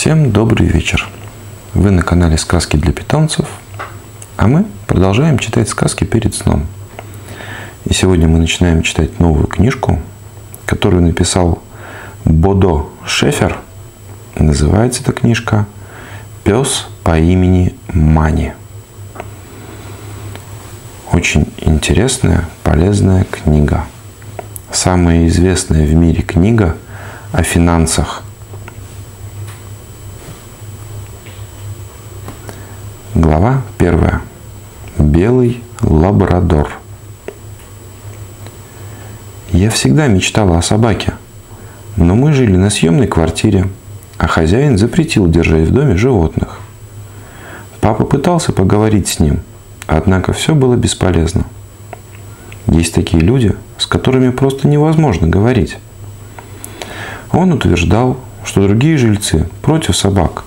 Всем добрый вечер. Вы на канале Сказки для питомцев, а мы продолжаем читать сказки перед сном. И сегодня мы начинаем читать новую книжку, которую написал Бодо Шефер. Называется эта книжка «Пес по имени Мани». Очень интересная, полезная книга. Самая известная в мире книга о финансах – Глава первая. Белый лабрадор. Я всегда мечтала о собаке, но мы жили на съемной квартире, а хозяин запретил держать в доме животных. Папа пытался поговорить с ним, однако все было бесполезно. Есть такие люди, с которыми просто невозможно говорить. Он утверждал, что другие жильцы против собак.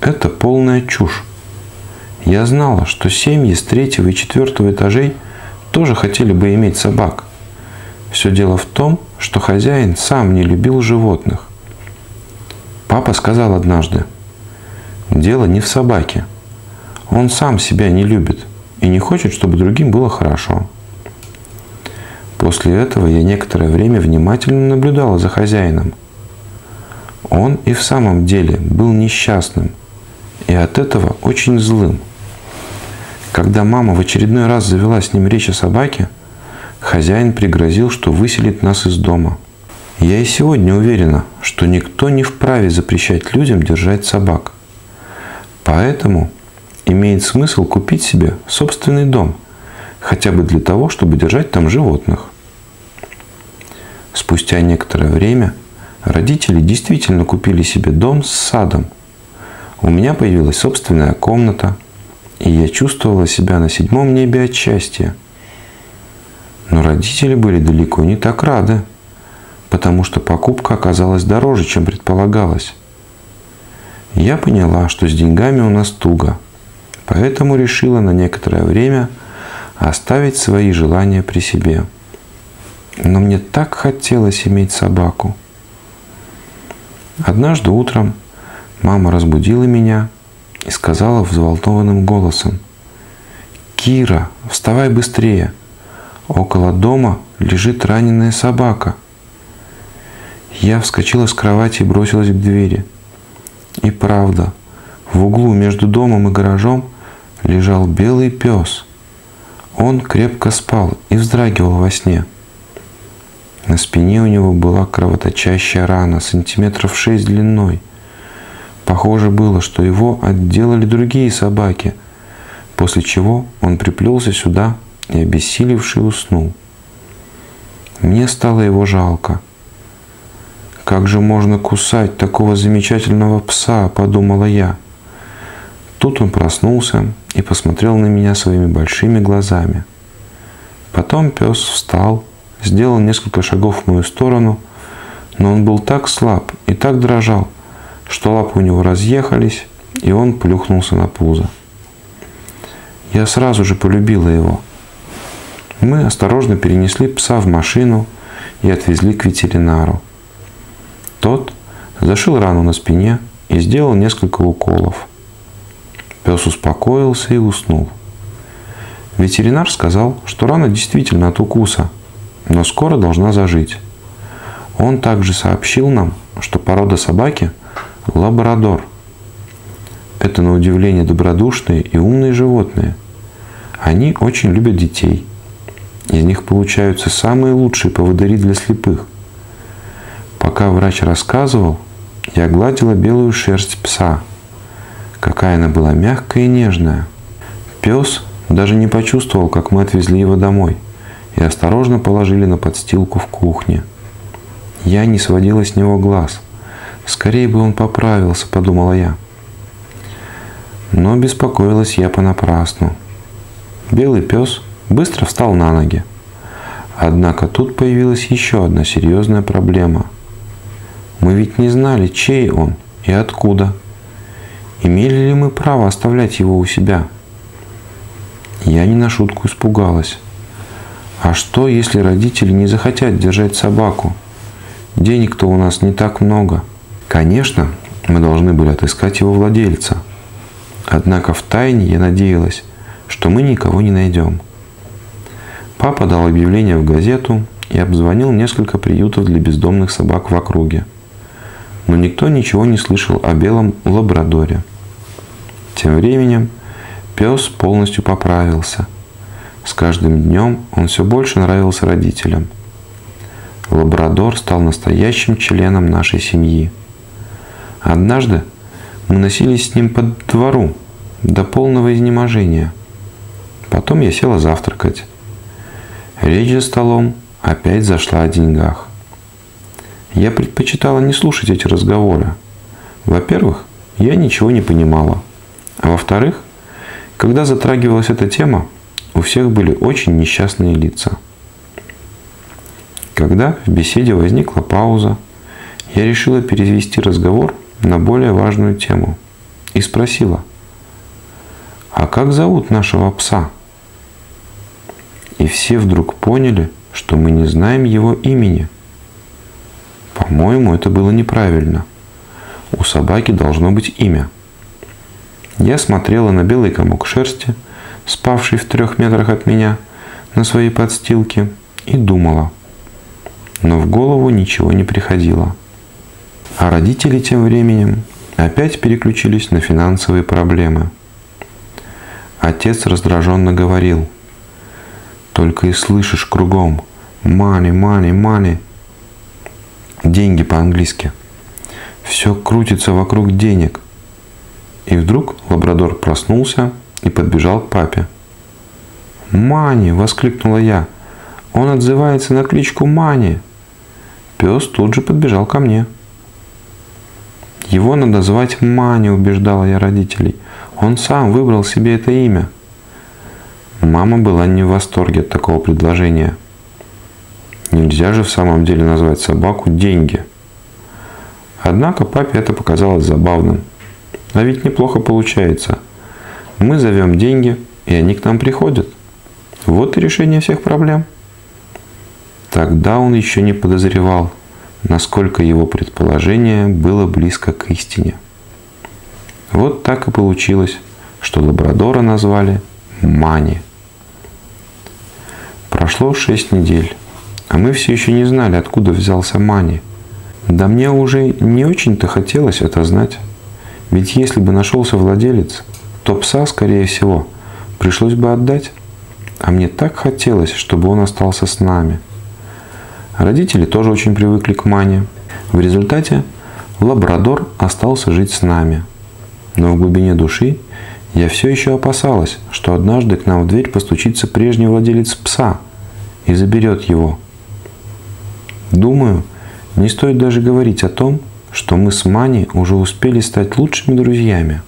Это полная чушь. Я знала, что семьи с третьего и четвертого этажей тоже хотели бы иметь собак. Все дело в том, что хозяин сам не любил животных. Папа сказал однажды, дело не в собаке. Он сам себя не любит и не хочет, чтобы другим было хорошо. После этого я некоторое время внимательно наблюдала за хозяином. Он и в самом деле был несчастным и от этого очень злым. Когда мама в очередной раз завела с ним речь о собаке, хозяин пригрозил, что выселит нас из дома. Я и сегодня уверена, что никто не вправе запрещать людям держать собак. Поэтому имеет смысл купить себе собственный дом, хотя бы для того, чтобы держать там животных. Спустя некоторое время родители действительно купили себе дом с садом. У меня появилась собственная комната – и я чувствовала себя на седьмом небе от счастья. Но родители были далеко не так рады, потому что покупка оказалась дороже, чем предполагалось. Я поняла, что с деньгами у нас туго, поэтому решила на некоторое время оставить свои желания при себе. Но мне так хотелось иметь собаку. Однажды утром мама разбудила меня и сказала взволнованным голосом. «Кира, вставай быстрее! Около дома лежит раненая собака!» Я вскочила с кровати и бросилась к двери. И правда, в углу между домом и гаражом лежал белый пес. Он крепко спал и вздрагивал во сне. На спине у него была кровоточащая рана, сантиметров шесть длиной – Похоже было, что его отделали другие собаки, после чего он приплелся сюда и, обессилевший, уснул. Мне стало его жалко. «Как же можно кусать такого замечательного пса?» – подумала я. Тут он проснулся и посмотрел на меня своими большими глазами. Потом пес встал, сделал несколько шагов в мою сторону, но он был так слаб и так дрожал, что лапы у него разъехались, и он плюхнулся на пузо. Я сразу же полюбила его. Мы осторожно перенесли пса в машину и отвезли к ветеринару. Тот зашил рану на спине и сделал несколько уколов. Пес успокоился и уснул. Ветеринар сказал, что рана действительно от укуса, но скоро должна зажить. Он также сообщил нам, что порода собаки – Лабрадор. Это на удивление добродушные и умные животные. Они очень любят детей. Из них получаются самые лучшие поводыри для слепых. Пока врач рассказывал, я гладила белую шерсть пса. Какая она была мягкая и нежная. Пес даже не почувствовал, как мы отвезли его домой и осторожно положили на подстилку в кухне. Я не сводила с него глаз – Скорее бы он поправился, подумала я. Но беспокоилась я понапрасну. Белый пес быстро встал на ноги. Однако тут появилась еще одна серьезная проблема. Мы ведь не знали, чей он и откуда. Имели ли мы право оставлять его у себя? Я не на шутку испугалась. А что, если родители не захотят держать собаку? Денег-то у нас не так много – Конечно, Мы должны были отыскать его владельца. Однако в тайне я надеялась, что мы никого не найдем. Папа дал объявление в газету и обзвонил несколько приютов для бездомных собак в округе. Но никто ничего не слышал о белом лабрадоре. Тем временем пес полностью поправился. С каждым днем он все больше нравился родителям. Лабрадор стал настоящим членом нашей семьи. Однажды мы носились с ним по двору до полного изнеможения. Потом я села завтракать. Речь за столом опять зашла о деньгах. Я предпочитала не слушать эти разговоры. Во-первых, я ничего не понимала. А во-вторых, когда затрагивалась эта тема, у всех были очень несчастные лица. Когда в беседе возникла пауза, я решила перевести разговор на более важную тему и спросила, а как зовут нашего пса? И все вдруг поняли, что мы не знаем его имени. По-моему, это было неправильно. У собаки должно быть имя. Я смотрела на белый комок шерсти, спавший в трех метрах от меня, на своей подстилке, и думала. Но в голову ничего не приходило. А родители тем временем опять переключились на финансовые проблемы. Отец раздраженно говорил – только и слышишь кругом «money, money, money». Деньги по-английски. Все крутится вокруг денег. И вдруг лабрадор проснулся и подбежал к папе. «Мани!» – воскликнула я. «Он отзывается на кличку Мани!» Пес тут же подбежал ко мне. «Его надо звать Мани», – убеждала я родителей. «Он сам выбрал себе это имя». Мама была не в восторге от такого предложения. Нельзя же в самом деле назвать собаку «деньги». Однако папе это показалось забавным. А ведь неплохо получается. Мы зовем деньги, и они к нам приходят. Вот и решение всех проблем. Тогда он еще не подозревал, насколько его предположение было близко к истине. Вот так и получилось, что лабрадора назвали Мани. Прошло шесть недель, а мы все еще не знали, откуда взялся Мани. Да мне уже не очень-то хотелось это знать. Ведь если бы нашелся владелец, то пса, скорее всего, пришлось бы отдать. А мне так хотелось, чтобы он остался с нами. Родители тоже очень привыкли к Мане. В результате лабрадор остался жить с нами. Но в глубине души я все еще опасалась, что однажды к нам в дверь постучится прежний владелец пса и заберет его. Думаю, не стоит даже говорить о том, что мы с Мани уже успели стать лучшими друзьями.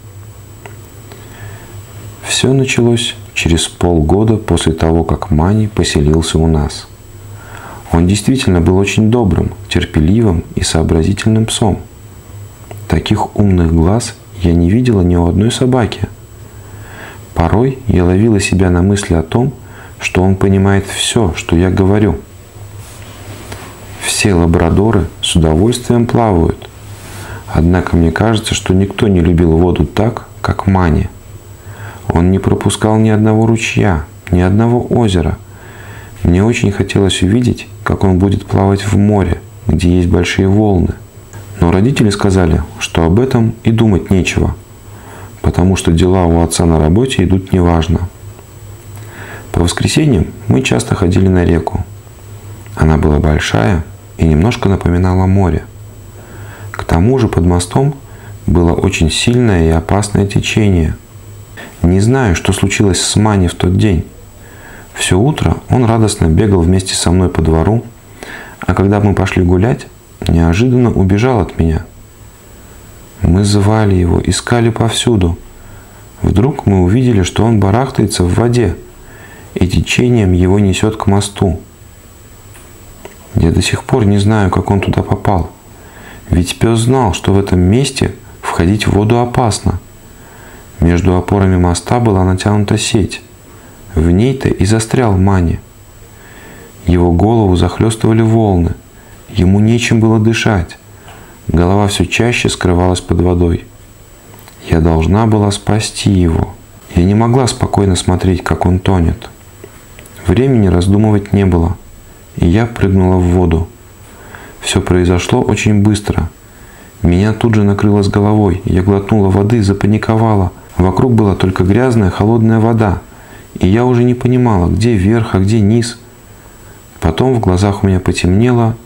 Все началось через полгода после того, как Мани поселился у нас. Он действительно был очень добрым, терпеливым и сообразительным псом. Таких умных глаз я не видела ни у одной собаки – Порой я ловила себя на мысли о том, что он понимает все, что я говорю. Все лабрадоры с удовольствием плавают. Однако мне кажется, что никто не любил воду так, как Мани. Он не пропускал ни одного ручья, ни одного озера. Мне очень хотелось увидеть, как он будет плавать в море, где есть большие волны. Но родители сказали, что об этом и думать нечего – потому что дела у отца на работе идут неважно. По воскресеньям мы часто ходили на реку. Она была большая и немножко напоминала море. К тому же под мостом было очень сильное и опасное течение. Не знаю, что случилось с Мани в тот день. Все утро он радостно бегал вместе со мной по двору, а когда мы пошли гулять, неожиданно убежал от меня – мы звали его, искали повсюду. Вдруг мы увидели, что он барахтается в воде, и течением его несет к мосту. Я до сих пор не знаю, как он туда попал. Ведь пес знал, что в этом месте входить в воду опасно. Между опорами моста была натянута сеть. В ней-то и застрял Мани. Его голову захлестывали волны. Ему нечем было дышать. Голова все чаще скрывалась под водой. Я должна была спасти его. Я не могла спокойно смотреть, как он тонет. Времени раздумывать не было, и я прыгнула в воду. Все произошло очень быстро. Меня тут же накрыло с головой. Я глотнула воды, запаниковала. Вокруг была только грязная, холодная вода. И я уже не понимала, где верх, а где низ. Потом в глазах у меня потемнело,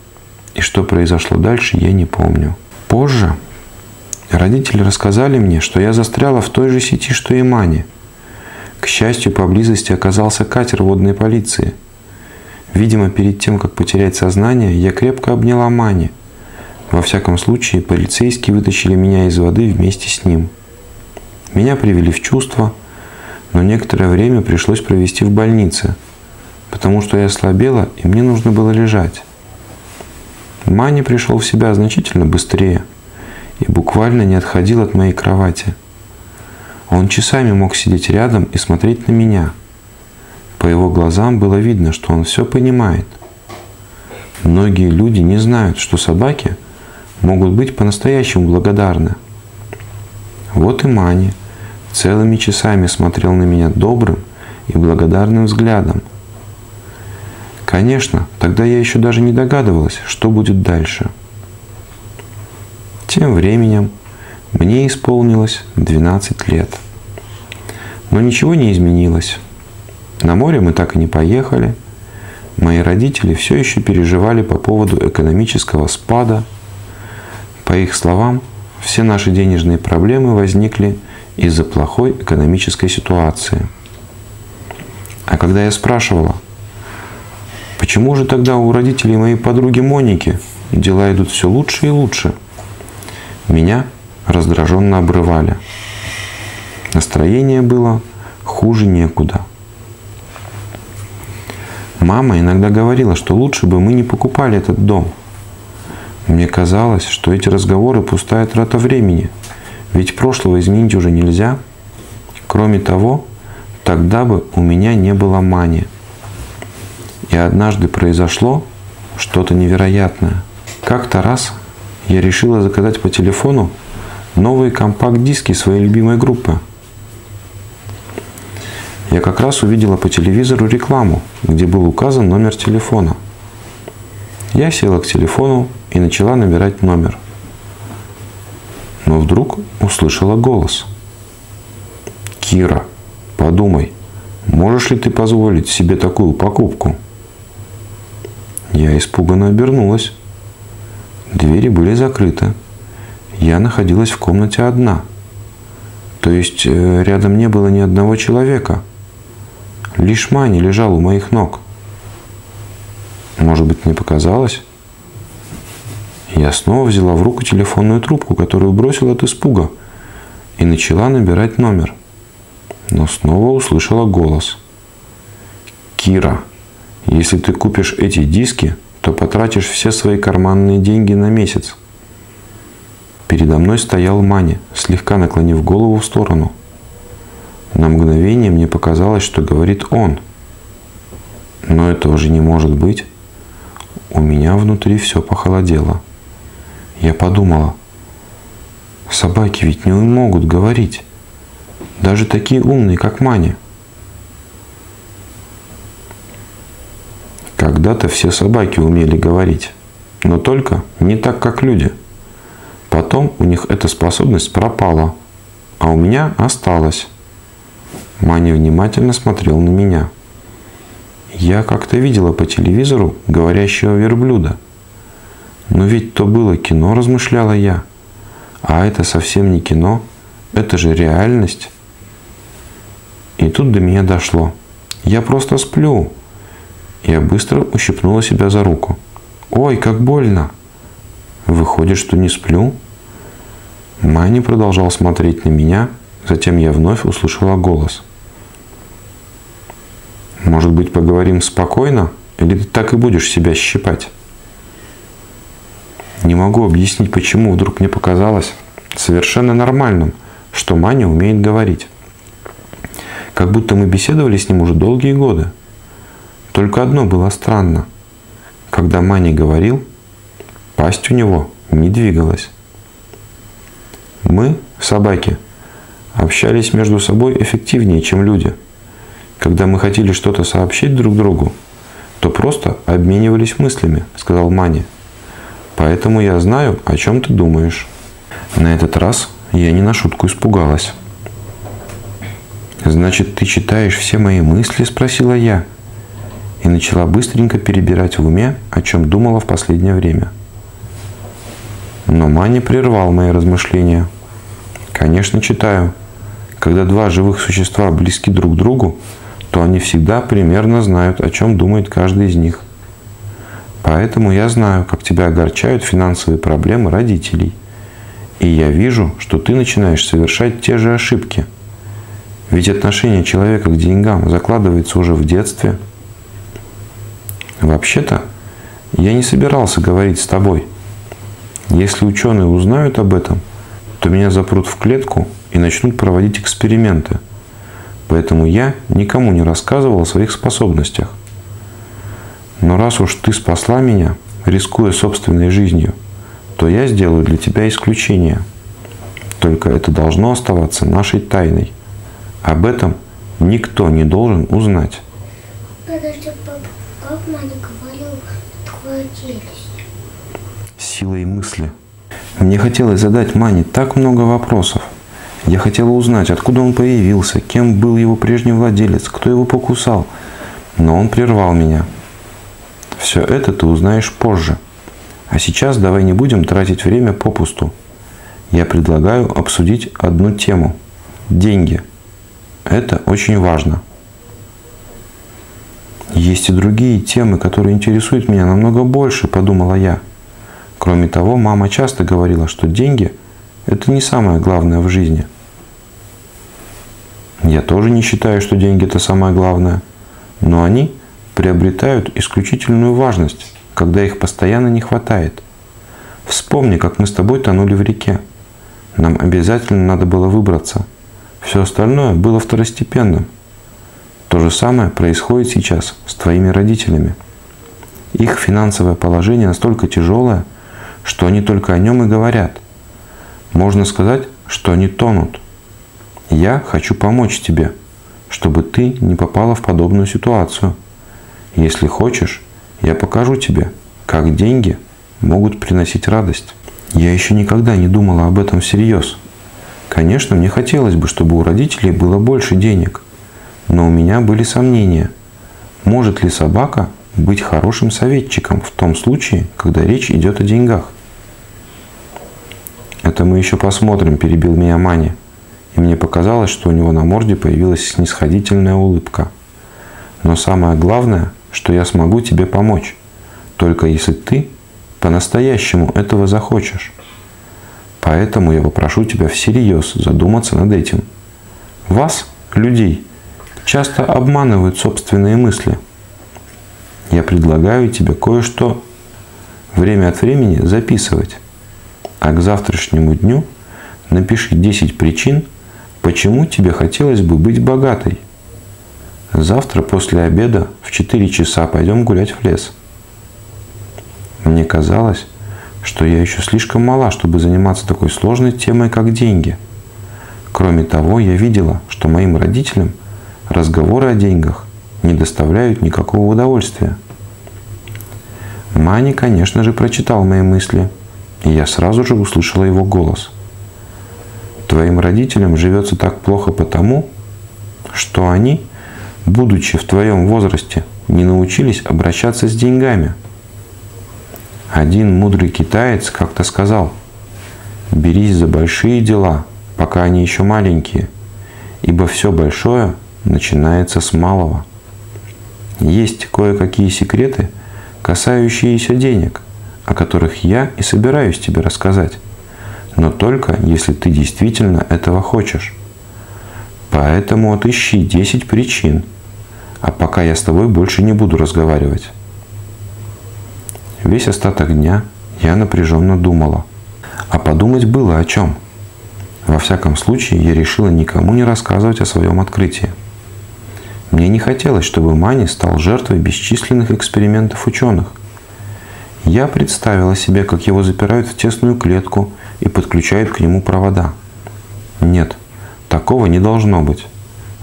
и что произошло дальше, я не помню. Позже родители рассказали мне, что я застряла в той же сети, что и Мани. К счастью, поблизости оказался катер водной полиции. Видимо, перед тем, как потерять сознание, я крепко обняла Мани. Во всяком случае, полицейские вытащили меня из воды вместе с ним. Меня привели в чувство, но некоторое время пришлось провести в больнице, потому что я слабела и мне нужно было лежать. Мани пришел в себя значительно быстрее и буквально не отходил от моей кровати. Он часами мог сидеть рядом и смотреть на меня. По его глазам было видно, что он все понимает. Многие люди не знают, что собаки могут быть по-настоящему благодарны. Вот и Мани целыми часами смотрел на меня добрым и благодарным взглядом – Конечно, тогда я еще даже не догадывалась, что будет дальше. Тем временем мне исполнилось 12 лет. Но ничего не изменилось. На море мы так и не поехали. Мои родители все еще переживали по поводу экономического спада. По их словам, все наши денежные проблемы возникли из-за плохой экономической ситуации. А когда я спрашивала, Почему же тогда у родителей моей подруги Моники дела идут все лучше и лучше? Меня раздраженно обрывали. Настроение было хуже некуда. Мама иногда говорила, что лучше бы мы не покупали этот дом. Мне казалось, что эти разговоры пустая трата времени, ведь прошлого изменить уже нельзя. Кроме того, тогда бы у меня не было мани. И однажды произошло что-то невероятное. Как-то раз я решила заказать по телефону новые компакт-диски своей любимой группы. Я как раз увидела по телевизору рекламу, где был указан номер телефона. Я села к телефону и начала набирать номер. Но вдруг услышала голос. «Кира, подумай, можешь ли ты позволить себе такую покупку?» Я испуганно обернулась. Двери были закрыты. Я находилась в комнате одна. То есть э, рядом не было ни одного человека. Лишь Мани лежал у моих ног. Может быть, мне показалось? Я снова взяла в руку телефонную трубку, которую бросила от испуга, и начала набирать номер. Но снова услышала голос. «Кира!» Если ты купишь эти диски, то потратишь все свои карманные деньги на месяц. Передо мной стоял Мани, слегка наклонив голову в сторону. На мгновение мне показалось, что говорит он. Но это уже не может быть. У меня внутри все похолодело. Я подумала, собаки ведь не могут говорить. Даже такие умные, как Маня. Когда-то все собаки умели говорить, но только не так, как люди. Потом у них эта способность пропала, а у меня осталась. Маня внимательно смотрел на меня. Я как-то видела по телевизору говорящего верблюда. Но ведь то было кино, размышляла я. А это совсем не кино, это же реальность. И тут до меня дошло. Я просто сплю, я быстро ущипнула себя за руку. «Ой, как больно!» «Выходит, что не сплю?» Мани продолжал смотреть на меня, затем я вновь услышала голос. «Может быть, поговорим спокойно? Или ты так и будешь себя щипать?» Не могу объяснить, почему вдруг мне показалось совершенно нормальным, что Маня умеет говорить. Как будто мы беседовали с ним уже долгие годы. Только одно было странно. Когда Мани говорил, пасть у него не двигалась. Мы, собаки, общались между собой эффективнее, чем люди. Когда мы хотели что-то сообщить друг другу, то просто обменивались мыслями, сказал Мани. Поэтому я знаю, о чем ты думаешь. На этот раз я не на шутку испугалась. «Значит, ты читаешь все мои мысли?» – спросила я. И начала быстренько перебирать в уме, о чем думала в последнее время. Но Мани прервал мои размышления. «Конечно, читаю. Когда два живых существа близки друг к другу, то они всегда примерно знают, о чем думает каждый из них. Поэтому я знаю, как тебя огорчают финансовые проблемы родителей. И я вижу, что ты начинаешь совершать те же ошибки. Ведь отношение человека к деньгам закладывается уже в детстве. Вообще-то, я не собирался говорить с тобой. Если ученые узнают об этом, то меня запрут в клетку и начнут проводить эксперименты. Поэтому я никому не рассказывал о своих способностях. Но раз уж ты спасла меня, рискуя собственной жизнью, то я сделаю для тебя исключение. Только это должно оставаться нашей тайной. Об этом никто не должен узнать. Подожди, пап, как Маня говорил, челюсть? Силой мысли. Мне хотелось задать Мане так много вопросов. Я хотела узнать, откуда он появился, кем был его прежний владелец, кто его покусал. Но он прервал меня. Все это ты узнаешь позже. А сейчас давай не будем тратить время попусту. Я предлагаю обсудить одну тему. Деньги. Это очень важно. Есть и другие темы, которые интересуют меня намного больше, подумала я. Кроме того, мама часто говорила, что деньги – это не самое главное в жизни. Я тоже не считаю, что деньги – это самое главное. Но они приобретают исключительную важность, когда их постоянно не хватает. Вспомни, как мы с тобой тонули в реке. Нам обязательно надо было выбраться. Все остальное было второстепенным. То же самое происходит сейчас с твоими родителями. Их финансовое положение настолько тяжелое, что они только о нем и говорят. Можно сказать, что они тонут. Я хочу помочь тебе, чтобы ты не попала в подобную ситуацию. Если хочешь, я покажу тебе, как деньги могут приносить радость. Я еще никогда не думала об этом всерьез. Конечно, мне хотелось бы, чтобы у родителей было больше денег. Но у меня были сомнения. Может ли собака быть хорошим советчиком в том случае, когда речь идет о деньгах? Это мы еще посмотрим, перебил меня Маня. И мне показалось, что у него на морде появилась снисходительная улыбка. Но самое главное, что я смогу тебе помочь, только если ты по-настоящему этого захочешь. Поэтому я попрошу тебя всерьез задуматься над этим. Вас, людей, часто обманывают собственные мысли. Я предлагаю тебе кое-что время от времени записывать. А к завтрашнему дню напиши 10 причин, почему тебе хотелось бы быть богатой – Завтра после обеда в 4 часа пойдем гулять в лес. Мне казалось, что я еще слишком мала, чтобы заниматься такой сложной темой, как деньги. Кроме того, я видела, что моим родителям разговоры о деньгах не доставляют никакого удовольствия. Мани, конечно же, прочитал мои мысли, и я сразу же услышала его голос. Твоим родителям живется так плохо потому, что они будучи в твоем возрасте, не научились обращаться с деньгами. Один мудрый китаец как-то сказал, берись за большие дела, пока они еще маленькие, ибо все большое начинается с малого. Есть кое-какие секреты, касающиеся денег, о которых я и собираюсь тебе рассказать, но только если ты действительно этого хочешь. Поэтому отыщи 10 причин, а пока я с тобой больше не буду разговаривать. Весь остаток дня я напряженно думала. А подумать было о чем. Во всяком случае, я решила никому не рассказывать о своем открытии. Мне не хотелось, чтобы Мани стал жертвой бесчисленных экспериментов ученых. Я представила себе, как его запирают в тесную клетку и подключают к нему провода – Нет, такого не должно быть.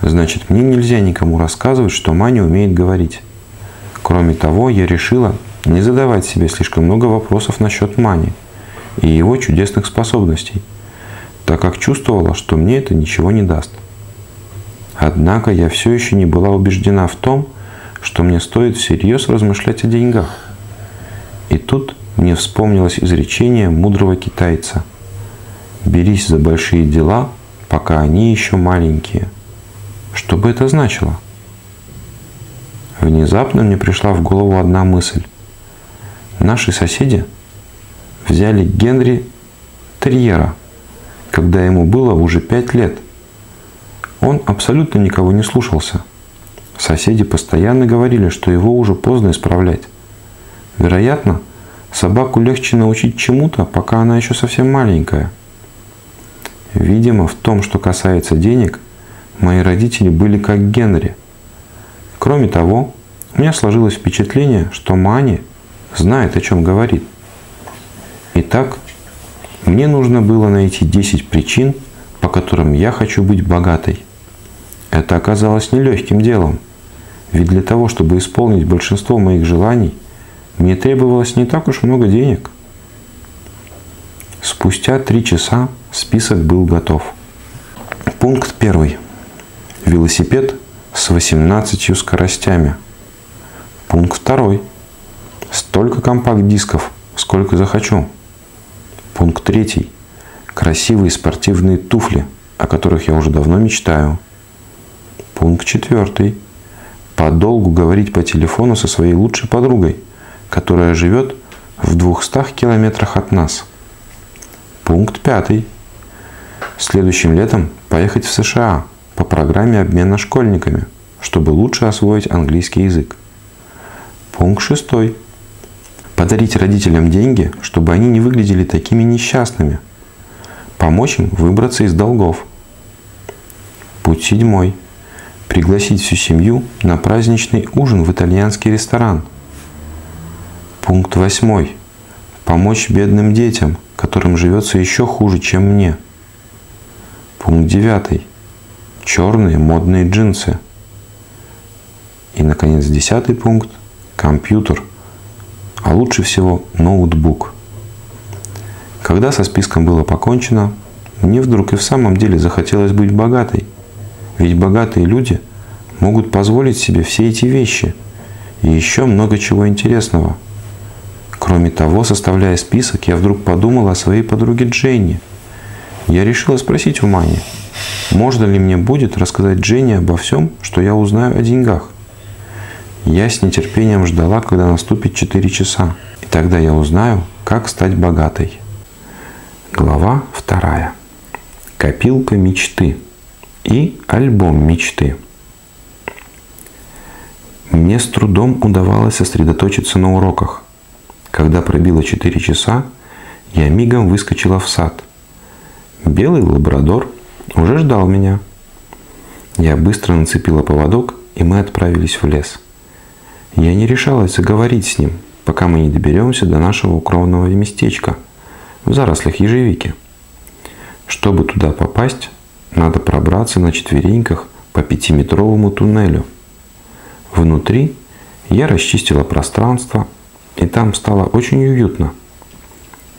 Значит, мне нельзя никому рассказывать, что Маня умеет говорить. Кроме того, я решила не задавать себе слишком много вопросов насчет Мани и его чудесных способностей, так как чувствовала, что мне это ничего не даст. Однако я все еще не была убеждена в том, что мне стоит всерьез размышлять о деньгах. И тут мне вспомнилось изречение мудрого китайца. «Берись за большие дела, пока они еще маленькие». Что бы это значило? Внезапно мне пришла в голову одна мысль. Наши соседи взяли Генри Терьера, когда ему было уже пять лет. Он абсолютно никого не слушался. Соседи постоянно говорили, что его уже поздно исправлять. Вероятно, собаку легче научить чему-то, пока она еще совсем маленькая. Видимо, в том, что касается денег, мои родители были как Генри. Кроме того, у меня сложилось впечатление, что Мани знает, о чем говорит. Итак, мне нужно было найти 10 причин, по которым я хочу быть богатой. Это оказалось нелегким делом, ведь для того, чтобы исполнить большинство моих желаний, мне требовалось не так уж много денег. Спустя три часа список был готов. Пункт первый. Велосипед с 18 скоростями. Пункт второй. Столько компакт-дисков, сколько захочу. Пункт третий. Красивые спортивные туфли, о которых я уже давно мечтаю. Пункт четвертый. Подолгу говорить по телефону со своей лучшей подругой, которая живет в 200 километрах от нас. Пункт пятый. Следующим летом поехать в США по программе обмена школьниками, чтобы лучше освоить английский язык. Пункт шестой. Подарить родителям деньги, чтобы они не выглядели такими несчастными. Помочь им выбраться из долгов. Путь седьмой. Пригласить всю семью на праздничный ужин в итальянский ресторан. Пункт восьмой. Помочь бедным детям, которым живется еще хуже, чем мне. Пункт девятый. Черные модные джинсы. И, наконец, десятый пункт компьютер, а лучше всего ноутбук. Когда со списком было покончено, мне вдруг и в самом деле захотелось быть богатой. Ведь богатые люди могут позволить себе все эти вещи и еще много чего интересного. Кроме того, составляя список, я вдруг подумала о своей подруге Дженни. Я решила спросить у Мани, можно ли мне будет рассказать Дженни обо всем, что я узнаю о деньгах. Я с нетерпением ждала, когда наступит 4 часа. И тогда я узнаю, как стать богатой. Глава 2. Копилка мечты и альбом мечты. Мне с трудом удавалось сосредоточиться на уроках. Когда пробило 4 часа, я мигом выскочила в сад. Белый лабрадор уже ждал меня. Я быстро нацепила поводок, и мы отправились в лес. Я не решалась заговорить с ним, пока мы не доберемся до нашего укромного местечка в зарослях ежевики. Чтобы туда попасть, надо пробраться на четвереньках по пятиметровому туннелю. Внутри я расчистила пространство, и там стало очень уютно.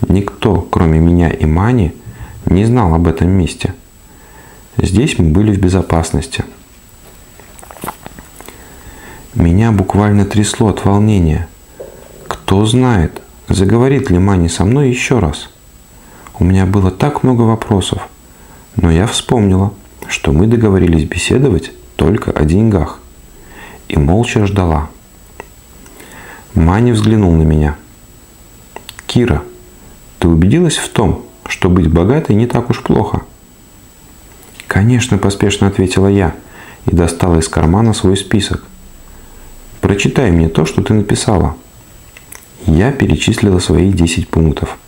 Никто, кроме меня и Мани, не знал об этом месте. Здесь мы были в безопасности – меня буквально трясло от волнения. Кто знает, заговорит ли Мани со мной еще раз. У меня было так много вопросов, но я вспомнила, что мы договорились беседовать только о деньгах. И молча ждала. Мани взглянул на меня. «Кира, ты убедилась в том, что быть богатой не так уж плохо?» «Конечно», – поспешно ответила я и достала из кармана свой список. Прочитай мне то, что ты написала. Я перечислила свои 10 пунктов.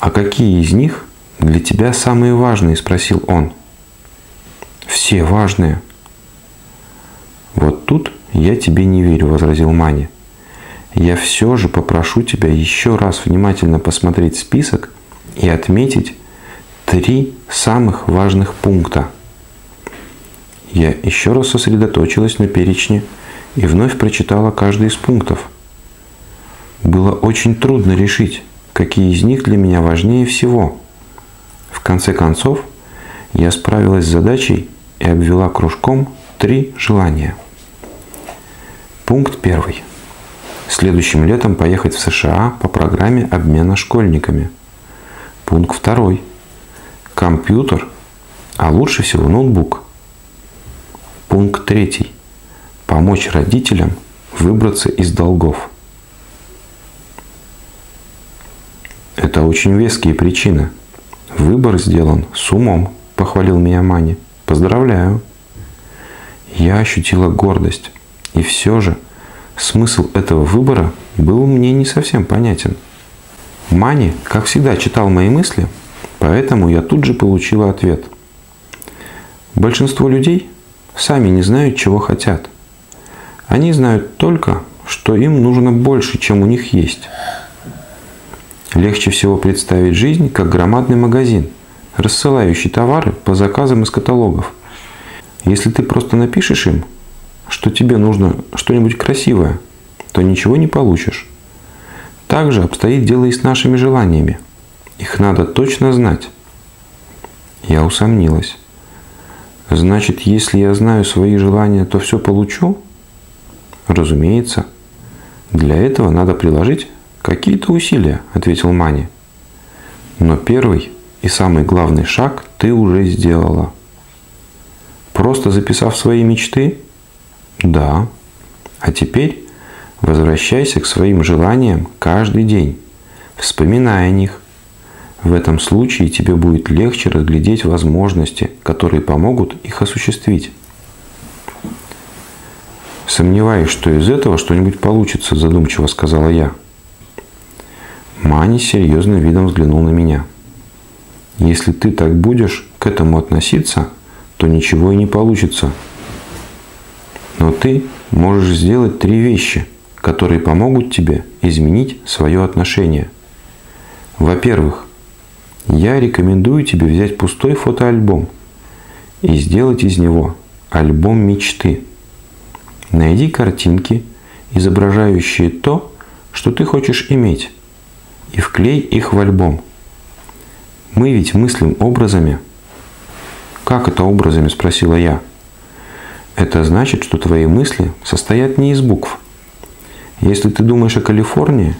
А какие из них для тебя самые важные? Спросил он. Все важные. Вот тут я тебе не верю, возразил Маня. Я все же попрошу тебя еще раз внимательно посмотреть список и отметить три самых важных пункта. Я еще раз сосредоточилась на перечне и вновь прочитала каждый из пунктов. Было очень трудно решить, какие из них для меня важнее всего. В конце концов, я справилась с задачей и обвела кружком три желания. Пункт первый. Следующим летом поехать в США по программе обмена школьниками. Пункт второй. Компьютер, а лучше всего ноутбук. Пункт третий. Помочь родителям выбраться из долгов. Это очень веские причины. Выбор сделан с умом, похвалил меня Мани. Поздравляю. Я ощутила гордость. И все же смысл этого выбора был мне не совсем понятен. Мани, как всегда, читал мои мысли, поэтому я тут же получила ответ. Большинство людей сами не знают, чего хотят. Они знают только, что им нужно больше, чем у них есть. Легче всего представить жизнь как громадный магазин, рассылающий товары по заказам из каталогов. Если ты просто напишешь им, что тебе нужно что-нибудь красивое, то ничего не получишь. Так же обстоит дело и с нашими желаниями. Их надо точно знать. Я усомнилась. Значит, если я знаю свои желания, то все получу? Разумеется. Для этого надо приложить какие-то усилия, ответил Мани. Но первый и самый главный шаг ты уже сделала. Просто записав свои мечты? Да. А теперь возвращайся к своим желаниям каждый день, вспоминая о них. В этом случае тебе будет легче разглядеть возможности, которые помогут их осуществить. Сомневаюсь, что из этого что-нибудь получится, задумчиво сказала я. Мани серьезным видом взглянул на меня. Если ты так будешь к этому относиться, то ничего и не получится. Но ты можешь сделать три вещи, которые помогут тебе изменить свое отношение. Во-первых, я рекомендую тебе взять пустой фотоальбом и сделать из него альбом мечты. Найди картинки, изображающие то, что ты хочешь иметь, и вклей их в альбом. Мы ведь мыслим образами. Как это образами, спросила я. Это значит, что твои мысли состоят не из букв. Если ты думаешь о Калифорнии,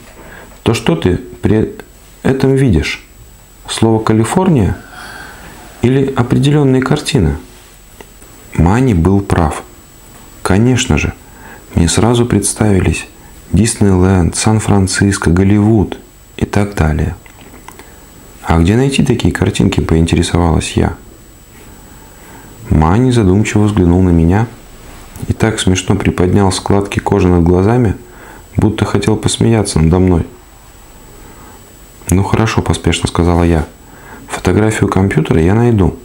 то что ты при этом видишь? Слово «Калифорния» или определенные картины? Мани был прав. Конечно же, мне сразу представились Диснейленд, Сан-Франциско, Голливуд и так далее. А где найти такие картинки, поинтересовалась я. Мани задумчиво взглянул на меня и так смешно приподнял складки кожи над глазами, будто хотел посмеяться надо мной. «Ну хорошо», – поспешно сказала я. «Фотографию компьютера я найду.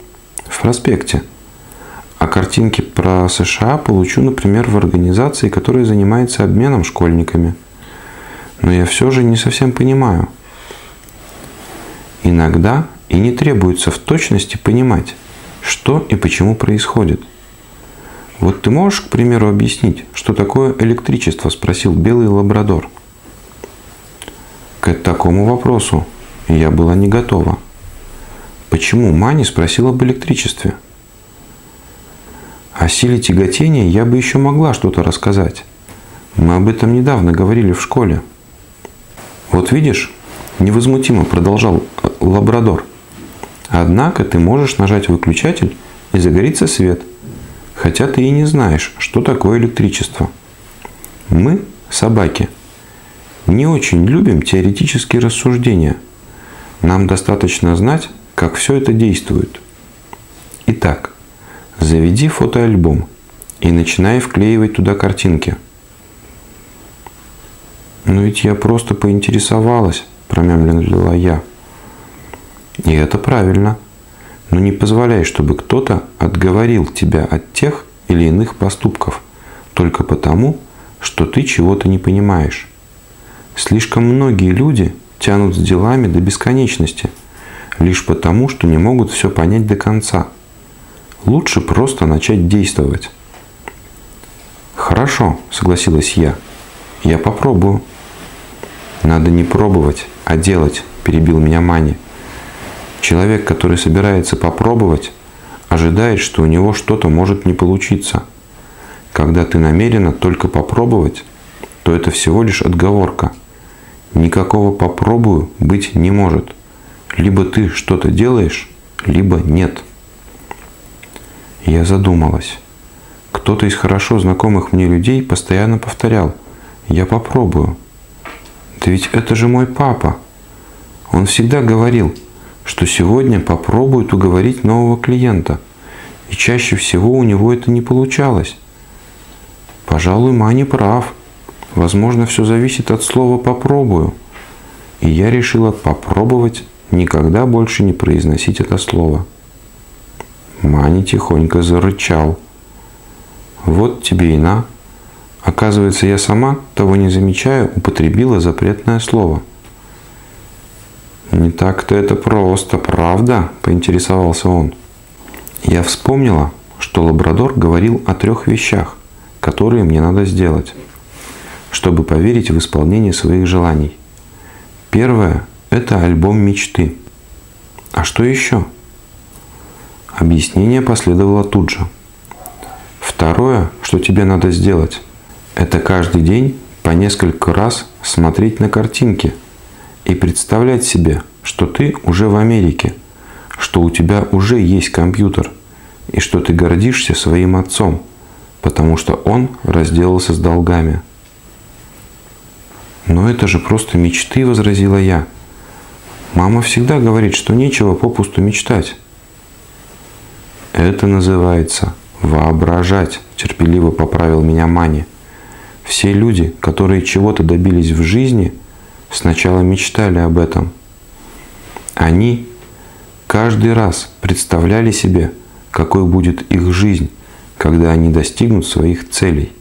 В проспекте. А картинки про США получу, например, в организации, которая занимается обменом школьниками. Но я все же не совсем понимаю. Иногда и не требуется в точности понимать, что и почему происходит. Вот ты можешь, к примеру, объяснить, что такое электричество, спросил белый лабрадор. К такому вопросу я была не готова. Почему Мани спросил об электричестве? О силе тяготения я бы еще могла что-то рассказать. Мы об этом недавно говорили в школе. Вот видишь, невозмутимо продолжал лабрадор. Однако ты можешь нажать выключатель и загорится свет, хотя ты и не знаешь, что такое электричество. Мы, собаки, не очень любим теоретические рассуждения. Нам достаточно знать, как все это действует. Итак, заведи фотоальбом и начинай вклеивать туда картинки. Но ведь я просто поинтересовалась, промямлила я. И это правильно. Но не позволяй, чтобы кто-то отговорил тебя от тех или иных поступков только потому, что ты чего-то не понимаешь. Слишком многие люди тянут с делами до бесконечности, лишь потому, что не могут все понять до конца. Лучше просто начать действовать. Хорошо, согласилась я. Я попробую. Надо не пробовать, а делать, перебил меня Мани. Человек, который собирается попробовать, ожидает, что у него что-то может не получиться. Когда ты намерена только попробовать, то это всего лишь отговорка. Никакого попробую быть не может. Либо ты что-то делаешь, либо нет. Я задумалась. Кто-то из хорошо знакомых мне людей постоянно повторял «Я попробую». Да ведь это же мой папа. Он всегда говорил, что сегодня попробует уговорить нового клиента. И чаще всего у него это не получалось. Пожалуй, Мани прав. Возможно, все зависит от слова «попробую». И я решила попробовать никогда больше не произносить это слово. Мани тихонько зарычал. Вот тебе и на. Оказывается, я сама, того не замечая, употребила запретное слово. Не так-то это просто, правда? Поинтересовался он. Я вспомнила, что лабрадор говорил о трех вещах, которые мне надо сделать, чтобы поверить в исполнение своих желаний. Первое – это альбом мечты. А что еще? Объяснение последовало тут же. Второе, что тебе надо сделать, это каждый день по несколько раз смотреть на картинки и представлять себе, что ты уже в Америке, что у тебя уже есть компьютер и что ты гордишься своим отцом, потому что он разделался с долгами. «Но это же просто мечты», — возразила я. «Мама всегда говорит, что нечего попусту мечтать». «Это называется воображать», — терпеливо поправил меня Мани. «Все люди, которые чего-то добились в жизни, сначала мечтали об этом. Они каждый раз представляли себе, какой будет их жизнь, когда они достигнут своих целей.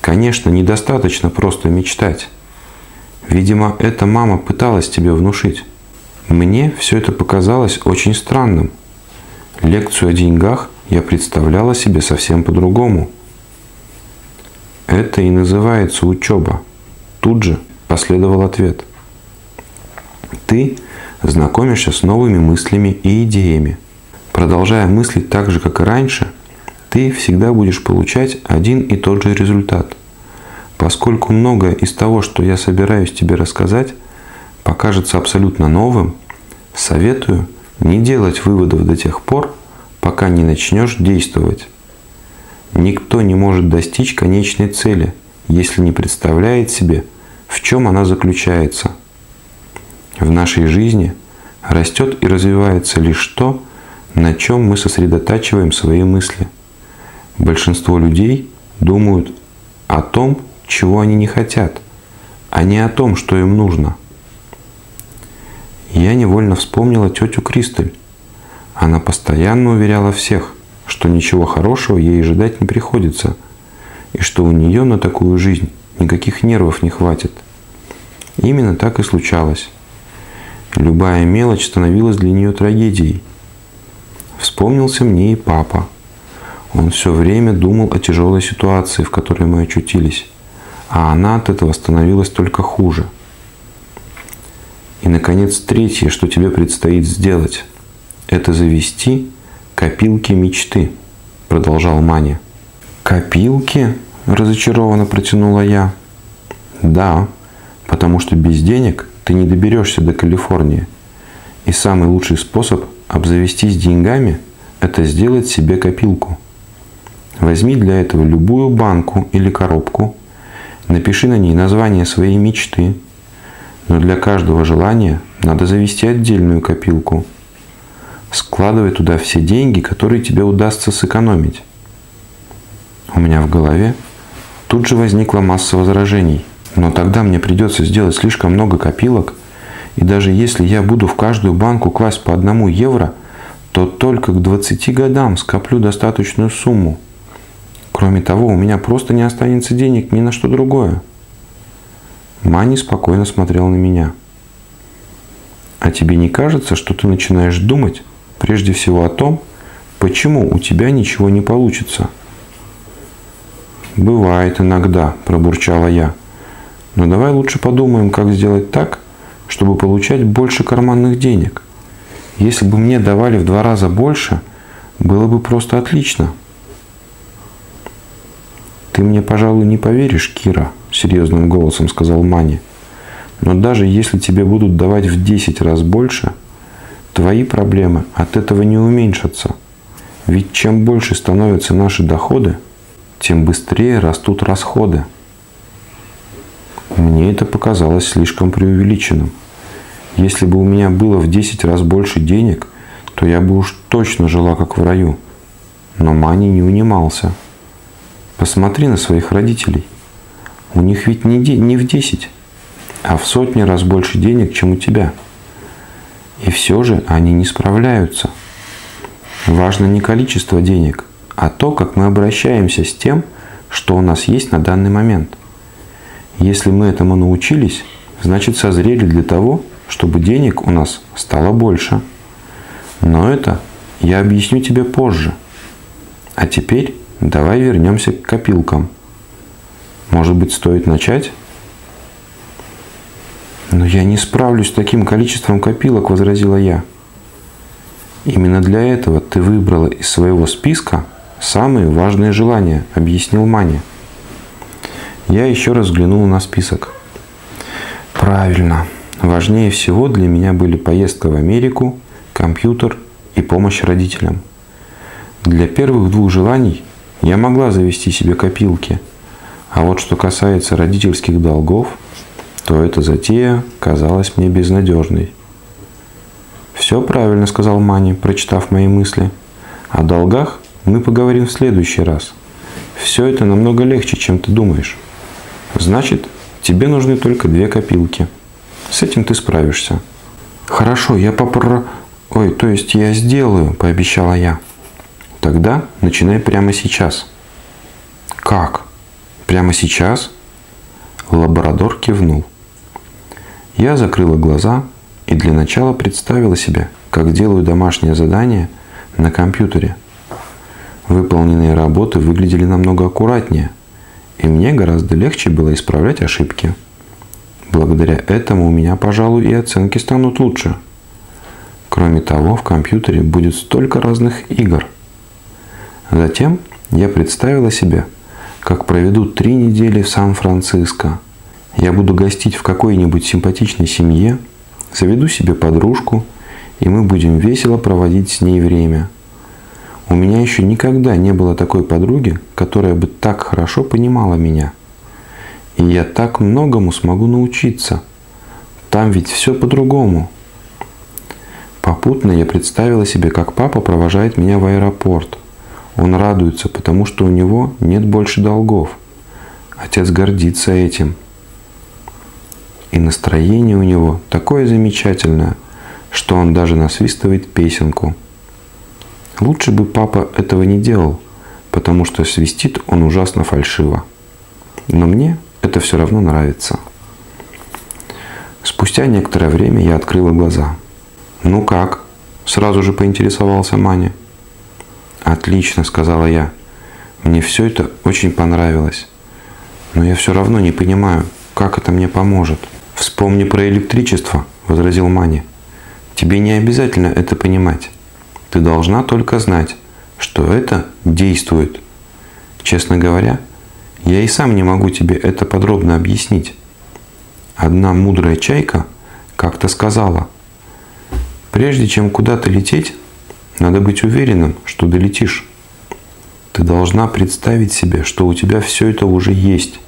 Конечно, недостаточно просто мечтать. Видимо, эта мама пыталась тебе внушить. Мне все это показалось очень странным. Лекцию о деньгах я представляла себе совсем по-другому. Это и называется учеба. Тут же последовал ответ. Ты знакомишься с новыми мыслями и идеями. Продолжая мыслить так же, как и раньше, ты всегда будешь получать один и тот же результат – Поскольку многое из того, что я собираюсь тебе рассказать, покажется абсолютно новым, советую не делать выводов до тех пор, пока не начнешь действовать. Никто не может достичь конечной цели, если не представляет себе, в чем она заключается. В нашей жизни растет и развивается лишь то, на чем мы сосредотачиваем свои мысли. Большинство людей думают о том, чего они не хотят, а не о том, что им нужно. Я невольно вспомнила тетю Кристаль. Она постоянно уверяла всех, что ничего хорошего ей ожидать не приходится, и что у нее на такую жизнь никаких нервов не хватит. Именно так и случалось. Любая мелочь становилась для нее трагедией. Вспомнился мне и папа. Он все время думал о тяжелой ситуации, в которой мы очутились а она от этого становилась только хуже. И, наконец, третье, что тебе предстоит сделать, это завести копилки мечты, продолжал Маня. Копилки? Разочарованно протянула я. Да, потому что без денег ты не доберешься до Калифорнии. И самый лучший способ обзавестись деньгами – это сделать себе копилку. Возьми для этого любую банку или коробку – Напиши на ней название своей мечты. Но для каждого желания надо завести отдельную копилку. Складывай туда все деньги, которые тебе удастся сэкономить. У меня в голове тут же возникла масса возражений. Но тогда мне придется сделать слишком много копилок, и даже если я буду в каждую банку класть по одному евро, то только к 20 годам скоплю достаточную сумму – Кроме того, у меня просто не останется денег ни на что другое. Мани спокойно смотрел на меня. А тебе не кажется, что ты начинаешь думать прежде всего о том, почему у тебя ничего не получится? Бывает иногда, пробурчала я. Но давай лучше подумаем, как сделать так, чтобы получать больше карманных денег. Если бы мне давали в два раза больше, было бы просто отлично. Ты мне, пожалуй, не поверишь, Кира, серьезным голосом сказал Мани. Но даже если тебе будут давать в 10 раз больше, твои проблемы от этого не уменьшатся. Ведь чем больше становятся наши доходы, тем быстрее растут расходы. Мне это показалось слишком преувеличенным. Если бы у меня было в 10 раз больше денег, то я бы уж точно жила как в раю. Но Мани не унимался. Посмотри на своих родителей. У них ведь не, в 10, а в сотни раз больше денег, чем у тебя. И все же они не справляются. Важно не количество денег, а то, как мы обращаемся с тем, что у нас есть на данный момент. Если мы этому научились, значит созрели для того, чтобы денег у нас стало больше. Но это я объясню тебе позже. А теперь давай вернемся к копилкам. Может быть, стоит начать? «Но я не справлюсь с таким количеством копилок», – возразила я. «Именно для этого ты выбрала из своего списка самые важные желания», – объяснил Маня. Я еще раз взглянул на список. «Правильно. Важнее всего для меня были поездка в Америку, компьютер и помощь родителям. Для первых двух желаний я могла завести себе копилки, а вот что касается родительских долгов – то эта затея казалась мне безнадежной. «Все правильно», — сказал Мани, прочитав мои мысли. «О долгах мы поговорим в следующий раз. Все это намного легче, чем ты думаешь. Значит, тебе нужны только две копилки. С этим ты справишься». «Хорошо, я попро... Ой, то есть я сделаю», — пообещала я. «Тогда начинай прямо сейчас». «Как? Прямо сейчас?» Лабрадор кивнул. Я закрыла глаза и для начала представила себе, как делаю домашнее задание на компьютере. Выполненные работы выглядели намного аккуратнее, и мне гораздо легче было исправлять ошибки. Благодаря этому у меня, пожалуй, и оценки станут лучше. Кроме того, в компьютере будет столько разных игр. Затем я представила себе, как проведу три недели в Сан-Франциско – я буду гостить в какой-нибудь симпатичной семье, заведу себе подружку, и мы будем весело проводить с ней время. У меня еще никогда не было такой подруги, которая бы так хорошо понимала меня. И я так многому смогу научиться. Там ведь все по-другому. Попутно я представила себе, как папа провожает меня в аэропорт. Он радуется, потому что у него нет больше долгов. Отец гордится этим – и настроение у него такое замечательное, что он даже насвистывает песенку. Лучше бы папа этого не делал, потому что свистит он ужасно фальшиво. Но мне это все равно нравится. Спустя некоторое время я открыла глаза. «Ну как?» – сразу же поинтересовался Маня. «Отлично», – сказала я. «Мне все это очень понравилось. Но я все равно не понимаю, как это мне поможет». «Вспомни про электричество», – возразил Мани. «Тебе не обязательно это понимать. Ты должна только знать, что это действует. Честно говоря, я и сам не могу тебе это подробно объяснить. Одна мудрая чайка как-то сказала, прежде чем куда-то лететь, надо быть уверенным, что долетишь. Ты должна представить себе, что у тебя все это уже есть.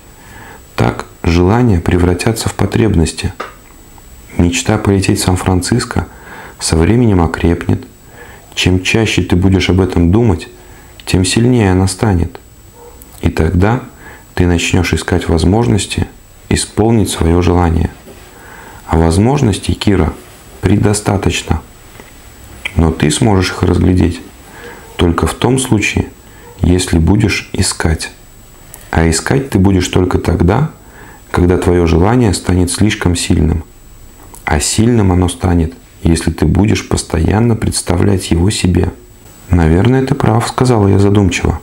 Так желания превратятся в потребности. Мечта полететь в Сан-Франциско со временем окрепнет. Чем чаще ты будешь об этом думать, тем сильнее она станет. И тогда ты начнешь искать возможности исполнить свое желание. А возможностей, Кира, предостаточно. Но ты сможешь их разглядеть только в том случае, если будешь искать. А искать ты будешь только тогда, когда твое желание станет слишком сильным. А сильным оно станет если ты будешь постоянно представлять его себе. Наверное, ты прав, сказала я задумчиво.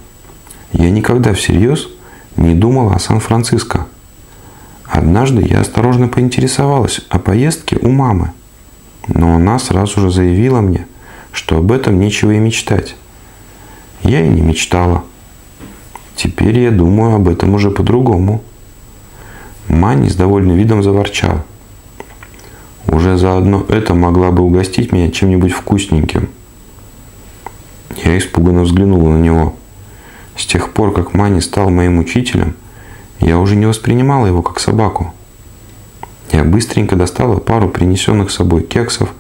Я никогда всерьез не думала о Сан-Франциско. Однажды я осторожно поинтересовалась о поездке у мамы, но она сразу же заявила мне, что об этом нечего и мечтать. Я и не мечтала. Теперь я думаю об этом уже по-другому. Мани с довольным видом заворчал. Уже заодно это могла бы угостить меня чем-нибудь вкусненьким. Я испуганно взглянула на него. С тех пор, как Мани стал моим учителем, я уже не воспринимала его как собаку. Я быстренько достала пару принесенных с собой кексов,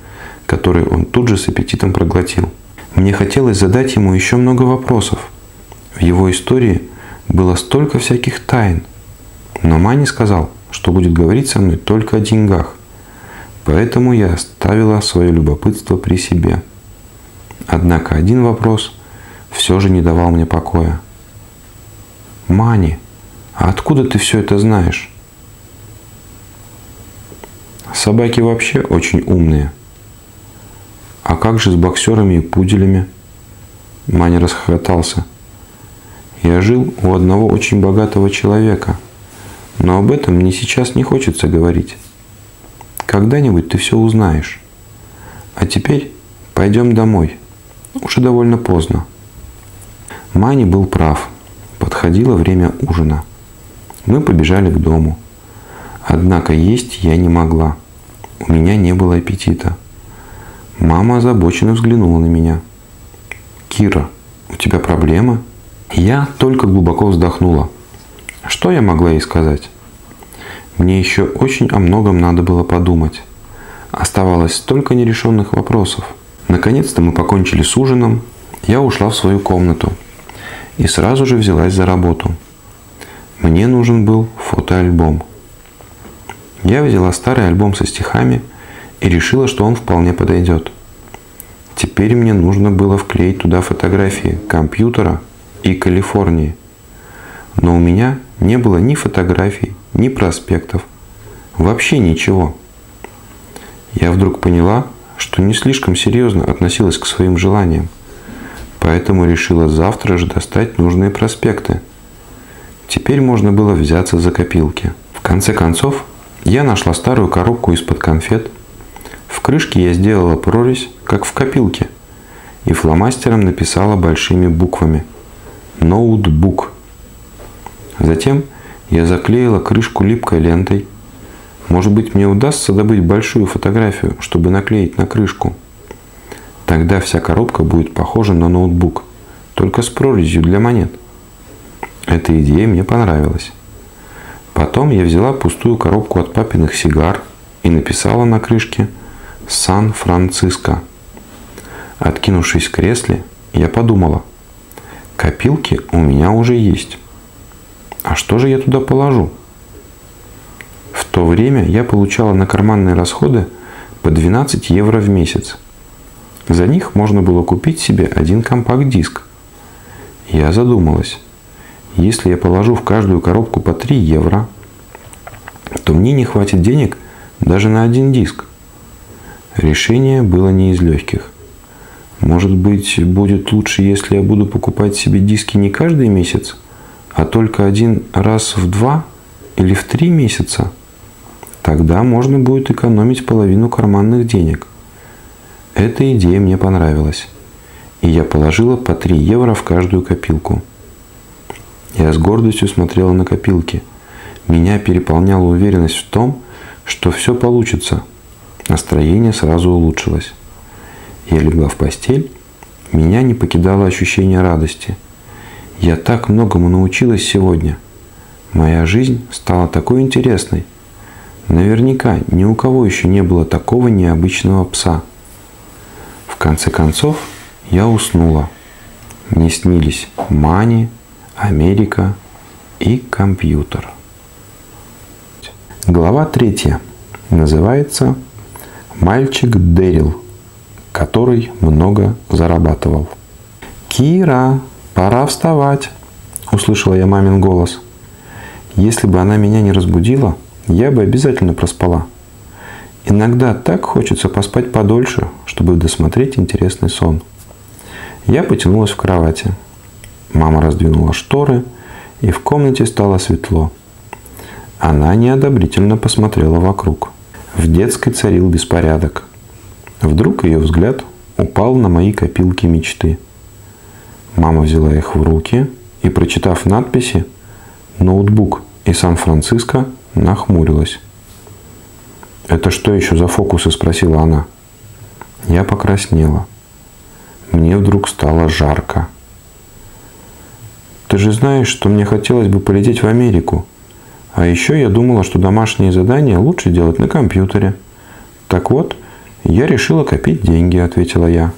которые он тут же с аппетитом проглотил. Мне хотелось задать ему еще много вопросов. В его истории было столько всяких тайн. Но Мани сказал, что будет говорить со мной только о деньгах. Поэтому я оставила свое любопытство при себе. Однако один вопрос все же не давал мне покоя. «Мани, а откуда ты все это знаешь?» Собаки вообще очень умные. А как же с боксерами и пуделями? Маня расхохотался. Я жил у одного очень богатого человека, но об этом мне сейчас не хочется говорить. Когда-нибудь ты все узнаешь. А теперь пойдем домой. Уже довольно поздно. Мани был прав. Подходило время ужина. Мы побежали к дому. Однако есть я не могла. У меня не было аппетита. Мама озабоченно взглянула на меня. «Кира, у тебя проблемы?» Я только глубоко вздохнула. Что я могла ей сказать? Мне еще очень о многом надо было подумать. Оставалось столько нерешенных вопросов. Наконец-то мы покончили с ужином. Я ушла в свою комнату и сразу же взялась за работу. Мне нужен был фотоальбом. Я взяла старый альбом со стихами – и решила, что он вполне подойдет. Теперь мне нужно было вклеить туда фотографии компьютера и Калифорнии. Но у меня не было ни фотографий, ни проспектов. Вообще ничего. Я вдруг поняла, что не слишком серьезно относилась к своим желаниям. Поэтому решила завтра же достать нужные проспекты. Теперь можно было взяться за копилки. В конце концов, я нашла старую коробку из-под конфет – в крышке я сделала прорезь, как в копилке, и фломастером написала большими буквами «Ноутбук». Затем я заклеила крышку липкой лентой. Может быть, мне удастся добыть большую фотографию, чтобы наклеить на крышку. Тогда вся коробка будет похожа на ноутбук, только с прорезью для монет. Эта идея мне понравилась. Потом я взяла пустую коробку от папиных сигар и написала на крышке – Сан-Франциско. Откинувшись в кресле, я подумала, копилки у меня уже есть. А что же я туда положу? В то время я получала на карманные расходы по 12 евро в месяц. За них можно было купить себе один компакт-диск. Я задумалась, если я положу в каждую коробку по 3 евро, то мне не хватит денег даже на один диск. Решение было не из легких. Может быть, будет лучше, если я буду покупать себе диски не каждый месяц, а только один раз в два или в три месяца? Тогда можно будет экономить половину карманных денег. Эта идея мне понравилась. И я положила по 3 евро в каждую копилку. Я с гордостью смотрела на копилки. Меня переполняла уверенность в том, что все получится – Настроение сразу улучшилось. Я легла в постель, меня не покидало ощущение радости. Я так многому научилась сегодня. Моя жизнь стала такой интересной. Наверняка ни у кого еще не было такого необычного пса. В конце концов, я уснула. Мне снились Мани, Америка и компьютер. Глава третья. Называется Мальчик Дэрил, который много зарабатывал. «Кира, пора вставать!» – услышала я мамин голос. Если бы она меня не разбудила, я бы обязательно проспала. Иногда так хочется поспать подольше, чтобы досмотреть интересный сон. Я потянулась в кровати. Мама раздвинула шторы, и в комнате стало светло. Она неодобрительно посмотрела вокруг. В детской царил беспорядок. Вдруг ее взгляд упал на мои копилки мечты. Мама взяла их в руки и, прочитав надписи «Ноутбук» и «Сан-Франциско», нахмурилась. «Это что еще за фокусы?» – спросила она. Я покраснела. Мне вдруг стало жарко. «Ты же знаешь, что мне хотелось бы полететь в Америку. А еще я думала, что домашние задания лучше делать на компьютере. Так вот, я решила копить деньги», – ответила я.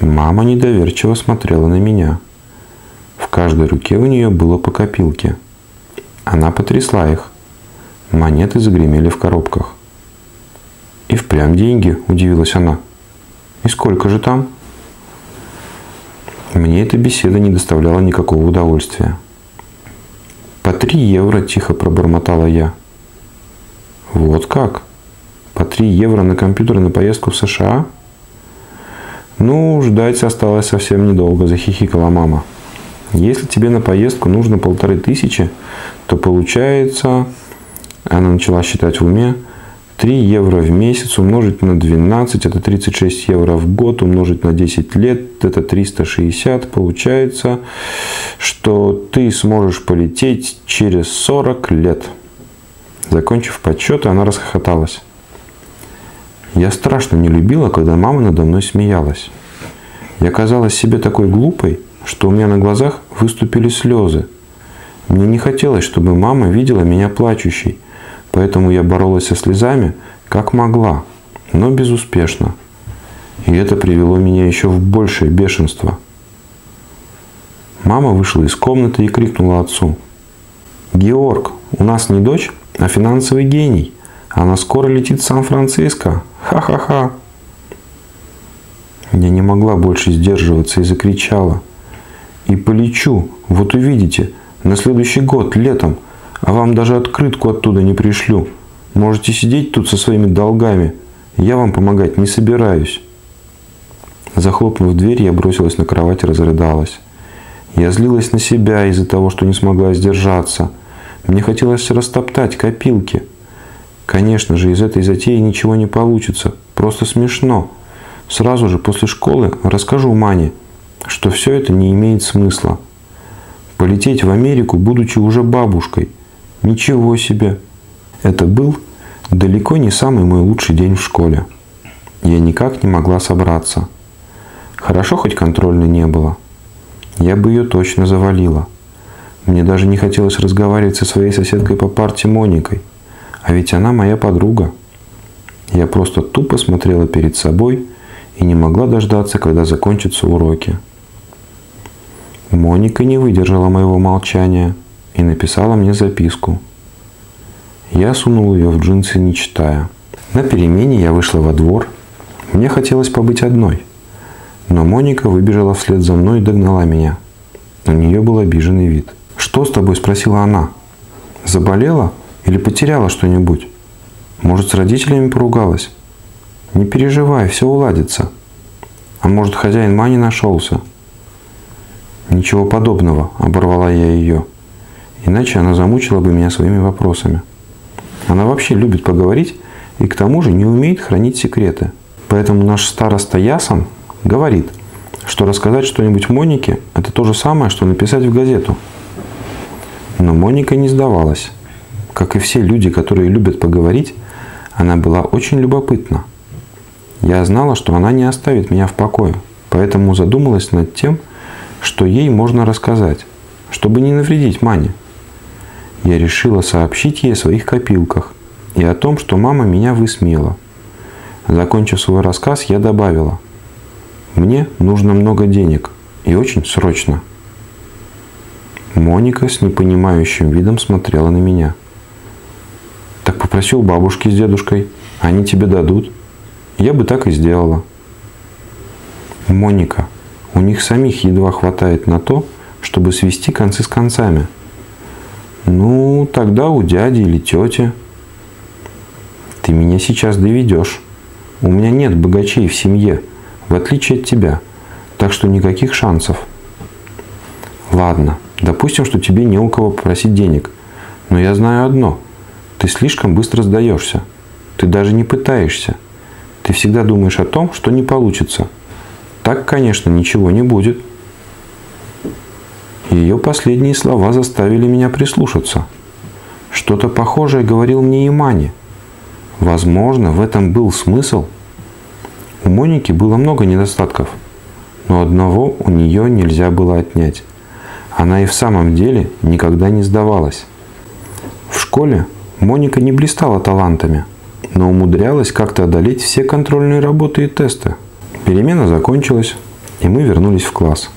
Мама недоверчиво смотрела на меня. В каждой руке у нее было по копилке. Она потрясла их. Монеты загремели в коробках. «И впрямь деньги», – удивилась она. «И сколько же там?» Мне эта беседа не доставляла никакого удовольствия. «По три евро», – тихо пробормотала я. «Вот как? По три евро на компьютер на поездку в США?» «Ну, ждать осталось совсем недолго», – захихикала мама. «Если тебе на поездку нужно полторы тысячи, то получается она начала считать в уме. 3 евро в месяц умножить на 12, это 36 евро в год, умножить на 10 лет, это 360. Получается, что ты сможешь полететь через 40 лет. Закончив подсчеты, она расхохоталась. Я страшно не любила, когда мама надо мной смеялась. Я казалась себе такой глупой, что у меня на глазах выступили слезы. Мне не хотелось, чтобы мама видела меня плачущей – Поэтому я боролась со слезами как могла, но безуспешно. И это привело меня еще в большее бешенство. Мама вышла из комнаты и крикнула отцу. «Георг, у нас не дочь, а финансовый гений. Она скоро летит в Сан-Франциско. Ха-ха-ха!» Я не могла больше сдерживаться и закричала. «И полечу, вот увидите, на следующий год, летом, а вам даже открытку оттуда не пришлю. Можете сидеть тут со своими долгами. Я вам помогать не собираюсь. Захлопнув дверь, я бросилась на кровать и разрыдалась. Я злилась на себя из-за того, что не смогла сдержаться. Мне хотелось растоптать копилки. Конечно же, из этой затеи ничего не получится. Просто смешно. Сразу же после школы расскажу Мане, что все это не имеет смысла. Полететь в Америку, будучи уже бабушкой – Ничего себе! Это был далеко не самый мой лучший день в школе. Я никак не могла собраться. Хорошо, хоть контрольной не было. Я бы ее точно завалила. Мне даже не хотелось разговаривать со своей соседкой по парте Моникой. А ведь она моя подруга. Я просто тупо смотрела перед собой и не могла дождаться, когда закончатся уроки. Моника не выдержала моего молчания – и написала мне записку. Я сунул ее в джинсы, не читая. На перемене я вышла во двор. Мне хотелось побыть одной. Но Моника выбежала вслед за мной и догнала меня. У нее был обиженный вид. «Что с тобой?» – спросила она. «Заболела или потеряла что-нибудь? Может, с родителями поругалась?» «Не переживай, все уладится». «А может, хозяин Мани нашелся?» «Ничего подобного», – оборвала я ее. Иначе она замучила бы меня своими вопросами. Она вообще любит поговорить и к тому же не умеет хранить секреты. Поэтому наш староста Ясон говорит, что рассказать что-нибудь Монике – это то же самое, что написать в газету. Но Моника не сдавалась. Как и все люди, которые любят поговорить, она была очень любопытна. Я знала, что она не оставит меня в покое, поэтому задумалась над тем, что ей можно рассказать, чтобы не навредить Мане я решила сообщить ей о своих копилках и о том, что мама меня высмеяла. Закончив свой рассказ, я добавила, «Мне нужно много денег и очень срочно». Моника с непонимающим видом смотрела на меня. «Так попросил бабушки с дедушкой, они тебе дадут». Я бы так и сделала. Моника, у них самих едва хватает на то, чтобы свести концы с концами – ну, тогда у дяди или тети. Ты меня сейчас доведешь. У меня нет богачей в семье, в отличие от тебя. Так что никаких шансов. Ладно, допустим, что тебе не у кого попросить денег. Но я знаю одно. Ты слишком быстро сдаешься. Ты даже не пытаешься. Ты всегда думаешь о том, что не получится. Так, конечно, ничего не будет. Ее последние слова заставили меня прислушаться. Что-то похожее говорил мне Имани. Возможно, в этом был смысл. У Моники было много недостатков, но одного у нее нельзя было отнять. Она и в самом деле никогда не сдавалась. В школе Моника не блистала талантами, но умудрялась как-то одолеть все контрольные работы и тесты. Перемена закончилась, и мы вернулись в класс.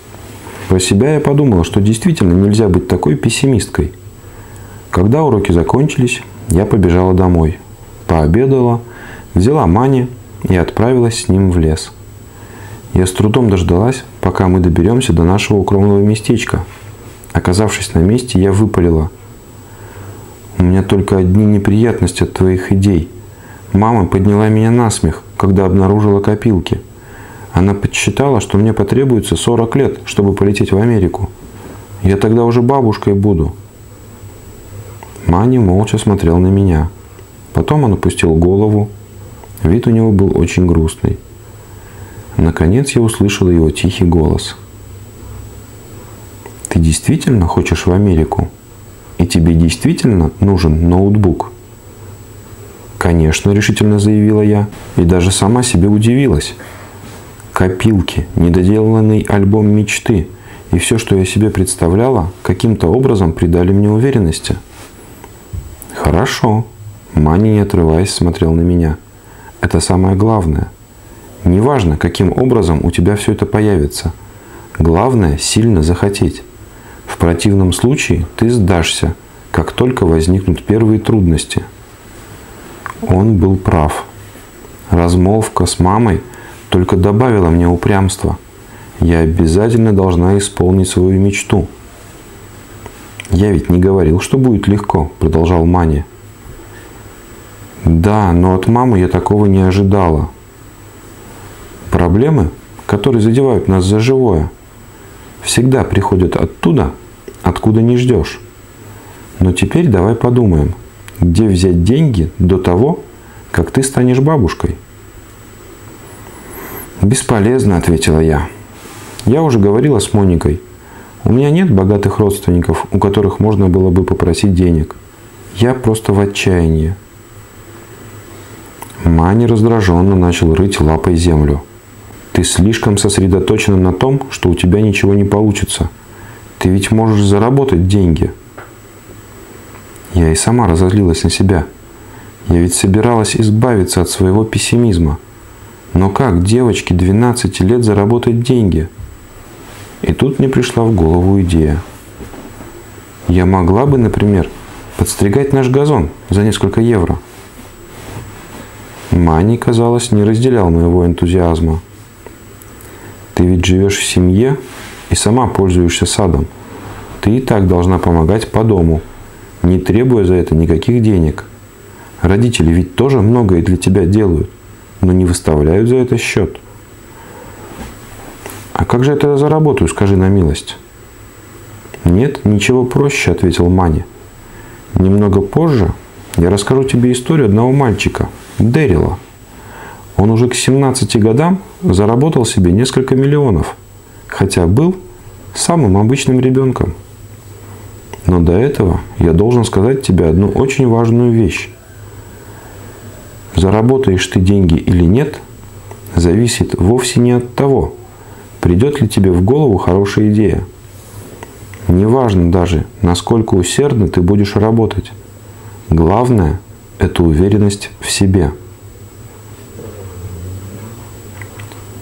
Про себя я подумала, что действительно нельзя быть такой пессимисткой. Когда уроки закончились, я побежала домой, пообедала, взяла Мани и отправилась с ним в лес. Я с трудом дождалась, пока мы доберемся до нашего укромного местечка. Оказавшись на месте, я выпалила. «У меня только одни неприятности от твоих идей. Мама подняла меня на смех, когда обнаружила копилки. Она подсчитала, что мне потребуется 40 лет, чтобы полететь в Америку. Я тогда уже бабушкой буду». Мани молча смотрел на меня. Потом он опустил голову. Вид у него был очень грустный. Наконец я услышал его тихий голос. «Ты действительно хочешь в Америку? И тебе действительно нужен ноутбук?» «Конечно», – решительно заявила я, и даже сама себе удивилась. Копилки, недоделанный альбом мечты и все, что я себе представляла, каким-то образом придали мне уверенности. «Хорошо», – Мани, не отрываясь, смотрел на меня. «Это самое главное. Неважно, каким образом у тебя все это появится. Главное – сильно захотеть. В противном случае ты сдашься, как только возникнут первые трудности – он был прав. Размолвка с мамой только добавила мне упрямства. Я обязательно должна исполнить свою мечту. «Я ведь не говорил, что будет легко», – продолжал Маня. «Да, но от мамы я такого не ожидала. Проблемы, которые задевают нас за живое, всегда приходят оттуда, откуда не ждешь. Но теперь давай подумаем – где взять деньги до того, как ты станешь бабушкой? Бесполезно, ответила я. Я уже говорила с Моникой. У меня нет богатых родственников, у которых можно было бы попросить денег. Я просто в отчаянии. Мани раздраженно начал рыть лапой землю. Ты слишком сосредоточена на том, что у тебя ничего не получится. Ты ведь можешь заработать деньги – я и сама разозлилась на себя. Я ведь собиралась избавиться от своего пессимизма. Но как девочке 12 лет заработать деньги? И тут мне пришла в голову идея. Я могла бы, например, подстригать наш газон за несколько евро. Мани, казалось, не разделял моего энтузиазма. Ты ведь живешь в семье и сама пользуешься садом. Ты и так должна помогать по дому – не требуя за это никаких денег. Родители ведь тоже многое для тебя делают, но не выставляют за это счет. А как же я заработаю, скажи на милость? Нет, ничего проще, ответил Мани. Немного позже я расскажу тебе историю одного мальчика, Дэрила. Он уже к 17 годам заработал себе несколько миллионов, хотя был самым обычным ребенком. Но до этого я должен сказать тебе одну очень важную вещь. Заработаешь ты деньги или нет, зависит вовсе не от того, придет ли тебе в голову хорошая идея. Неважно даже, насколько усердно ты будешь работать. Главное – это уверенность в себе.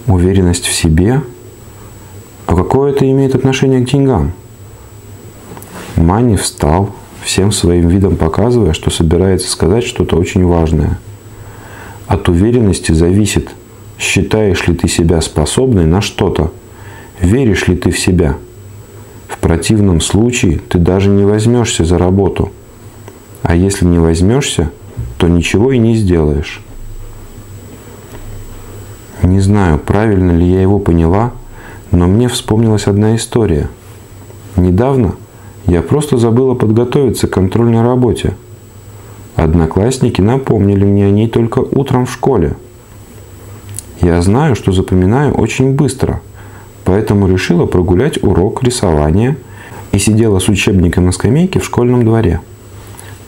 Уверенность в себе? А какое это имеет отношение к деньгам? Мани встал, всем своим видом показывая, что собирается сказать что-то очень важное. От уверенности зависит, считаешь ли ты себя способной на что-то, веришь ли ты в себя. В противном случае ты даже не возьмешься за работу. А если не возьмешься, что ничего и не сделаешь. Не знаю, правильно ли я его поняла, но мне вспомнилась одна история. Недавно я просто забыла подготовиться к контрольной работе. Одноклассники напомнили мне о ней только утром в школе. Я знаю, что запоминаю очень быстро, поэтому решила прогулять урок рисования и сидела с учебником на скамейке в школьном дворе.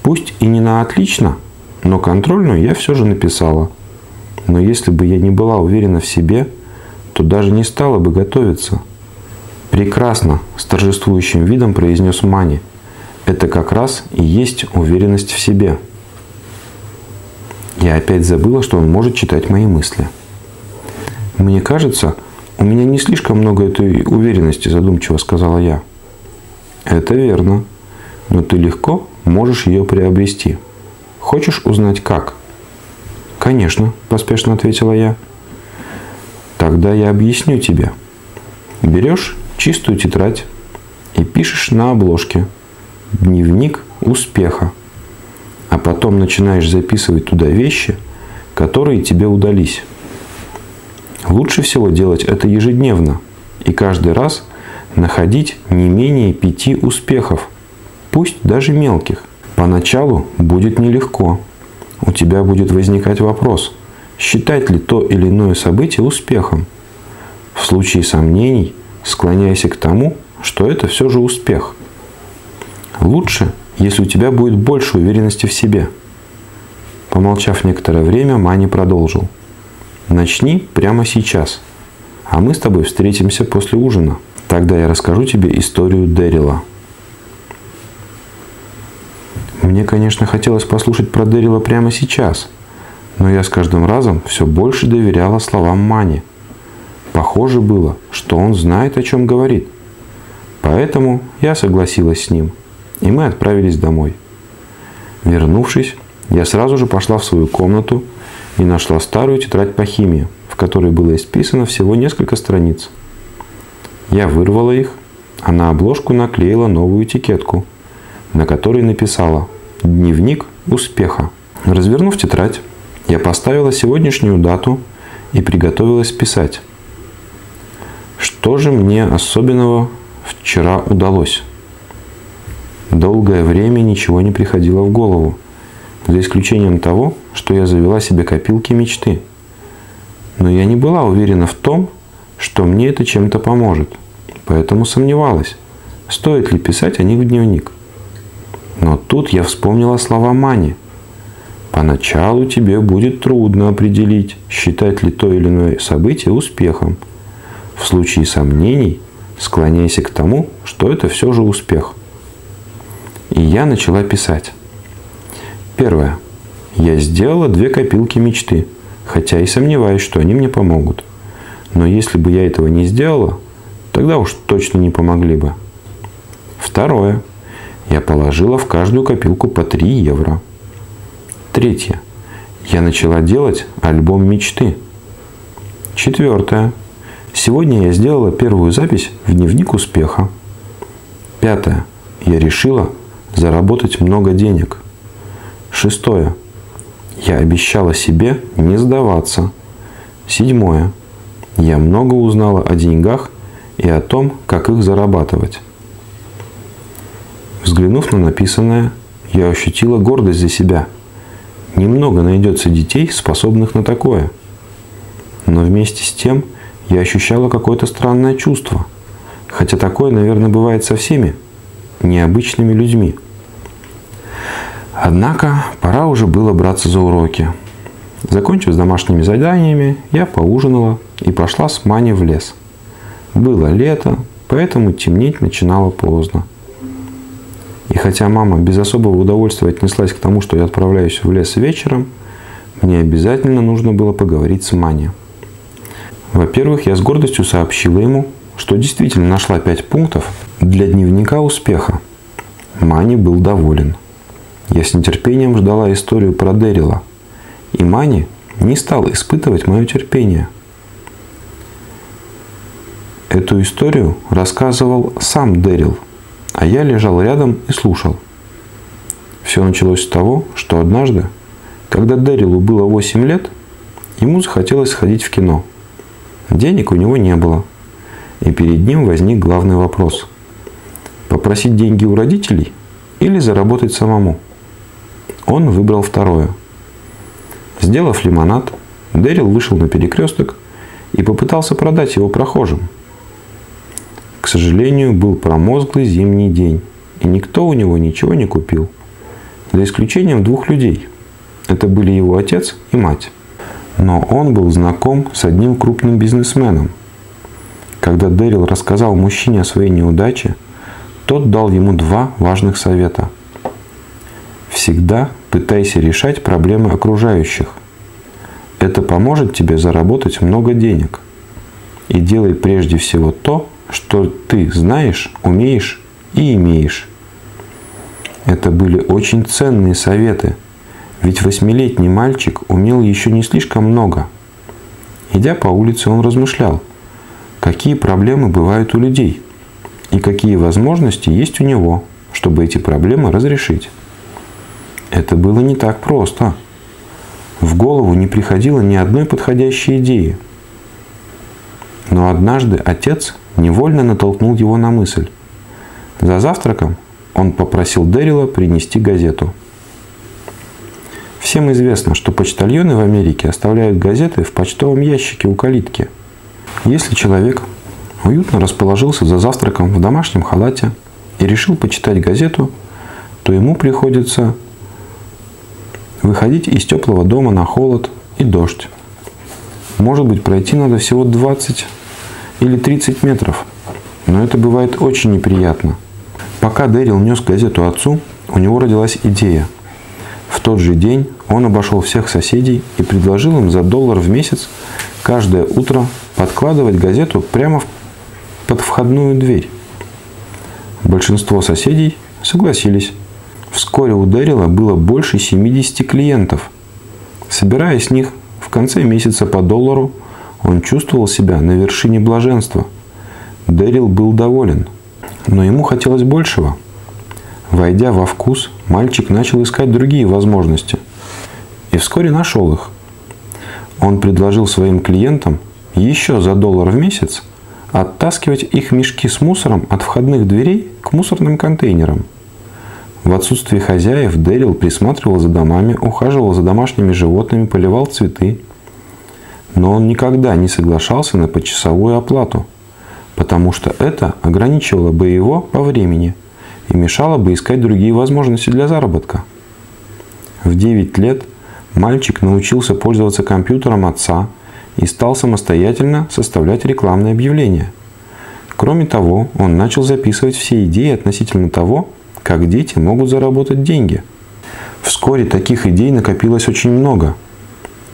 Пусть и не на отлично, но контрольную я все же написала. Но если бы я не была уверена в себе, то даже не стала бы готовиться. Прекрасно, с торжествующим видом произнес Мани. Это как раз и есть уверенность в себе. Я опять забыла, что он может читать мои мысли. Мне кажется, у меня не слишком много этой уверенности, задумчиво сказала я. Это верно, но ты легко можешь ее приобрести. Хочешь узнать как? Конечно, поспешно ответила я. Тогда я объясню тебе. Берешь чистую тетрадь и пишешь на обложке «Дневник успеха», а потом начинаешь записывать туда вещи, которые тебе удались. Лучше всего делать это ежедневно и каждый раз находить не менее пяти успехов, пусть даже мелких. Поначалу будет нелегко. У тебя будет возникать вопрос, считать ли то или иное событие успехом. В случае сомнений склоняйся к тому, что это все же успех. Лучше, если у тебя будет больше уверенности в себе. Помолчав некоторое время, Мани продолжил. Начни прямо сейчас, а мы с тобой встретимся после ужина. Тогда я расскажу тебе историю Дэрила. Мне, конечно, хотелось послушать про Дэрила прямо сейчас, но я с каждым разом все больше доверяла словам Мани. Похоже было, что он знает, о чем говорит. Поэтому я согласилась с ним, и мы отправились домой. Вернувшись, я сразу же пошла в свою комнату и нашла старую тетрадь по химии, в которой было исписано всего несколько страниц. Я вырвала их, а на обложку наклеила новую этикетку, на которой написала «Дневник успеха». Развернув тетрадь, я поставила сегодняшнюю дату и приготовилась писать. Что же мне особенного вчера удалось? Долгое время ничего не приходило в голову, за исключением того, что я завела себе копилки мечты. Но я не была уверена в том, что мне это чем-то поможет, поэтому сомневалась, стоит ли писать о них в дневник. Но тут я вспомнила слова Мани. Поначалу тебе будет трудно определить, считать ли то или иное событие успехом. В случае сомнений склоняйся к тому, что это все же успех. И я начала писать. Первое. Я сделала две копилки мечты, хотя и сомневаюсь, что они мне помогут. Но если бы я этого не сделала, тогда уж точно не помогли бы. Второе. Я положила в каждую копилку по 3 евро. Третье. Я начала делать альбом мечты. Четвертое. Сегодня я сделала первую запись в дневник успеха. Пятое. Я решила заработать много денег. Шестое. Я обещала себе не сдаваться. Седьмое. Я много узнала о деньгах и о том, как их зарабатывать. Взглянув на написанное, я ощутила гордость за себя. Немного найдется детей, способных на такое. Но вместе с тем я ощущала какое-то странное чувство. Хотя такое, наверное, бывает со всеми необычными людьми. Однако пора уже было браться за уроки. Закончив с домашними заданиями, я поужинала и пошла с Мани в лес. Было лето, поэтому темнеть начинало поздно. И хотя мама без особого удовольствия отнеслась к тому, что я отправляюсь в лес вечером, мне обязательно нужно было поговорить с Мани. Во-первых, я с гордостью сообщила ему, что действительно нашла пять пунктов для дневника успеха. Мани был доволен. Я с нетерпением ждала историю про Дэрила. И Мани не стал испытывать мое терпение. Эту историю рассказывал сам Дэрил, а я лежал рядом и слушал. Все началось с того, что однажды, Когда Дэрилу было 8 лет, ему захотелось сходить в кино. Денег у него не было. И перед ним возник главный вопрос. Попросить деньги у родителей или заработать самому? Он выбрал второе. Сделав лимонад, Дэрил вышел на перекресток и попытался продать его прохожим. К сожалению, был промозглый зимний день, и никто у него ничего не купил. За исключением двух людей. Это были его отец и мать. Но он был знаком с одним крупным бизнесменом. Когда Дэрил рассказал мужчине о своей неудаче, тот дал ему два важных совета. Всегда пытайся решать проблемы окружающих – это поможет тебе заработать много денег. И делай прежде всего то, что ты знаешь, умеешь и имеешь. Это были очень ценные советы, ведь восьмилетний мальчик умел еще не слишком много. Идя по улице, он размышлял, какие проблемы бывают у людей и какие возможности есть у него, чтобы эти проблемы разрешить. Это было не так просто – в голову не приходило ни одной подходящей идеи. Но однажды отец невольно натолкнул его на мысль. За завтраком он попросил Дэрила принести газету. Всем известно, что почтальоны в Америке оставляют газеты в почтовом ящике у калитки. Если человек уютно расположился за завтраком в домашнем халате и решил почитать газету, то ему приходится Выходить из теплого дома на холод и дождь. Может быть, пройти надо всего 20 или 30 метров, но это бывает очень неприятно. Пока Дэрил нес газету отцу, у него родилась идея. В тот же день он обошел всех соседей и предложил им за доллар в месяц каждое утро подкладывать газету прямо под входную дверь. Большинство соседей согласились. Вскоре у Дэрила было больше 70 клиентов. Собирая с них в конце месяца по доллару, он чувствовал себя на вершине блаженства. Дэрил был доволен, но ему хотелось большего. Войдя во вкус, мальчик начал искать другие возможности и вскоре нашел их. Он предложил своим клиентам еще за доллар в месяц оттаскивать их мешки с мусором от входных дверей к мусорным контейнерам – в отсутствие хозяев Дэрил присматривал за домами, ухаживал за домашними животными, поливал цветы. Но он никогда не соглашался на почасовую оплату, потому что это ограничивало бы его по времени и мешало бы искать другие возможности для заработка. В 9 лет мальчик научился пользоваться компьютером отца и стал самостоятельно составлять рекламные объявления. Кроме того, он начал записывать все идеи относительно того, как дети могут заработать деньги. Вскоре таких идей накопилось очень много.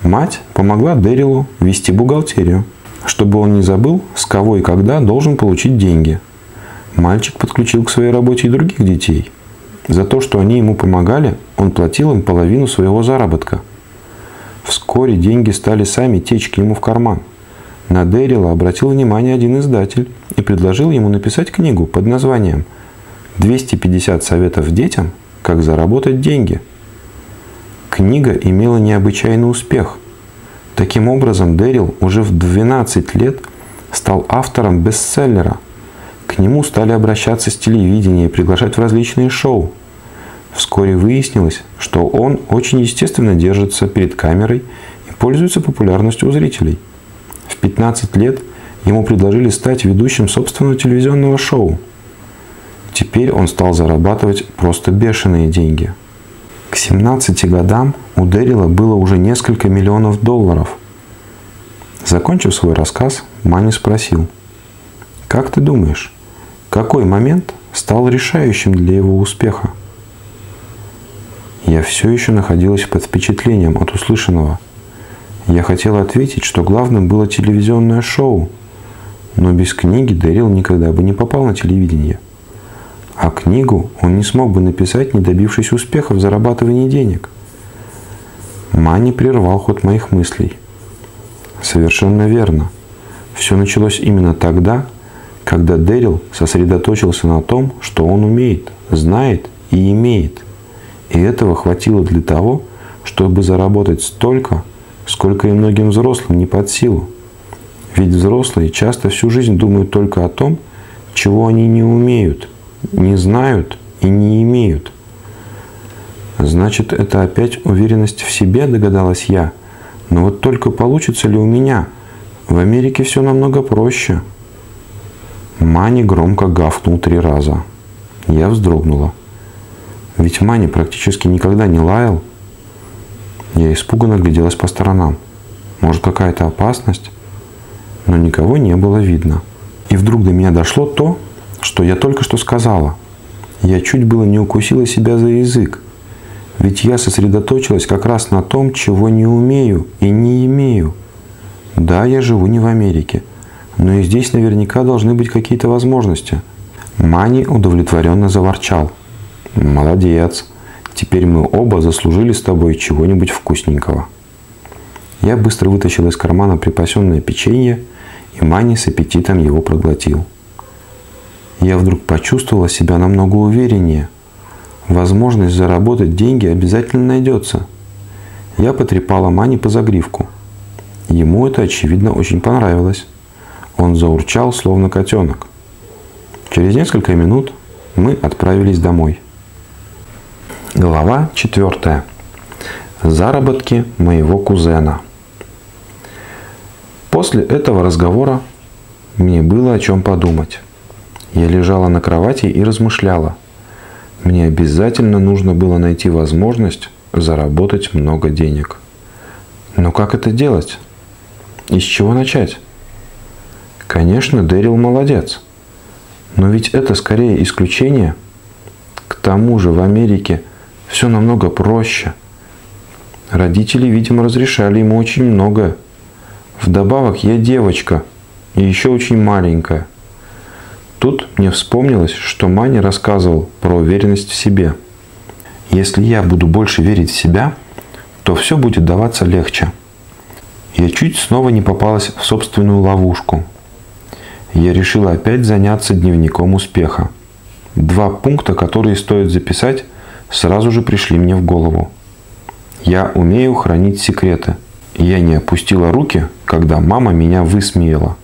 Мать помогла Дэрилу вести бухгалтерию, чтобы он не забыл, с кого и когда должен получить деньги. Мальчик подключил к своей работе и других детей. За то, что они ему помогали, он платил им половину своего заработка. Вскоре деньги стали сами течь к ему в карман. На Дэрила обратил внимание один издатель и предложил ему написать книгу под названием – 250 советов детям, как заработать деньги. Книга имела необычайный успех. Таким образом, Дэрил уже в 12 лет стал автором бестселлера. К нему стали обращаться с телевидения и приглашать в различные шоу. Вскоре выяснилось, что он очень естественно держится перед камерой и пользуется популярностью у зрителей. В 15 лет ему предложили стать ведущим собственного телевизионного шоу – Теперь он стал зарабатывать просто бешеные деньги. К 17 годам у Дэрила было уже несколько миллионов долларов. Закончив свой рассказ, Мани спросил, «Как ты думаешь, какой момент стал решающим для его успеха?» Я все еще находилась под впечатлением от услышанного. Я хотела ответить, что главным было телевизионное шоу, но без книги Дэрил никогда бы не попал на телевидение – а книгу он не смог бы написать, не добившись успеха в зарабатывании денег. Мани прервал ход моих мыслей. Совершенно верно. Все началось именно тогда, когда Дэрил сосредоточился на том, что он умеет, знает и имеет. И этого хватило для того, чтобы заработать столько, сколько и многим взрослым не под силу. Ведь взрослые часто всю жизнь думают только о том, чего они не умеют, не знают и не имеют. Значит, это опять уверенность в себе, догадалась я. Но вот только получится ли у меня? В Америке все намного проще. Мани громко гавкнул три раза. Я вздрогнула. Ведь Мани практически никогда не лаял. Я испуганно гляделась по сторонам. Может, какая-то опасность? Но никого не было видно. И вдруг до меня дошло то, что я только что сказала. Я чуть было не укусила себя за язык. Ведь я сосредоточилась как раз на том, чего не умею и не имею. Да, я живу не в Америке, но и здесь наверняка должны быть какие-то возможности. Мани удовлетворенно заворчал. Молодец. Теперь мы оба заслужили с тобой чего-нибудь вкусненького. Я быстро вытащил из кармана припасенное печенье, и Мани с аппетитом его проглотил. Я вдруг почувствовала себя намного увереннее. Возможность заработать деньги обязательно найдется. Я потрепала Мани по загривку. Ему это, очевидно, очень понравилось. Он заурчал, словно котенок. Через несколько минут мы отправились домой. Глава 4. Заработки моего кузена. После этого разговора мне было о чем подумать. Я лежала на кровати и размышляла. Мне обязательно нужно было найти возможность заработать много денег. Но как это делать? И с чего начать? Конечно, Дэрил молодец. Но ведь это скорее исключение. К тому же в Америке – все намного проще. Родители, видимо, разрешали ему очень многое. Вдобавок я девочка и еще очень маленькая. Тут мне вспомнилось, что Маня рассказывал про уверенность в себе. Если я буду больше верить в себя, то все будет даваться легче. Я чуть снова не попалась в собственную ловушку. Я решила опять заняться дневником успеха. Два пункта, которые стоит записать – сразу же пришли мне в голову. Я умею хранить секреты. Я не опустила руки, когда мама меня высмеяла.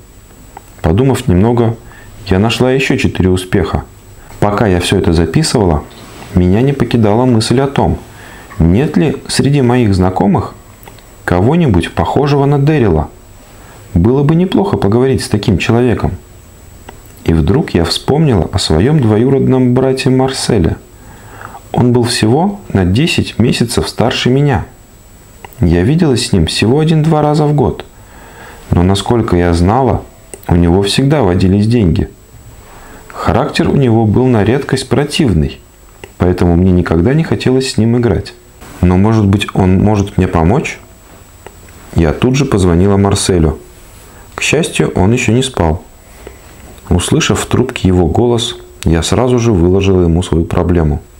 Подумав немного, я нашла еще четыре успеха. Пока я все это записывала, меня не покидала мысль о том, нет ли среди моих знакомых кого-нибудь похожего на Дэрила. Было бы неплохо поговорить с таким человеком. И вдруг я вспомнила о своем двоюродном брате Марселе – он был всего на 10 месяцев старше меня. Я виделась с ним всего один-два раза в год. Но насколько я знала, у него всегда водились деньги. Характер у него был на редкость противный, поэтому мне никогда не хотелось с ним играть. Но может быть он может мне помочь? Я тут же позвонила Марселю. К счастью, он еще не спал. Услышав в трубке его голос, я сразу же выложила ему свою проблему –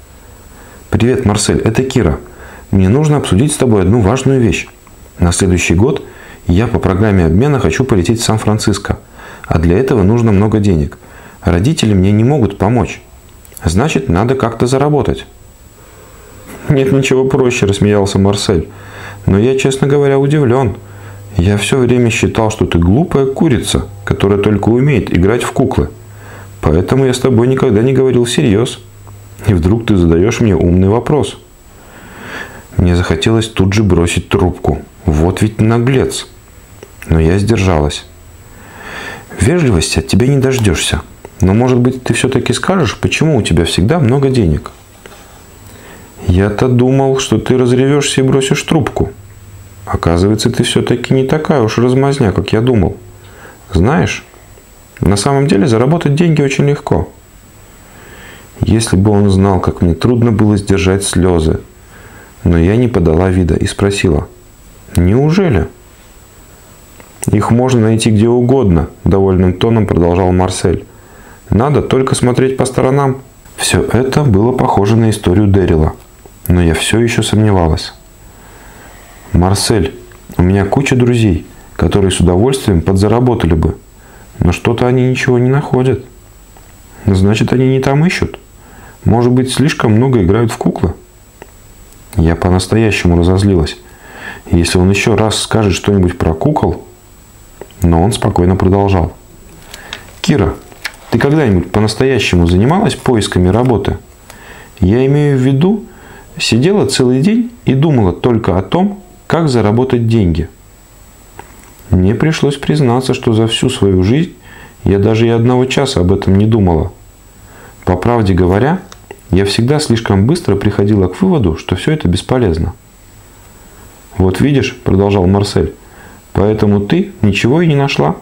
Привет, Марсель, это Кира. Мне нужно обсудить с тобой одну важную вещь. На следующий год я по программе обмена хочу полететь в Сан-Франциско. А для этого нужно много денег. Родители мне не могут помочь. Значит, надо как-то заработать. Нет ничего проще, рассмеялся Марсель. Но я, честно говоря, удивлен. Я все время считал, что ты глупая курица, которая только умеет играть в куклы. Поэтому я с тобой никогда не говорил всерьез. И вдруг ты задаешь мне умный вопрос. Мне захотелось тут же бросить трубку. Вот ведь наглец. Но я сдержалась. Вежливости от тебя не дождешься. Но, может быть, ты все-таки скажешь, почему у тебя всегда много денег? Я-то думал, что ты разревешься и бросишь трубку. Оказывается, ты все-таки не такая уж размазня, как я думал. Знаешь, на самом деле заработать деньги очень легко. Если бы он знал, как мне трудно было сдержать слезы. Но я не подала вида и спросила. «Неужели?» «Их можно найти где угодно», – довольным тоном продолжал Марсель. «Надо только смотреть по сторонам». Все это было похоже на историю Дэрила, но я все еще сомневалась. «Марсель, у меня куча друзей, которые с удовольствием подзаработали бы, но что-то они ничего не находят. Значит, они не там ищут». Может быть, слишком много играют в куклы? Я по-настоящему разозлилась. Если он еще раз скажет что-нибудь про кукол, но он спокойно продолжал. Кира, ты когда-нибудь по-настоящему занималась поисками работы? Я имею в виду, сидела целый день и думала только о том, как заработать деньги. Мне пришлось признаться, что за всю свою жизнь я даже и одного часа об этом не думала. По правде говоря, я всегда слишком быстро приходила к выводу, что все это бесполезно. «Вот видишь», – продолжал Марсель, – «поэтому ты ничего и не нашла.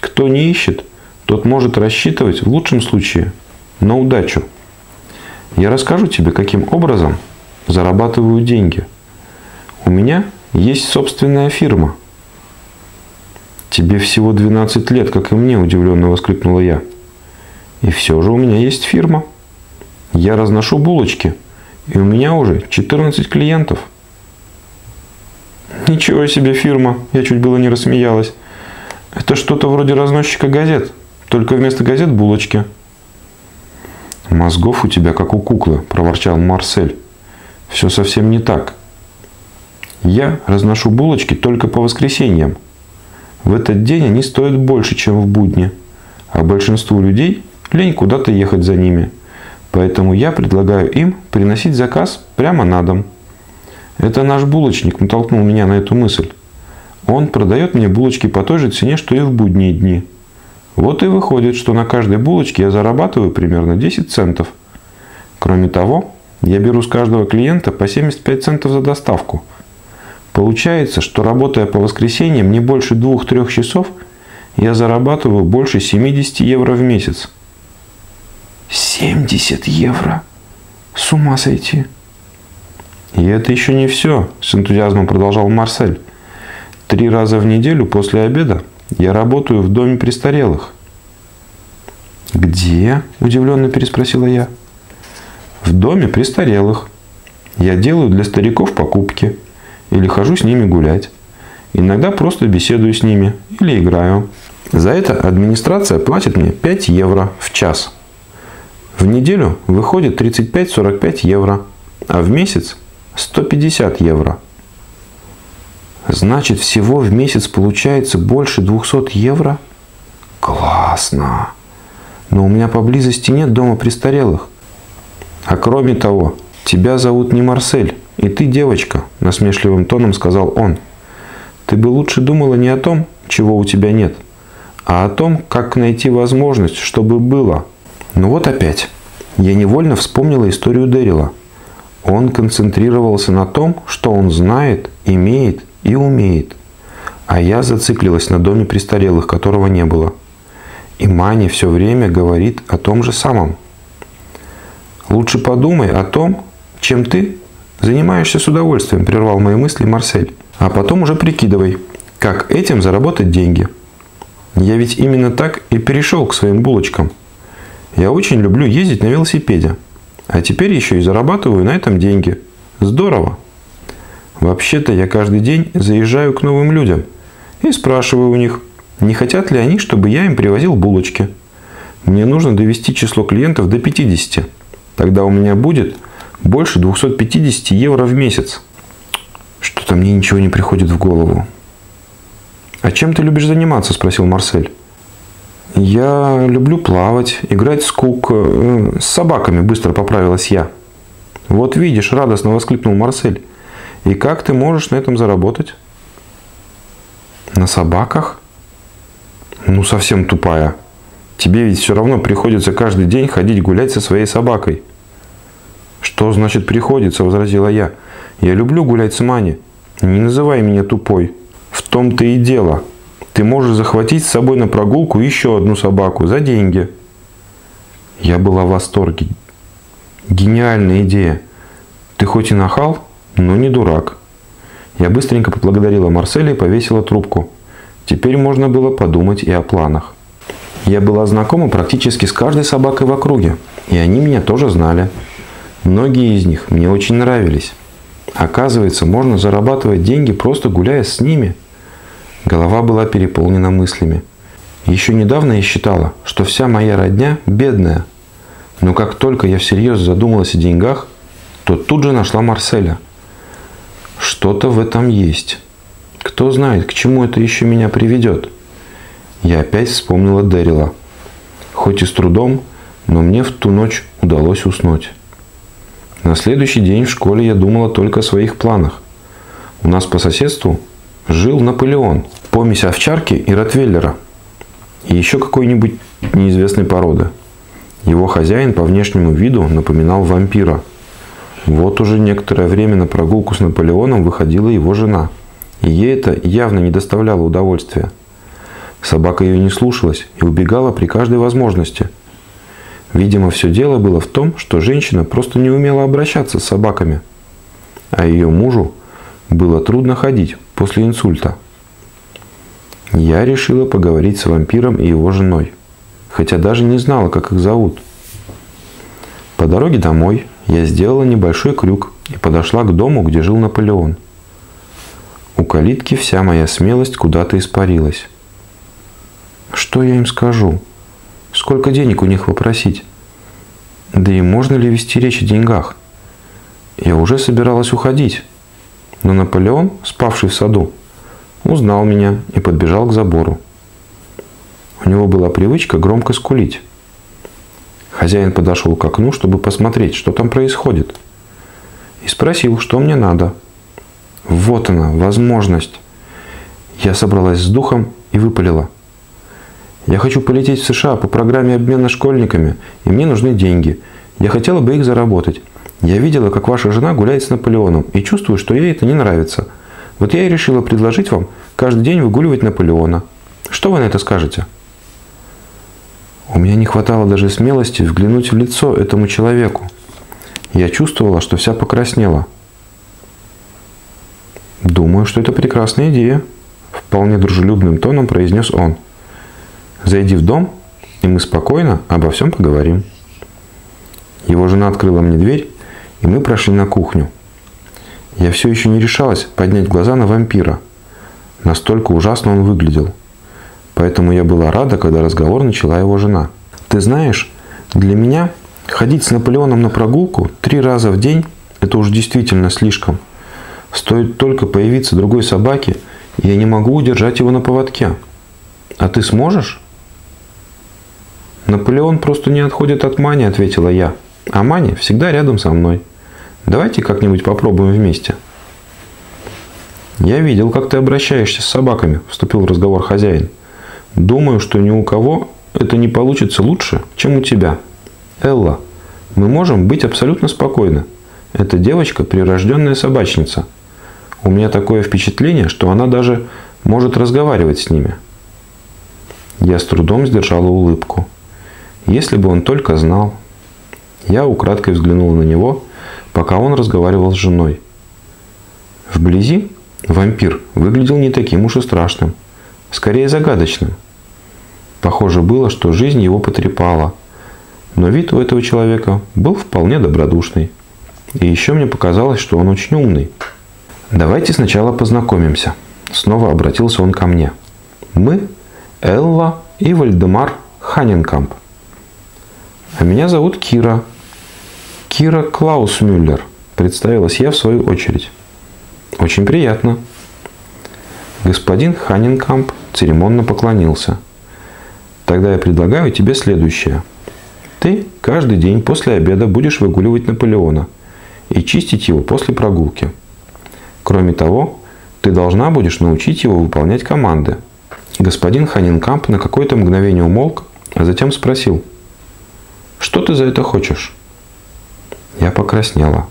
Кто не ищет, тот может рассчитывать в лучшем случае на удачу. Я расскажу тебе, каким образом зарабатываю деньги. У меня есть собственная фирма. Тебе всего 12 лет, как и мне, удивленно воскликнула я. И все же у меня есть фирма. Я разношу булочки, и у меня уже 14 клиентов. Ничего себе фирма, я чуть было не рассмеялась. Это что-то вроде разносчика газет, только вместо газет булочки. Мозгов у тебя как у куклы, проворчал Марсель. Все совсем не так. Я разношу булочки только по воскресеньям. В этот день они стоят больше, чем в будни. А большинству людей лень куда-то ехать за ними. Поэтому я предлагаю им приносить заказ прямо на дом. Это наш булочник натолкнул меня на эту мысль. Он продает мне булочки по той же цене, что и в будние дни. Вот и выходит, что на каждой булочке я зарабатываю примерно 10 центов. Кроме того, я беру с каждого клиента по 75 центов за доставку. Получается, что работая по воскресеньям не больше 2-3 часов, я зарабатываю больше 70 евро в месяц. 70 евро? С ума сойти. И это еще не все, с энтузиазмом продолжал Марсель. Три раза в неделю после обеда я работаю в доме престарелых. Где? Удивленно переспросила я. В доме престарелых. Я делаю для стариков покупки или хожу с ними гулять. Иногда просто беседую с ними или играю. За это администрация платит мне 5 евро в час. В неделю выходит 35-45 евро, а в месяц 150 евро. Значит, всего в месяц получается больше 200 евро? Классно! Но у меня поблизости нет дома престарелых. А кроме того, тебя зовут не Марсель, и ты девочка, насмешливым тоном сказал он. Ты бы лучше думала не о том, чего у тебя нет, а о том, как найти возможность, чтобы было. Ну вот опять. Я невольно вспомнила историю Дэрила. Он концентрировался на том, что он знает, имеет и умеет. А я зациклилась на доме престарелых, которого не было. И Мани все время говорит о том же самом. Лучше подумай о том, чем ты занимаешься с удовольствием, прервал мои мысли Марсель. А потом уже прикидывай, как этим заработать деньги. Я ведь именно так и перешел к своим булочкам. Я очень люблю ездить на велосипеде. А теперь еще и зарабатываю на этом деньги. Здорово. Вообще-то я каждый день заезжаю к новым людям и спрашиваю у них, не хотят ли они, чтобы я им привозил булочки. Мне нужно довести число клиентов до 50. Тогда у меня будет больше 250 евро в месяц. Что-то мне ничего не приходит в голову. «А чем ты любишь заниматься?» – спросил Марсель. «Я люблю плавать, играть с кук... Э, с собаками», – быстро поправилась я. «Вот видишь», – радостно воскликнул Марсель. «И как ты можешь на этом заработать?» «На собаках?» «Ну, совсем тупая. Тебе ведь все равно приходится каждый день ходить гулять со своей собакой». «Что значит приходится?» – возразила я. «Я люблю гулять с Мани. Не называй меня тупой». «В том-то и дело. Ты можешь захватить с собой на прогулку еще одну собаку за деньги». Я была в восторге. Гениальная идея. Ты хоть и нахал, но не дурак. Я быстренько поблагодарила Марселя и повесила трубку. Теперь можно было подумать и о планах. Я была знакома практически с каждой собакой в округе, и они меня тоже знали. Многие из них мне очень нравились. Оказывается, можно зарабатывать деньги просто гуляя с ними. Голова была переполнена мыслями. Еще недавно я считала, что вся моя родня бедная. Но как только я всерьез задумалась о деньгах, то тут же нашла Марселя – Что-то в этом есть. Кто знает, к чему это еще меня приведет. Я опять вспомнила Дэрила. Хоть и с трудом, но мне в ту ночь удалось уснуть. На следующий день в школе я думала только о своих планах. У нас по соседству жил Наполеон, помесь овчарки и ротвейлера. И еще какой-нибудь неизвестной породы. Его хозяин по внешнему виду напоминал вампира. Вот уже некоторое время на прогулку с Наполеоном выходила его жена. И ей это явно не доставляло удовольствия. Собака ее не слушалась и убегала при каждой возможности – Видимо, все дело было в том, что женщина просто не умела обращаться с собаками, а ее мужу было трудно ходить после инсульта. Я решила поговорить с вампиром и его женой, хотя даже не знала, как их зовут. По дороге домой я сделала небольшой крюк и подошла к дому, где жил Наполеон. У калитки вся моя смелость куда-то испарилась. Что я им скажу? Сколько денег у них попросить? Да и можно ли вести речь о деньгах? Я уже собиралась уходить. Но Наполеон, спавший в саду, узнал меня и подбежал к забору. У него была привычка громко скулить. Хозяин подошел к окну, чтобы посмотреть, что там происходит. И спросил, что мне надо. Вот она, возможность. Я собралась с духом и выпалила – я хочу полететь в США по программе обмена школьниками, и мне нужны деньги. Я хотела бы их заработать. Я видела, как ваша жена гуляет с Наполеоном, и чувствую, что ей это не нравится. Вот я и решила предложить вам каждый день выгуливать Наполеона. Что вы на это скажете? У меня не хватало даже смелости взглянуть в лицо этому человеку. Я чувствовала, что вся покраснела. «Думаю, что это прекрасная идея», – вполне дружелюбным тоном произнес он – Зайди в дом, и мы спокойно обо всем поговорим. Его жена открыла мне дверь, и мы прошли на кухню. Я все еще не решалась поднять глаза на вампира. Настолько ужасно он выглядел. Поэтому я была рада, когда разговор начала его жена. Ты знаешь, для меня ходить с Наполеоном на прогулку три раза в день – это уже действительно слишком. Стоит только появиться другой собаке, и я не могу удержать его на поводке. А ты сможешь? «Наполеон просто не отходит от Мани», – ответила я. «А Мани всегда рядом со мной. Давайте как-нибудь попробуем вместе». «Я видел, как ты обращаешься с собаками», – вступил в разговор хозяин. «Думаю, что ни у кого это не получится лучше, чем у тебя. Элла, мы можем быть абсолютно спокойны. Эта девочка – прирожденная собачница. У меня такое впечатление, что она даже может разговаривать с ними». Я с трудом сдержала улыбку. Если бы он только знал. Я украдкой взглянул на него, пока он разговаривал с женой. Вблизи вампир выглядел не таким уж и страшным, скорее загадочным. Похоже было, что жизнь его потрепала, но вид у этого человека был вполне добродушный. И еще мне показалось, что он очень умный. Давайте сначала познакомимся. Снова обратился он ко мне. Мы Элла и Вальдемар Ханенкамп. А меня зовут Кира. Кира Клаус Мюллер. Представилась я в свою очередь. Очень приятно. Господин Ханенкамп церемонно поклонился. Тогда я предлагаю тебе следующее. Ты каждый день после обеда будешь выгуливать Наполеона и чистить его после прогулки. Кроме того, ты должна будешь научить его выполнять команды. Господин Ханенкамп на какое-то мгновение умолк, а затем спросил – что ты за это хочешь? Я покраснела.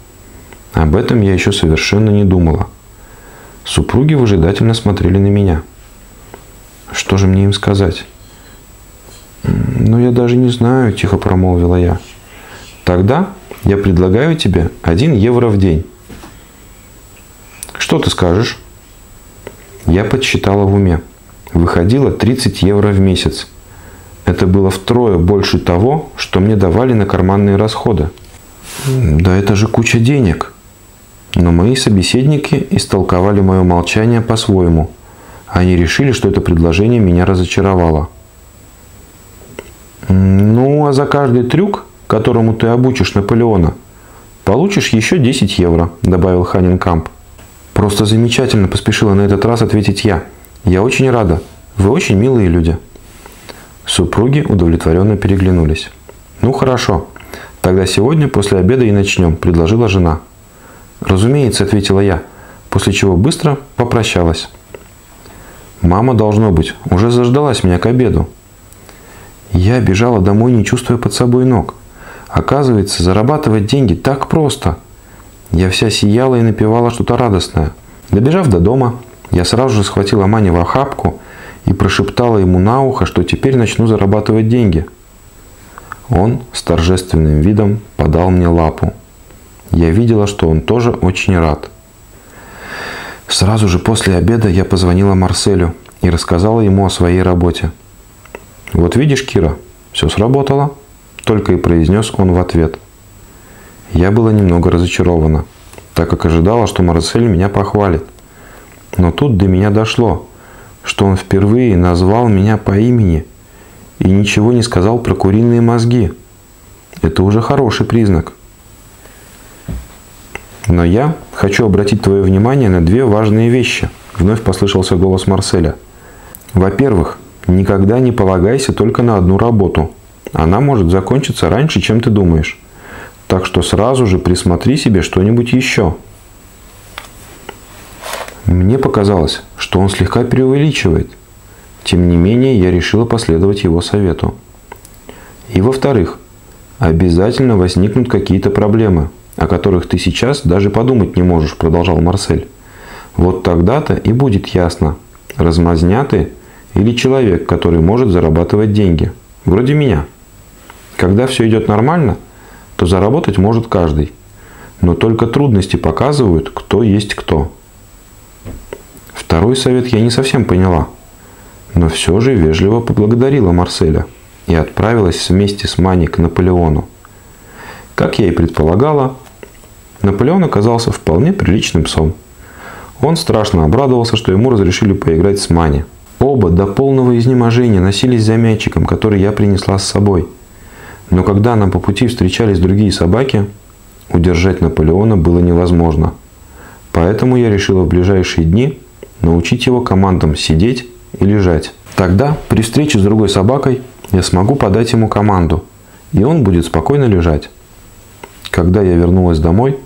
Об этом я еще совершенно не думала. Супруги выжидательно смотрели на меня. Что же мне им сказать? «Ну, я даже не знаю», – тихо промолвила я. «Тогда я предлагаю тебе один евро в день». «Что ты скажешь?» Я подсчитала в уме. Выходило 30 евро в месяц – это было втрое больше того, что мне давали на карманные расходы. Да это же куча денег. Но мои собеседники истолковали мое молчание по-своему. Они решили, что это предложение меня разочаровало. Ну, а за каждый трюк, которому ты обучишь Наполеона, получишь еще 10 евро, добавил Ханенкамп. Просто замечательно поспешила на этот раз ответить я. Я очень рада. Вы очень милые люди. Супруги удовлетворенно переглянулись. Ну хорошо, тогда сегодня после обеда и начнем, предложила жена. Разумеется, ответила я, после чего быстро попрощалась. Мама, должно быть, уже заждалась меня к обеду. Я бежала домой, не чувствуя под собой ног. Оказывается, зарабатывать деньги так просто. Я вся сияла и напевала что-то радостное. Добежав до дома, я сразу же схватила Мани в охапку и прошептала ему на ухо, что теперь начну зарабатывать деньги. Он с торжественным видом подал мне лапу. Я видела, что он тоже очень рад. Сразу же после обеда я позвонила Марселю и рассказала ему о своей работе. «Вот видишь, Кира, все сработало», – только и произнес он в ответ. Я была немного разочарована, так как ожидала, что Марсель меня похвалит. Но тут до меня дошло, что он впервые назвал меня по имени и ничего не сказал про куриные мозги. Это уже хороший признак. Но я хочу обратить твое внимание на две важные вещи. Вновь послышался голос Марселя. Во-первых, никогда не полагайся только на одну работу. Она может закончиться раньше, чем ты думаешь. Так что сразу же присмотри себе что-нибудь еще. Мне показалось, что он слегка преувеличивает. Тем не менее, я решила последовать его совету. И во-вторых, обязательно возникнут какие-то проблемы – о которых ты сейчас даже подумать не можешь, продолжал Марсель. Вот тогда-то и будет ясно, размазня ты или человек, который может зарабатывать деньги, вроде меня. Когда все идет нормально, то заработать может каждый. Но только трудности показывают, кто есть кто. Второй совет я не совсем поняла, но все же вежливо поблагодарила Марселя и отправилась вместе с Мани к Наполеону. Как я и предполагала, Наполеон оказался вполне приличным псом. Он страшно обрадовался, что ему разрешили поиграть с Мани. Оба до полного изнеможения носились за мячиком, который я принесла с собой. Но когда нам по пути встречались другие собаки, удержать Наполеона было невозможно. Поэтому я решила в ближайшие дни научить его командам сидеть и лежать. Тогда, при встрече с другой собакой, я смогу подать ему команду, и он будет спокойно лежать. Когда я вернулась домой,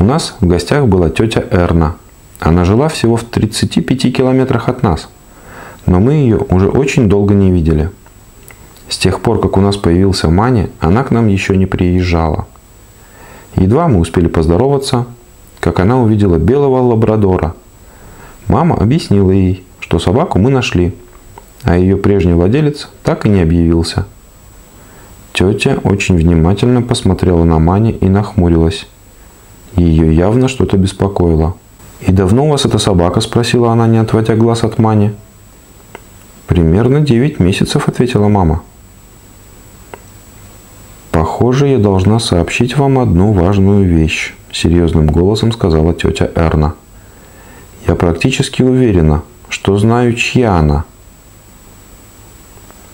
у нас в гостях была тетя Эрна. Она жила всего в 35 километрах от нас, но мы ее уже очень долго не видели. С тех пор, как у нас появился Мани, она к нам еще не приезжала. Едва мы успели поздороваться, как она увидела белого лабрадора. Мама объяснила ей, что собаку мы нашли, а ее прежний владелец так и не объявился. Тетя очень внимательно посмотрела на Мани и нахмурилась. Ее явно что-то беспокоило. «И давно у вас эта собака?» – спросила она, не отводя глаз от Мани. «Примерно 9 месяцев», – ответила мама. «Похоже, я должна сообщить вам одну важную вещь», – серьезным голосом сказала тетя Эрна. «Я практически уверена, что знаю, чья она».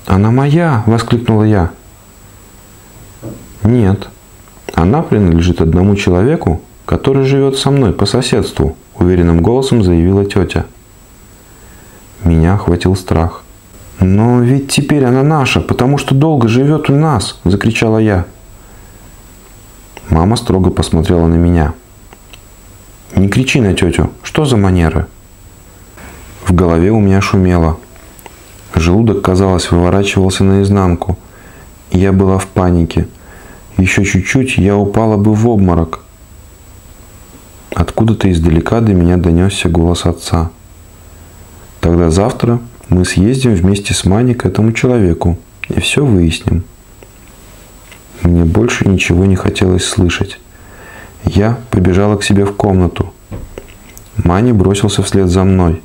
«Она моя!» – воскликнула я. «Нет, она принадлежит одному человеку, который живет со мной по соседству», – уверенным голосом заявила тетя. Меня охватил страх. «Но ведь теперь она наша, потому что долго живет у нас!» – закричала я. Мама строго посмотрела на меня. «Не кричи на тетю, что за манеры?» В голове у меня шумело. Желудок, казалось, выворачивался наизнанку. Я была в панике. Еще чуть-чуть, я упала бы в обморок. Откуда-то издалека до меня донесся голос отца. Тогда завтра мы съездим вместе с Маней к этому человеку и все выясним. Мне больше ничего не хотелось слышать. Я побежала к себе в комнату. Мани бросился вслед за мной.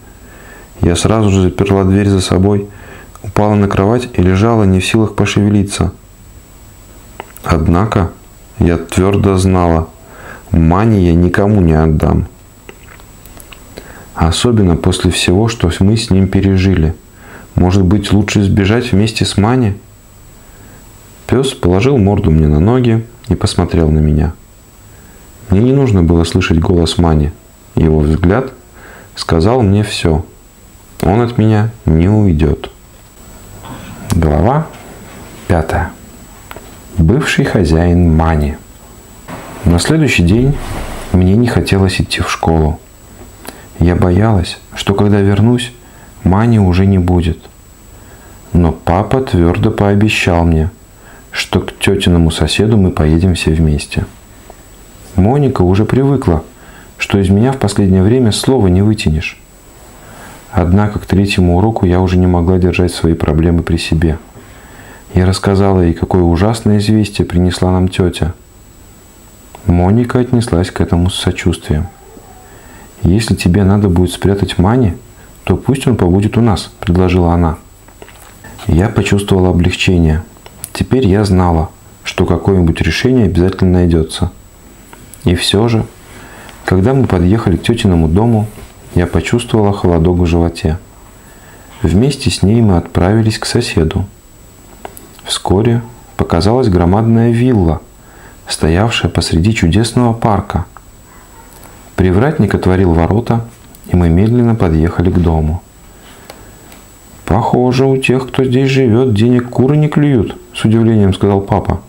Я сразу же заперла дверь за собой, упала на кровать и лежала не в силах пошевелиться. Однако я твердо знала – Мани я никому не отдам. Особенно после всего, что мы с ним пережили. Может быть, лучше сбежать вместе с Мани? Пес положил морду мне на ноги и посмотрел на меня. Мне не нужно было слышать голос Мани. Его взгляд сказал мне все. Он от меня не уйдет. Глава пятая. Бывший хозяин Мани. На следующий день мне не хотелось идти в школу. Я боялась, что когда вернусь, Мани уже не будет. Но папа твердо пообещал мне, что к тетиному соседу мы поедем все вместе. Моника уже привыкла, что из меня в последнее время слова не вытянешь. Однако к третьему уроку я уже не могла держать свои проблемы при себе. Я рассказала ей, какое ужасное известие принесла нам тетя. Моника отнеслась к этому с сочувствием. «Если тебе надо будет спрятать Мани, то пусть он побудет у нас», – предложила она. Я почувствовала облегчение. Теперь я знала, что какое-нибудь решение обязательно найдется. И все же, когда мы подъехали к тетиному дому, я почувствовала холодок в животе. Вместе с ней мы отправились к соседу. Вскоре показалась громадная вилла, стоявшая посреди чудесного парка. Привратник отворил ворота, и мы медленно подъехали к дому. «Похоже, у тех, кто здесь живет, денег куры не клюют», – с удивлением сказал папа.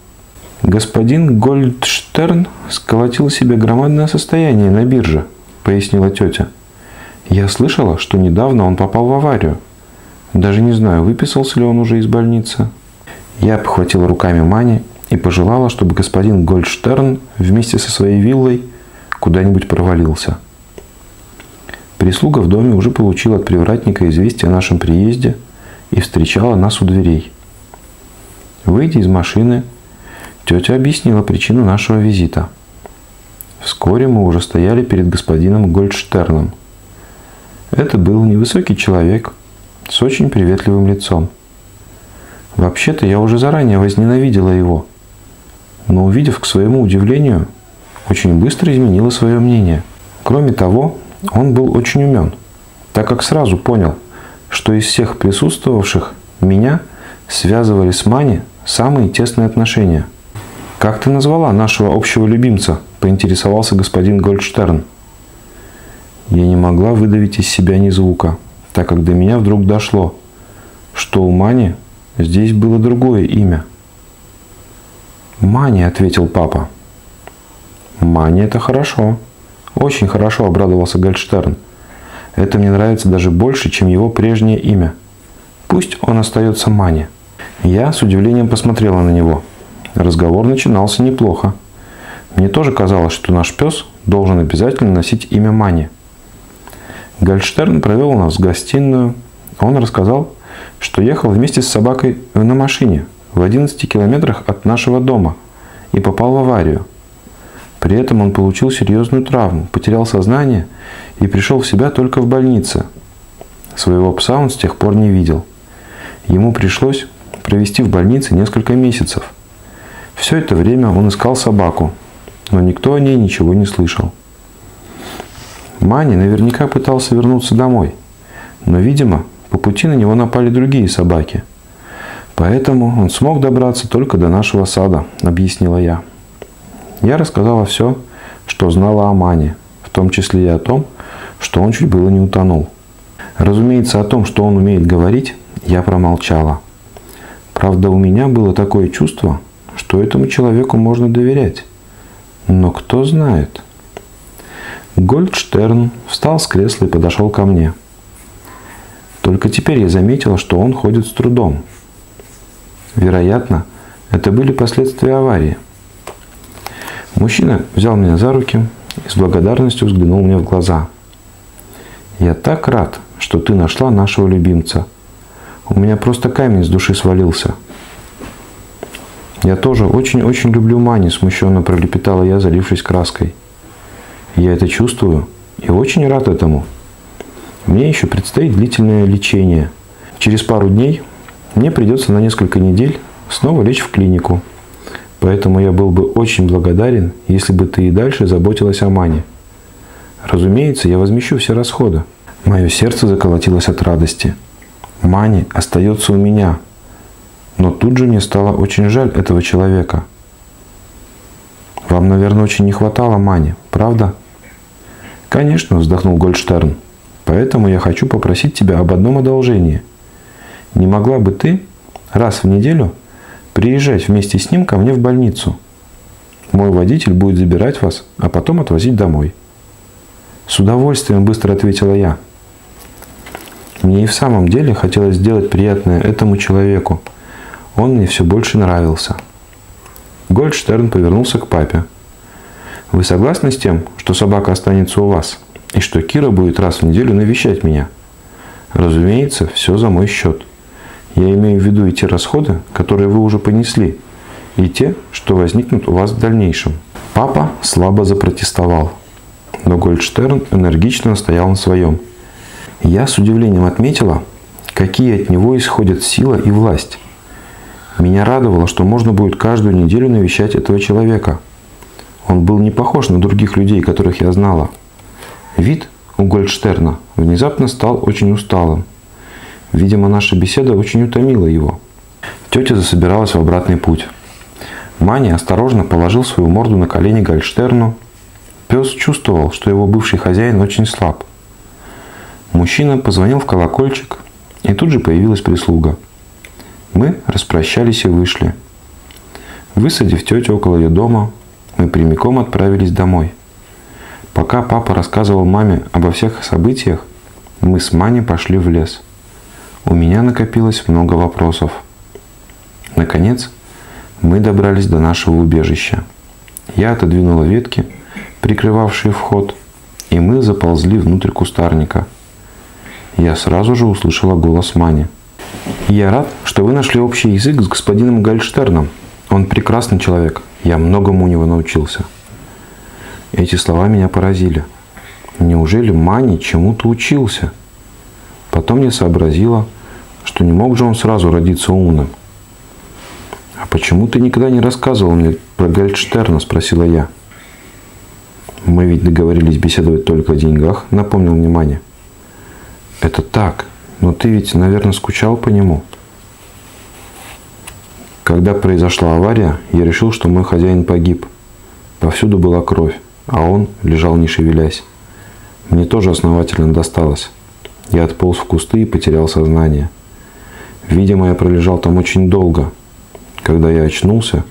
«Господин Гольдштерн сколотил себе громадное состояние на бирже», – пояснила тетя. «Я слышала, что недавно он попал в аварию. Даже не знаю, выписался ли он уже из больницы». Я обхватила руками Мани и пожелала, чтобы господин Гольдштерн вместе со своей виллой куда-нибудь провалился – Прислуга в доме уже получила от привратника известие о нашем приезде и встречала нас у дверей. Выйдя из машины, тетя объяснила причину нашего визита. Вскоре мы уже стояли перед господином Гольдштерном. Это был невысокий человек с очень приветливым лицом. Вообще-то я уже заранее возненавидела его, но увидев к своему удивлению, очень быстро изменила свое мнение. Кроме того, он был очень умен, так как сразу понял, что из всех присутствовавших меня связывали с Мани самые тесные отношения. «Как ты назвала нашего общего любимца?» – поинтересовался господин Гольдштерн. Я не могла выдавить из себя ни звука, так как до меня вдруг дошло, что у Мани здесь было другое имя. «Мани», – ответил папа. «Мани – это хорошо», очень хорошо обрадовался Гольдштерн. Это мне нравится даже больше, чем его прежнее имя. Пусть он остается Мани. Я с удивлением посмотрела на него. Разговор начинался неплохо. Мне тоже казалось, что наш пес должен обязательно носить имя Мани. Гольдштерн провел нас в гостиную. Он рассказал, что ехал вместе с собакой на машине в 11 километрах от нашего дома и попал в аварию. При этом он получил серьезную травму, потерял сознание и пришел в себя только в больнице. Своего пса он с тех пор не видел. Ему пришлось провести в больнице несколько месяцев. Все это время он искал собаку, но никто о ней ничего не слышал. Мани наверняка пытался вернуться домой, но, видимо, по пути на него напали другие собаки. Поэтому он смог добраться только до нашего сада, объяснила я. Я рассказала все, что знала о Мане, в том числе и о том, что он чуть было не утонул. Разумеется, о том, что он умеет говорить, я промолчала. Правда, у меня было такое чувство, что этому человеку можно доверять. Но кто знает? Гольдштерн встал с кресла и подошел ко мне. Только теперь я заметила, что он ходит с трудом. Вероятно, это были последствия аварии – Мужчина взял меня за руки и с благодарностью взглянул мне в глаза. «Я так рад, что ты нашла нашего любимца. У меня просто камень с души свалился». «Я тоже очень-очень люблю Мани», – смущенно пролепетала я, залившись краской. «Я это чувствую и очень рад этому. Мне еще предстоит длительное лечение. Через пару дней мне придется на несколько недель снова лечь в клинику – Поэтому я был бы очень благодарен, если бы ты и дальше заботилась о Мане. Разумеется, я возмещу все расходы. Мое сердце заколотилось от радости. Мани остается у меня. Но тут же мне стало очень жаль этого человека. Вам, наверное, очень не хватало Мани, правда? Конечно, вздохнул Гольдштерн. Поэтому я хочу попросить тебя об одном одолжении. Не могла бы ты раз в неделю приезжать вместе с ним ко мне в больницу? Мой водитель будет забирать вас, а потом отвозить домой. С удовольствием быстро ответила я. Мне и в самом деле хотелось сделать приятное этому человеку. Он мне все больше нравился. Гольдштерн повернулся к папе. «Вы согласны с тем, что собака останется у вас, и что Кира будет раз в неделю навещать меня?» «Разумеется, все за мой счет. Я имею в виду и те расходы, которые вы уже понесли, и те, что возникнут у вас в дальнейшем». Папа слабо запротестовал, но Гольдштерн энергично стоял на своем. Я с удивлением отметила, какие от него исходят сила и власть. Меня радовало, что можно будет каждую неделю навещать этого человека – он был не похож на других людей, которых я знала. Вид у Гольдштерна внезапно стал очень усталым. Видимо, наша беседа очень утомила его. Тетя засобиралась в обратный путь. Маня осторожно положил свою морду на колени Гольдштерну. Пес чувствовал, что его бывший хозяин очень слаб. Мужчина позвонил в колокольчик, и тут же появилась прислуга. Мы распрощались и вышли. Высадив тетю около ее дома, мы прямиком отправились домой. Пока папа рассказывал маме обо всех событиях, мы с Маней пошли в лес. У меня накопилось много вопросов. Наконец, мы добрались до нашего убежища. Я отодвинула ветки, прикрывавшие вход, и мы заползли внутрь кустарника. Я сразу же услышала голос Мани. «Я рад, что вы нашли общий язык с господином Гальштерном. Он прекрасный человек. Я многому у него научился. Эти слова меня поразили. Неужели Мани чему-то учился? Потом я сообразила, что не мог же он сразу родиться умным. «А почему ты никогда не рассказывал мне про Гальдштерна?» – спросила я. «Мы ведь договорились беседовать только о деньгах», – напомнил внимание. «Это так, но ты ведь, наверное, скучал по нему». Когда произошла авария, я решил, что мой хозяин погиб. Повсюду была кровь, а он лежал не шевелясь. Мне тоже основательно досталось. Я отполз в кусты и потерял сознание. Видимо, я пролежал там очень долго. Когда я очнулся,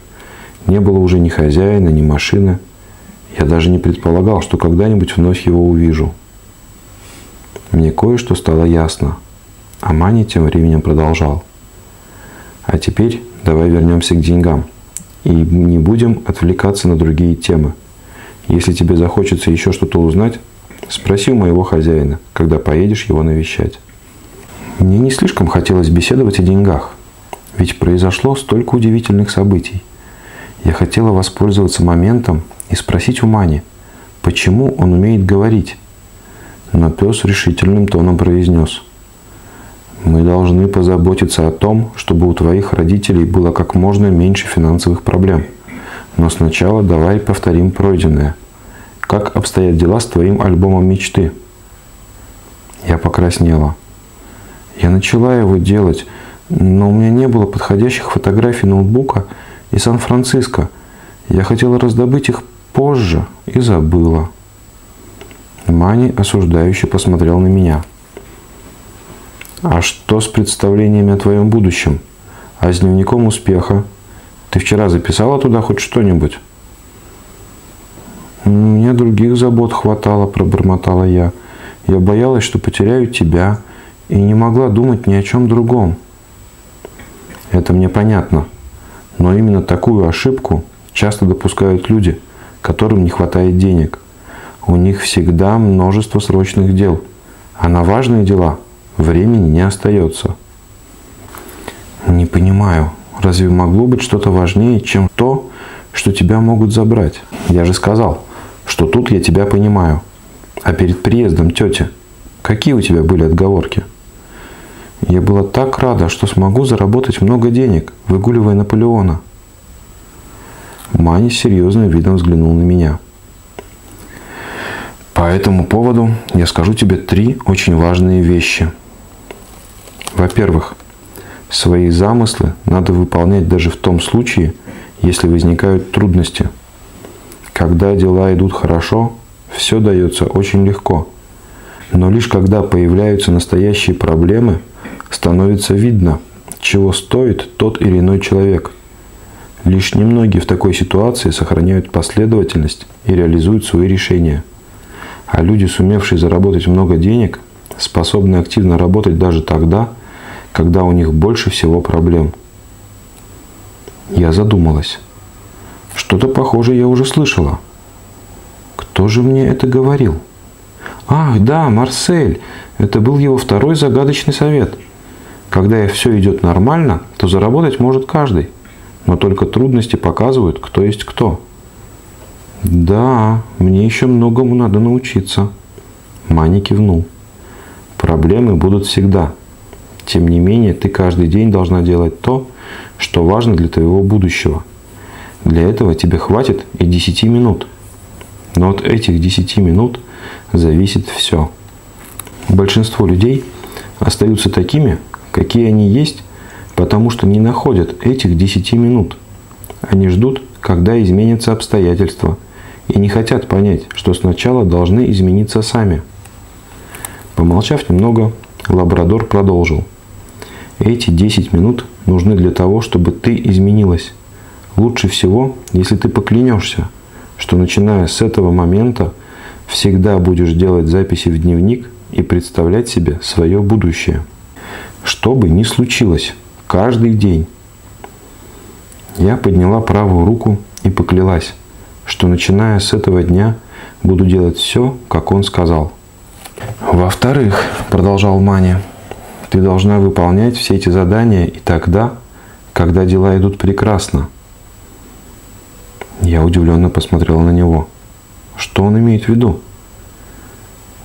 не было уже ни хозяина, ни машины. Я даже не предполагал, что когда-нибудь вновь его увижу. Мне кое-что стало ясно. А Мани тем временем продолжал. А теперь давай вернемся к деньгам. И не будем отвлекаться на другие темы. Если тебе захочется еще что-то узнать, спроси у моего хозяина, когда поедешь его навещать. Мне не слишком хотелось беседовать о деньгах, ведь произошло столько удивительных событий. Я хотела воспользоваться моментом и спросить у Мани, почему он умеет говорить. Но пес решительным тоном произнес – мы должны позаботиться о том, чтобы у твоих родителей было как можно меньше финансовых проблем. Но сначала давай повторим пройденное. Как обстоят дела с твоим альбомом мечты? Я покраснела. Я начала его делать, но у меня не было подходящих фотографий ноутбука и Сан-Франциско. Я хотела раздобыть их позже и забыла. Мани осуждающе посмотрел на меня. А что с представлениями о твоем будущем? А с дневником успеха? Ты вчера записала туда хоть что-нибудь? Мне других забот хватало, пробормотала я. Я боялась, что потеряю тебя, и не могла думать ни о чем другом. Это мне понятно. Но именно такую ошибку часто допускают люди, которым не хватает денег. У них всегда множество срочных дел. А на важные дела – времени не остается. Не понимаю, разве могло быть что-то важнее, чем то, что тебя могут забрать? Я же сказал, что тут я тебя понимаю. А перед приездом тетя, какие у тебя были отговорки? Я была так рада, что смогу заработать много денег, выгуливая Наполеона. Маня серьезным видом взглянул на меня. По этому поводу я скажу тебе три очень важные вещи – во-первых, свои замыслы надо выполнять даже в том случае, если возникают трудности. Когда дела идут хорошо, все дается очень легко. Но лишь когда появляются настоящие проблемы, становится видно, чего стоит тот или иной человек. Лишь немногие в такой ситуации сохраняют последовательность и реализуют свои решения. А люди, сумевшие заработать много денег, способны активно работать даже тогда, когда у них больше всего проблем. Я задумалась. Что-то похожее я уже слышала. Кто же мне это говорил? Ах, да, Марсель. Это был его второй загадочный совет. Когда все идет нормально, то заработать может каждый. Но только трудности показывают, кто есть кто. Да, мне еще многому надо научиться. Мани кивнул. Проблемы будут всегда. Тем не менее, ты каждый день должна делать то, что важно для твоего будущего. Для этого тебе хватит и 10 минут. Но от этих 10 минут зависит все. Большинство людей остаются такими, какие они есть, потому что не находят этих 10 минут. Они ждут, когда изменятся обстоятельства, и не хотят понять, что сначала должны измениться сами. Помолчав немного, лабрадор продолжил. Эти 10 минут нужны для того, чтобы ты изменилась. Лучше всего, если ты поклянешься, что начиная с этого момента всегда будешь делать записи в дневник и представлять себе свое будущее. Что бы ни случилось, каждый день. Я подняла правую руку и поклялась, что начиная с этого дня буду делать все, как он сказал. Во-вторых, продолжал Маня, ты должна выполнять все эти задания и тогда, когда дела идут прекрасно. Я удивленно посмотрела на него. Что он имеет в виду?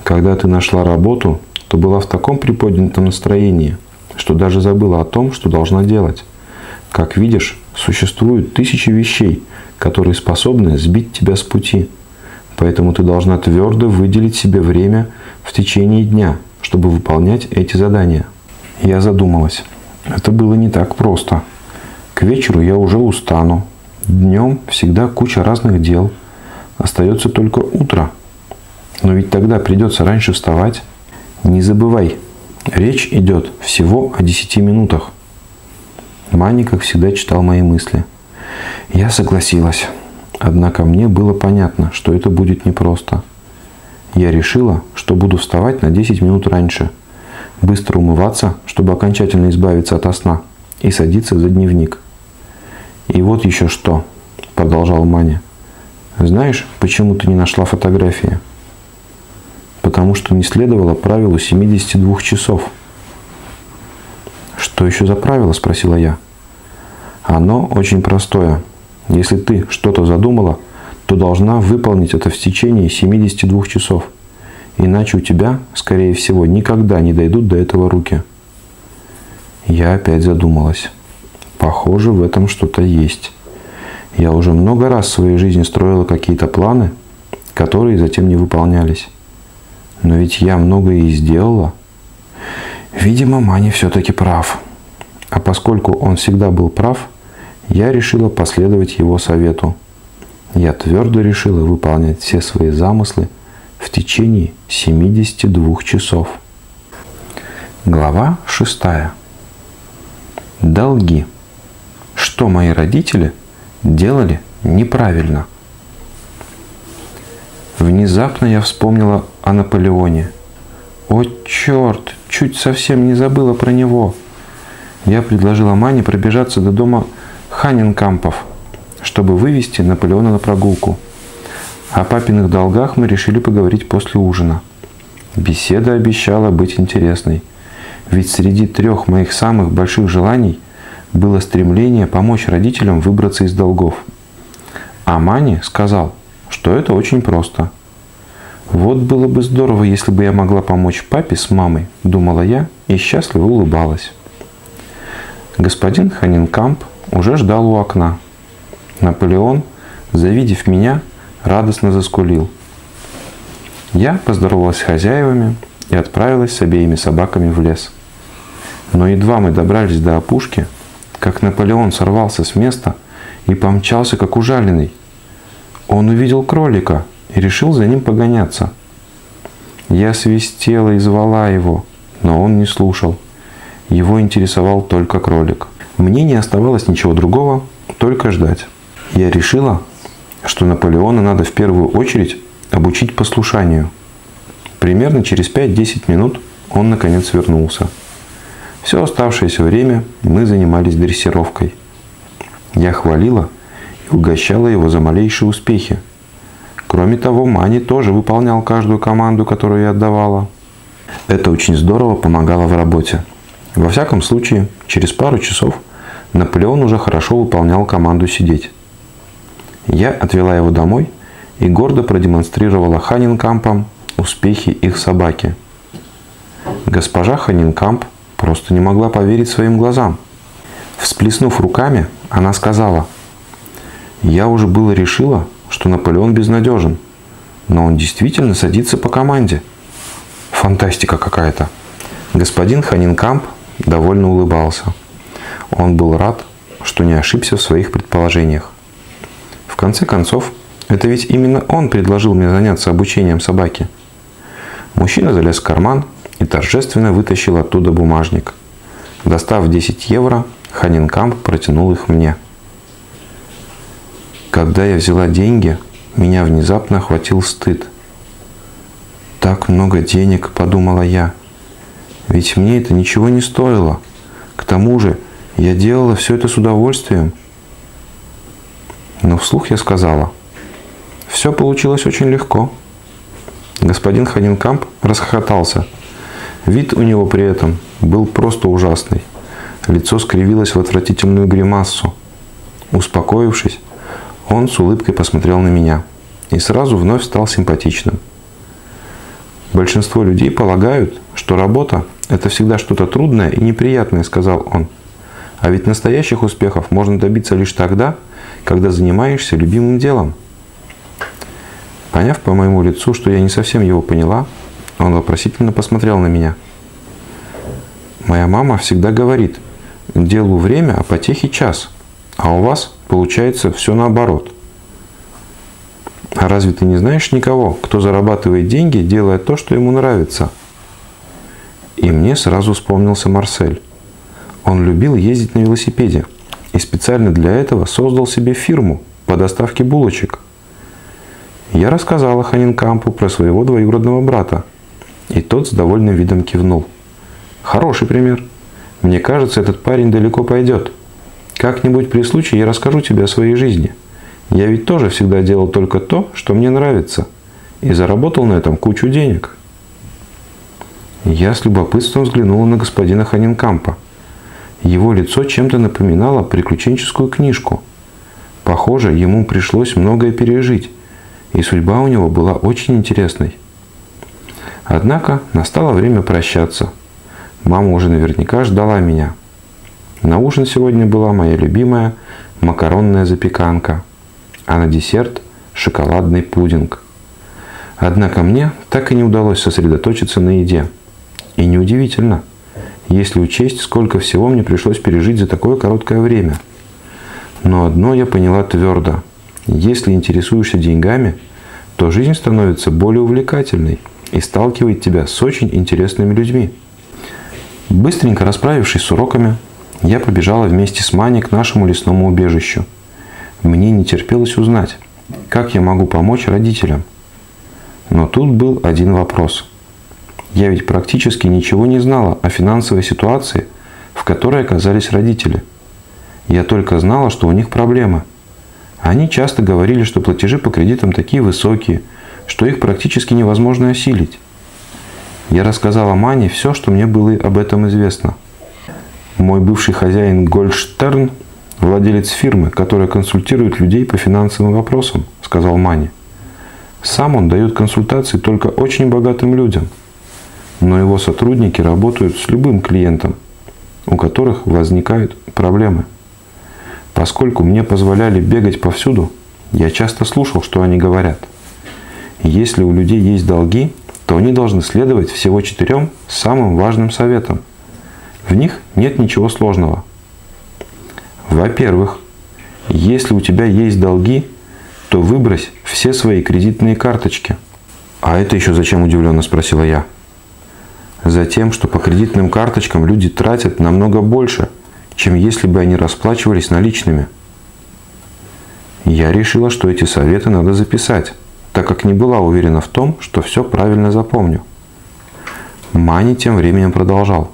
Когда ты нашла работу, то была в таком приподнятом настроении, что даже забыла о том, что должна делать. Как видишь, существуют тысячи вещей, которые способны сбить тебя с пути. Поэтому ты должна твердо выделить себе время в течение дня, чтобы выполнять эти задания. Я задумалась. Это было не так просто. К вечеру я уже устану. Днем всегда куча разных дел. Остается только утро. Но ведь тогда придется раньше вставать. Не забывай, речь идет всего о 10 минутах. Мани, как всегда, читал мои мысли. Я согласилась. Однако мне было понятно, что это будет непросто. Я решила, что буду вставать на 10 минут раньше – быстро умываться, чтобы окончательно избавиться от сна, и садиться за дневник. «И вот еще что», – продолжал Маня. «Знаешь, почему ты не нашла фотографии?» «Потому что не следовало правилу 72 часов». «Что еще за правило?» – спросила я. «Оно очень простое. Если ты что-то задумала, то должна выполнить это в течение 72 часов». Иначе у тебя, скорее всего, никогда не дойдут до этого руки. Я опять задумалась. Похоже, в этом что-то есть. Я уже много раз в своей жизни строила какие-то планы, которые затем не выполнялись. Но ведь я многое и сделала. Видимо, Мани все-таки прав. А поскольку он всегда был прав, я решила последовать его совету. Я твердо решила выполнять все свои замыслы в течение 72 часов. Глава 6. Долги. Что мои родители делали неправильно? Внезапно я вспомнила о Наполеоне. О, черт, чуть совсем не забыла про него. Я предложила Мане пробежаться до дома Ханенкампов, чтобы вывести Наполеона на прогулку – о папиных долгах мы решили поговорить после ужина. Беседа обещала быть интересной, ведь среди трех моих самых больших желаний было стремление помочь родителям выбраться из долгов. А Мани сказал, что это очень просто. Вот было бы здорово, если бы я могла помочь папе с мамой, думала я и счастливо улыбалась. Господин Ханинкамп уже ждал у окна. Наполеон, завидев меня, радостно заскулил. Я поздоровалась с хозяевами и отправилась с обеими собаками в лес. Но едва мы добрались до опушки, как Наполеон сорвался с места и помчался, как ужаленный. Он увидел кролика и решил за ним погоняться. Я свистела и звала его, но он не слушал. Его интересовал только кролик. Мне не оставалось ничего другого, только ждать. Я решила, что Наполеона надо в первую очередь обучить послушанию. Примерно через 5-10 минут он наконец вернулся. Все оставшееся время мы занимались дрессировкой. Я хвалила и угощала его за малейшие успехи. Кроме того, Мани тоже выполнял каждую команду, которую я отдавала. Это очень здорово помогало в работе. Во всяком случае, через пару часов Наполеон уже хорошо выполнял команду сидеть. Я отвела его домой и гордо продемонстрировала Ханинкампам успехи их собаки. Госпожа Ханинкамп просто не могла поверить своим глазам. Всплеснув руками, она сказала, «Я уже было решила, что Наполеон безнадежен, но он действительно садится по команде. Фантастика какая-то!» Господин Ханинкамп довольно улыбался. Он был рад, что не ошибся в своих предположениях. В конце концов, это ведь именно он предложил мне заняться обучением собаки. Мужчина залез в карман и торжественно вытащил оттуда бумажник. Достав 10 евро, Ханинкамп протянул их мне. Когда я взяла деньги, меня внезапно охватил стыд. «Так много денег», — подумала я. «Ведь мне это ничего не стоило. К тому же я делала все это с удовольствием». Но вслух я сказала, «Все получилось очень легко». Господин Ханинкамп расхохотался. Вид у него при этом был просто ужасный. Лицо скривилось в отвратительную гримассу. Успокоившись, он с улыбкой посмотрел на меня и сразу вновь стал симпатичным. Большинство людей полагают, что работа – это всегда что-то трудное и неприятное, сказал он. А ведь настоящих успехов можно добиться лишь тогда, когда занимаешься любимым делом. Поняв по моему лицу, что я не совсем его поняла, он вопросительно посмотрел на меня. Моя мама всегда говорит, делу время, а потехи час, а у вас получается все наоборот. А разве ты не знаешь никого, кто зарабатывает деньги, делая то, что ему нравится? И мне сразу вспомнился Марсель. Он любил ездить на велосипеде и специально для этого создал себе фирму по доставке булочек. Я рассказала Ханинкампу про своего двоюродного брата, и тот с довольным видом кивнул. Хороший пример. Мне кажется, этот парень далеко пойдет. Как-нибудь при случае я расскажу тебе о своей жизни. Я ведь тоже всегда делал только то, что мне нравится. И заработал на этом кучу денег. Я с любопытством взглянула на господина Ханинкампа. Его лицо чем-то напоминало приключенческую книжку. Похоже, ему пришлось многое пережить, и судьба у него была очень интересной. Однако настало время прощаться. Мама уже наверняка ждала меня. На ужин сегодня была моя любимая макаронная запеканка, а на десерт шоколадный пудинг. Однако мне так и не удалось сосредоточиться на еде. И неудивительно, если учесть, сколько всего мне пришлось пережить за такое короткое время. Но одно я поняла твердо. Если интересуешься деньгами, то жизнь становится более увлекательной и сталкивает тебя с очень интересными людьми. Быстренько расправившись с уроками, я побежала вместе с Маней к нашему лесному убежищу. Мне не терпелось узнать, как я могу помочь родителям. Но тут был один вопрос. Я ведь практически ничего не знала о финансовой ситуации, в которой оказались родители. Я только знала, что у них проблемы. Они часто говорили, что платежи по кредитам такие высокие, что их практически невозможно осилить. Я рассказала Мане все, что мне было об этом известно. Мой бывший хозяин Гольдштерн – владелец фирмы, которая консультирует людей по финансовым вопросам, сказал Мане. Сам он дает консультации только очень богатым людям. Но его сотрудники работают с любым клиентом, у которых возникают проблемы. Поскольку мне позволяли бегать повсюду, я часто слушал, что они говорят. Если у людей есть долги – то они должны следовать всего четырем самым важным советам. В них нет ничего сложного. Во-первых, если у тебя есть долги, то выбрось все свои кредитные карточки. А это еще зачем, удивленно спросила я. Затем, что по кредитным карточкам люди тратят намного больше, чем если бы они расплачивались наличными. Я решила, что эти советы надо записать, так как не была уверена в том, что все правильно запомню. Мани тем временем продолжал.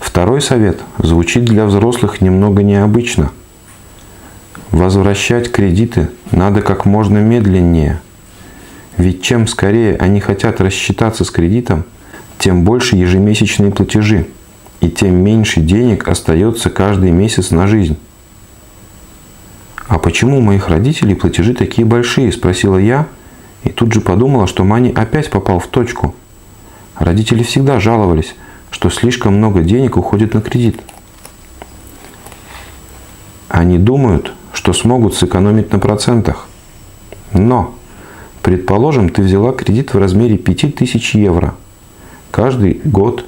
Второй совет звучит для взрослых немного необычно. Возвращать кредиты надо как можно медленнее. Ведь чем скорее они хотят рассчитаться с кредитом, тем больше ежемесячные платежи, и тем меньше денег остается каждый месяц на жизнь. «А почему у моих родителей платежи такие большие?» – спросила я, и тут же подумала, что Мани опять попал в точку. Родители всегда жаловались, что слишком много денег уходит на кредит. Они думают, что смогут сэкономить на процентах. Но, предположим, ты взяла кредит в размере 5000 евро. Каждый год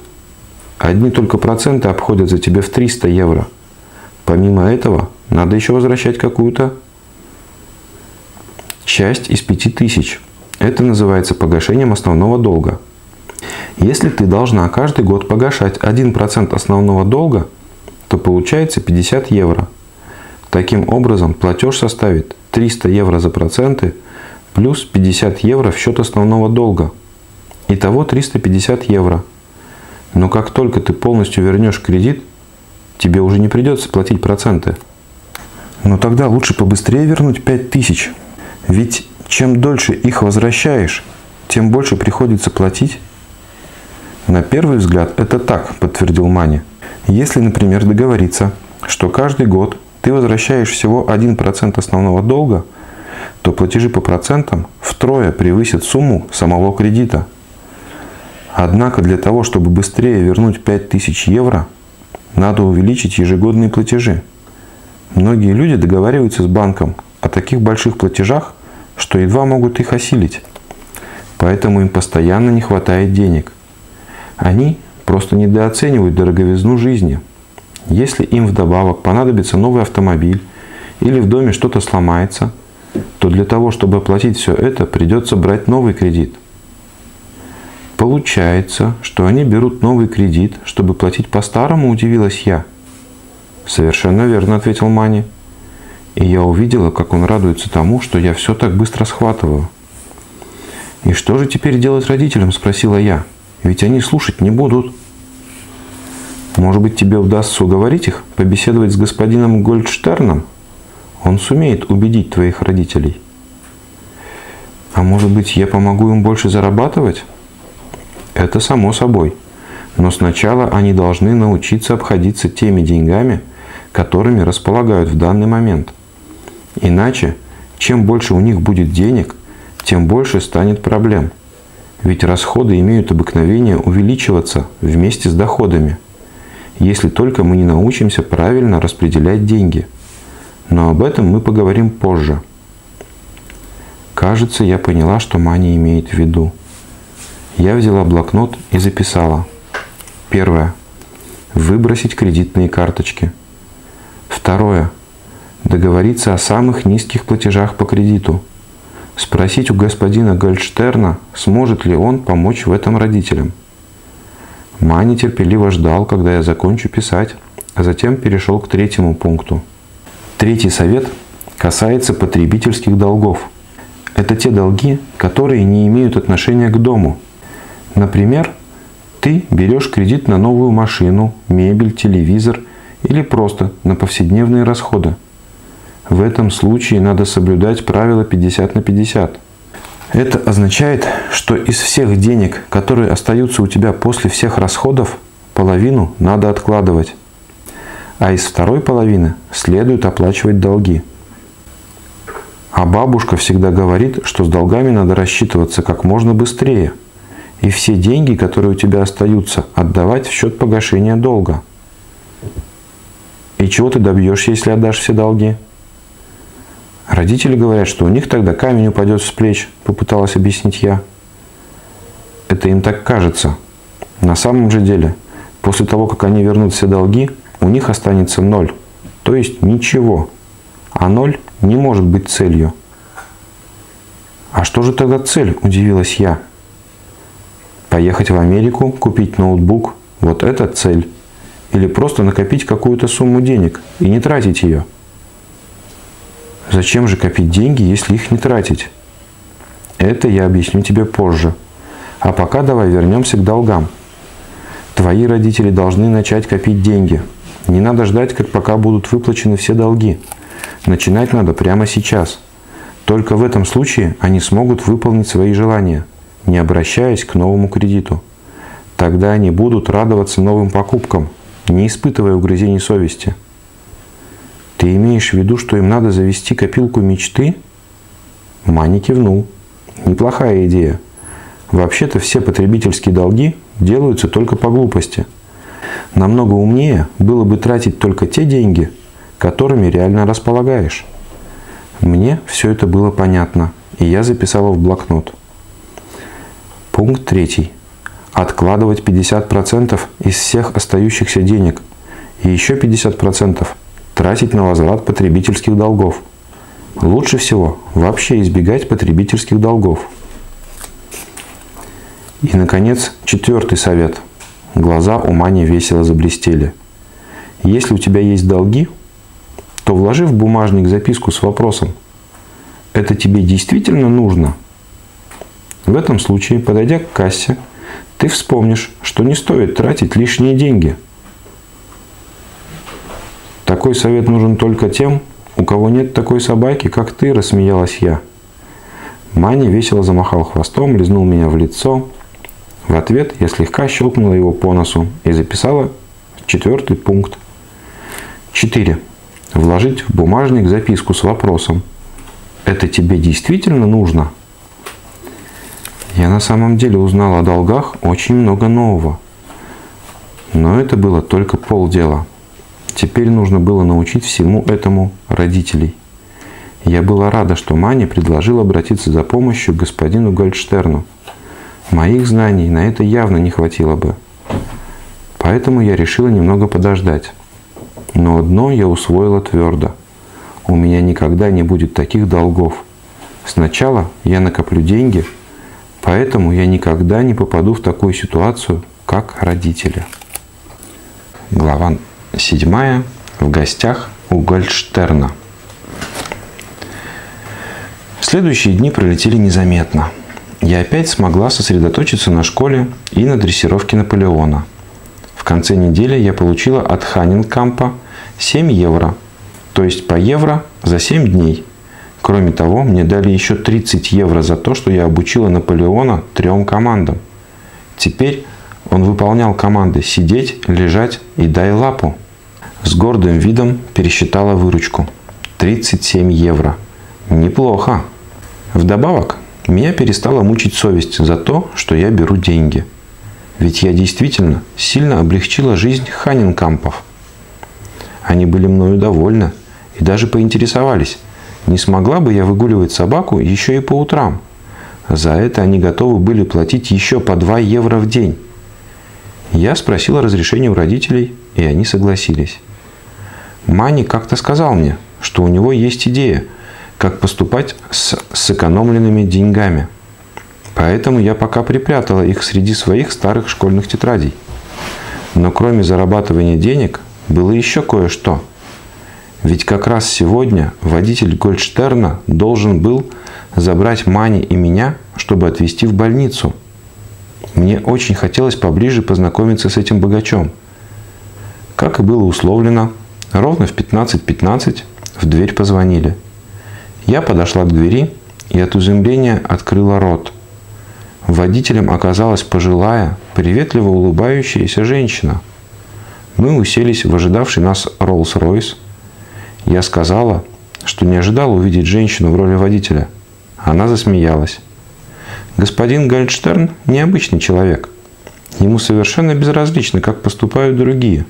одни только проценты обходят за тебя в 300 евро. Помимо этого, надо еще возвращать какую-то часть из 5000. Это называется погашением основного долга – если ты должна каждый год погашать 1% основного долга, то получается 50 евро. Таким образом, платеж составит 300 евро за проценты плюс 50 евро в счет основного долга. Итого 350 евро. Но как только ты полностью вернешь кредит, тебе уже не придется платить проценты. Но тогда лучше побыстрее вернуть 5000. Ведь чем дольше их возвращаешь, тем больше приходится платить. На первый взгляд это так, подтвердил Мани. Если, например, договориться, что каждый год ты возвращаешь всего 1% основного долга, то платежи по процентам втрое превысят сумму самого кредита. Однако для того, чтобы быстрее вернуть 5000 евро, надо увеличить ежегодные платежи. Многие люди договариваются с банком таких больших платежах, что едва могут их осилить. Поэтому им постоянно не хватает денег. Они просто недооценивают дороговизну жизни. Если им вдобавок понадобится новый автомобиль или в доме что-то сломается, то для того, чтобы оплатить все это, придется брать новый кредит. Получается, что они берут новый кредит, чтобы платить по-старому, удивилась я. Совершенно верно, ответил Мани. И я увидела, как он радуется тому, что я все так быстро схватываю. «И что же теперь делать родителям?» – спросила я. Ведь они слушать не будут. Может быть, тебе удастся уговорить их, побеседовать с господином Гольдштерном? Он сумеет убедить твоих родителей. А может быть, я помогу им больше зарабатывать? Это само собой. Но сначала они должны научиться обходиться теми деньгами, которыми располагают в данный момент. Иначе, чем больше у них будет денег, тем больше станет проблем – ведь расходы имеют обыкновение увеличиваться вместе с доходами, если только мы не научимся правильно распределять деньги. Но об этом мы поговорим позже. Кажется, я поняла, что Маня имеет в виду. Я взяла блокнот и записала. Первое. Выбросить кредитные карточки. Второе. Договориться о самых низких платежах по кредиту – спросить у господина Гольдштерна, сможет ли он помочь в этом родителям. Мани терпеливо ждал, когда я закончу писать, а затем перешел к третьему пункту. Третий совет касается потребительских долгов. Это те долги, которые не имеют отношения к дому. Например, ты берешь кредит на новую машину, мебель, телевизор или просто на повседневные расходы – в этом случае надо соблюдать правило 50 на 50. Это означает, что из всех денег, которые остаются у тебя после всех расходов, половину надо откладывать. А из второй половины следует оплачивать долги. А бабушка всегда говорит, что с долгами надо рассчитываться как можно быстрее. И все деньги, которые у тебя остаются, отдавать в счет погашения долга. И чего ты добьешься, если отдашь все долги? Родители говорят, что у них тогда камень упадет с плеч, попыталась объяснить я. Это им так кажется. На самом же деле, после того, как они вернут все долги, у них останется ноль. То есть ничего. А ноль не может быть целью. что же тогда цель, удивилась я. Поехать в Америку, купить ноутбук, вот это цель. Или просто накопить какую-то сумму денег и не тратить ее. Зачем же копить деньги, если их не тратить? Это я объясню тебе позже. А пока давай вернемся к долгам. Твои родители должны начать копить деньги. Не надо ждать, как пока будут выплачены все долги. Начинать надо прямо сейчас. Только в этом случае они смогут выполнить свои желания, не обращаясь к новому кредиту. Тогда они будут радоваться новым покупкам, не испытывая угрызений совести. Ты имеешь в виду, что им надо завести копилку мечты? Мани кивнул. Неплохая идея. Вообще-то все потребительские долги делаются только по глупости. Намного умнее было бы тратить только те деньги, которыми реально располагаешь. Мне все это было понятно, и я записала в блокнот. Пункт третий. Откладывать 50% из всех остающихся денег и еще 50% тратить на возврат потребительских долгов. Лучше всего вообще избегать потребительских долгов. И, наконец, четвертый совет. Глаза у Мани весело заблестели. Если у тебя есть долги, то вложи в бумажник записку с вопросом «Это тебе действительно нужно?» В этом случае, подойдя к кассе, ты вспомнишь, что не стоит тратить лишние деньги. Такой совет нужен только тем, у кого нет такой собаки, как ты, рассмеялась я. Мани весело замахал хвостом, лизнул меня в лицо, в ответ я слегка щелкнула его по носу и записала четвертый пункт. 4. Вложить в бумажник записку с вопросом «Это тебе действительно нужно?» Я на самом деле узнал о долгах очень много нового. Но это было только полдела. Теперь нужно было научить всему этому родителей. Я была рада, что Маня предложил обратиться за помощью к господину Гольдштерну – Моих знаний на это явно не хватило бы. Поэтому я решила немного подождать. Но одно я усвоила твердо. У меня никогда не будет таких долгов. Сначала я накоплю деньги, поэтому я никогда не попаду в такую ситуацию, как родители. Глава 7. В гостях у Гольдштерна. Следующие дни пролетели незаметно – я опять смогла сосредоточиться на школе и на дрессировке Наполеона. В конце недели я получила от Ханнинкампа 7 евро, то есть по евро за 7 дней. Кроме того, мне дали еще 30 евро за то, что я обучила Наполеона трем командам. Теперь он выполнял команды «сидеть», «лежать» и «дай лапу». С гордым видом пересчитала выручку. 37 евро. Неплохо. Вдобавок, меня перестала мучить совесть за то, что я беру деньги. Ведь я действительно сильно облегчила жизнь Ханинкампов. Они были мною довольны и даже поинтересовались, не смогла бы я выгуливать собаку еще и по утрам. За это они готовы были платить еще по 2 евро в день. Я спросила разрешения у родителей, и они согласились. Мани как-то сказал мне, что у него есть идея – как поступать с сэкономленными деньгами. Поэтому я пока припрятала их среди своих старых школьных тетрадей. Но кроме зарабатывания денег было еще кое-что. Ведь как раз сегодня водитель Гольдштерна должен был забрать Мани и меня, чтобы отвезти в больницу. Мне очень хотелось поближе познакомиться с этим богачом. Как и было условлено, ровно в 15.15 .15 в дверь позвонили – я подошла к двери и от изумления открыла рот. Водителем оказалась пожилая, приветливо улыбающаяся женщина. Мы уселись в ожидавший нас Роллс-Ройс. Я сказала, что не ожидал увидеть женщину в роли водителя. Она засмеялась. Господин Гальдштерн необычный человек. Ему совершенно безразлично, как поступают другие.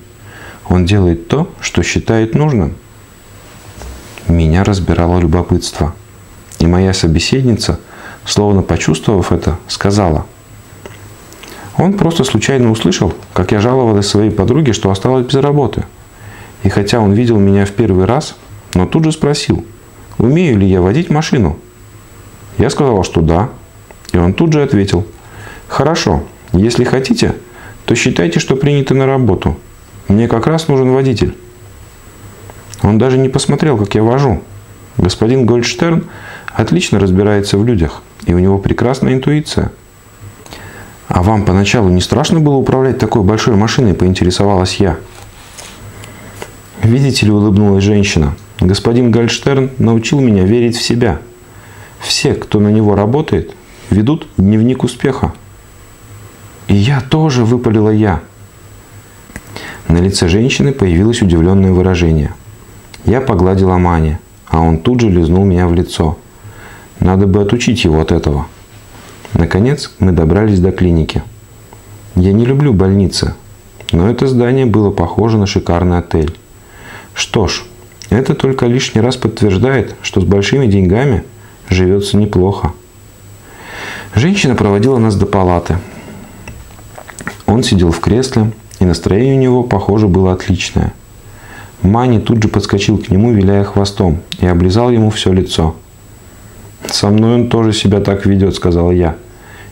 Он делает то, что считает нужным – меня разбирало любопытство. И моя собеседница, словно почувствовав это, сказала. Он просто случайно услышал, как я жаловалась своей подруге, что осталась без работы. И хотя он видел меня в первый раз, но тут же спросил, умею ли я водить машину. Я сказала, что да. И он тут же ответил, хорошо, если хотите, то считайте, что приняты на работу. Мне как раз нужен водитель. Он даже не посмотрел, как я вожу. Господин Гольдштерн отлично разбирается в людях, и у него прекрасная интуиция. А вам поначалу не страшно было управлять такой большой машиной, поинтересовалась я. Видите ли, улыбнулась женщина, господин Гольдштерн научил меня верить в себя. Все, кто на него работает, ведут дневник успеха. И я тоже, выпалила я. На лице женщины появилось удивленное выражение. Я погладила Мане, а он тут же лизнул меня в лицо. Надо бы отучить его от этого. Наконец мы добрались до клиники. Я не люблю больницы, но это здание было похоже на шикарный отель. Что ж, это только лишний раз подтверждает, что с большими деньгами живется неплохо. Женщина проводила нас до палаты. Он сидел в кресле, настроение у него, похоже, было отличное. Мани тут же подскочил к нему, виляя хвостом, и облизал ему все лицо. «Со мной он тоже себя так ведет», — сказала я.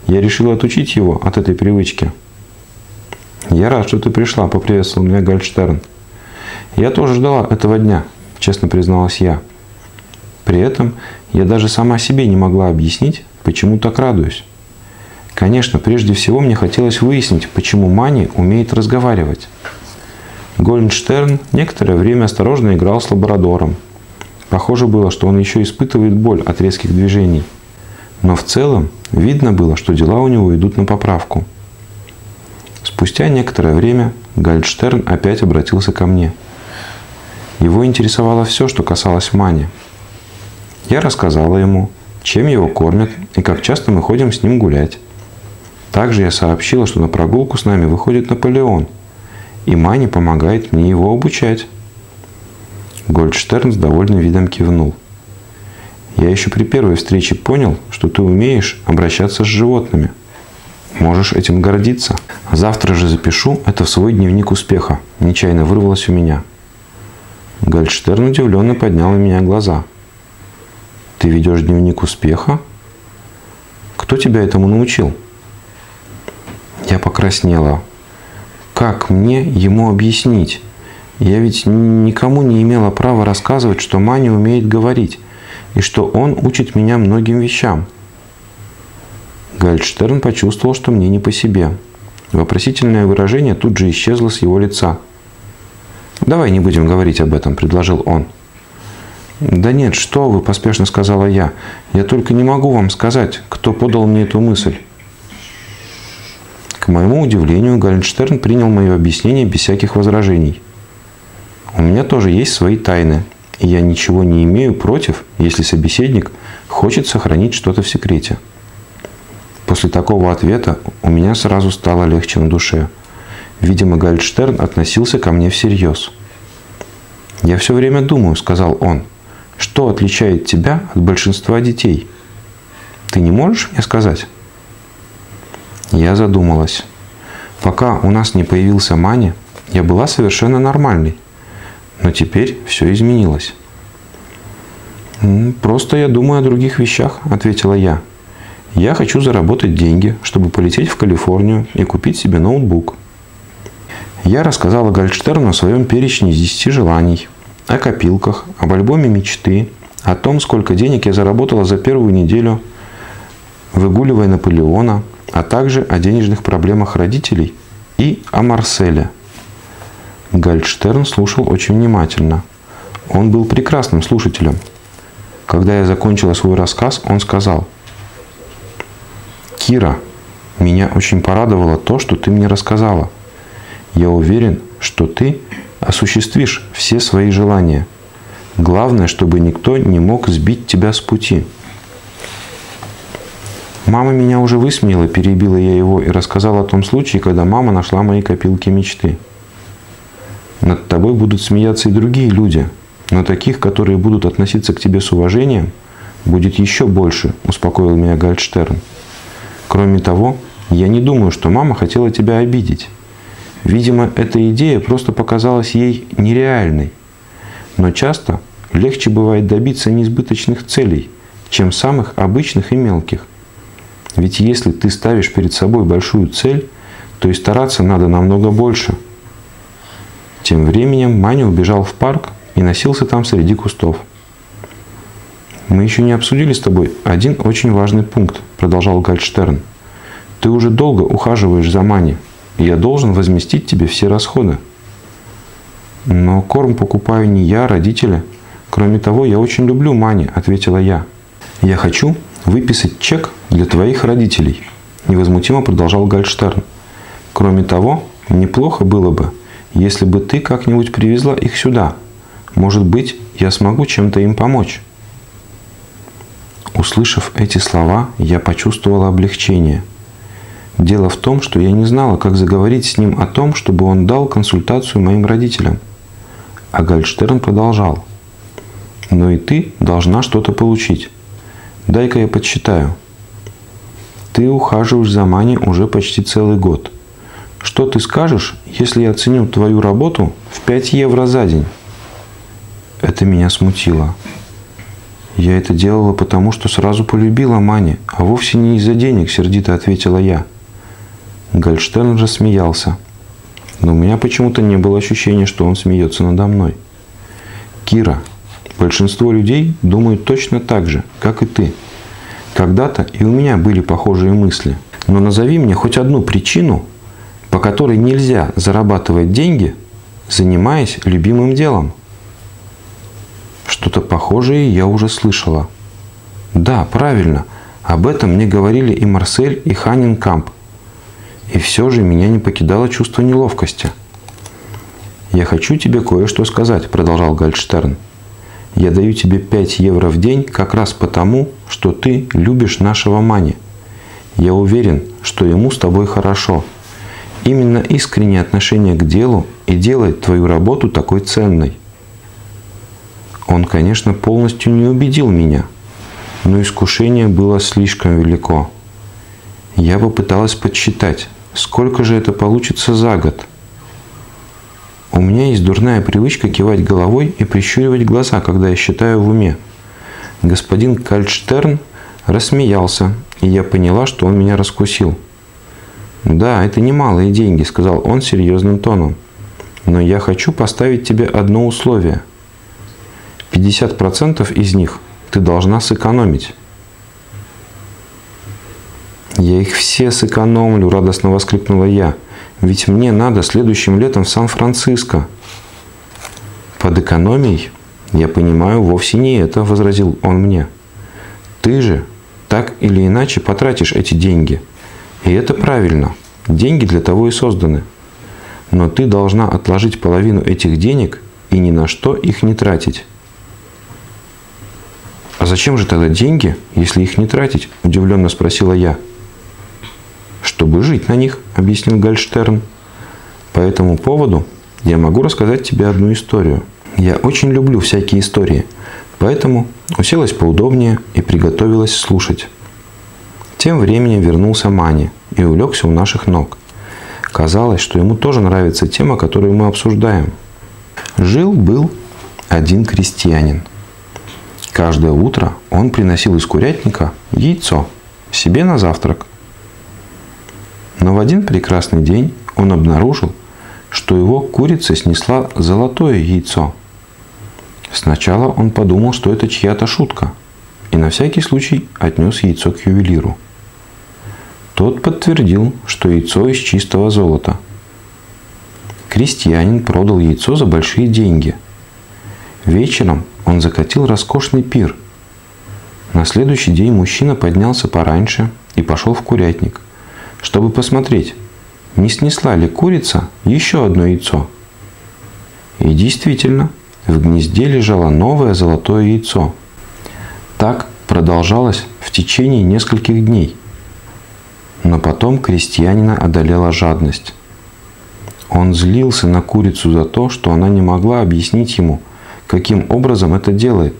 «Я решил отучить его от этой привычки». «Я рад, что ты пришла», — поприветствовал меня Гальштерн. «Я тоже ждала этого дня», — честно призналась я. При этом я даже сама себе не могла объяснить, почему так радуюсь. Конечно, прежде всего мне хотелось выяснить, почему Мани умеет разговаривать. Гольдштерн некоторое время осторожно играл с лабрадором. Похоже было, что он еще испытывает боль от резких движений. Но в целом видно было, что дела у него идут на поправку. Спустя некоторое время Гольдштерн опять обратился ко мне. Его интересовало все, что касалось Мани. Я рассказала ему, чем его кормят и как часто мы ходим с ним гулять. Также я сообщила, что на прогулку с нами выходит Наполеон, и Мани помогает мне его обучать. Гольдштерн с довольным видом кивнул. Я еще при первой встрече понял, что ты умеешь обращаться с животными. Можешь этим гордиться. Завтра же запишу это в свой дневник успеха. Нечаянно вырвалось у меня. Гольдштерн удивленно поднял на меня глаза. Ты ведешь дневник успеха? Кто тебя этому научил? Я покраснела. Как мне ему объяснить? Я ведь никому не имела права рассказывать, что Маня умеет говорить, и что он учит меня многим вещам. Гальдштерн почувствовал, что мне не по себе. Вопросительное выражение тут же исчезло с его лица. «Давай не будем говорить об этом», – предложил он. «Да нет, что вы», – поспешно сказала я. «Я только не могу вам сказать, кто подал мне эту мысль». К моему удивлению, Гальнштерн принял мое объяснение без всяких возражений. У меня тоже есть свои тайны, и я ничего не имею против, если собеседник хочет сохранить что-то в секрете. После такого ответа у меня сразу стало легче на душе. Видимо, Гальдштерн относился ко мне всерьез. «Я все время думаю», — сказал он, — «что отличает тебя от большинства детей? Ты не можешь мне сказать?» Я задумалась. Пока у нас не появился Мани, я была совершенно нормальной. Но теперь все изменилось. «Просто я думаю о других вещах», – ответила я. «Я хочу заработать деньги, чтобы полететь в Калифорнию и купить себе ноутбук». Я рассказала Гольдштерну о своем перечне из 10 желаний, о копилках, об альбоме мечты, о том, сколько денег я заработала за первую неделю, выгуливая Наполеона, а также о денежных проблемах родителей и о Марселе. Гальдштерн слушал очень внимательно. Он был прекрасным слушателем. Когда я закончила свой рассказ, он сказал, «Кира, меня очень порадовало то, что ты мне рассказала. Я уверен, что ты осуществишь все свои желания. Главное, чтобы никто не мог сбить тебя с пути». Мама меня уже высмеяла, перебила я его и рассказала о том случае, когда мама нашла мои копилки мечты. Над тобой будут смеяться и другие люди, но таких, которые будут относиться к тебе с уважением, будет еще больше, успокоил меня Гальдштерн. Кроме того, я не думаю, что мама хотела тебя обидеть. Видимо, эта идея просто показалась ей нереальной. Но часто легче бывает добиться неизбыточных целей, чем самых обычных и мелких. Ведь если ты ставишь перед собой большую цель, то и стараться надо намного больше. Тем временем Маня убежал в парк и носился там среди кустов. «Мы еще не обсудили с тобой один очень важный пункт», – продолжал Гальштерн. «Ты уже долго ухаживаешь за Мани, и я должен возместить тебе все расходы». «Но корм покупаю не я, а родители. Кроме того, я очень люблю Мани», – ответила я. «Я хочу выписать чек для твоих родителей», – невозмутимо продолжал Гальштерн. «Кроме того, неплохо было бы, если бы ты как-нибудь привезла их сюда. Может быть, я смогу чем-то им помочь». Услышав эти слова, я почувствовала облегчение. Дело в том, что я не знала, как заговорить с ним о том, чтобы он дал консультацию моим родителям. А Гальштерн продолжал. «Но и ты должна что-то получить. Дай-ка я подсчитаю. Ты ухаживаешь за Мани уже почти целый год. Что ты скажешь, если я оценю твою работу в 5 евро за день?» Это меня смутило. «Я это делала потому, что сразу полюбила Мани, а вовсе не из-за денег», – сердито ответила я. Гольштерн же смеялся. Но у меня почему-то не было ощущения, что он смеется надо мной. «Кира, большинство людей думают точно так же, как и ты. Когда-то и у меня были похожие мысли. Но назови мне хоть одну причину, по которой нельзя зарабатывать деньги, занимаясь любимым делом». Что-то похожее я уже слышала. Да, правильно. Об этом мне говорили и Марсель, и Ханин Камп. И все же меня не покидало чувство неловкости. «Я хочу тебе кое-что сказать», – продолжал Гальштерн. «Я даю тебе 5 евро в день как раз потому, что ты любишь нашего Мани. Я уверен, что ему с тобой хорошо. Именно искреннее отношение к делу и делает твою работу такой ценной. Он, конечно, полностью не убедил меня, но искушение было слишком велико. Я попыталась подсчитать, сколько же это получится за год. У меня есть дурная привычка кивать головой и прищуривать глаза, когда я считаю в уме. Господин Кальштерн рассмеялся, и я поняла, что он меня раскусил. «Да, это немалые деньги», — сказал он серьезным тоном. «Но я хочу поставить тебе одно условие — 50% из них ты должна сэкономить. «Я их все сэкономлю», – радостно воскликнула я. «Ведь мне надо следующим летом в Сан-Франциско». «Под экономией я понимаю вовсе не это», – возразил он мне. «Ты же так или иначе потратишь эти деньги. И это правильно. Деньги для того и созданы. Но ты должна отложить половину этих денег и ни на что их не тратить. «А зачем же тогда деньги, если их не тратить?» – удивленно спросила я. «Чтобы жить на них», – объяснил Гальштерн. «По этому поводу я могу рассказать тебе одну историю. Я очень люблю всякие истории, поэтому уселась поудобнее и приготовилась слушать». Тем временем вернулся Мани и улегся у наших ног. Казалось, что ему тоже нравится тема, которую мы обсуждаем. Жил-был один крестьянин – Каждое утро он приносил из курятника яйцо себе на завтрак. Но в один прекрасный день он обнаружил, что его курица снесла золотое яйцо. Сначала он подумал, что это чья-то шутка, и на всякий случай отнес яйцо к ювелиру. Тот подтвердил, что яйцо из чистого золота. Крестьянин продал яйцо за большие деньги. Вечером он закатил роскошный пир. На следующий день мужчина поднялся пораньше и пошел в курятник, чтобы посмотреть, не снесла ли курица еще одно яйцо. И действительно, в гнезде лежало новое золотое яйцо. Так продолжалось в течение нескольких дней. Но потом крестьянина одолела жадность. Он злился на курицу за то, что она не могла объяснить ему – каким образом это делает.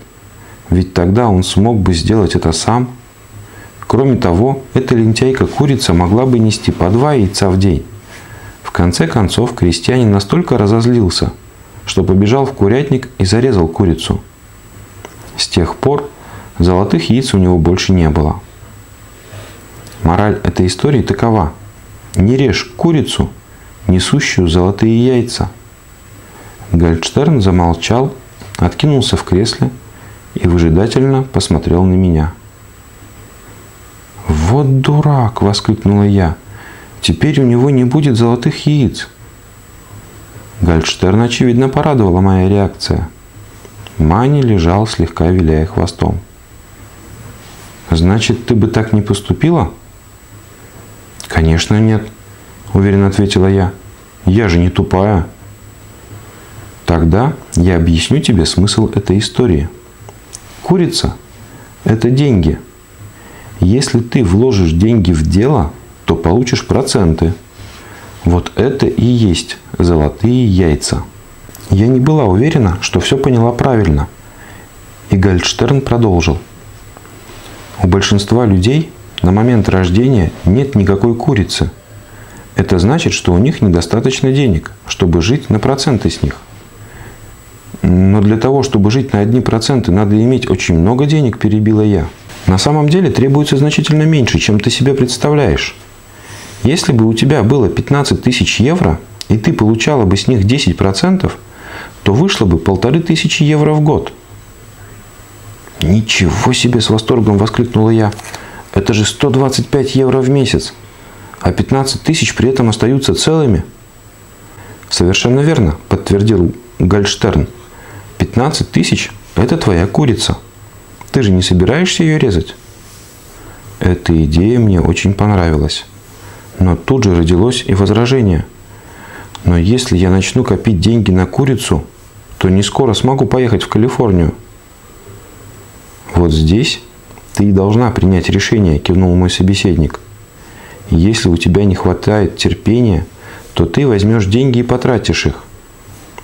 Ведь тогда он смог бы сделать это сам. Кроме того, эта лентяйка-курица могла бы нести по два яйца в день. В конце концов, крестьянин настолько разозлился, что побежал в курятник и зарезал курицу. С тех пор Золотых яиц у него больше не было. Мораль этой истории такова. Не режь курицу, несущую золотые яйца. Гальдштерн замолчал, откинулся в кресле и выжидательно посмотрел на меня. «Вот дурак!» – воскликнула я. «Теперь у него не будет золотых яиц!» Гальдштерн, очевидно, порадовала моя реакция. Мани лежал, слегка виляя хвостом. «Значит, ты бы так не поступила?» «Конечно нет», – уверенно ответила я. «Я же не тупая». Тогда я объясню тебе смысл этой истории. Курица – это деньги. Если ты вложишь деньги в дело, то получишь проценты. Вот это и есть золотые яйца. Я не была уверена, что все поняла правильно. И Гальдштерн продолжил. У большинства людей на момент рождения нет никакой курицы. Это значит, что у них недостаточно денег, чтобы жить на проценты с них. Но для того, чтобы жить на одни проценты, надо иметь очень много денег, перебила я. На самом деле требуется значительно меньше, чем ты себе представляешь. Если бы у тебя было 15 тысяч евро, и ты получала бы с них 10%, то вышло бы полторы тысячи евро в год. «Ничего себе!» – с восторгом воскликнула я. «Это же 125 евро в месяц, а 15 тысяч при этом остаются целыми». «Совершенно верно», – подтвердил Гальштерн. 15 тысяч – это твоя курица. Ты же не собираешься ее резать? Эта идея мне очень понравилась. Но тут же родилось и возражение. Но если я начну копить деньги на курицу, то не скоро смогу поехать в Калифорнию. Вот здесь ты и должна принять решение, кивнул мой собеседник. Если у тебя не хватает терпения, то ты возьмешь деньги и потратишь их.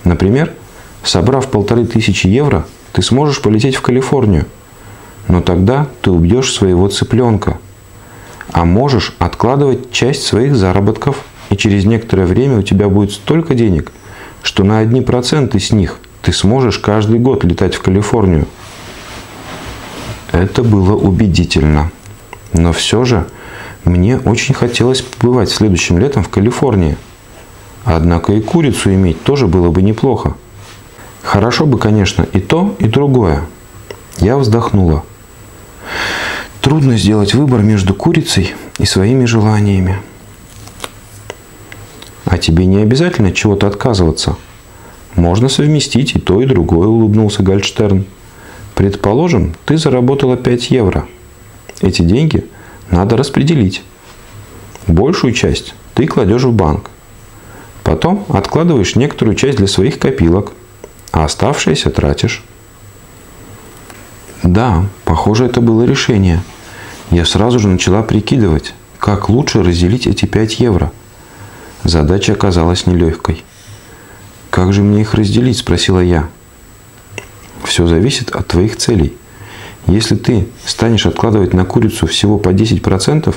Например, Собрав полторы тысячи евро, ты сможешь полететь в Калифорнию. Но тогда ты убьешь своего цыпленка. А можешь откладывать часть своих заработков, и через некоторое время у тебя будет столько денег, что на одни проценты с них ты сможешь каждый год летать в Калифорнию. Это было убедительно. Но все же мне очень хотелось побывать следующим летом в Калифорнии. Однако и курицу иметь тоже было бы неплохо. Хорошо бы, конечно, и то, и другое. Я вздохнула. Трудно сделать выбор между курицей и своими желаниями. А тебе не обязательно чего-то отказываться. Можно совместить и то, и другое, улыбнулся Гальштерн. Предположим, ты заработала 5 евро. Эти деньги надо распределить. Большую часть ты кладешь в банк. Потом откладываешь некоторую часть для своих копилок – а оставшееся тратишь. Да, похоже, это было решение. Я сразу же начала прикидывать, как лучше разделить эти 5 евро. Задача оказалась нелегкой. «Как же мне их разделить?» – спросила я. «Все зависит от твоих целей. Если ты станешь откладывать на курицу всего по 10%,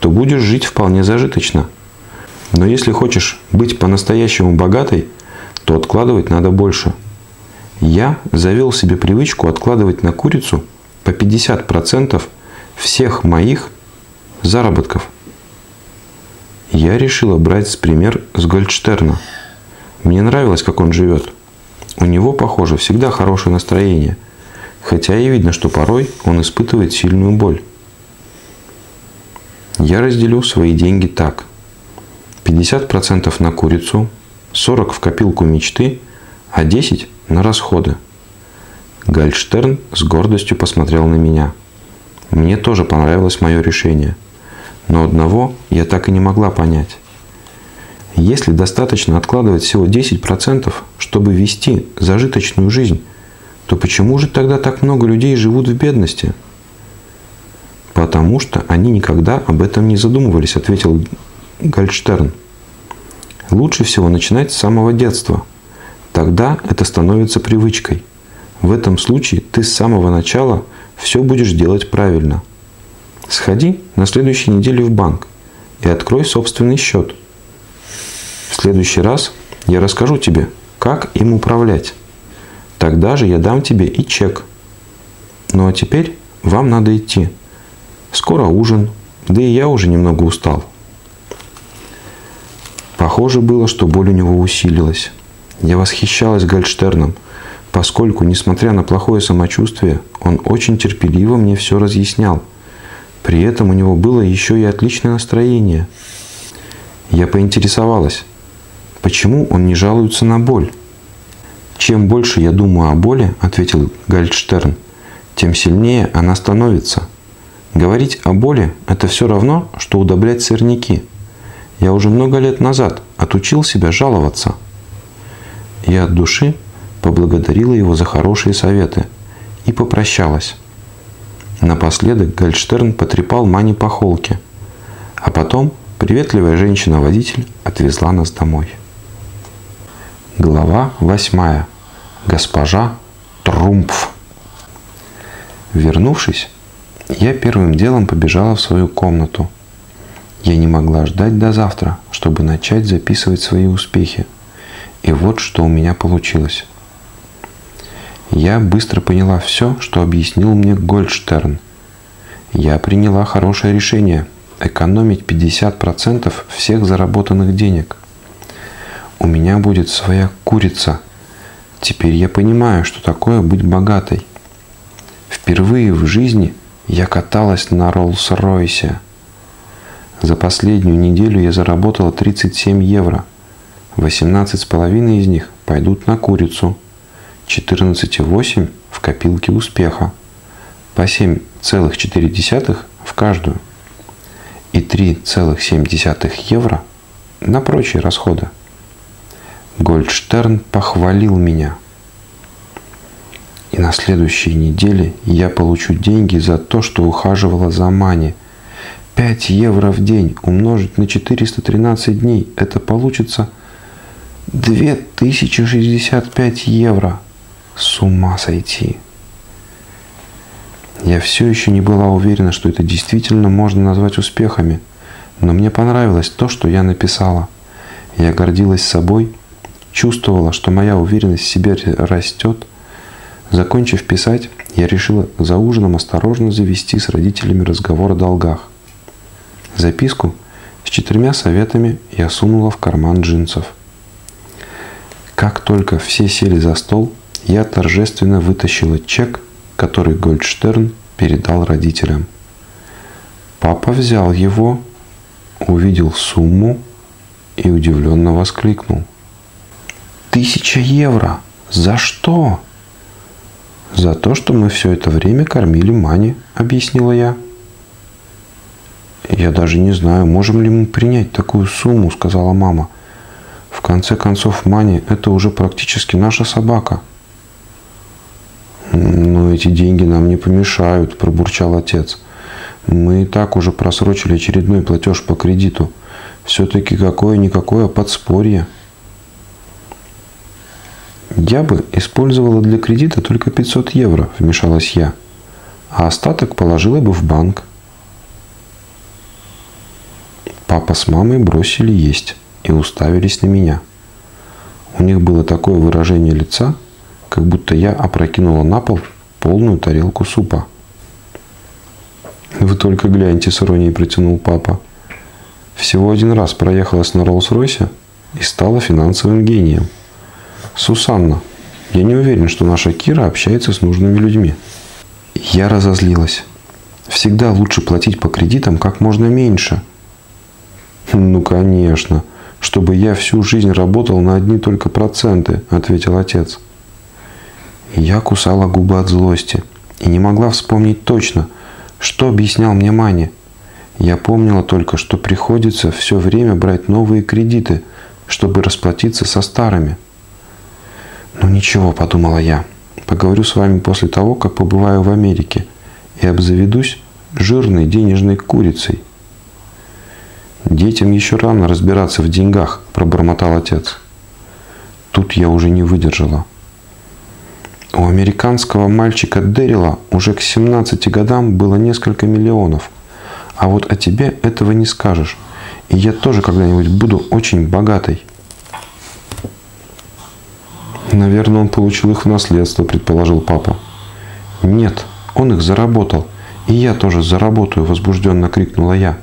то будешь жить вполне зажиточно. Но если хочешь быть по-настоящему богатой – то откладывать надо больше. Я завел себе привычку откладывать на курицу по 50% всех моих заработков. Я решила брать пример с Гольдштерна. Мне нравилось, как он живет. У него, похоже, всегда хорошее настроение, хотя и видно, что порой он испытывает сильную боль. Я разделю свои деньги так. 50% на курицу, 40 в копилку мечты, а 10 на расходы. Гальштерн с гордостью посмотрел на меня. Мне тоже понравилось мое решение. Но одного я так и не могла понять. Если достаточно откладывать всего 10%, чтобы вести зажиточную жизнь, то почему же тогда так много людей живут в бедности? Потому что они никогда об этом не задумывались, ответил Гальштерн. Лучше всего начинать с самого детства. Тогда это становится привычкой. В этом случае ты с самого начала все будешь делать правильно. Сходи на следующей неделе в банк и открой собственный счет. В следующий раз я расскажу тебе, как им управлять. Тогда же я дам тебе и чек. Ну а теперь вам надо идти. Скоро ужин, да и я уже немного устал. Похоже было, что боль у него усилилась. Я восхищалась Гальштерном, поскольку, несмотря на плохое самочувствие, он очень терпеливо мне все разъяснял. При этом у него было еще и отличное настроение. Я поинтересовалась, почему он не жалуется на боль? Чем больше я думаю о боли, ответил Гальштерн, тем сильнее она становится. Говорить о боли – это все равно, что удобрять сорняки. Я уже много лет назад отучил себя жаловаться. Я от души поблагодарила его за хорошие советы и попрощалась. Напоследок Гальштерн потрепал Мани по холке, а потом приветливая женщина-водитель отвезла нас домой. Глава восьмая. Госпожа Трумпф. Вернувшись, я первым делом побежала в свою комнату. Я не могла ждать до завтра, чтобы начать записывать свои успехи. И вот что у меня получилось. Я быстро поняла все, что объяснил мне Гольдштерн. Я приняла хорошее решение – экономить 50% всех заработанных денег. У меня будет своя курица. Теперь я понимаю, что такое быть богатой. Впервые в жизни я каталась на Роллс-Ройсе. За последнюю неделю я заработала 37 евро. 18,5 из них пойдут на курицу – 14,8 в копилке успеха, по 7,4 в каждую и 3,7 евро на прочие расходы. Гольдштерн похвалил меня. И на следующей неделе я получу деньги за то, что ухаживала за Мани. 5 евро в день умножить на 413 дней. Это получится 2065 евро. С ума сойти. Я все еще не была уверена, что это действительно можно назвать успехами, но мне понравилось то, что я написала. Я гордилась собой, чувствовала, что моя уверенность в себе растет. Закончив писать, я решила за ужином осторожно завести с родителями разговор о долгах. Записку с четырьмя советами я сунула в карман джинсов. Как только все сели за стол, я торжественно вытащила чек, который Гольдштерн передал родителям. Папа взял его, увидел сумму и удивленно воскликнул. «Тысяча евро! За что?» «За то, что мы все это время кормили Мани», — объяснила я. «Я даже не знаю, можем ли мы принять такую сумму», — сказала мама. «В конце концов, Мани — это уже практически наша собака». «Но эти деньги нам не помешают», – пробурчал отец. «Мы и так уже просрочили очередной платеж по кредиту. Все-таки какое-никакое подспорье». «Я бы использовала для кредита только 500 евро», – вмешалась я. «А остаток положила бы в банк». Папа с мамой бросили есть и уставились на меня. У них было такое выражение лица – как будто я опрокинула на пол полную тарелку супа. «Вы только гляньте», – с иронией протянул папа. «Всего один раз проехалась на Роллс-Ройсе и стала финансовым гением. Сусанна, я не уверен, что наша Кира общается с нужными людьми». Я разозлилась. Всегда лучше платить по кредитам как можно меньше. «Ну, конечно, чтобы я всю жизнь работал на одни только проценты», – ответил отец. Я кусала губы от злости и не могла вспомнить точно, что объяснял мне Маня. Я помнила только, что приходится все время брать новые кредиты, чтобы расплатиться со старыми. «Ну ничего», — подумала я, — «поговорю с вами после того, как побываю в Америке и обзаведусь жирной денежной курицей». «Детям еще рано разбираться в деньгах», — пробормотал отец. Тут я уже не выдержала. У американского мальчика Дэрила уже к 17 годам было несколько миллионов. А вот о тебе этого не скажешь. И я тоже когда-нибудь буду очень богатой. Наверное, он получил их в наследство, предположил папа. Нет, Он их заработал. И я тоже заработаю, возбужденно крикнула я.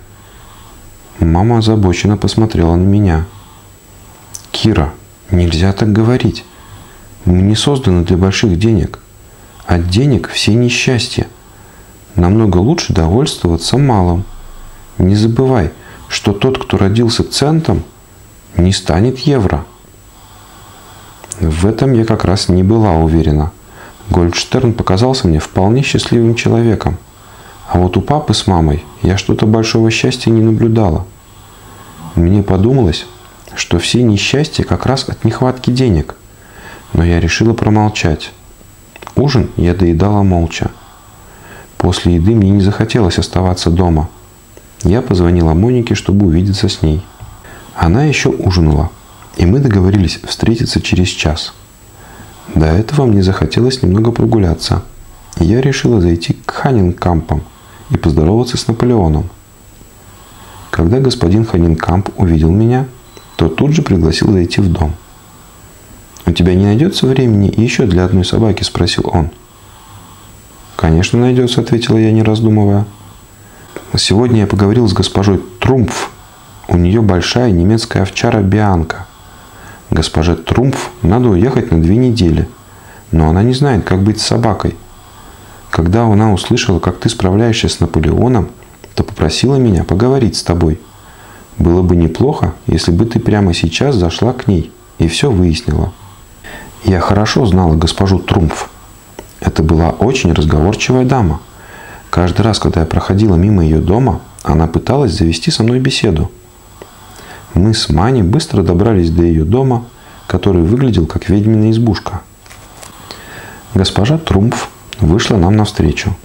Мама озабоченно посмотрела на меня. Кира, нельзя так говорить. Мы не созданы для больших денег. От денег все несчастья. Намного лучше довольствоваться малым. Не забывай, что тот, кто родился центом, не станет евро. В этом я как раз не была уверена. Гольдштерн показался мне вполне счастливым человеком. А вот у папы с мамой я что-то большого счастья не наблюдала. Мне подумалось, что все несчастья как раз от нехватки денег. Но я решила промолчать. Ужин я доедала молча. После еды мне не захотелось оставаться дома. Я позвонила Монике, чтобы увидеться с ней. Она еще ужинала, и мы договорились встретиться через час. До этого мне захотелось немного прогуляться. Я решила зайти к Ханинкампам и поздороваться с Наполеоном. Когда господин Ханинкамп увидел меня, то тут же пригласил зайти в дом. «У тебя не найдется времени еще для одной собаки?» – спросил он. «Конечно найдется», – ответила я, не раздумывая. «Сегодня я поговорил с госпожой Трумф. У нее большая немецкая овчара Бианка. Госпоже Трумф надо уехать на две недели, но она не знает, как быть с собакой. Когда она услышала, как ты справляешься с Наполеоном, то попросила меня поговорить с тобой. Было бы неплохо, если бы ты прямо сейчас зашла к ней и все выяснила. Я хорошо знала госпожу Трумф. Это была очень разговорчивая дама. Каждый раз, когда я проходила мимо ее дома, она пыталась завести со мной беседу. Мы с Мани быстро добрались до ее дома, который выглядел как ведьмина избушка. Госпожа Трумф вышла нам навстречу.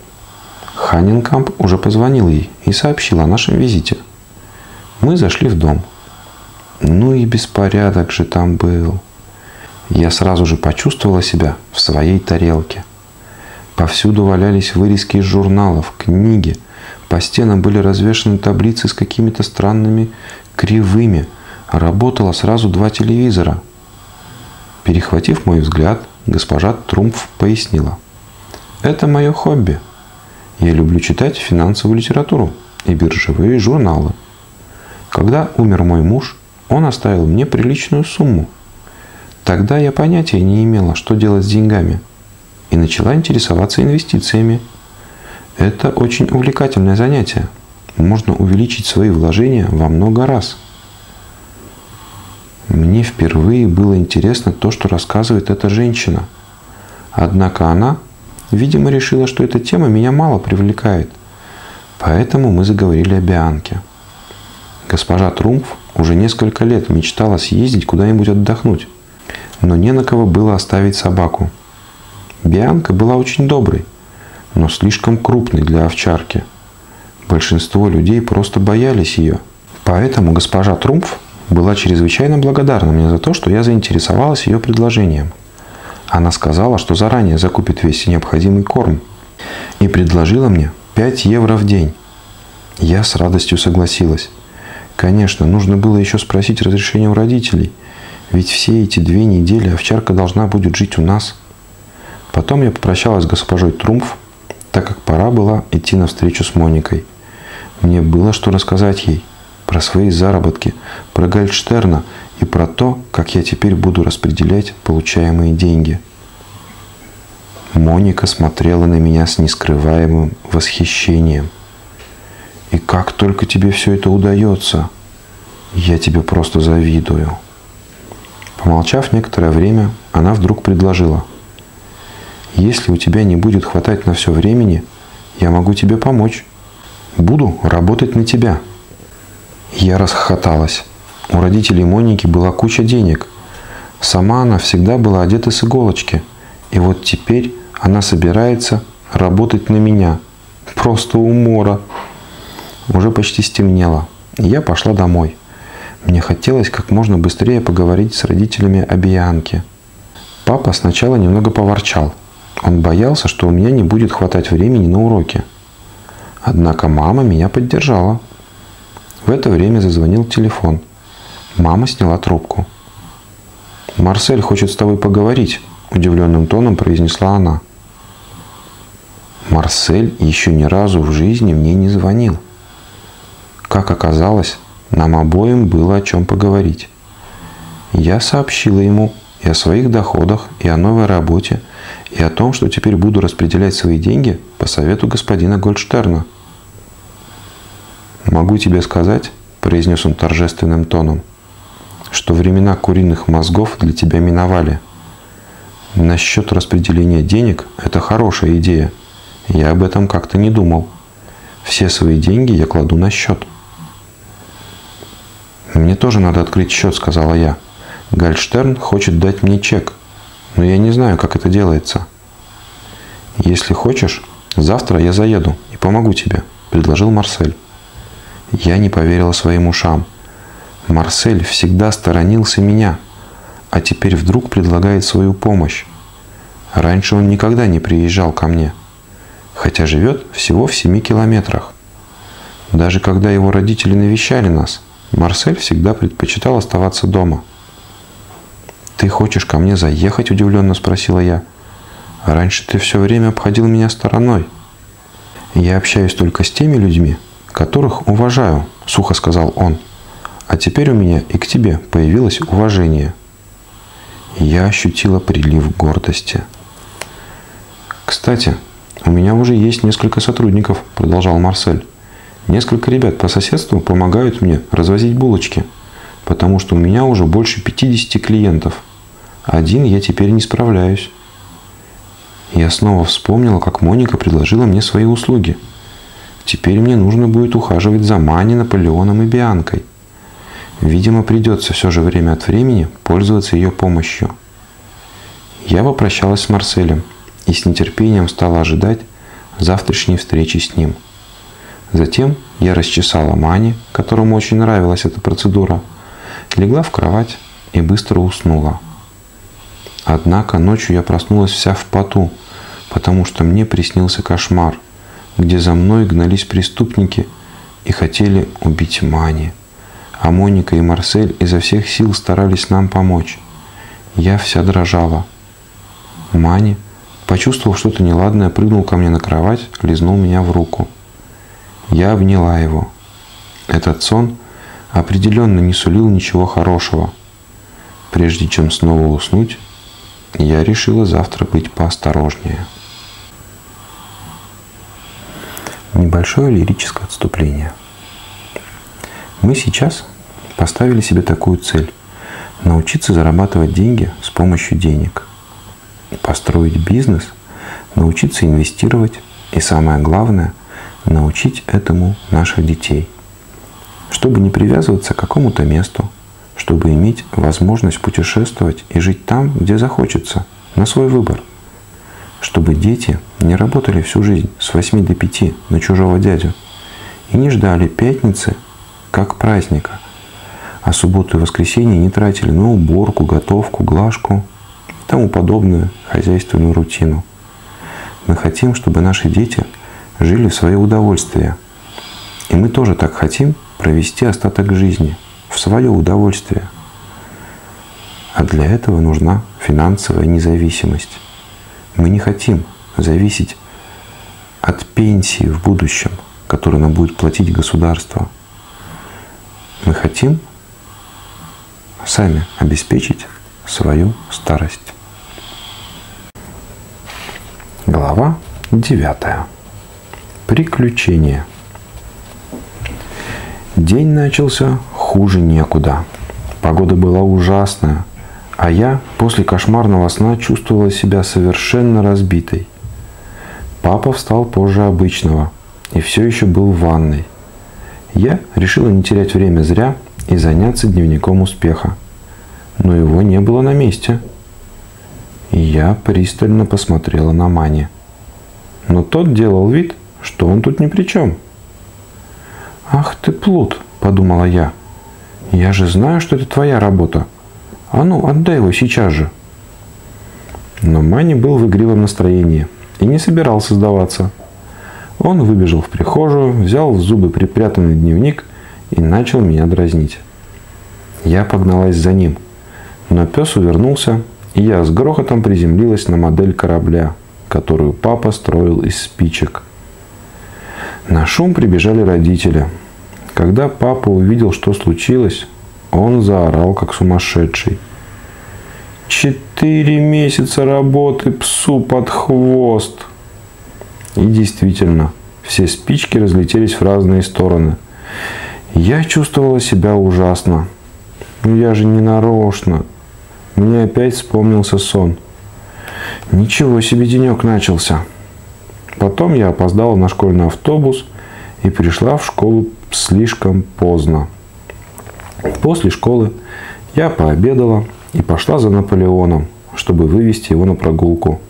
Ханнинкамп уже позвонил ей и сообщил о нашем визите – мы зашли в дом. Ну и беспорядок же там был. Я сразу же почувствовала себя в своей тарелке. Повсюду валялись вырезки из журналов, книги. По стенам были развешаны таблицы с какими-то странными кривыми. Работало сразу два телевизора. Перехватив мой взгляд, госпожа Трумф пояснила. Это мое хобби. Я люблю читать финансовую литературу и биржевые журналы. Когда умер мой муж, он оставил мне приличную сумму. Тогда я понятия не имела, что делать с деньгами, и начала интересоваться инвестициями. Это очень увлекательное занятие. Можно увеличить свои вложения во много раз. Мне впервые было интересно то, что рассказывает эта женщина. Однако она, видимо, решила, что эта тема меня мало привлекает. Поэтому мы заговорили о Бианке. Госпожа Трумф уже несколько лет мечтала съездить куда-нибудь отдохнуть, но не на кого было оставить собаку. Бианка была очень доброй, но слишком крупной для овчарки. Большинство людей просто боялись ее. Поэтому госпожа Трумф была чрезвычайно благодарна мне за то, что я заинтересовалась ее предложением. Она сказала, что заранее закупит весь необходимый корм и предложила мне 5 евро в день. Я с радостью согласилась. Конечно, нужно было еще спросить разрешение у родителей, ведь все эти две недели овчарка должна будет жить у нас. Потом я попрощалась с госпожой Трумф, так как пора было идти на встречу с Моникой. Мне было что рассказать ей про свои заработки, про Гальдштерна и про то, как я теперь буду распределять получаемые деньги. Моника смотрела на меня с нескрываемым восхищением – и как только тебе все это удается, я тебе просто завидую. Помолчав некоторое время, она вдруг предложила. Если у тебя не будет хватать на все времени, я могу тебе помочь. Буду работать на тебя. Я расхохоталась. У родителей Моники была куча денег. Сама она всегда была одета с иголочки. И вот теперь она собирается работать на меня. Просто умора. Уже почти стемнело, и я пошла домой. Мне хотелось как можно быстрее поговорить с родителями о Бианке. Папа сначала немного поворчал. Он боялся, что у меня не будет хватать времени на уроки. Однако мама меня поддержала. В это время зазвонил телефон. Мама сняла трубку. «Марсель хочет с тобой поговорить», – удивленным тоном произнесла она. Марсель еще ни разу в жизни мне не звонил. Как оказалось, нам обоим было о чем поговорить. Я сообщила ему и о своих доходах, и о новой работе, и о том, что теперь буду распределять свои деньги по совету господина Гольдштерна. «Могу тебе сказать», – произнес он торжественным тоном, – «что времена куриных мозгов для тебя миновали. Насчет распределения денег – это хорошая идея. Я об этом как-то не думал. Все свои деньги я кладу на счет». «Мне тоже надо открыть счет», – сказала я. Гальштерн хочет дать мне чек, но я не знаю, как это делается. Если хочешь, завтра я заеду и помогу тебе, предложил Марсель. Я не поверила своим ушам. Марсель всегда сторонился меня, а теперь вдруг предлагает свою помощь. Раньше он никогда не приезжал ко мне, хотя живет всего в семи километрах. Даже когда его родители навещали нас, Марсель всегда предпочитал оставаться дома – «Ты хочешь ко мне заехать?» – удивленно спросила я. «Раньше ты все время обходил меня стороной». «Я общаюсь только с теми людьми, которых уважаю», – сухо сказал он. «А теперь у меня и к тебе появилось уважение». Я ощутила прилив гордости. «Кстати, у меня уже есть несколько сотрудников», – продолжал Марсель. «Несколько ребят по соседству помогают мне развозить булочки, потому что у меня уже больше 50 клиентов – один я теперь не справляюсь. Я снова вспомнила, как Моника предложила мне свои услуги. Теперь мне нужно будет ухаживать за Мани, Наполеоном и Бианкой. Видимо, придется все же время от времени пользоваться ее помощью. Я попрощалась с Марселем и с нетерпением стала ожидать завтрашней встречи с ним. Затем я расчесала Мани, которому очень нравилась эта процедура, легла в кровать и быстро уснула. Однако ночью я проснулась вся в поту, потому что мне приснился кошмар, где за мной гнались преступники и хотели убить Мани. А Моника и Марсель изо всех сил старались нам помочь. Я вся дрожала. Мани, почувствовав что-то неладное, прыгнул ко мне на кровать, лизнул меня в руку. Я обняла его. Этот сон определенно не сулил ничего хорошего. Прежде чем снова уснуть, я решила завтра быть поосторожнее. Небольшое лирическое отступление. Мы сейчас поставили себе такую цель – научиться зарабатывать деньги с помощью денег, построить бизнес, научиться инвестировать и, самое главное, научить этому наших детей, чтобы не привязываться к какому-то месту – чтобы иметь возможность путешествовать и жить там, где захочется, на свой выбор. Чтобы дети не работали всю жизнь с 8 до 5 на чужого дядю и не ждали пятницы как праздника, а субботу и воскресенье не тратили на уборку, готовку, глажку и тому подобную хозяйственную рутину. Мы хотим, чтобы наши дети жили в свое удовольствие. И мы тоже так хотим провести остаток жизни – в свое удовольствие. А для этого нужна финансовая независимость. Мы не хотим зависеть от пенсии в будущем, которую нам будет платить государство. Мы хотим сами обеспечить свою старость. Глава 9. Приключения. День начался хуже некуда. Погода была ужасная, а я после кошмарного сна чувствовала себя совершенно разбитой. Папа встал позже обычного и все еще был в ванной. Я решила не терять время зря и заняться дневником успеха. Но его не было на месте. Я пристально посмотрела на Мани. Но тот делал вид, что он тут ни при чем. «Ах ты плут!» – подумала я – я же знаю, что это твоя работа. А ну, отдай его сейчас же. Но Мани был в игривом настроении и не собирался сдаваться. Он выбежал в прихожую, взял в зубы припрятанный дневник и начал меня дразнить. Я погналась за ним, но пес увернулся, и я с грохотом приземлилась на модель корабля, которую папа строил из спичек. На шум прибежали родители. Когда папа увидел, что случилось, он заорал, как сумасшедший. Четыре месяца работы псу под хвост. И действительно, все спички разлетелись в разные стороны. Я чувствовала себя ужасно. Но я же не нарочно. Мне опять вспомнился сон. Ничего себе денек начался. Потом я опоздала на школьный автобус и пришла в школу слишком поздно. После школы я пообедала и пошла за Наполеоном, чтобы вывести его на прогулку.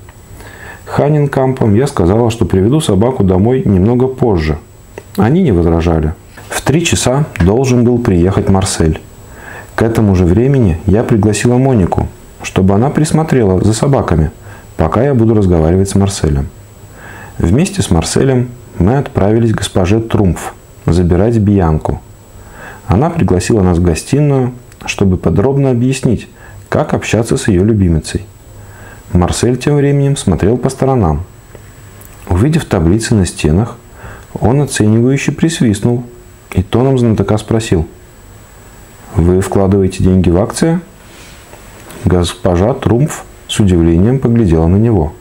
Ханинкампом я сказала, что приведу собаку домой немного позже. Они не возражали. Три часа должен был приехать Марсель. К этому же времени я пригласила Монику, чтобы она присмотрела за собаками, пока я буду разговаривать с Марселем. Вместе с Марселем мы отправились к госпоже Трумф забирать Бьянку. Она пригласила нас в гостиную, чтобы подробно объяснить, как общаться с ее любимицей. Марсель тем временем смотрел по сторонам. Увидев таблицы на стенах, он оценивающе присвистнул и тоном знатока спросил. «Вы вкладываете деньги в акции?» Госпожа Трумф с удивлением поглядела на него –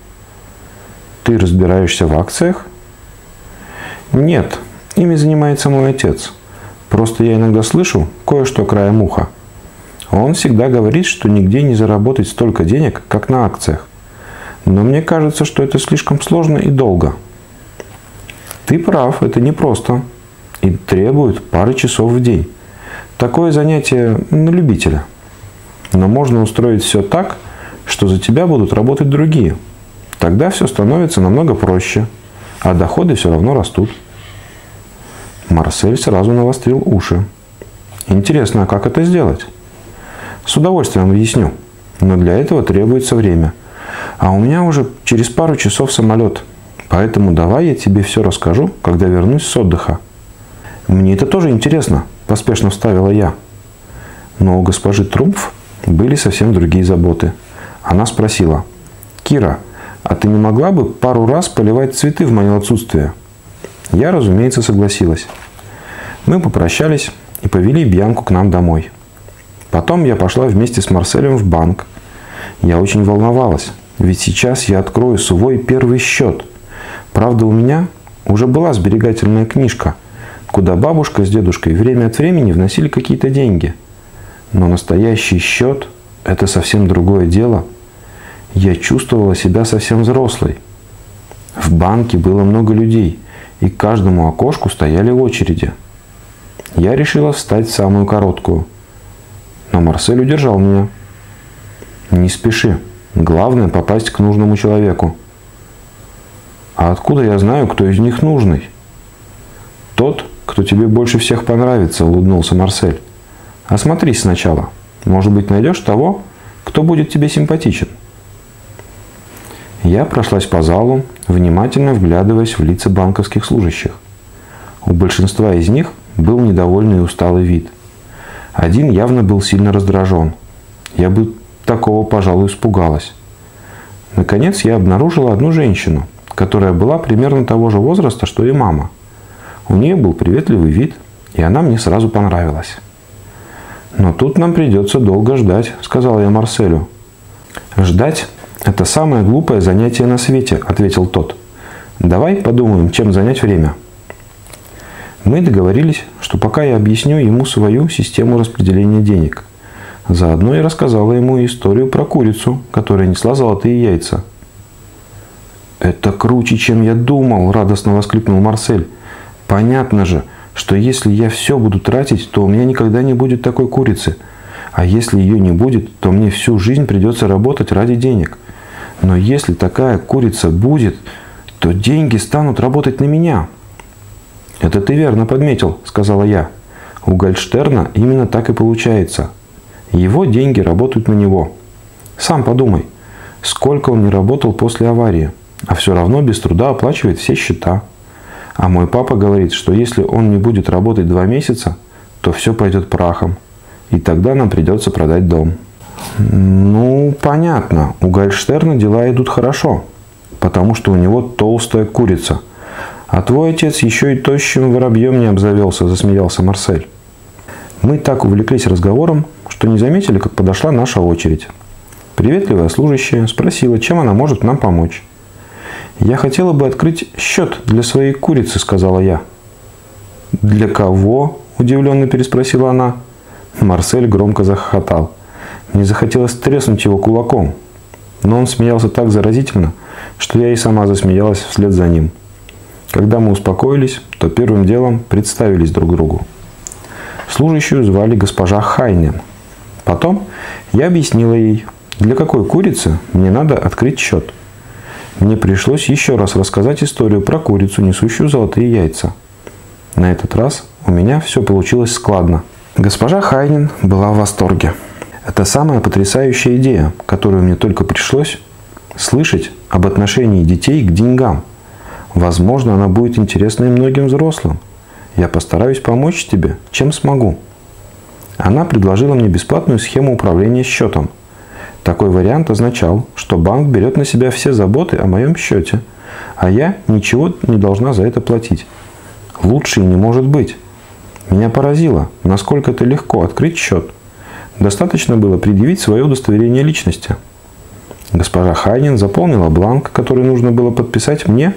ты разбираешься в акциях? Нет, ими занимается мой отец. Просто я иногда слышу кое-что краем уха. Он всегда говорит, что нигде не заработать столько денег, как на акциях. Но мне кажется, что это слишком сложно и долго. Ты прав, это непросто. И требует пары часов в день. Такое занятие на любителя. Но можно устроить все так, что за тебя будут работать другие – Тогда все становится намного проще, а доходы все равно растут. Марсель сразу навострил уши. Интересно, а как это сделать? С удовольствием объясню, но для этого требуется время. А у меня уже через пару часов самолет, поэтому давай я тебе все расскажу, когда вернусь с отдыха. Мне это тоже интересно, поспешно вставила я. Но у госпожи Трумф были совсем другие заботы. Она спросила, «Кира, а ты не могла бы пару раз поливать цветы в мое отсутствие? Я, разумеется, согласилась. Мы попрощались и повели Бьянку к нам домой. Потом я пошла вместе с Марселем в банк. Я очень волновалась, ведь сейчас я открою свой первый счет. Правда, у меня уже была сберегательная книжка, куда бабушка с дедушкой время от времени вносили какие-то деньги. Но настоящий счет – это совсем другое дело – я чувствовала себя совсем взрослой. В банке было много людей, и к каждому окошку стояли очереди. Я решила встать в самую короткую. Но Марсель удержал меня. Не спеши. Главное попасть к нужному человеку. А откуда я знаю, кто из них нужный? Тот, кто тебе больше всех понравится, улыбнулся Марсель. Осмотрись сначала. Может быть, найдешь того, кто будет тебе симпатичен. Я прошлась по залу, внимательно вглядываясь в лица банковских служащих. У большинства из них был недовольный и усталый вид. Один явно был сильно раздражен. Я бы такого, пожалуй, испугалась. Наконец я обнаружила одну женщину, которая была примерно того же возраста, что и мама. У нее был приветливый вид, и она мне сразу понравилась. «Но тут нам придется долго ждать», — сказала я Марселю. «Ждать «Это самое глупое занятие на свете», – ответил тот. «Давай подумаем, чем занять время». Мы договорились, что пока я объясню ему свою систему распределения денег. Заодно и рассказала ему историю про курицу, которая несла золотые яйца. «Это круче, чем я думал!» – радостно воскликнул Марсель. «Понятно же, что если я все буду тратить, то у меня никогда не будет такой курицы. А если ее не будет, то мне всю жизнь придется работать ради денег. Но если такая курица будет, то деньги станут работать на меня. Это ты верно подметил, сказала я. У Гальштерна именно так и получается. Его деньги работают на него. Сам подумай, сколько он не работал после аварии, а все равно без труда оплачивает все счета. А мой папа говорит, что если он не будет работать два месяца, то все пойдет прахом. И тогда нам придется продать дом. Ну, понятно. У Гальштерна дела идут хорошо. потому что у него толстая курица. А твой отец еще и тощим воробьем не обзавелся, засмеялся Марсель. Мы так увлеклись разговором, что не заметили, как подошла наша очередь. Приветливая служащая спросила, чем она может нам помочь. «Я хотела бы открыть счет для своей курицы», — сказала я. «Для кого?» – удивленно переспросила она. Марсель громко захохотал. Мне захотелось треснуть его кулаком. Но он смеялся так заразительно, что я и сама засмеялась вслед за ним. Когда мы успокоились, то первым делом представились друг другу. Служащую звали госпожа Хайнен. Потом я объяснила ей, для какой курицы мне надо открыть счет. Мне пришлось еще раз рассказать историю про курицу, несущую золотые яйца. На этот раз у меня все получилось складно. Госпожа Хайнин была в восторге. Это самая потрясающая идея, которую мне только пришлось слышать об отношении детей к деньгам. Возможно, она будет интересна и многим взрослым. Я постараюсь помочь тебе, чем смогу. Она предложила мне бесплатную схему управления счетом. Такой вариант означал, что банк берет на себя все заботы о моем счете, а я ничего не должна за это платить. Лучше и не может быть. Меня поразило, насколько это легко открыть счет. Достаточно было предъявить свое удостоверение личности. Госпожа Хайнин заполнила бланк, который нужно было подписать мне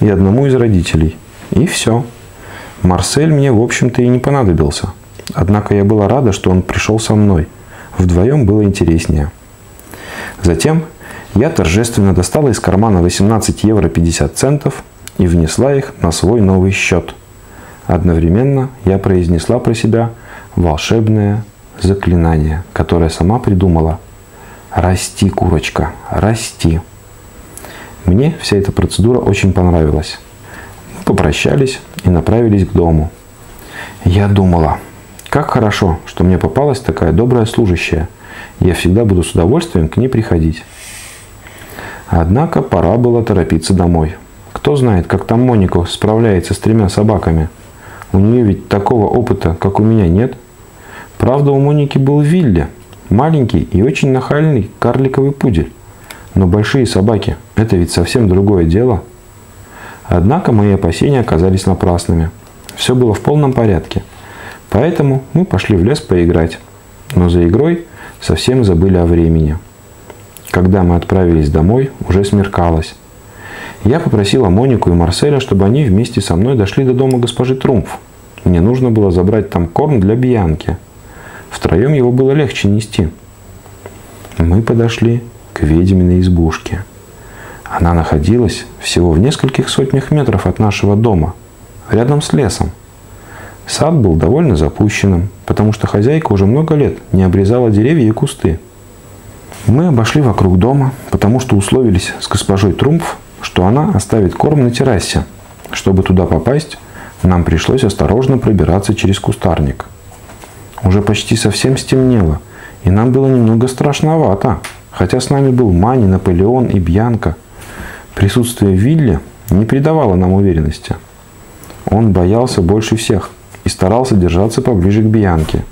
и одному из родителей. И все. Марсель мне, в общем-то, и не понадобился. Однако я была рада, что он пришел со мной. Вдвоем было интереснее. Затем я торжественно достала из кармана 18 евро 50 центов и внесла их на свой новый счет – Одновременно я произнесла про себя волшебное заклинание, которое сама придумала. «Расти, курочка, расти». Мне вся эта процедура очень понравилась. Мы попрощались и направились к дому. Я думала, как хорошо, что мне попалась такая добрая служащая. Я всегда буду с удовольствием к ней приходить. Однако пора было торопиться домой. Кто знает, как там Моника справляется с тремя собаками – у нее ведь такого опыта, как у меня, нет. Правда, у Моники был Вилли, маленький и очень нахальный карликовый пудель. Но большие собаки – это ведь совсем другое дело. Однако мои опасения оказались напрасными. Все было в полном порядке. Поэтому мы пошли в лес поиграть. Но за игрой совсем забыли о времени. Когда мы отправились домой, уже смеркалось. Я попросила Монику и Марселя, чтобы они вместе со мной дошли до дома госпожи Трумф. Мне нужно было забрать там корм для Бьянки. Втроем его было легче нести. Мы подошли к ведьминой избушке. Она находилась всего в нескольких сотнях метров от нашего дома, рядом с лесом. Сад был довольно запущенным, потому что хозяйка уже много лет не обрезала деревья и кусты. Мы обошли вокруг дома, потому что условились с госпожой Трумф что она оставит корм на террасе. Чтобы туда попасть, нам пришлось осторожно пробираться через кустарник. Уже почти совсем стемнело, и нам было немного страшновато, хотя с нами был Мани, Наполеон и Бьянка. Присутствие Вилли не придавало нам уверенности. Он боялся больше всех и старался держаться поближе к Бьянке.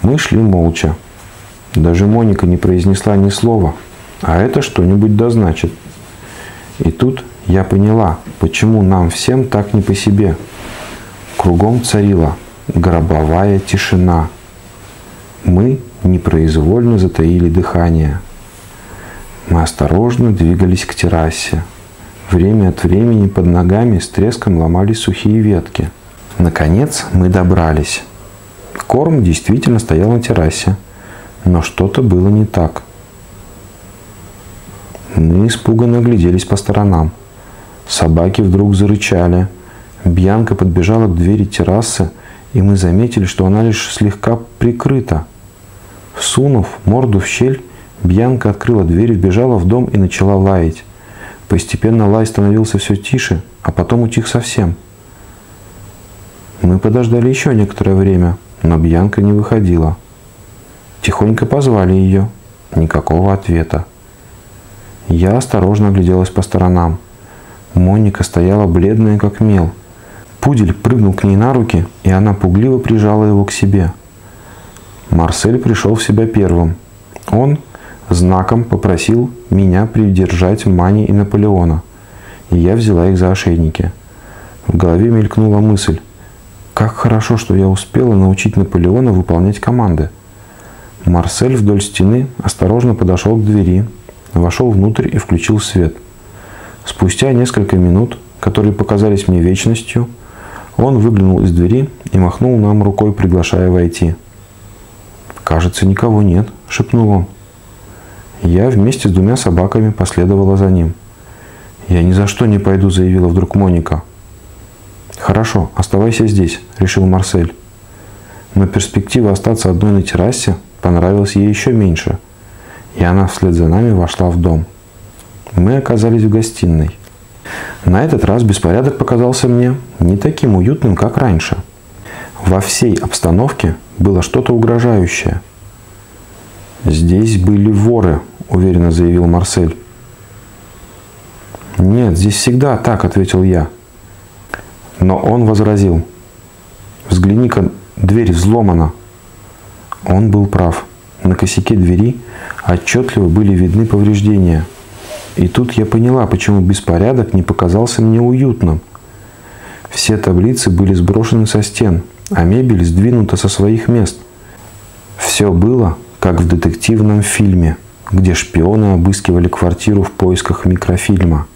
Мы шли молча. Даже Моника не произнесла ни слова, а это что-нибудь да значит – и тут я поняла, почему нам всем так не по себе. Кругом царила гробовая тишина. Мы непроизвольно затаили дыхание. Мы осторожно двигались к террасе. Время от времени под ногами с треском ломались сухие ветки. Наконец мы добрались. Корм действительно стоял на террасе, но что-то было не так – мы испуганно огляделись по сторонам. Собаки вдруг зарычали. Бьянка подбежала к двери террасы, и мы заметили, что она лишь слегка прикрыта. Всунув морду в щель, Бьянка открыла дверь, вбежала в дом и начала лаять. Постепенно лай становился все тише, а потом утих совсем. Мы подождали еще некоторое время, но Бьянка не выходила. Тихонько позвали ее. Никакого ответа. Я осторожно огляделась по сторонам. Моника стояла бледная, как мел. Пудель прыгнул к ней на руки, и она пугливо прижала его к себе. Марсель пришел в себя первым. Он знаком попросил меня придержать Мани и Наполеона, и я взяла их за ошейники. В голове мелькнула мысль, как хорошо, что я успела научить Наполеона выполнять команды. Марсель вдоль стены осторожно подошел к двери, вошел внутрь и включил свет. Спустя несколько минут, которые показались мне вечностью, он выглянул из двери и махнул нам рукой, приглашая войти. «Кажется, никого нет», — шепнул он. Я вместе с двумя собаками последовала за ним. «Я ни за что не пойду», — заявила вдруг Моника. «Хорошо, оставайся здесь», — решил Марсель. Но перспектива остаться одной на террасе понравилась ей еще меньше, и она вслед за нами вошла в дом. Мы оказались в гостиной. На этот раз беспорядок показался мне не таким уютным, как раньше. Во всей обстановке было что-то угрожающее. «Здесь были воры», — уверенно заявил Марсель. «Нет, здесь всегда так», — ответил я. Но он возразил. «Взгляни-ка, дверь взломана». Он был прав. На косяке двери отчетливо были видны повреждения. И тут я поняла, почему беспорядок не показался мне уютным. Все таблицы были сброшены со стен, а мебель сдвинута со своих мест. Все было, как в детективном фильме, где шпионы обыскивали квартиру в поисках микрофильма.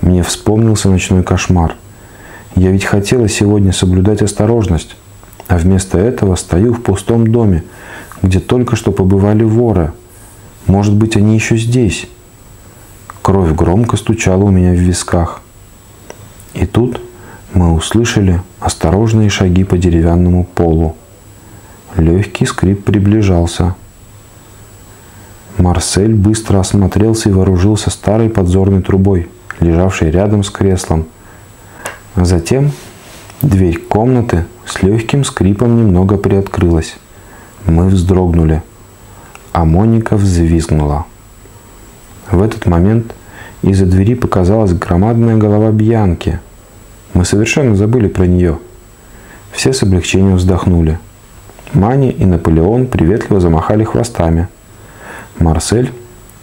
Мне вспомнился ночной кошмар. Я ведь хотела сегодня соблюдать осторожность, а вместо этого стою в пустом доме, где только что побывали воры. Может быть, они еще здесь. Кровь громко стучала у меня в висках. И тут мы услышали осторожные шаги по деревянному полу. Легкий скрип приближался. Марсель быстро осмотрелся и вооружился старой подзорной трубой, лежавшей рядом с креслом. Затем дверь комнаты с легким скрипом немного приоткрылась. Мы вздрогнули, а Моника взвизгнула. В этот момент из-за двери показалась громадная голова Бьянки. Мы совершенно забыли про нее. Все с облегчением вздохнули. Мани и Наполеон приветливо замахали хвостами. Марсель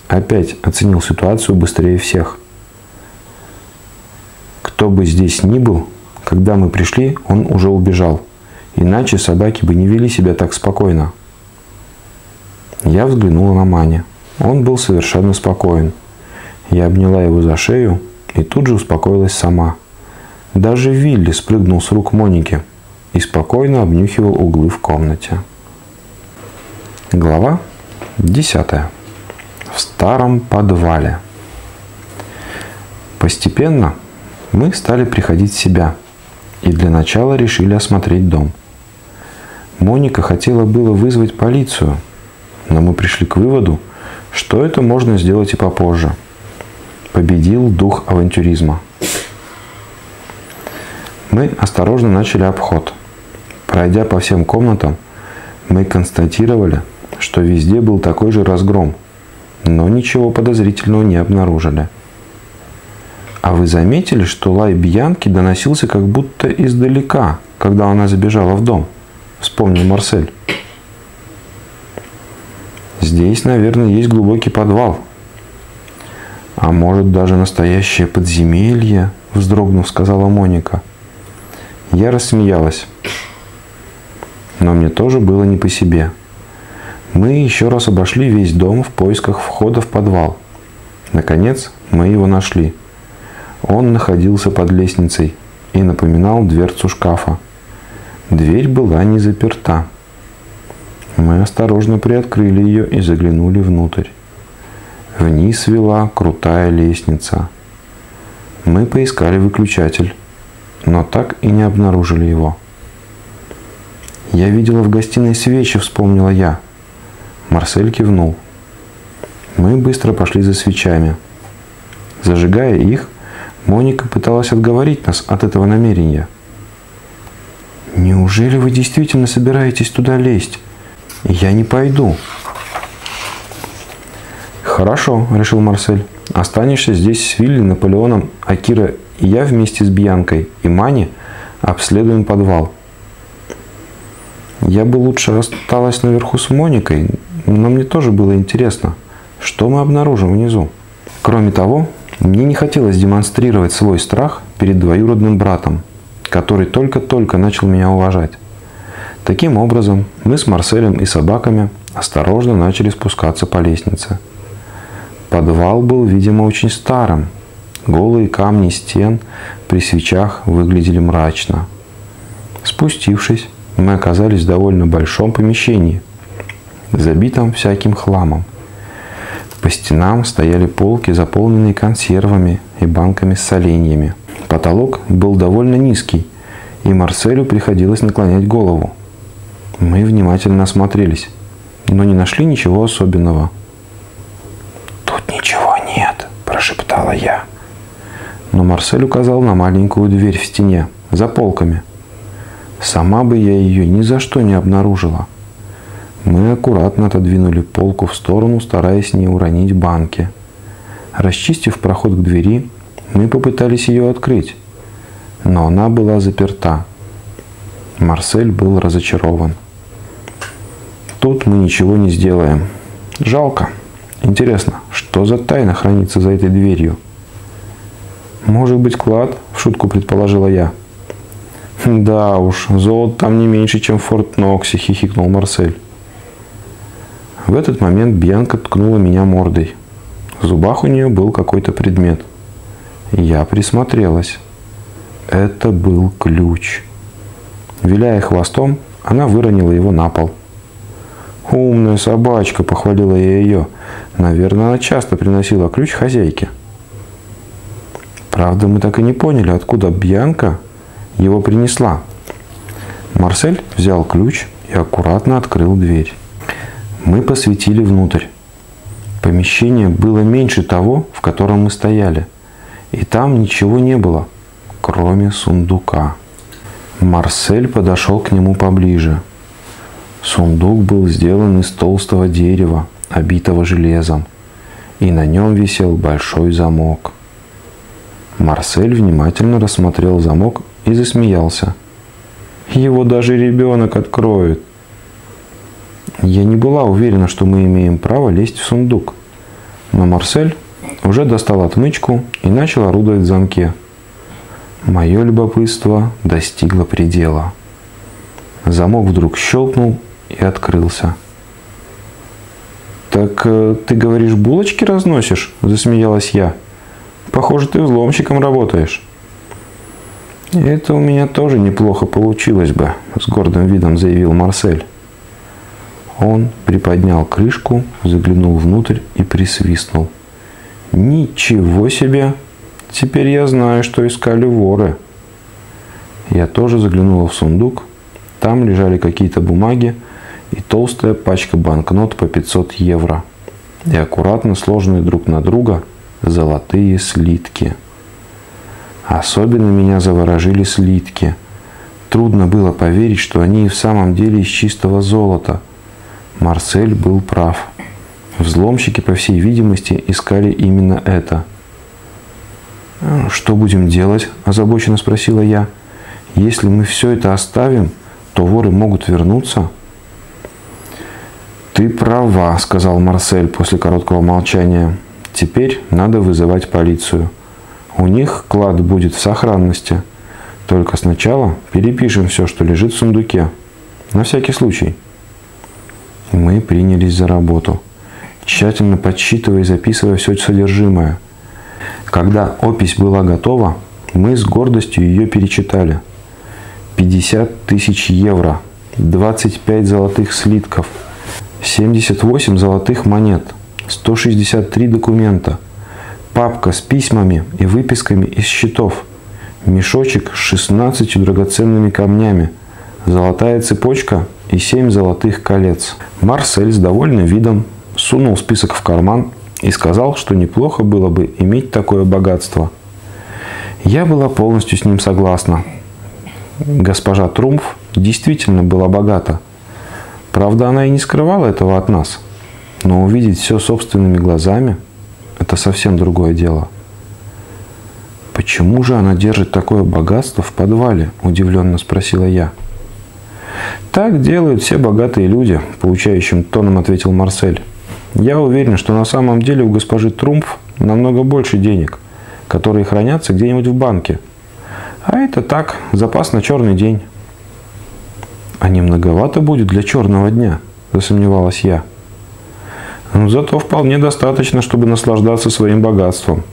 опять оценил ситуацию быстрее всех. Кто бы здесь ни был, когда мы пришли, он уже убежал. Иначе собаки бы не вели себя так спокойно. Я взглянула на Мани. Он был совершенно спокоен. Я обняла его за шею и тут же успокоилась сама. Даже Вилли спрыгнул с рук Моники и спокойно обнюхивал углы в комнате. Глава 10. В старом подвале. Постепенно мы стали приходить в себя и для начала решили осмотреть дом. Моника хотела было вызвать полицию, но мы пришли к выводу, что это можно сделать и попозже – победил дух авантюризма. Мы осторожно начали обход. Пройдя по всем комнатам, мы констатировали, что везде был такой же разгром, но ничего подозрительного не обнаружили. А вы заметили, что лай Бьянки доносился как будто издалека, когда она забежала в дом? Вспомнил Марсель. Здесь, наверное, есть глубокий подвал, а может даже настоящее подземелье, вздрогнув, сказала Моника. Я рассмеялась. Но мне тоже было не по себе. Мы еще раз обошли весь дом в поисках входа в подвал. Наконец, мы его нашли. Он находился под лестницей и напоминал дверцу шкафа. Дверь была не заперта. Мы осторожно приоткрыли ее и заглянули внутрь. Вниз вела крутая лестница. Мы поискали выключатель, но так и не обнаружили его. «Я видела в гостиной свечи», — вспомнила я. Марсель кивнул. Мы быстро пошли за свечами. Зажигая их, Моника пыталась отговорить нас от этого намерения. «Неужели вы действительно собираетесь туда лезть? Я не пойду», «Хорошо», – решил Марсель. «Останешься здесь с Вилли, Наполеоном, Акира и я вместе с Бьянкой и Мани обследуем подвал». Я бы лучше осталась наверху с Моникой, но мне тоже было интересно, что мы обнаружим внизу. Кроме того, мне не хотелось демонстрировать свой страх перед двоюродным братом, который только-только начал меня уважать. Таким образом, мы с Марселем и собаками осторожно начали спускаться по лестнице. Подвал был, видимо, очень старым. Голые камни стен при свечах выглядели мрачно. Спустившись, мы оказались в довольно большом помещении, забитом всяким хламом. По стенам стояли полки, заполненные консервами и банками с соленьями. Потолок был довольно низкий, и Марселю приходилось наклонять голову. Мы внимательно осмотрелись, но не нашли ничего особенного. «Тут ничего нет», – прошептала я. Но Марсель указал на маленькую дверь в стене, за полками – Сама бы я ее ни за что не обнаружила. Мы аккуратно отодвинули полку в сторону, стараясь не уронить банки. Расчистив проход к двери, мы попытались ее открыть, но она была заперта. Марсель был разочарован. Тут мы ничего не сделаем. Жалко. Интересно, что за тайна хранится за этой дверью? Может быть, клад, в шутку предположила я. «Да уж, золото там не меньше, чем в Форт Ноксе», – хихикнул Марсель. В этот момент Бьянка ткнула меня мордой. В зубах у нее был какой-то предмет. Я присмотрелась. Это был ключ. Виляя хвостом, она выронила его на пол. «Умная собачка», – похвалила я ее. Наверное, она часто приносила ключ хозяйке. Правда, мы так и не поняли, откуда Бьянка его принесла. Марсель взял ключ и аккуратно открыл дверь. Мы посветили внутрь. Помещение было меньше того, в котором мы стояли. И там ничего не было, кроме сундука. Марсель подошел к нему поближе. Сундук был сделан из толстого дерева, обитого железом, и на нем висел большой замок. Марсель внимательно рассмотрел замок и засмеялся. Его даже ребенок откроет. Я не была уверена, что мы имеем право лезть в сундук. Но Марсель уже достал отмычку и начал орудовать в замке. Мое любопытство достигло предела. Замок вдруг щелкнул и открылся. «Так э, ты говоришь, булочки разносишь?» – засмеялась я. «Похоже, ты взломщиком работаешь». «Это у меня тоже неплохо получилось бы», – с гордым видом заявил Марсель. Он приподнял крышку, заглянул внутрь и присвистнул. «Ничего себе! Теперь я знаю, что искали воры». Я тоже заглянула в сундук. Там лежали какие-то бумаги и толстая пачка банкнот по 500 евро. И аккуратно сложенные друг на друга золотые слитки – Особенно меня заворожили слитки. Трудно было поверить, что они и в самом деле из чистого золота. Марсель был прав. Взломщики, по всей видимости, искали именно это. «Что будем делать?» – озабоченно спросила я. «Если мы все это оставим, то воры могут вернуться?» «Ты права», – сказал Марсель после короткого молчания. «Теперь надо вызывать полицию». У них клад будет в сохранности. Только сначала перепишем все, что лежит в сундуке. На всякий случай. Мы принялись за работу, тщательно подсчитывая и записывая все содержимое. Когда опись была готова, мы с гордостью ее перечитали. 50 тысяч евро, 25 золотых слитков, 78 золотых монет, 163 документа – папка с письмами и выписками из счетов, мешочек с 16 драгоценными камнями, золотая цепочка и 7 золотых колец. Марсель с довольным видом сунул список в карман и сказал, что неплохо было бы иметь такое богатство. Я была полностью с ним согласна. Госпожа Трумф действительно была богата. Правда, она и не скрывала этого от нас. Но увидеть все собственными глазами – это совсем другое дело. «Почему же она держит такое богатство в подвале?» – удивленно спросила я. «Так делают все богатые люди», – получающим тоном ответил Марсель. Я уверен, что на самом деле у госпожи Трумф намного больше денег, которые хранятся где-нибудь в банке. А это так, запас на черный день. А не многовато будет для черного дня, засомневалась я. Но зато вполне достаточно, чтобы наслаждаться своим богатством.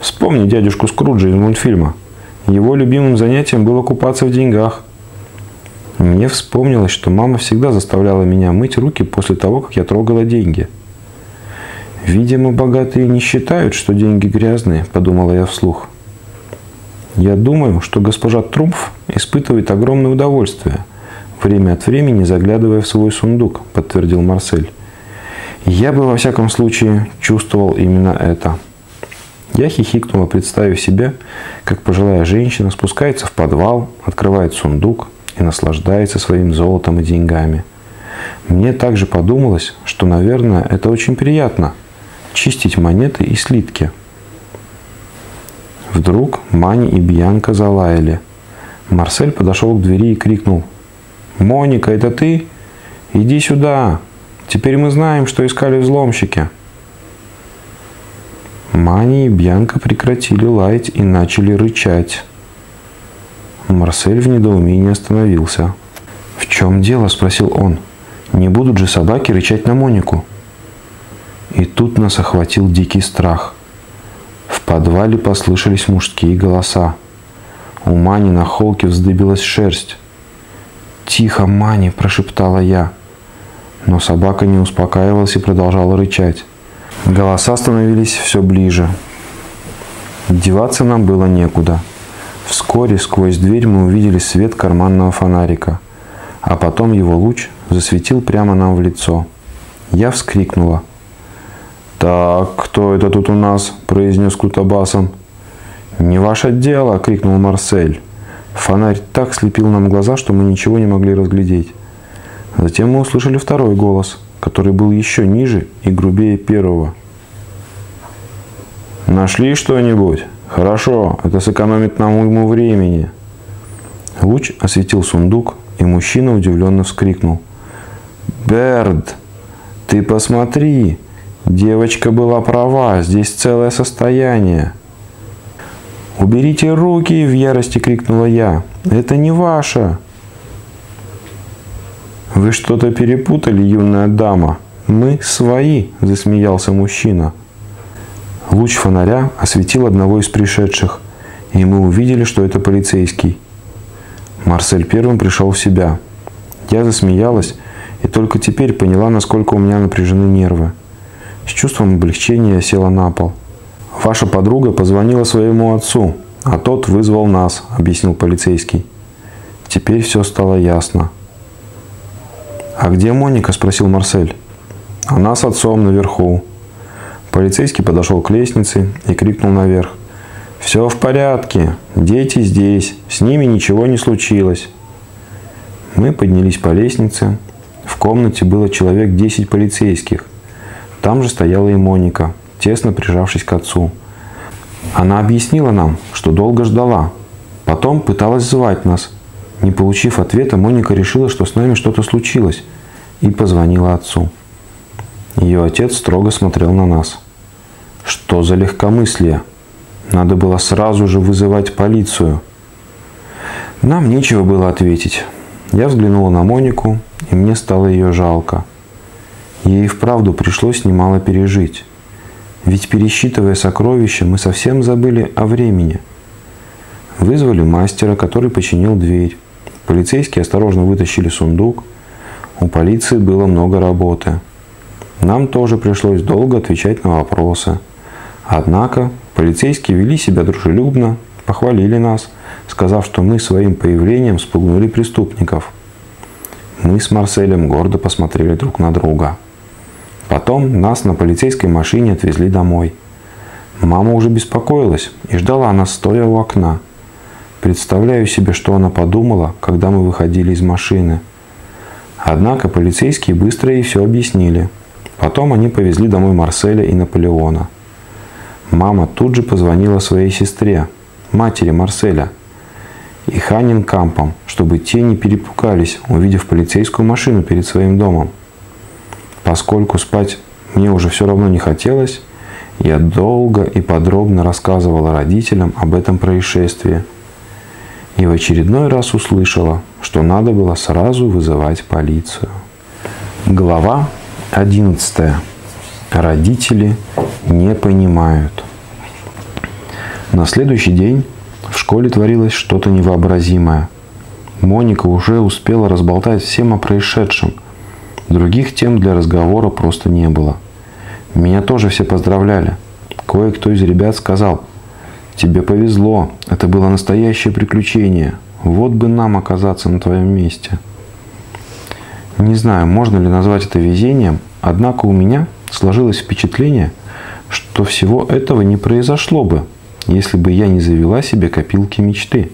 Вспомни дядюшку Скруджа из мультфильма. Его любимым занятием было купаться в деньгах. Мне вспомнилось, что мама всегда заставляла меня мыть руки после того, как я трогала деньги. «Видимо, богатые не считают, что деньги грязные», – подумала я вслух. «Я думаю, что госпожа Трумф испытывает огромное удовольствие, время от времени заглядывая в свой сундук», – подтвердил Марсель. «Я бы во всяком случае чувствовал именно это». Я хихикнула, представив себе, как пожилая женщина спускается в подвал, открывает сундук и наслаждается своим золотом и деньгами. Мне также подумалось, что, наверное, это очень приятно – чистить монеты и слитки. Вдруг Мани и Бьянка залаяли. Марсель подошел к двери и крикнул. «Моника, это ты? Иди сюда! Теперь мы знаем, что искали взломщики!» Мани и Бьянка прекратили лаять и начали рычать. Марсель в недоумении остановился. «В чем дело?» – спросил он. «Не будут же собаки рычать на Монику?» И тут нас охватил дикий страх. В подвале послышались мужские голоса. У Мани на холке вздыбилась шерсть. «Тихо, Мани!» – прошептала я. Но собака не успокаивалась и продолжала рычать. Голоса становились все ближе. Деваться нам было некуда. Вскоре сквозь дверь мы увидели свет карманного фонарика, а потом его луч засветил прямо нам в лицо. Я вскрикнула. «Так, кто это тут у нас?» – произнес Кутабасом. «Не ваше дело!» – крикнул Марсель. Фонарь так слепил нам глаза, что мы ничего не могли разглядеть. Затем мы услышали второй голос – который был еще ниже и грубее первого. «Нашли что-нибудь? Хорошо, это сэкономит нам уйму времени». Луч осветил сундук, и мужчина удивленно вскрикнул. «Берд, ты посмотри! Девочка была права, здесь целое состояние!» «Уберите руки!» – в ярости крикнула я. «Это не ваше!» «Вы что-то перепутали, юная дама. Мы свои», – засмеялся мужчина. Луч фонаря осветил одного из пришедших, и мы увидели, что это полицейский. Марсель первым пришел в себя. Я засмеялась и только теперь поняла, насколько у меня напряжены нервы. С чувством облегчения я села на пол. «Ваша подруга позвонила своему отцу, а тот вызвал нас», – объяснил полицейский. Теперь все стало ясно. «А где Моника?» – спросил Марсель. «Она с отцом наверху». Полицейский подошел к лестнице и крикнул наверх. «Все в порядке. Дети здесь. С ними ничего не случилось». Мы поднялись по лестнице. В комнате было человек 10 полицейских. Там же стояла и Моника, тесно прижавшись к отцу. Она объяснила нам, что долго ждала. Потом пыталась звать нас – не получив ответа, Моника решила, что с нами что-то случилось, и позвонила отцу. Ее отец строго смотрел на нас. Что за легкомыслие? Надо было сразу же вызывать полицию. Нам нечего было ответить. Я взглянула на Монику, и мне стало ее жалко. Ей вправду пришлось немало пережить. Ведь пересчитывая сокровища, мы совсем забыли о времени. Вызвали мастера, который починил дверь. Полицейские осторожно вытащили сундук. У полиции было много работы. Нам тоже пришлось долго отвечать на вопросы. Однако полицейские вели себя дружелюбно, похвалили нас, сказав, что мы своим появлением спугнули преступников. Мы с Марселем гордо посмотрели друг на друга. Потом нас на полицейской машине отвезли домой. Мама уже беспокоилась и ждала нас, стоя у окна – Представляю себе, что она подумала, когда мы выходили из машины. Однако полицейские быстро ей все объяснили. Потом они повезли домой Марселя и Наполеона. Мама тут же позвонила своей сестре, матери Марселя, и Ханинкампам, чтобы те не перепугались, увидев полицейскую машину перед своим домом. Поскольку спать мне уже все равно не хотелось, я долго и подробно рассказывала родителям об этом происшествии. И в очередной раз услышала, что надо было сразу вызывать полицию. Глава 11. Родители не понимают. На следующий день в школе творилось что-то невообразимое. Моника уже успела разболтать всем о происшедшем. Других тем для разговора просто не было. Меня тоже все поздравляли. Кое-кто из ребят сказал, «Тебе повезло, это было настоящее приключение. Вот бы нам оказаться на твоем месте». Не знаю, можно ли назвать это везением, однако у меня сложилось впечатление, что всего этого не произошло бы, если бы я не завела себе копилки мечты.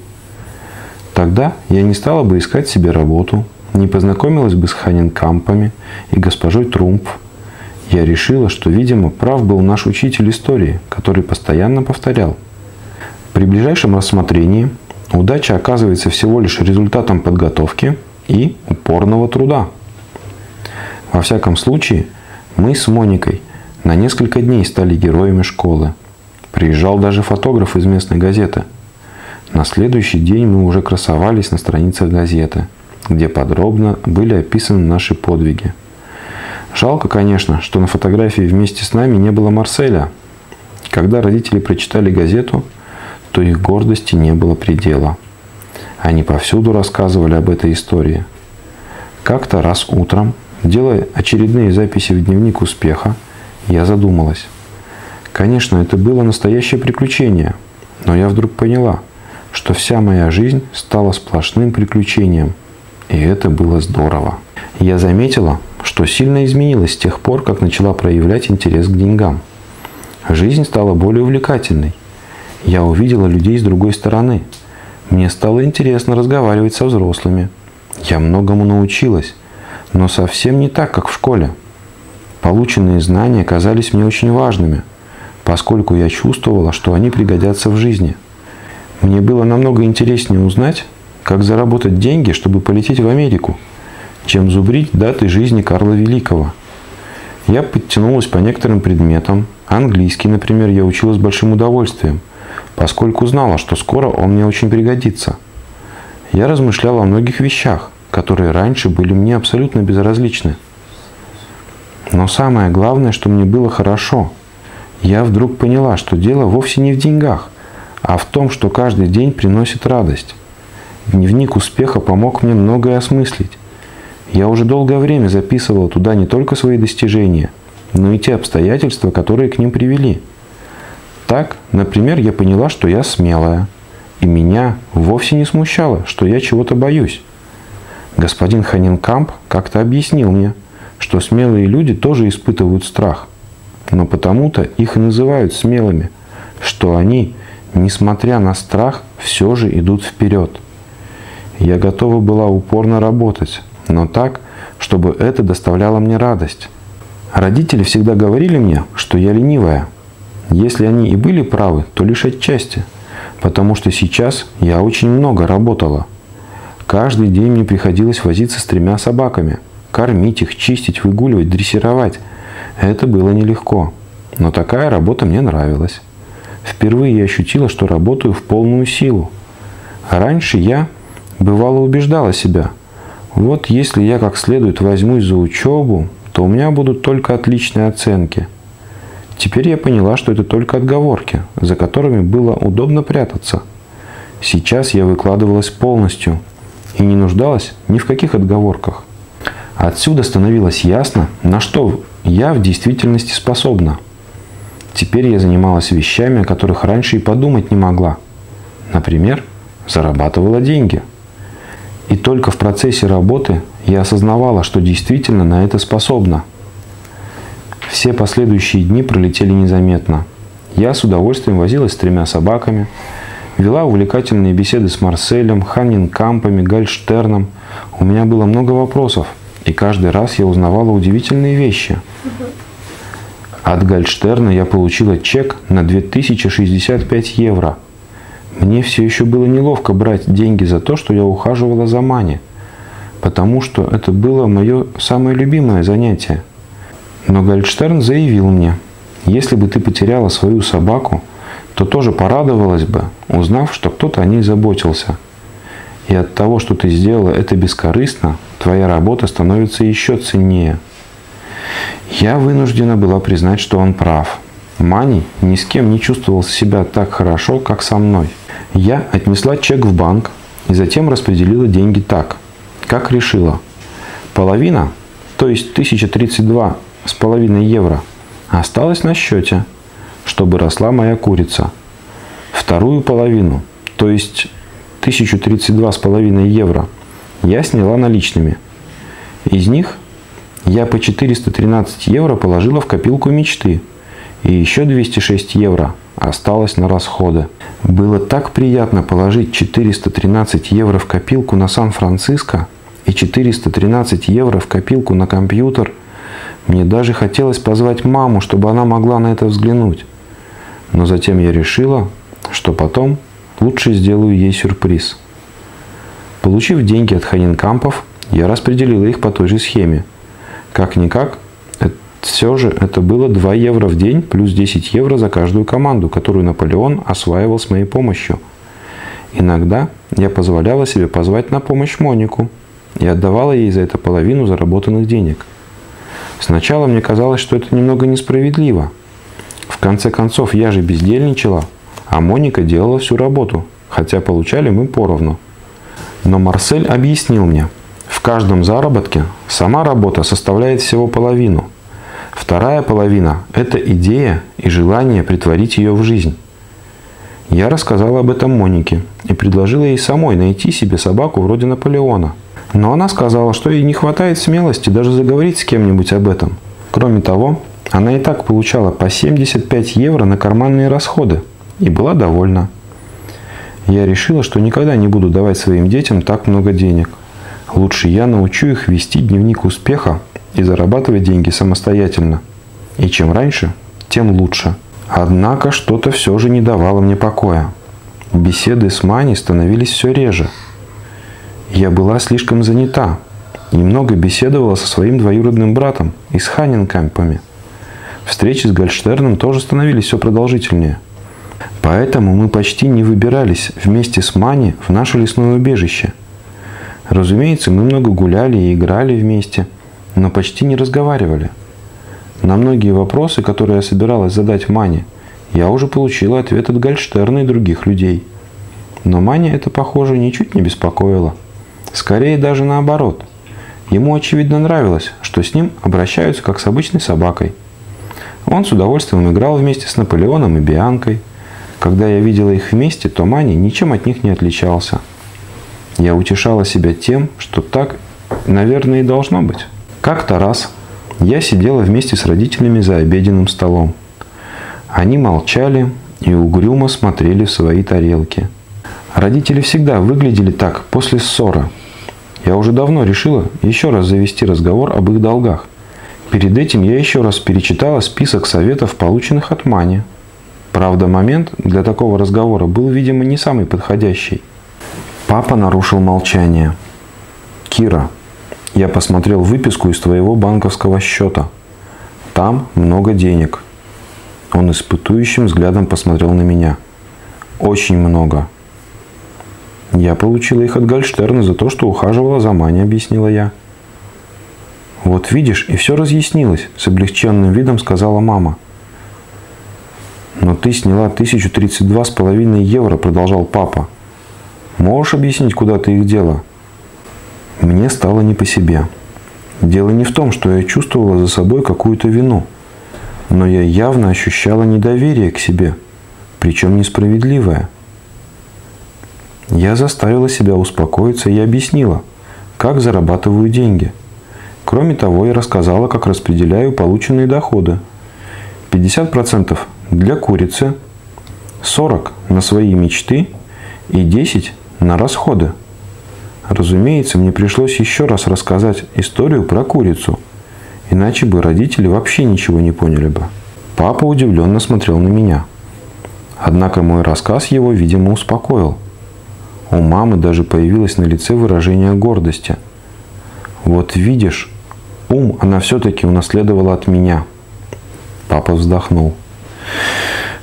Тогда я не стала бы искать себе работу, не познакомилась бы с Ханенкампами и госпожой Трумп. Я решила, что, видимо, прав был наш учитель истории, который постоянно повторял. При ближайшем рассмотрении удача оказывается всего лишь результатом подготовки и упорного труда. Во всяком случае, мы с Моникой на несколько дней стали героями школы. Приезжал даже фотограф из местной газеты. На следующий день мы уже красовались на страницах газеты, где подробно были описаны наши подвиги. Жалко, конечно, что на фотографии вместе с нами не было Марселя. Когда родители прочитали газету, то их гордости не было предела. Они повсюду рассказывали об этой истории. Как-то раз утром, делая очередные записи в дневник успеха, я задумалась. Конечно, это было настоящее приключение, но я вдруг поняла, что вся моя жизнь стала сплошным приключением, и это было здорово. Я заметила, что сильно изменилась с тех пор, как начала проявлять интерес к деньгам. Жизнь стала более увлекательной. Я увидела людей с другой стороны – мне стало интересно разговаривать со взрослыми. Я многому научилась, но совсем не так, как в школе. Полученные знания казались мне очень важными, поскольку я чувствовала, что они пригодятся в жизни. Мне было намного интереснее узнать, как заработать деньги, чтобы полететь в Америку, чем зубрить даты жизни Карла Великого. Я подтянулась по некоторым предметам. Английский, например, я учила с большим удовольствием – поскольку знала, что скоро он мне очень пригодится. Я размышляла о многих вещах, которые раньше были мне абсолютно безразличны. Но самое главное, что мне было хорошо, я вдруг поняла, что дело вовсе не в деньгах, а в том, что каждый день приносит радость. Дневник успеха помог мне многое осмыслить. Я уже долгое время записывала туда не только свои достижения, но и те обстоятельства, которые к ним привели – так, например, я поняла, что я смелая, и меня вовсе не смущало, что я чего-то боюсь. Господин Ханинкамп как-то объяснил мне, что смелые люди тоже испытывают страх, но потому-то их и называют смелыми, что они, несмотря на страх, все же идут вперед. Я готова была упорно работать, но так, чтобы это доставляло мне радость. Родители всегда говорили мне, что я ленивая – если они и были правы, то лишь отчасти, потому что сейчас я очень много работала. Каждый день мне приходилось возиться с тремя собаками, кормить их, чистить, выгуливать, дрессировать. Это было нелегко, но такая работа мне нравилась. Впервые я ощутила, что работаю в полную силу. Раньше я, бывало, убеждала себя, вот если я как следует возьмусь за учебу, то у меня будут только отличные оценки – Теперь я поняла, что это только отговорки, за которыми было удобно прятаться. Сейчас я выкладывалась полностью и не нуждалась ни в каких отговорках. Отсюда становилось ясно, на что я в действительности способна. Теперь я занималась вещами, о которых раньше и подумать не могла. Например, зарабатывала деньги. И только в процессе работы я осознавала, что действительно на это способна – все последующие дни пролетели незаметно. Я с удовольствием возилась с тремя собаками, вела увлекательные беседы с Марселем, Ханнинкампами, Гальштерном. У меня было много вопросов, и каждый раз я узнавала удивительные вещи. От Гальштерна я получила чек на 2065 евро. Мне все еще было неловко брать деньги за то, что я ухаживала за Мани, потому что это было мое самое любимое занятие – Но Гальдштерн заявил мне, если бы ты потеряла свою собаку, то тоже порадовалась бы, узнав, что кто-то о ней заботился. И от того, что ты сделала это бескорыстно, твоя работа становится еще ценнее. Я вынуждена была признать, что он прав. Мани ни с кем не чувствовал себя так хорошо, как со мной. Я отнесла чек в банк и затем распределила деньги так, как решила. Половина, то есть 1032 с половиной евро, осталась на счете, чтобы росла моя курица. Вторую половину, то есть 1032 с половиной евро, я сняла наличными. Из них я по 413 евро положила в копилку мечты, и еще 206 евро осталось на расходы. Было так приятно положить 413 евро в копилку на Сан-Франциско и 413 евро в копилку на компьютер. Мне даже хотелось позвать маму, чтобы она могла на это взглянуть. Но затем я решила, что потом лучше сделаю ей сюрприз. Получив деньги от Ханинкампов, я распределила их по той же схеме. Как-никак, все же это было 2 евро в день плюс 10 евро за каждую команду, которую Наполеон осваивал с моей помощью. Иногда я позволяла себе позвать на помощь Монику и отдавала ей за это половину заработанных денег. Сначала мне казалось, что это немного несправедливо. Конце концов, я же бездельничала, а Моника делала всю работу, хотя получали мы поровну. Но Марсель объяснил мне, в каждом заработке сама работа составляет всего половину – Вторая половина – это идея и желание притворить ее в жизнь. Я рассказала об этом Монике и предложила ей самой найти себе собаку вроде Наполеона. Но она сказала, что ей не хватает смелости даже заговорить с кем-нибудь об этом. Кроме того, она и так получала по 75 евро на карманные расходы и была довольна. Я решила, что никогда не буду давать своим детям так много денег. Лучше я научу их вести дневник успеха и зарабатывать деньги самостоятельно. И чем раньше, тем лучше. Однако что-то все же не давало мне покоя. Беседы с Мани становились все реже. Я была слишком занята. Немного беседовала со своим двоюродным братом и с Ханенкампами. Встречи с Гольштерном тоже становились все продолжительнее. Поэтому мы почти не выбирались вместе с Мани в наше лесное убежище. Разумеется, мы много гуляли и играли вместе – но почти не разговаривали. На многие вопросы, которые я собиралась задать Мане, я уже получила ответ от Гальштерна и других людей. Но Маня это, похоже, ничуть не беспокоило. Скорее даже наоборот. Ему, очевидно, нравилось, что с ним обращаются как с обычной собакой. Он с удовольствием играл вместе с Наполеоном и Бианкой. Когда я видела их вместе, то Маня ничем от них не отличался. Я утешала себя тем, что так, наверное, и должно быть. Как-то раз я сидела вместе с родителями за обеденным столом. Они молчали и угрюмо смотрели в свои тарелки. Родители всегда выглядели так после ссоры. Я уже давно решила еще раз завести разговор об их долгах. Перед этим я еще раз перечитала список советов, полученных от Мани. Правда, момент для такого разговора был, видимо, не самый подходящий. Папа нарушил молчание. «Кира, я посмотрел выписку из твоего банковского счета. Там много денег. Он испытующим взглядом посмотрел на меня. Очень много. Я получила их от Гальштерна за то, что ухаживала за Маней, объяснила я. Вот видишь, и все разъяснилось, с облегченным видом сказала мама. Но ты сняла 1032,5 евро, продолжал папа. Можешь объяснить, куда ты их дела? Мне стало не по себе. Дело не в том, что я чувствовала за собой какую-то вину, но я явно ощущала недоверие к себе, причем несправедливое. Я заставила себя успокоиться и объяснила, как зарабатываю деньги. Кроме того, я рассказала, как распределяю полученные доходы. 50% для курицы, 40% на свои мечты и 10% на расходы. Разумеется, мне пришлось еще раз рассказать историю про курицу, иначе бы родители вообще ничего не поняли бы. Папа удивленно смотрел на меня. Однако мой рассказ его, видимо, успокоил. У мамы даже появилось на лице выражение гордости. «Вот видишь, ум она все-таки унаследовала от меня. Папа вздохнул.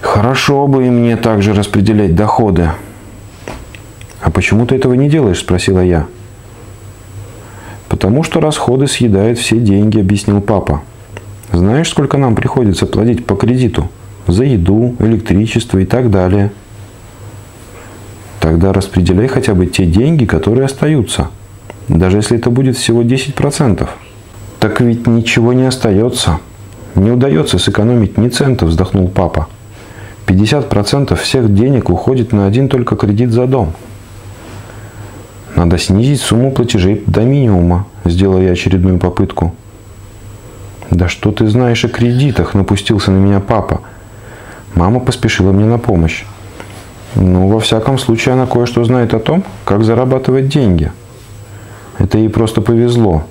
Хорошо бы и мне также распределять доходы. А почему ты этого не делаешь? Спросила я. Потому что расходы съедают все деньги, объяснил папа. Знаешь, сколько нам приходится платить по кредиту? За еду, электричество и так далее. Тогда распределяй хотя бы те деньги, которые остаются. Даже если это будет всего 10%. Так ведь ничего не остается. Не удается сэкономить ни цента, вздохнул папа. 50% всех денег уходит на один только кредит за дом. Надо снизить сумму платежей до минимума, сделал я очередную попытку. Да что ты знаешь о кредитах, напустился на меня папа. Мама поспешила мне на помощь. Ну, во всяком случае, она кое-что знает о том, как зарабатывать деньги. Это ей просто повезло.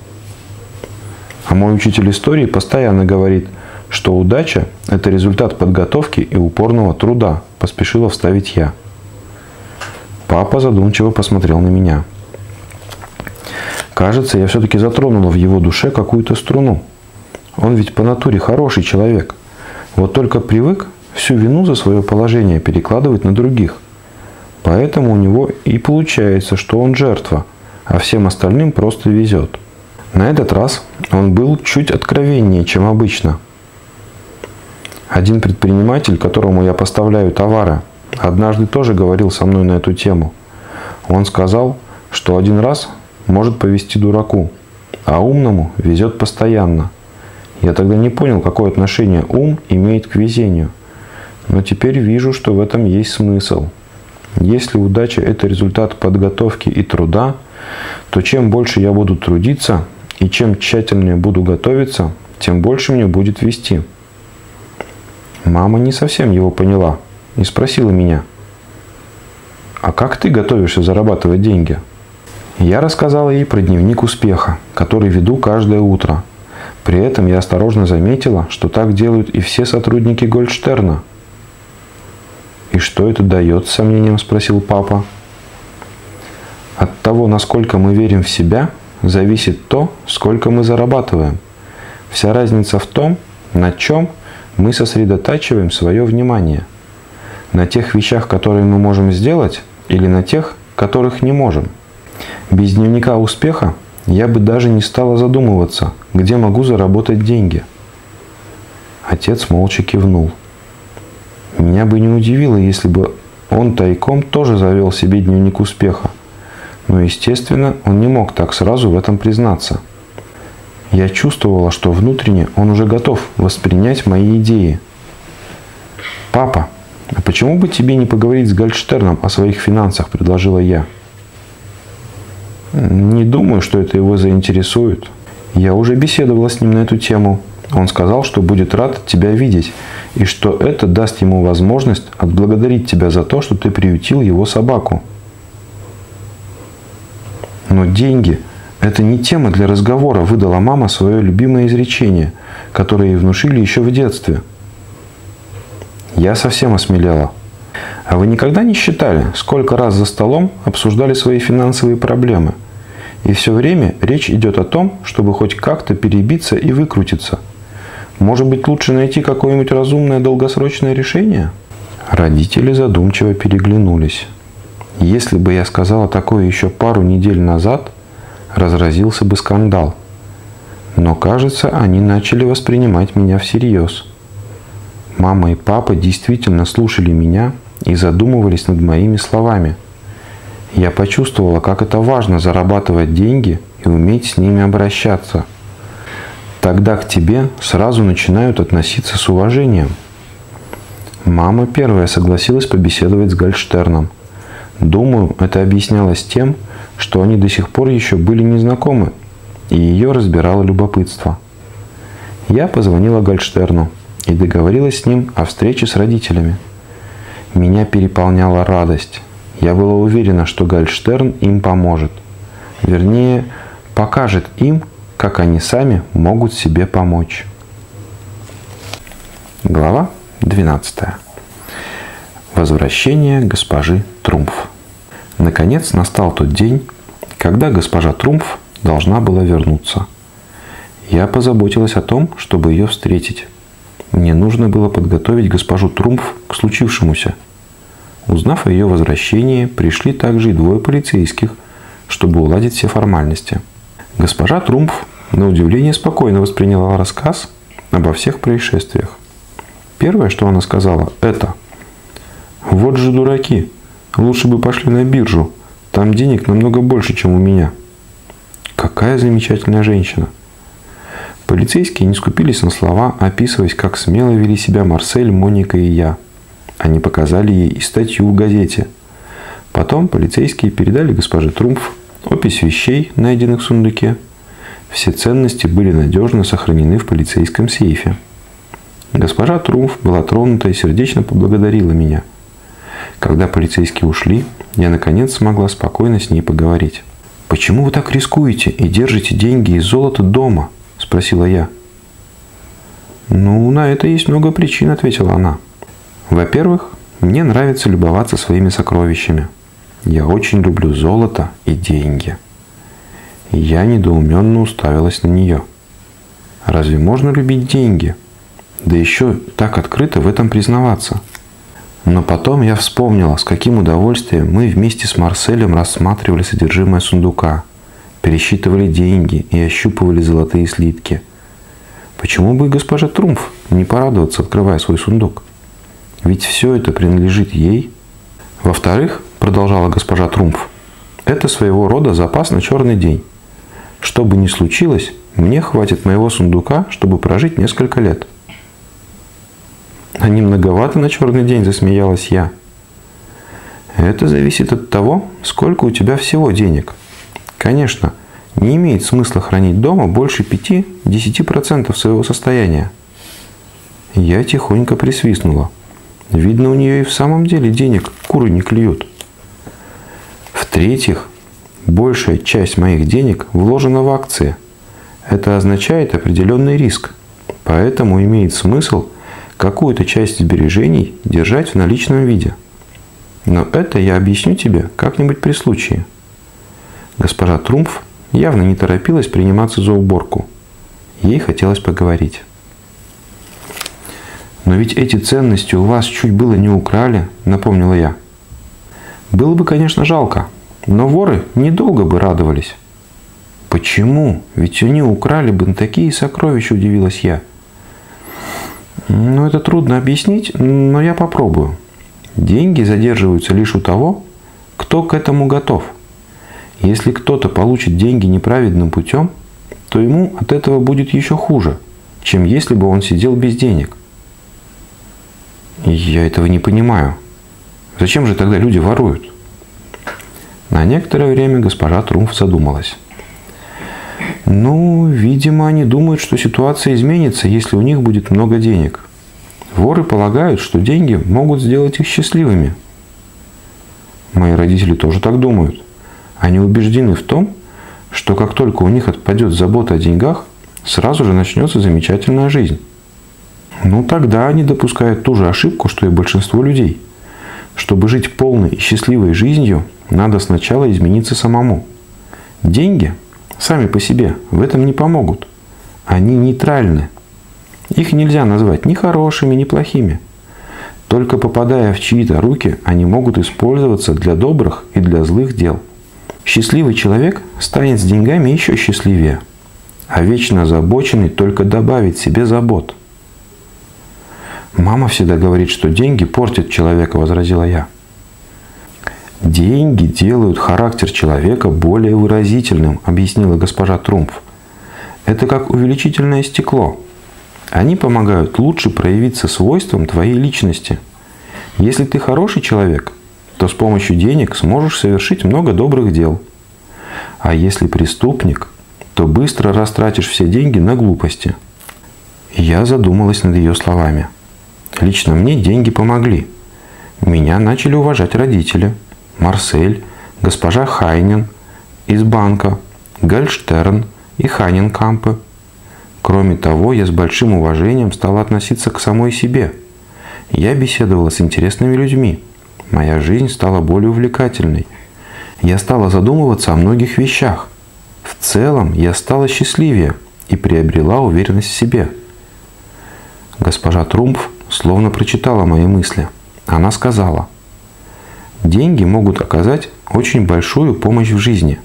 А мой учитель истории постоянно говорит, что удача – это результат подготовки и упорного труда, поспешила вставить я. Папа задумчиво посмотрел на меня. Кажется, я все-таки затронула в его душе какую-то струну. Он ведь по натуре хороший человек. Вот только привык всю вину за свое положение перекладывать на других. Поэтому у него и получается, что он жертва, а всем остальным просто везет. На этот раз он был чуть откровеннее, чем обычно. Один предприниматель, которому я поставляю товары, однажды тоже говорил со мной на эту тему. Он сказал, что один раз может повести дураку, а умному везет постоянно. Я тогда не понял, какое отношение ум имеет к везению. Но теперь вижу, что в этом есть смысл. Если удача – это результат подготовки и труда, то чем больше я буду трудиться, и чем тщательнее буду готовиться, тем больше мне будет вести. Мама не совсем его поняла и спросила меня, «А как ты готовишься зарабатывать деньги?» Я рассказала ей про дневник успеха, который веду каждое утро. При этом я осторожно заметила, что так делают и все сотрудники Гольдштерна. «И что это дает?» – с сомнением спросил папа. От того, насколько мы верим в себя – зависит то, сколько мы зарабатываем. Вся разница в том, на чем мы сосредотачиваем свое внимание. На тех вещах, которые мы можем сделать, или на тех, которых не можем. Без дневника успеха я бы даже не стала задумываться, где могу заработать деньги. Отец молча кивнул. Меня бы не удивило, если бы он тайком тоже завел себе дневник успеха но, естественно, он не мог так сразу в этом признаться. Я чувствовала, что внутренне он уже готов воспринять мои идеи. «Папа, а почему бы тебе не поговорить с Гальштерном о своих финансах?» – предложила я. «Не думаю, что это его заинтересует. Я уже беседовала с ним на эту тему. Он сказал, что будет рад тебя видеть, и что это даст ему возможность отблагодарить тебя за то, что ты приютил его собаку. Но деньги – это не тема для разговора, выдала мама свое любимое изречение, которое ей внушили еще в детстве. Я совсем осмелела. А вы никогда не считали, сколько раз за столом обсуждали свои финансовые проблемы? И все время речь идет о том, чтобы хоть как-то перебиться и выкрутиться. Может быть, лучше найти какое-нибудь разумное долгосрочное решение? Родители задумчиво переглянулись. Если бы я сказала такое еще пару недель назад, разразился бы скандал. Но, кажется, они начали воспринимать меня всерьез. Мама и папа действительно слушали меня и задумывались над моими словами. Я почувствовала, как это важно зарабатывать деньги и уметь с ними обращаться. Тогда к тебе сразу начинают относиться с уважением. Мама первая согласилась побеседовать с Гальштерном – Думаю, это объяснялось тем, что они до сих пор еще были незнакомы, и ее разбирало любопытство. Я позвонила Гольштерну и договорилась с ним о встрече с родителями. Меня переполняла радость. Я была уверена, что Гольштерн им поможет. Вернее, покажет им, как они сами могут себе помочь. Глава 12. Возвращение госпожи Трумф. Наконец настал тот день, когда госпожа Трумф должна была вернуться. Я позаботилась о том, чтобы ее встретить. Мне нужно было подготовить госпожу Трумф к случившемуся. Узнав о ее возвращении, пришли также и двое полицейских, чтобы уладить все формальности. Госпожа Трумф, на удивление, спокойно восприняла рассказ обо всех происшествиях. Первое, что она сказала, это «Вот же дураки, лучше бы пошли на биржу, там денег намного больше, чем у меня». Какая замечательная женщина – Полицейские не скупились на слова, описываясь, как смело вели себя Марсель, Моника и я. Они показали ей и статью в газете. Потом полицейские передали госпоже Трумф опись вещей, найденных в сундуке. Все ценности были надежно сохранены в полицейском сейфе. Госпожа Трумф была тронута и сердечно поблагодарила меня. Когда полицейские ушли, я наконец смогла спокойно с ней поговорить. «Почему вы так рискуете и держите деньги и золото дома?» – спросила я. «Ну, на это есть много причин», – ответила она. «Во-первых, мне нравится любоваться своими сокровищами. Я очень люблю золото и деньги». Я недоуменно уставилась на нее. «Разве можно любить деньги? Да еще так открыто в этом признаваться». Но потом я вспомнила, с каким удовольствием мы вместе с Марселем рассматривали содержимое сундука – пересчитывали деньги и ощупывали золотые слитки. Почему бы госпожа Трумф не порадоваться, открывая свой сундук? Ведь все это принадлежит ей. Во-вторых, продолжала госпожа Трумф, это своего рода запас на черный день. Что бы ни случилось, мне хватит моего сундука, чтобы прожить несколько лет. Не многовато на черный день, засмеялась я. Это зависит от того, сколько у тебя всего денег, Конечно, не имеет смысла хранить дома больше 5-10% своего состояния. Я тихонько присвистнула. Видно, у нее и в самом деле денег куры не клюют. В-третьих, большая часть моих денег вложена в акции. Это означает определенный риск. Поэтому имеет смысл какую-то часть сбережений держать в наличном виде. Но это я объясню тебе как-нибудь при случае. Госпожа Трумф явно не торопилась приниматься за уборку. Ей хотелось поговорить. «Но ведь эти ценности у вас чуть было не украли», — напомнила я. «Было бы, конечно, жалко, но воры недолго бы радовались». «Почему? Ведь они украли бы такие сокровища», — удивилась я. «Ну, это трудно объяснить, но я попробую. Деньги задерживаются лишь у того, кто к этому готов». Если кто-то получит деньги неправедным путем, то ему от этого будет еще хуже, чем если бы он сидел без денег. Я этого не понимаю. Зачем же тогда люди воруют? На некоторое время госпожа Трумф задумалась. Ну, видимо, они думают, что ситуация изменится, если у них будет много денег. Воры полагают, что деньги могут сделать их счастливыми. Мои родители тоже так думают. Они убеждены в том, что как только у них отпадет забота о деньгах, сразу же начнется замечательная жизнь. Ну тогда они допускают ту же ошибку, что и большинство людей. Чтобы жить полной и счастливой жизнью, надо сначала измениться самому. Деньги сами по себе в этом не помогут. Они нейтральны. Их нельзя назвать ни хорошими, ни плохими. Только попадая в чьи-то руки, они могут использоваться для добрых и для злых дел – Счастливый человек станет с деньгами еще счастливее, а вечно озабоченный только добавит себе забот. «Мама всегда говорит, что деньги портят человека», – возразила я. «Деньги делают характер человека более выразительным», – объяснила госпожа Трумф. «Это как увеличительное стекло. Они помогают лучше проявиться свойствам твоей личности. Если ты хороший человек, то с помощью денег сможешь совершить много добрых дел. А если преступник, то быстро растратишь все деньги на глупости. Я задумалась над ее словами. Лично мне деньги помогли. Меня начали уважать родители. Марсель, госпожа Хайнин из банка, Гальштерн и Ханенкампы. Кроме того, я с большим уважением стала относиться к самой себе. Я беседовала с интересными людьми – Моя жизнь стала более увлекательной. Я стала задумываться о многих вещах. В целом я стала счастливее и приобрела уверенность в себе. Госпожа Трумф словно прочитала мои мысли. Она сказала, деньги могут оказать очень большую помощь в жизни.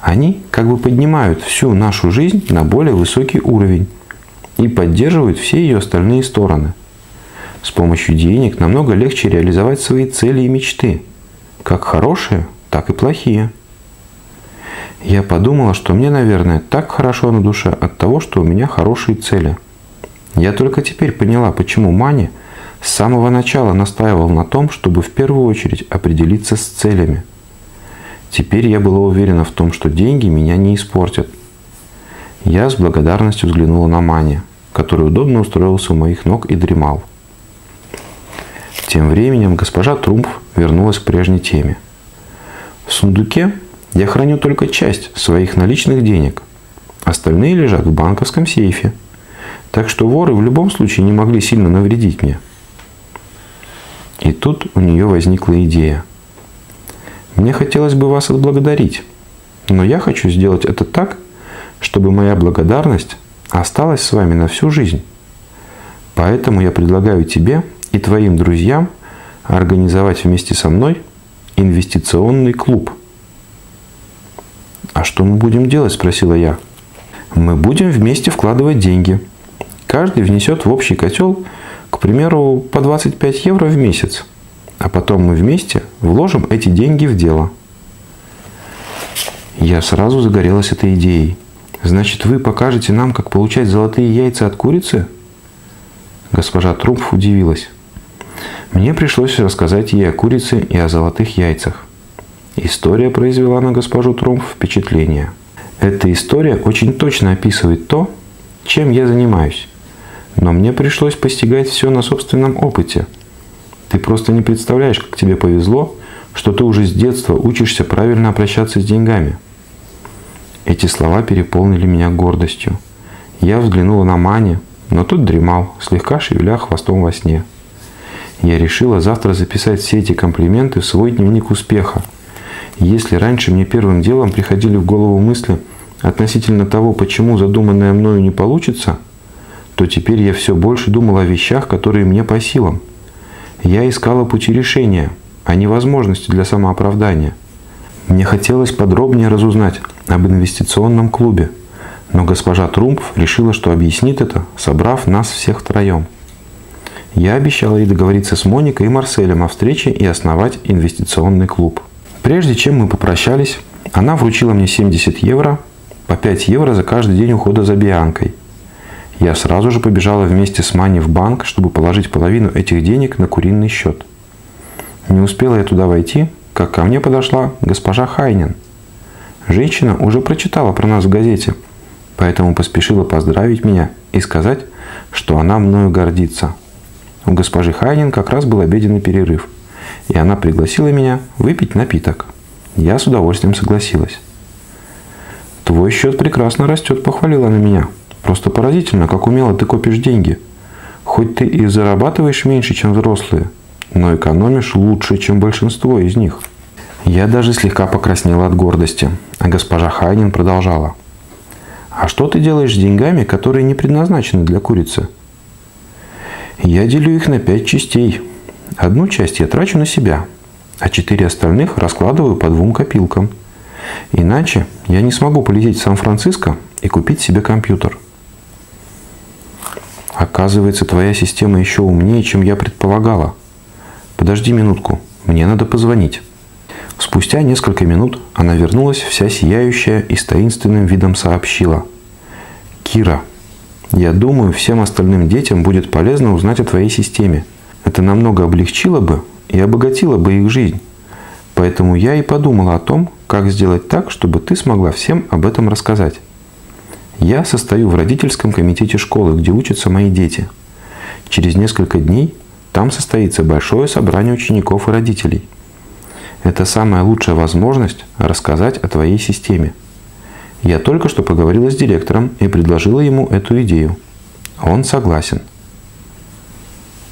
Они как бы поднимают всю нашу жизнь на более высокий уровень и поддерживают все ее остальные стороны. С помощью денег намного легче реализовать свои цели и мечты, как хорошие, так и плохие. Я подумала, что мне, наверное, так хорошо на душе от того, что у меня хорошие цели. Я только теперь поняла, почему Мани с самого начала настаивал на том, чтобы в первую очередь определиться с целями. Теперь я была уверена в том, что деньги меня не испортят. Я с благодарностью взглянула на Мани, который удобно устроился у моих ног и дремал. Тем временем госпожа Трумф вернулась к прежней теме. В сундуке я храню только часть своих наличных денег. Остальные лежат в банковском сейфе. Так что воры в любом случае не могли сильно навредить мне. И тут у нее возникла идея. Мне хотелось бы вас отблагодарить, но я хочу сделать это так, чтобы моя благодарность осталась с вами на всю жизнь. Поэтому я предлагаю тебе и твоим друзьям организовать вместе со мной инвестиционный клуб. «А что мы будем делать?» – спросила я. «Мы будем вместе вкладывать деньги. Каждый внесет в общий котел, к примеру, по 25 евро в месяц. А потом мы вместе вложим эти деньги в дело». Я сразу загорелась этой идеей. «Значит, вы покажете нам, как получать золотые яйца от курицы?» Госпожа Трумф удивилась. Мне пришлось рассказать ей о курице и о золотых яйцах. История произвела на госпожу Трумф впечатление. Эта история очень точно описывает то, чем я занимаюсь. Но мне пришлось постигать все на собственном опыте. Ты просто не представляешь, как тебе повезло, что ты уже с детства учишься правильно обращаться с деньгами. Эти слова переполнили меня гордостью. Я взглянула на Мани, но тут дремал, слегка шевеля хвостом во сне. Я решила завтра записать все эти комплименты в свой дневник успеха. Если раньше мне первым делом приходили в голову мысли относительно того, почему задуманное мною не получится, то теперь я все больше думала о вещах, которые мне по силам. Я искала пути решения, а не возможности для самооправдания. Мне хотелось подробнее разузнать об инвестиционном клубе, но госпожа Трумпф решила, что объяснит это, собрав нас всех втроем. Я обещал ей договориться с Моникой и Марселем о встрече и основать инвестиционный клуб. Прежде чем мы попрощались, она вручила мне 70 евро, по 5 евро за каждый день ухода за Бианкой. Я сразу же побежала вместе с Мани в банк, чтобы положить половину этих денег на куриный счет. Не успела я туда войти, как ко мне подошла госпожа Хайнин. Женщина уже прочитала про нас в газете, поэтому поспешила поздравить меня и сказать, что она мною гордится – у госпожи Хайнин как раз был обеденный перерыв, и она пригласила меня выпить напиток. Я с удовольствием согласилась. «Твой счет прекрасно растет», – похвалила она меня. «Просто поразительно, как умело ты копишь деньги. Хоть ты и зарабатываешь меньше, чем взрослые, но экономишь лучше, чем большинство из них». Я даже слегка покраснела от гордости, а госпожа Хайнин продолжала. «А что ты делаешь с деньгами, которые не предназначены для курицы?» Я делю их на пять частей. Одну часть я трачу на себя, а четыре остальных раскладываю по двум копилкам. Иначе я не смогу полететь в Сан-Франциско и купить себе компьютер. Оказывается, твоя система еще умнее, чем я предполагала. Подожди минутку, мне надо позвонить. Спустя несколько минут она вернулась, вся сияющая и с таинственным видом сообщила. «Кира, я думаю, всем остальным детям будет полезно узнать о твоей системе. Это намного облегчило бы и обогатило бы их жизнь. Поэтому я и подумала о том, как сделать так, чтобы ты смогла всем об этом рассказать. Я состою в родительском комитете школы, где учатся мои дети. Через несколько дней там состоится большое собрание учеников и родителей. Это самая лучшая возможность рассказать о твоей системе – я только что поговорила с директором и предложила ему эту идею. Он согласен.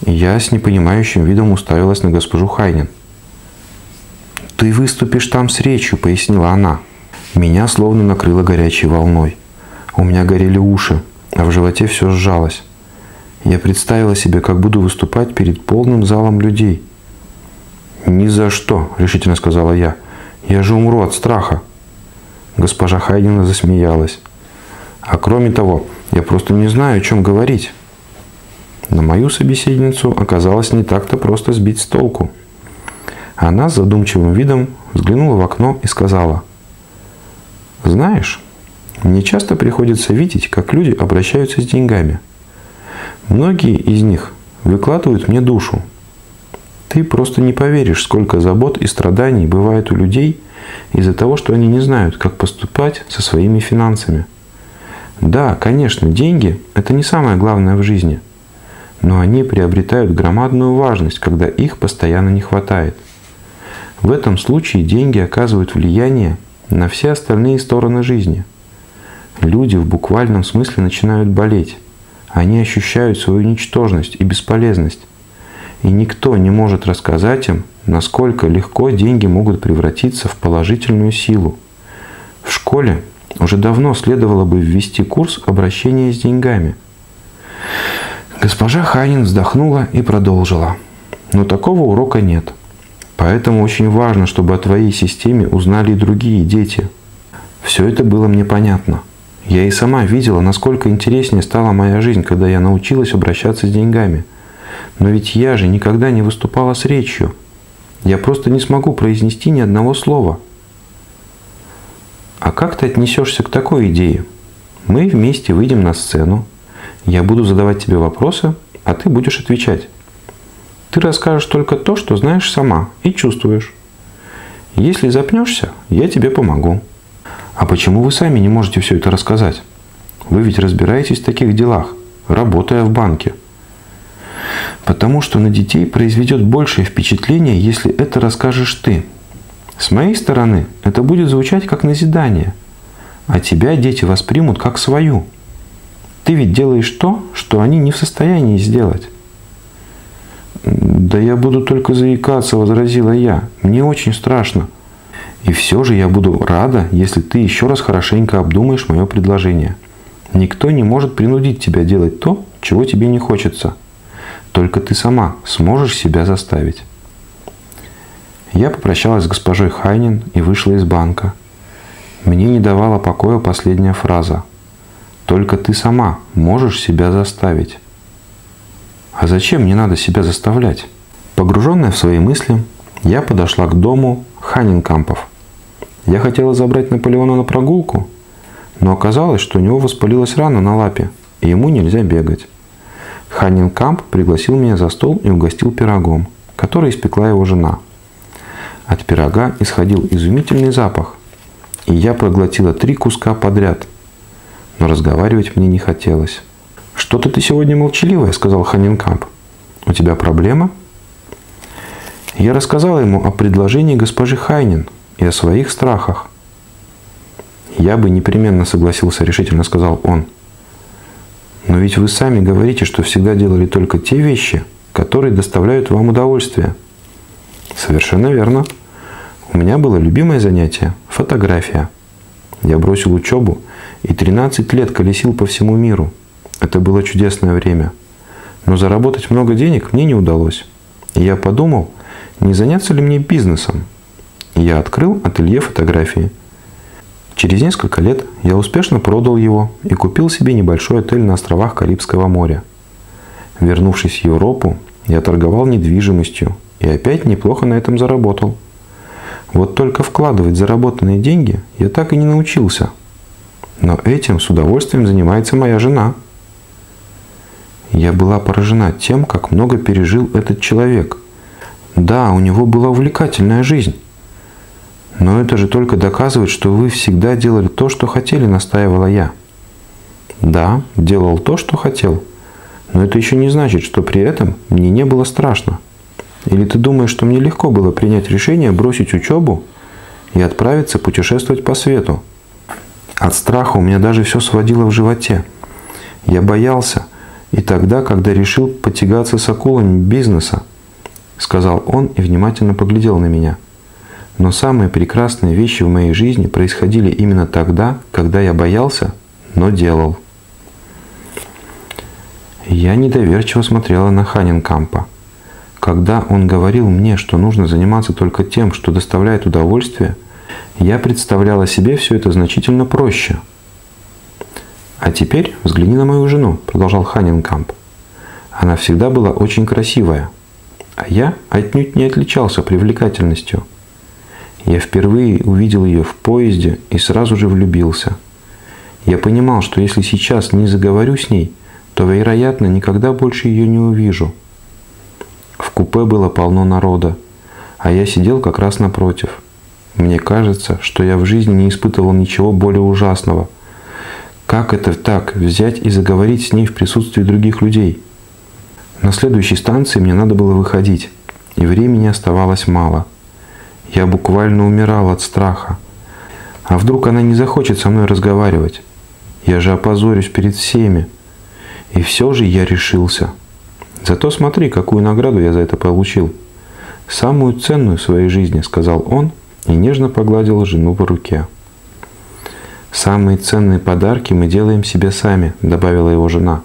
Я с непонимающим видом уставилась на госпожу Хайнин. «Ты выступишь там с речью», — пояснила она. Меня словно накрыло горячей волной. У меня горели уши, а в животе все сжалось. Я представила себе, как буду выступать перед полным залом людей. «Ни за что», — решительно сказала я. «Я же умру от страха». Госпожа Хайдина засмеялась. «А кроме того, я просто не знаю, о чем говорить». Но мою собеседницу оказалось не так-то просто сбить с толку. Она с задумчивым видом взглянула в окно и сказала, «Знаешь, мне часто приходится видеть, как люди обращаются с деньгами. Многие из них выкладывают мне душу. Ты просто не поверишь, сколько забот и страданий бывает у людей из-за того, что они не знают, как поступать со своими финансами. Да, конечно, деньги – это не самое главное в жизни, но они приобретают громадную важность, когда их постоянно не хватает. В этом случае деньги оказывают влияние на все остальные стороны жизни – Люди в буквальном смысле начинают болеть. Они ощущают свою ничтожность и бесполезность. И никто не может рассказать им, насколько легко деньги могут превратиться в положительную силу. В школе уже давно следовало бы ввести курс обращения с деньгами. Госпожа Ханин вздохнула и продолжила. Но такого урока нет. Поэтому очень важно, чтобы о твоей системе узнали и другие дети. Все это было мне понятно – я и сама видела, насколько интереснее стала моя жизнь, когда я научилась обращаться с деньгами. Но ведь я же никогда не выступала с речью. Я просто не смогу произнести ни одного слова. А как ты отнесешься к такой идее? Мы вместе выйдем на сцену. Я буду задавать тебе вопросы, а ты будешь отвечать. Ты расскажешь только то, что знаешь сама и чувствуешь. Если запнешься, я тебе помогу. А почему вы сами не можете все это рассказать? Вы ведь разбираетесь в таких делах, работая в банке. Потому что на детей произведет большее впечатление, если это расскажешь ты. С моей стороны это будет звучать как назидание, а тебя дети воспримут как свою. Ты ведь делаешь то, что они не в состоянии сделать. «Да я буду только заикаться», — возразила я. «Мне очень страшно». И все же я буду рада, если ты еще раз хорошенько обдумаешь мое предложение. Никто не может принудить тебя делать то, чего тебе не хочется. Только ты сама сможешь себя заставить. Я попрощалась с госпожой Хайнин и вышла из банка. Мне не давала покоя последняя фраза. Только ты сама можешь себя заставить. А зачем мне надо себя заставлять? Погруженная в свои мысли, я подошла к дому Ханинкампов. Я хотела забрать Наполеона на прогулку, но оказалось, что у него воспалилась рана на лапе, и ему нельзя бегать. Ханинкамп пригласил меня за стол и угостил пирогом, который испекла его жена. От пирога исходил изумительный запах, и я проглотила три куска подряд, но разговаривать мне не хотелось. «Что-то ты сегодня молчаливая», — сказал Ханинкамп. «У тебя проблема?» Я рассказала ему о предложении госпожи Хайнин и о своих страхах. «Я бы непременно согласился», — решительно сказал он. «Но ведь вы сами говорите, что всегда делали только те вещи, которые доставляют вам удовольствие». «Совершенно верно. У меня было любимое занятие – фотография. Я бросил учебу и 13 лет колесил по всему миру. Это было чудесное время. Но заработать много денег мне не удалось. И я подумал – не заняться ли мне бизнесом. Я открыл ателье фотографии. Через несколько лет я успешно продал его и купил себе небольшой отель на островах Карибского моря. Вернувшись в Европу, я торговал недвижимостью и опять неплохо на этом заработал. Вот только вкладывать заработанные деньги я так и не научился. Но этим с удовольствием занимается моя жена. Я была поражена тем, как много пережил этот человек – да, у него была увлекательная жизнь. Но это же только доказывает, что вы всегда делали то, что хотели, настаивала я. Да, делал то, что хотел. Но это еще не значит, что при этом мне не было страшно. Или ты думаешь, что мне легко было принять решение бросить учебу и отправиться путешествовать по свету? От страха у меня даже все сводило в животе. Я боялся. И тогда, когда решил потягаться с акулами бизнеса, сказал он и внимательно поглядел на меня. Но самые прекрасные вещи в моей жизни происходили именно тогда, когда я боялся, но делал. Я недоверчиво смотрела на Ханенкампа. Когда он говорил мне, что нужно заниматься только тем, что доставляет удовольствие, я представляла себе все это значительно проще. «А теперь взгляни на мою жену», – продолжал Ханенкамп. «Она всегда была очень красивая, а я отнюдь не отличался привлекательностью. Я впервые увидел ее в поезде и сразу же влюбился. Я понимал, что если сейчас не заговорю с ней, то, вероятно, никогда больше ее не увижу. В купе было полно народа, а я сидел как раз напротив. Мне кажется, что я в жизни не испытывал ничего более ужасного. Как это так, взять и заговорить с ней в присутствии других людей? На следующей станции мне надо было выходить, и времени оставалось мало. Я буквально умирал от страха. А вдруг она не захочет со мной разговаривать? Я же опозорюсь перед всеми. И все же я решился. Зато смотри, какую награду я за это получил. Самую ценную в своей жизни, сказал он и нежно погладил жену по руке. Самые ценные подарки мы делаем себе сами, добавила его жена.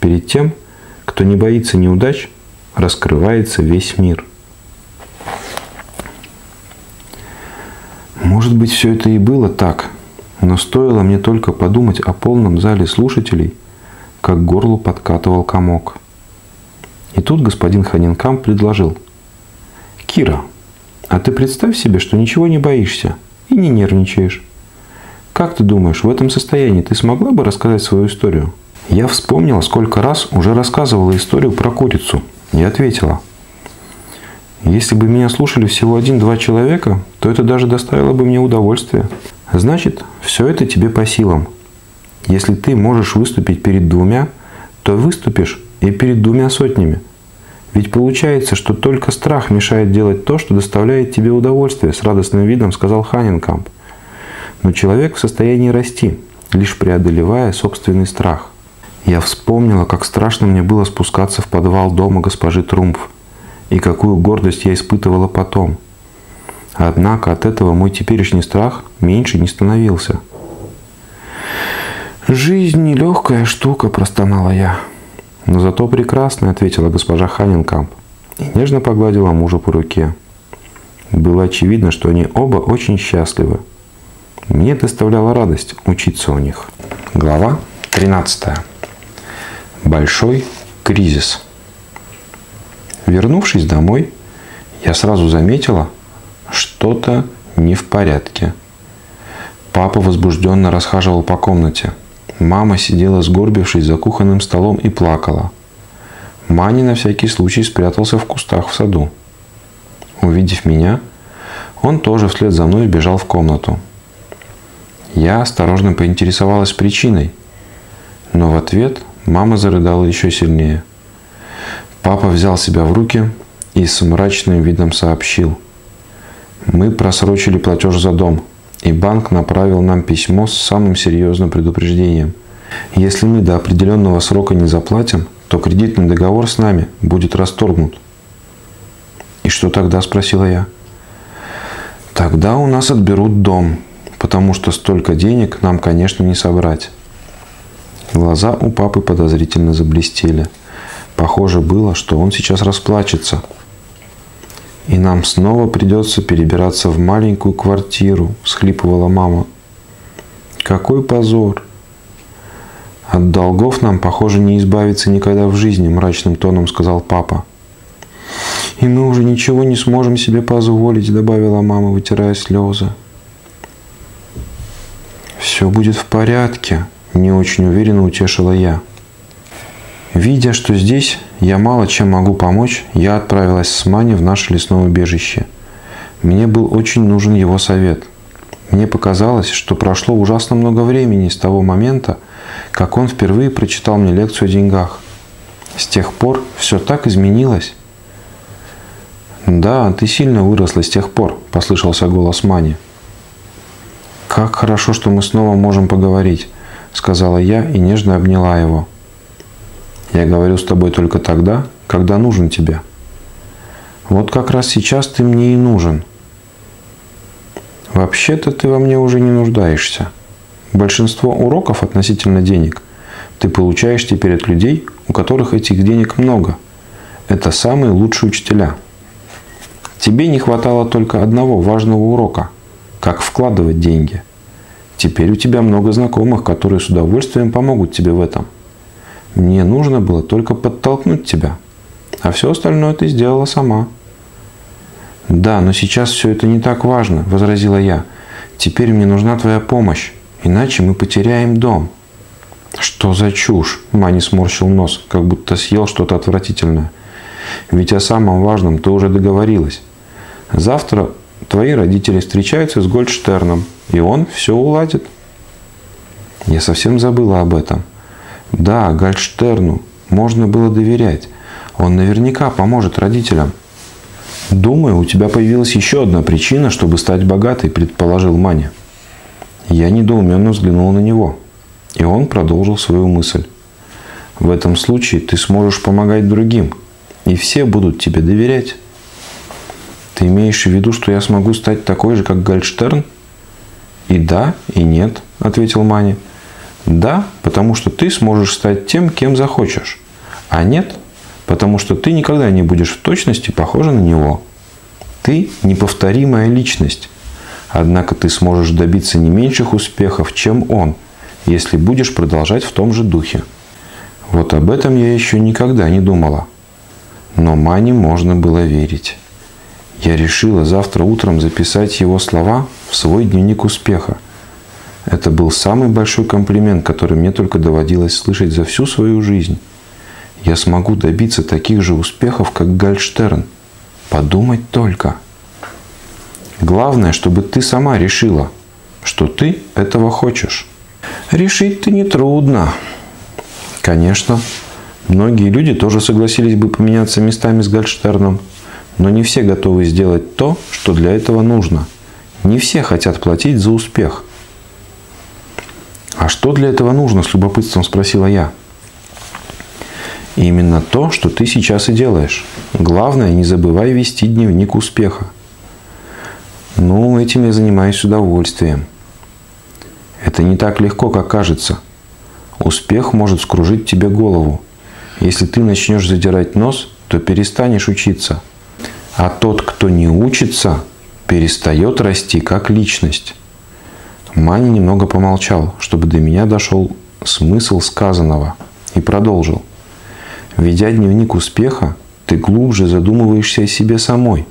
Перед тем, кто не боится неудач, раскрывается весь мир. Может быть, все это и было так, но стоило мне только подумать о полном зале слушателей, как горлу подкатывал комок. И тут господин Ханинкам предложил. «Кира, а ты представь себе, что ничего не боишься и не нервничаешь. Как ты думаешь, в этом состоянии ты смогла бы рассказать свою историю?» Я вспомнила, сколько раз уже рассказывала историю про курицу и ответила. Если бы меня слушали всего один-два человека, то это даже доставило бы мне удовольствие. Значит, все это тебе по силам. Если ты можешь выступить перед двумя, то выступишь и перед двумя сотнями. Ведь получается, что только страх мешает делать то, что доставляет тебе удовольствие, с радостным видом сказал Ханенкамп. Но человек в состоянии расти, лишь преодолевая собственный страх. Я вспомнила, как страшно мне было спускаться в подвал дома госпожи Трумф, и какую гордость я испытывала потом. Однако от этого мой теперешний страх меньше не становился. «Жизнь нелегкая штука», – простонала я. «Но зато прекрасная», – ответила госпожа Ханенкамп и нежно погладила мужа по руке. Было очевидно, что они оба очень счастливы. Мне доставляла радость учиться у них. Глава 13. Большой кризис. Вернувшись домой, я сразу заметила, что-то не в порядке. Папа возбужденно расхаживал по комнате. Мама сидела сгорбившись за кухонным столом и плакала. Мани на всякий случай спрятался в кустах в саду. Увидев меня, он тоже вслед за мной бежал в комнату. Я осторожно поинтересовалась причиной, но в ответ Мама зарыдала еще сильнее. Папа взял себя в руки и с мрачным видом сообщил. Мы просрочили платеж за дом, и банк направил нам письмо с самым серьезным предупреждением. Если мы до определенного срока не заплатим, то кредитный договор с нами будет расторгнут. «И что тогда?» – спросила я. «Тогда у нас отберут дом, потому что столько денег нам, конечно, не собрать. Глаза у папы подозрительно заблестели. Похоже было, что он сейчас расплачется. И нам снова придется перебираться в маленькую квартиру, всхлипывала мама. Какой позор! От долгов нам, похоже, не избавиться никогда в жизни, мрачным тоном сказал папа. И мы уже ничего не сможем себе позволить, добавила мама, вытирая слезы. Все будет в порядке, не очень уверенно утешила я. Видя, что здесь я мало чем могу помочь, я отправилась с Мани в наше лесное убежище. Мне был очень нужен его совет. Мне показалось, что прошло ужасно много времени с того момента, как он впервые прочитал мне лекцию о деньгах. С тех пор все так изменилось. «Да, ты сильно выросла с тех пор», – послышался голос Мани. «Как хорошо, что мы снова можем поговорить сказала я и нежно обняла его. Я говорю с тобой только тогда, когда нужен тебе. Вот как раз сейчас ты мне и нужен. Вообще-то ты во мне уже не нуждаешься. Большинство уроков относительно денег ты получаешь теперь от людей, у которых этих денег много. Это самые лучшие учителя. Тебе не хватало только одного важного урока – как вкладывать деньги. Теперь у тебя много знакомых, которые с удовольствием помогут тебе в этом. Мне нужно было только подтолкнуть тебя, а все остальное ты сделала сама. «Да, но сейчас все это не так важно», – возразила я. «Теперь мне нужна твоя помощь, иначе мы потеряем дом». «Что за чушь?» – Мани сморщил нос, как будто съел что-то отвратительное. «Ведь о самом важном ты уже договорилась. Завтра твои родители встречаются с Гольдштерном, и он все уладит». Я совсем забыла об этом. Да, Гольдштерну можно было доверять. Он наверняка поможет родителям – «Думаю, у тебя появилась еще одна причина, чтобы стать богатой», – предположил Маня. Я недоуменно взглянул на него, и он продолжил свою мысль. «В этом случае ты сможешь помогать другим, и все будут тебе доверять». «Ты имеешь в виду, что я смогу стать такой же, как Гальштерн?» «И да, и нет», – ответил Маня. «Да, потому что ты сможешь стать тем, кем захочешь. А нет, потому что ты никогда не будешь в точности похожа на него. Ты неповторимая личность, однако ты сможешь добиться не меньших успехов, чем он, если будешь продолжать в том же духе. Вот об этом я еще никогда не думала. Но Мане можно было верить. Я решила завтра утром записать его слова в свой дневник успеха. Это был самый большой комплимент, который мне только доводилось слышать за всю свою жизнь я смогу добиться таких же успехов, как Гальштерн. Подумать только. Главное, чтобы ты сама решила, что ты этого хочешь. Решить-то нетрудно. Конечно, многие люди тоже согласились бы поменяться местами с Гальштерном, но не все готовы сделать то, что для этого нужно. Не все хотят платить за успех. «А что для этого нужно?» – с любопытством спросила я. Именно то, что ты сейчас и делаешь. Главное, не забывай вести дневник успеха. Ну, этим я занимаюсь с удовольствием. Это не так легко, как кажется. Успех может скружить тебе голову. Если ты начнешь задирать нос, то перестанешь учиться. А тот, кто не учится, перестает расти как личность. Мани немного помолчал, чтобы до меня дошел смысл сказанного, и продолжил – Ведя дневник успеха, ты глубже задумываешься о себе самой,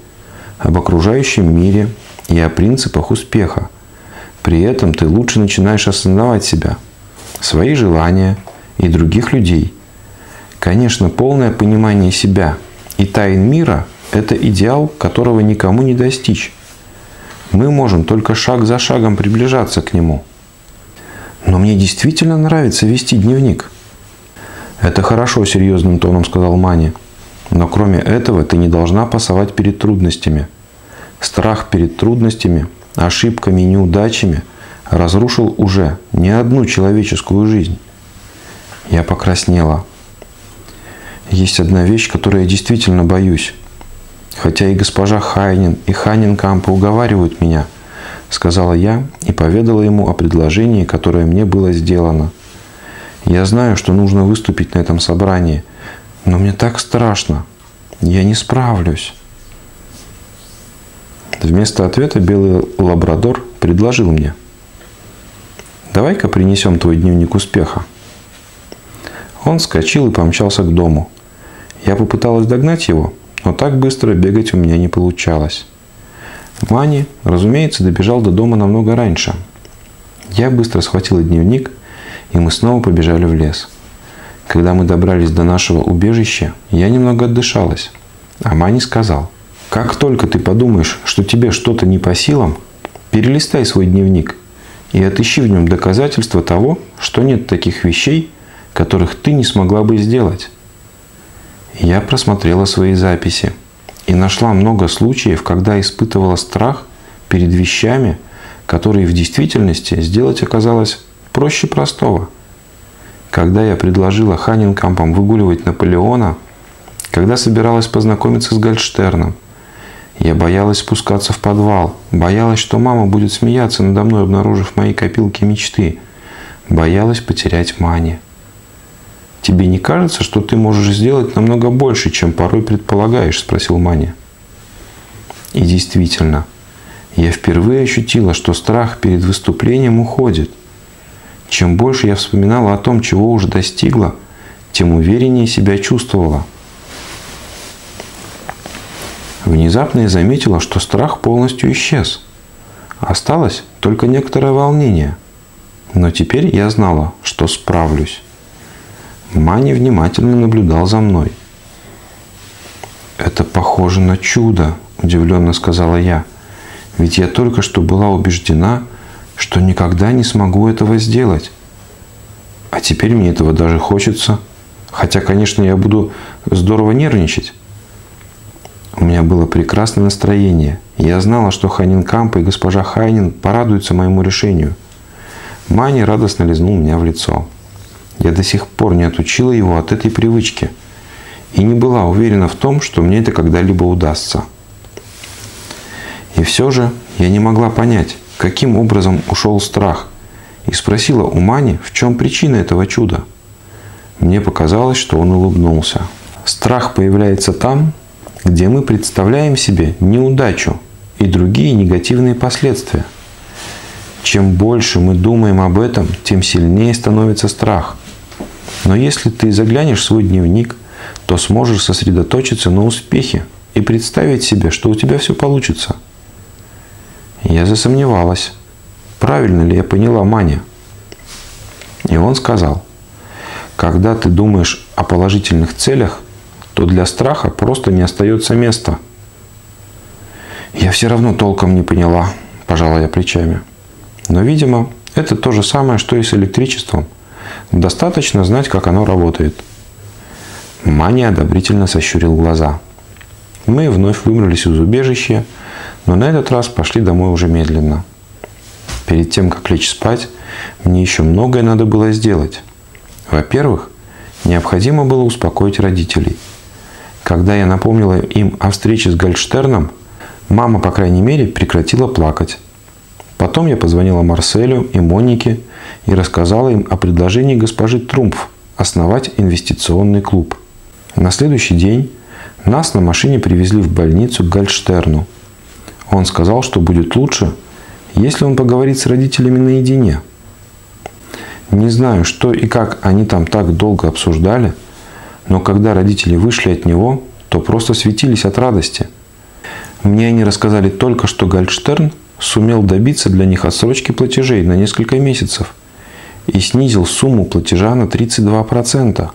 об окружающем мире и о принципах успеха. При этом ты лучше начинаешь осознавать себя, свои желания и других людей. Конечно, полное понимание себя и тайн мира – это идеал, которого никому не достичь. Мы можем только шаг за шагом приближаться к нему. Но мне действительно нравится вести дневник – «Это хорошо», – серьезным тоном сказал Мани. «Но кроме этого ты не должна пасовать перед трудностями. Страх перед трудностями, ошибками неудачами разрушил уже не одну человеческую жизнь». Я покраснела. Есть одна вещь, которой я действительно боюсь. Хотя и госпожа Хайнин, и Ханинкампа уговаривают меня, сказала я и поведала ему о предложении, которое мне было сделано – я знаю, что нужно выступить на этом собрании, но мне так страшно. Я не справлюсь. Вместо ответа белый лабрадор предложил мне. Давай-ка принесем твой дневник успеха. Он вскочил и помчался к дому. Я попыталась догнать его, но так быстро бегать у меня не получалось. Мани, разумеется, добежал до дома намного раньше. Я быстро схватила дневник – и мы снова побежали в лес. Когда мы добрались до нашего убежища, я немного отдышалась. А Мани сказал, как только ты подумаешь, что тебе что-то не по силам, перелистай свой дневник и отыщи в нем доказательства того, что нет таких вещей, которых ты не смогла бы сделать. Я просмотрела свои записи и нашла много случаев, когда испытывала страх перед вещами, которые в действительности сделать оказалось Проще простого. Когда я предложила Ханинкампам выгуливать Наполеона, когда собиралась познакомиться с Гальштерном, я боялась спускаться в подвал, боялась, что мама будет смеяться надо мной, обнаружив мои копилки мечты, боялась потерять Мани. «Тебе не кажется, что ты можешь сделать намного больше, чем порой предполагаешь?» – спросил Маня. И действительно, я впервые ощутила, что страх перед выступлением уходит. Чем больше я вспоминала о том, чего уже достигла, тем увереннее себя чувствовала. Внезапно я заметила, что страх полностью исчез. Осталось только некоторое волнение. Но теперь я знала, что справлюсь. Мани внимательно наблюдал за мной. «Это похоже на чудо», – удивленно сказала я. «Ведь я только что была убеждена, что никогда не смогу этого сделать. А теперь мне этого даже хочется. Хотя, конечно, я буду здорово нервничать. У меня было прекрасное настроение. Я знала, что Ханин Кампа и госпожа Хайнин порадуются моему решению. Мани радостно лизнул меня в лицо. Я до сих пор не отучила его от этой привычки и не была уверена в том, что мне это когда-либо удастся. И все же я не могла понять, каким образом ушел страх, и спросила у Мани, в чем причина этого чуда. Мне показалось, что он улыбнулся. Страх появляется там, где мы представляем себе неудачу и другие негативные последствия. Чем больше мы думаем об этом, тем сильнее становится страх. Но если ты заглянешь в свой дневник, то сможешь сосредоточиться на успехе и представить себе, что у тебя все получится. Я засомневалась, правильно ли я поняла Маня. И он сказал, когда ты думаешь о положительных целях, то для страха просто не остается места. Я все равно толком не поняла, пожала я плечами. Но, видимо, это то же самое, что и с электричеством. Достаточно знать, как оно работает. Маня одобрительно сощурил глаза. Мы вновь выбрались из убежища, но на этот раз пошли домой уже медленно. Перед тем, как лечь спать, мне еще многое надо было сделать. Во-первых, необходимо было успокоить родителей. Когда я напомнила им о встрече с Гальштерном, мама, по крайней мере, прекратила плакать. Потом я позвонила Марселю и Монике и рассказала им о предложении госпожи Трумф основать инвестиционный клуб. На следующий день нас на машине привезли в больницу к Гальштерну. Он сказал, что будет лучше, если он поговорит с родителями наедине. Не знаю, что и как они там так долго обсуждали, но когда родители вышли от него, то просто светились от радости. Мне они рассказали только, что Гальштерн сумел добиться для них отсрочки платежей на несколько месяцев и снизил сумму платежа на 32%.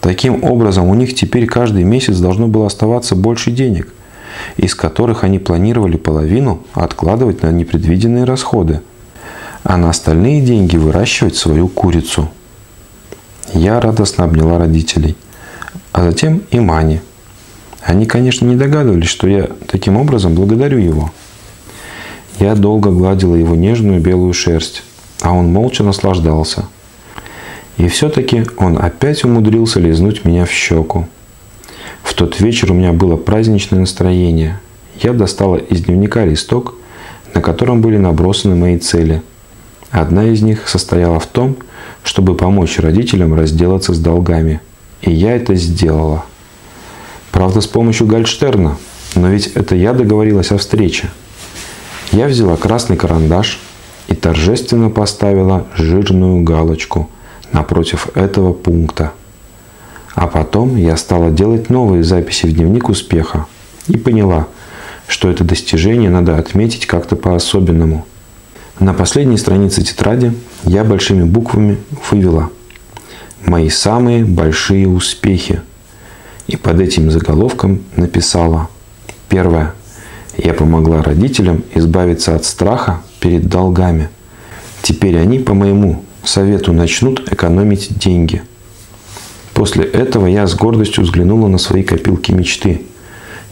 Таким образом, у них теперь каждый месяц должно было оставаться больше денег, из которых они планировали половину откладывать на непредвиденные расходы, а на остальные деньги выращивать свою курицу. Я радостно обняла родителей, а затем и Мани. Они, конечно, не догадывались, что я таким образом благодарю его. Я долго гладила его нежную белую шерсть, а он молча наслаждался. И все-таки он опять умудрился лизнуть меня в щеку. В тот вечер у меня было праздничное настроение. Я достала из дневника листок, на котором были набросаны мои цели. Одна из них состояла в том, чтобы помочь родителям разделаться с долгами. И я это сделала. Правда, с помощью Гальштерна, но ведь это я договорилась о встрече. Я взяла красный карандаш и торжественно поставила жирную галочку напротив этого пункта. А потом я стала делать новые записи в дневник успеха и поняла, что это достижение надо отметить как-то по-особенному. На последней странице тетради я большими буквами вывела «Мои самые большие успехи». И под этим заголовком написала Первое. Я помогла родителям избавиться от страха перед долгами. Теперь они, по моему совету, начнут экономить деньги. После этого я с гордостью взглянула на свои копилки мечты.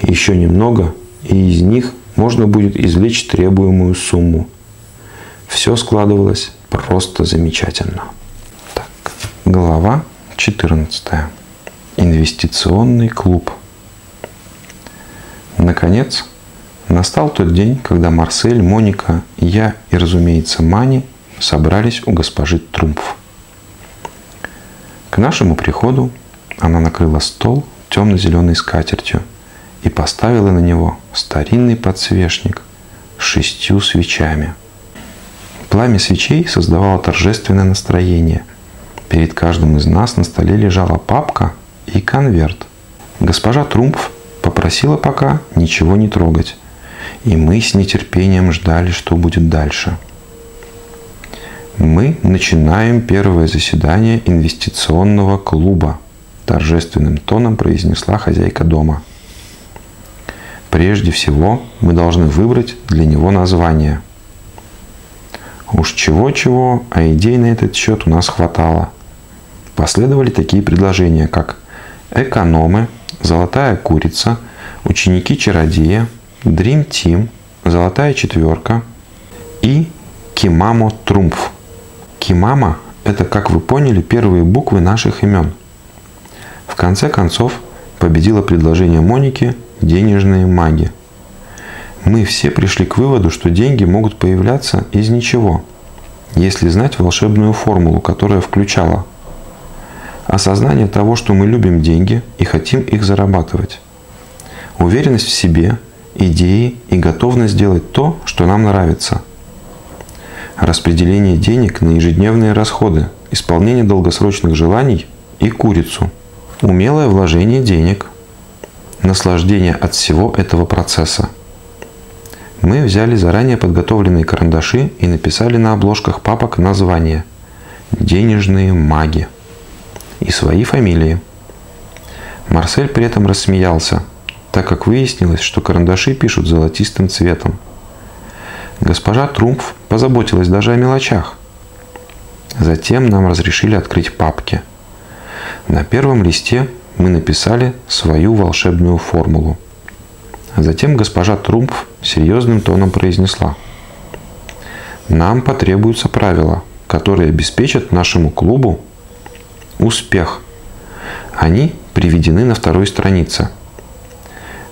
Еще немного, и из них можно будет извлечь требуемую сумму. Все складывалось просто замечательно. Так, глава 14. Инвестиционный клуб. Наконец, Настал тот день, когда Марсель, Моника, я и, разумеется, Мани собрались у госпожи Трумф. К нашему приходу она накрыла стол темно-зеленой скатертью и поставила на него старинный подсвечник с шестью свечами. Пламя свечей создавало торжественное настроение. Перед каждым из нас на столе лежала папка и конверт. Госпожа Трумф попросила пока ничего не трогать, и мы с нетерпением ждали, что будет дальше. Мы начинаем первое заседание инвестиционного клуба, торжественным тоном произнесла хозяйка дома. Прежде всего, мы должны выбрать для него название. Уж чего-чего, а идей на этот счет у нас хватало. Последовали такие предложения, как «Экономы», «Золотая курица», «Ученики-чародея», «Дрим Тим», «Золотая четверка» и «Кимамо Трумф». Кимама – это, как вы поняли, первые буквы наших имен. В конце концов, победило предложение Моники «денежные маги». Мы все пришли к выводу, что деньги могут появляться из ничего, если знать волшебную формулу, которая включала осознание того, что мы любим деньги и хотим их зарабатывать, уверенность в себе, идеи и готовность делать то, что нам нравится – распределение денег на ежедневные расходы, исполнение долгосрочных желаний и курицу, умелое вложение денег, наслаждение от всего этого процесса. Мы взяли заранее подготовленные карандаши и написали на обложках папок названия «Денежные маги» и свои фамилии. Марсель при этом рассмеялся, так как выяснилось, что карандаши пишут золотистым цветом – Госпожа Трумф позаботилась даже о мелочах. Затем нам разрешили открыть папки. На первом листе мы написали свою волшебную формулу. Затем госпожа Трумф серьезным тоном произнесла. Нам потребуются правила, которые обеспечат нашему клубу успех. Они приведены на второй странице.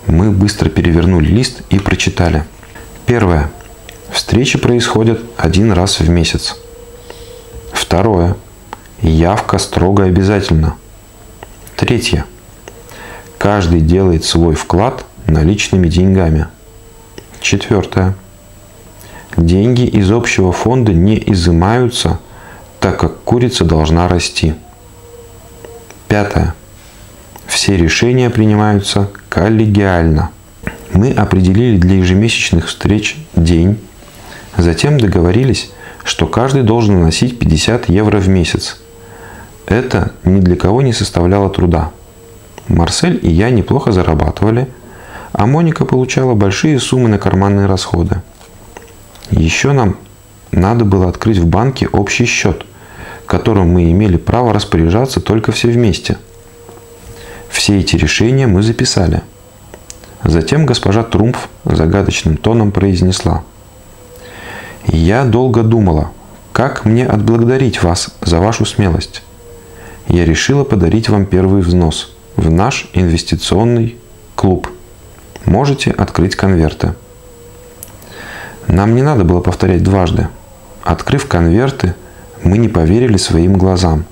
Мы быстро перевернули лист и прочитали. Первое. Встречи происходят один раз в месяц. Второе. Явка строго обязательно. Третье. Каждый делает свой вклад наличными деньгами. Четвертое. Деньги из общего фонда не изымаются, так как курица должна расти. Пятое. Все решения принимаются коллегиально. Мы определили для ежемесячных встреч день, Затем договорились, что каждый должен носить 50 евро в месяц. Это ни для кого не составляло труда. Марсель и я неплохо зарабатывали, а Моника получала большие суммы на карманные расходы. Еще нам надо было открыть в банке общий счет, которым мы имели право распоряжаться только все вместе. Все эти решения мы записали. Затем госпожа Трумф загадочным тоном произнесла – я долго думала, как мне отблагодарить вас за вашу смелость. Я решила подарить вам первый взнос в наш инвестиционный клуб. Можете открыть конверты. Нам не надо было повторять дважды. Открыв конверты, мы не поверили своим глазам.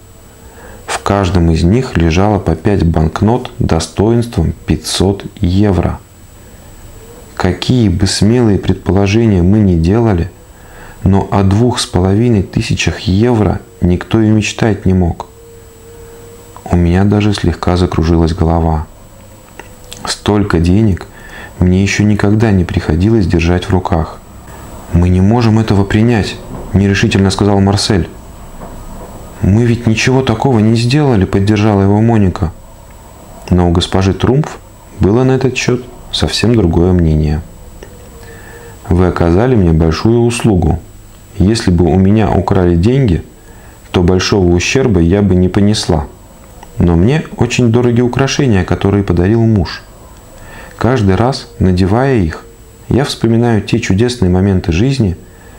В каждом из них лежало по 5 банкнот достоинством 500 евро. Какие бы смелые предположения мы ни делали – но о двух с половиной тысячах евро никто и мечтать не мог. У меня даже слегка закружилась голова. Столько денег мне еще никогда не приходилось держать в руках. «Мы не можем этого принять», – нерешительно сказал Марсель. «Мы ведь ничего такого не сделали», – поддержала его Моника. Но у госпожи Трумф было на этот счет совсем другое мнение. «Вы оказали мне большую услугу», если бы у меня украли деньги, то большого ущерба я бы не понесла. Но мне очень дороги украшения, которые подарил муж. Каждый раз, надевая их, я вспоминаю те чудесные моменты жизни,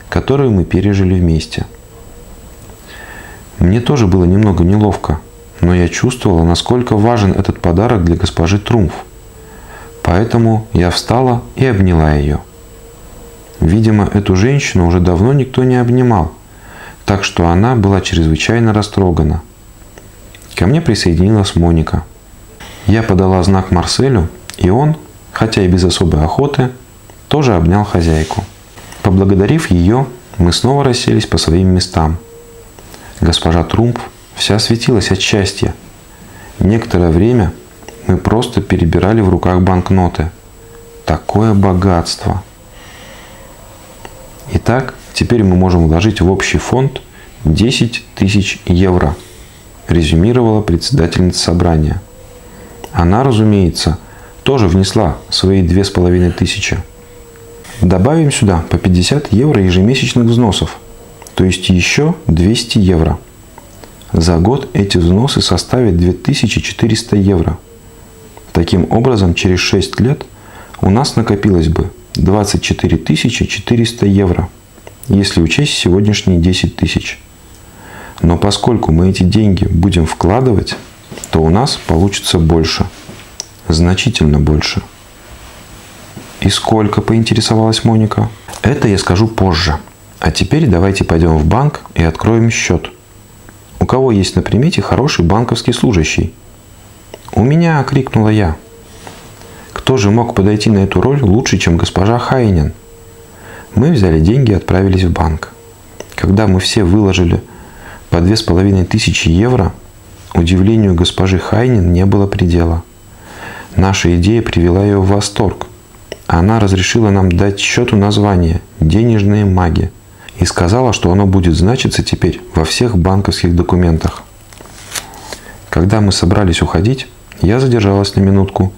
которые мы пережили вместе. Мне тоже было немного неловко, но я чувствовала, насколько важен этот подарок для госпожи Трумф. Поэтому я встала и обняла ее. Видимо, эту женщину уже давно никто не обнимал, так что она была чрезвычайно растрогана. Ко мне присоединилась Моника. Я подала знак Марселю, и он, хотя и без особой охоты, тоже обнял хозяйку. Поблагодарив ее, мы снова расселись по своим местам. Госпожа Трумп вся светилась от счастья. Некоторое время мы просто перебирали в руках банкноты. Такое богатство! Итак, теперь мы можем вложить в общий фонд 10 тысяч евро, резюмировала председательница собрания. Она, разумеется, тоже внесла свои две с половиной тысячи. Добавим сюда по 50 евро ежемесячных взносов, то есть еще 200 евро. За год эти взносы составят 2400 евро. Таким образом, через 6 лет у нас накопилось бы 24 400 евро, если учесть сегодняшние 10 тысяч. Но поскольку мы эти деньги будем вкладывать, то у нас получится больше, значительно больше. И сколько, поинтересовалась Моника? Это я скажу позже. А теперь давайте пойдем в банк и откроем счет. У кого есть на примете хороший банковский служащий? У меня, крикнула я. Кто же мог подойти на эту роль лучше, чем госпожа Хайнен? Мы взяли деньги и отправились в банк. Когда мы все выложили по две с половиной тысячи евро, удивлению госпожи Хайнин не было предела. Наша идея привела ее в восторг. Она разрешила нам дать счету название «Денежные маги» и сказала, что оно будет значиться теперь во всех банковских документах. Когда мы собрались уходить, я задержалась на минутку,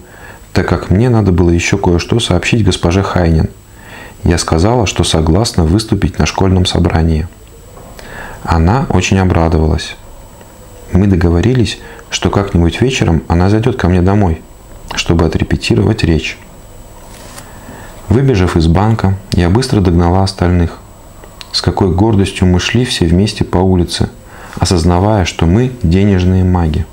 так как мне надо было еще кое-что сообщить госпоже Хайнин. Я сказала, что согласна выступить на школьном собрании. Она очень обрадовалась. Мы договорились, что как-нибудь вечером она зайдет ко мне домой, чтобы отрепетировать речь. Выбежав из банка, я быстро догнала остальных. С какой гордостью мы шли все вместе по улице, осознавая, что мы денежные маги.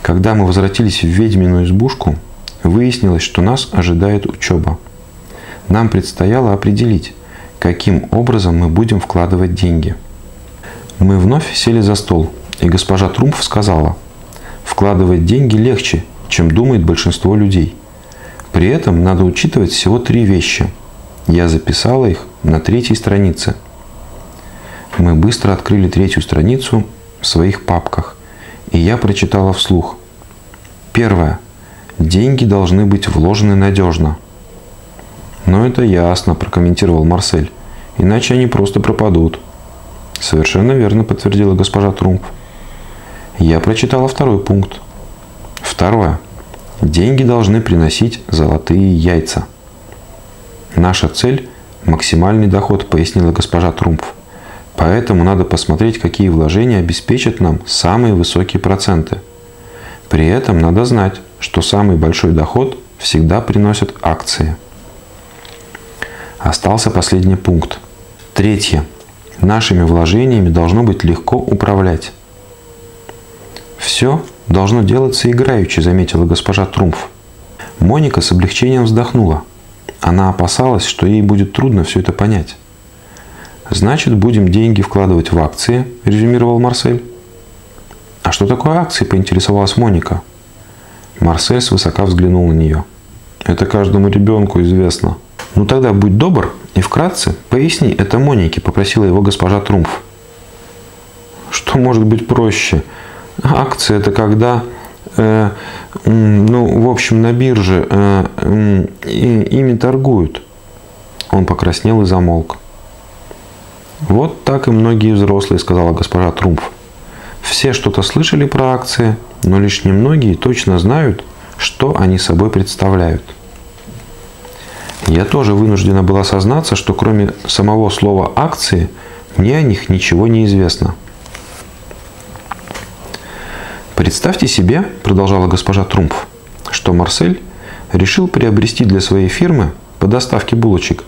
Когда мы возвратились в ведьмину избушку, выяснилось, что нас ожидает учеба. Нам предстояло определить, каким образом мы будем вкладывать деньги – мы вновь сели за стол, и госпожа Трумф сказала, вкладывать деньги легче, чем думает большинство людей. При этом надо учитывать всего три вещи. Я записала их на третьей странице. Мы быстро открыли третью страницу в своих папках, и я прочитала вслух. Первое. Деньги должны быть вложены надежно. Но это ясно, прокомментировал Марсель. Иначе они просто пропадут. Совершенно верно подтвердила госпожа Трумп. Я прочитала второй пункт. Второе. Деньги должны приносить золотые яйца. Наша цель – максимальный доход, пояснила госпожа Трумп. Поэтому надо посмотреть, какие вложения обеспечат нам самые высокие проценты. При этом надо знать, что самый большой доход всегда приносят акции. Остался последний пункт. Третье. Нашими вложениями должно быть легко управлять. Все должно делаться играючи, заметила госпожа Трумф. Моника с облегчением вздохнула. Она опасалась, что ей будет трудно все это понять. «Значит, будем деньги вкладывать в акции», – резюмировал Марсель. «А что такое акции?» – поинтересовалась Моника. Марсель свысока взглянул на нее. «Это каждому ребенку известно». «Ну тогда будь добр и вкратце поясни это Монике, попросила его госпожа Трумф. Что может быть проще? Акция это когда, ну, в общем, на бирже э, э, ими торгуют. Он покраснел и замолк. Вот так и многие взрослые, сказала госпожа Трумф. Все что-то слышали про акции, но лишь немногие точно знают, что они собой представляют. Я тоже вынуждена была сознаться, что кроме самого слова «акции» мне о них ничего не известно. Представьте себе, продолжала госпожа Трумф, что Марсель решил приобрести для своей фирмы по доставке булочек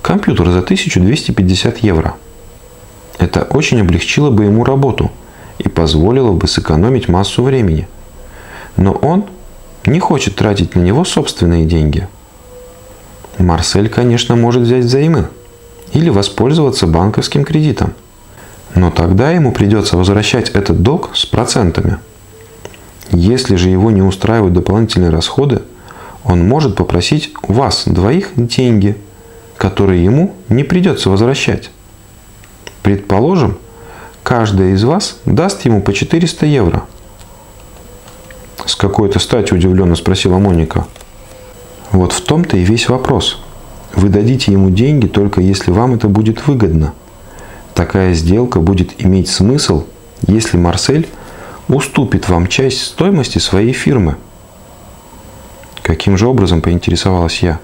компьютер за 1250 евро. Это очень облегчило бы ему работу и позволило бы сэкономить массу времени. Но он не хочет тратить на него собственные деньги – Марсель, конечно, может взять взаймы или воспользоваться банковским кредитом. Но тогда ему придется возвращать этот долг с процентами. Если же его не устраивают дополнительные расходы, он может попросить у вас двоих деньги, которые ему не придется возвращать. Предположим, каждая из вас даст ему по 400 евро. С какой-то стати удивленно спросила Моника. Вот в том-то и весь вопрос. Вы дадите ему деньги только если вам это будет выгодно. Такая сделка будет иметь смысл, если Марсель уступит вам часть стоимости своей фирмы. Каким же образом, поинтересовалась я.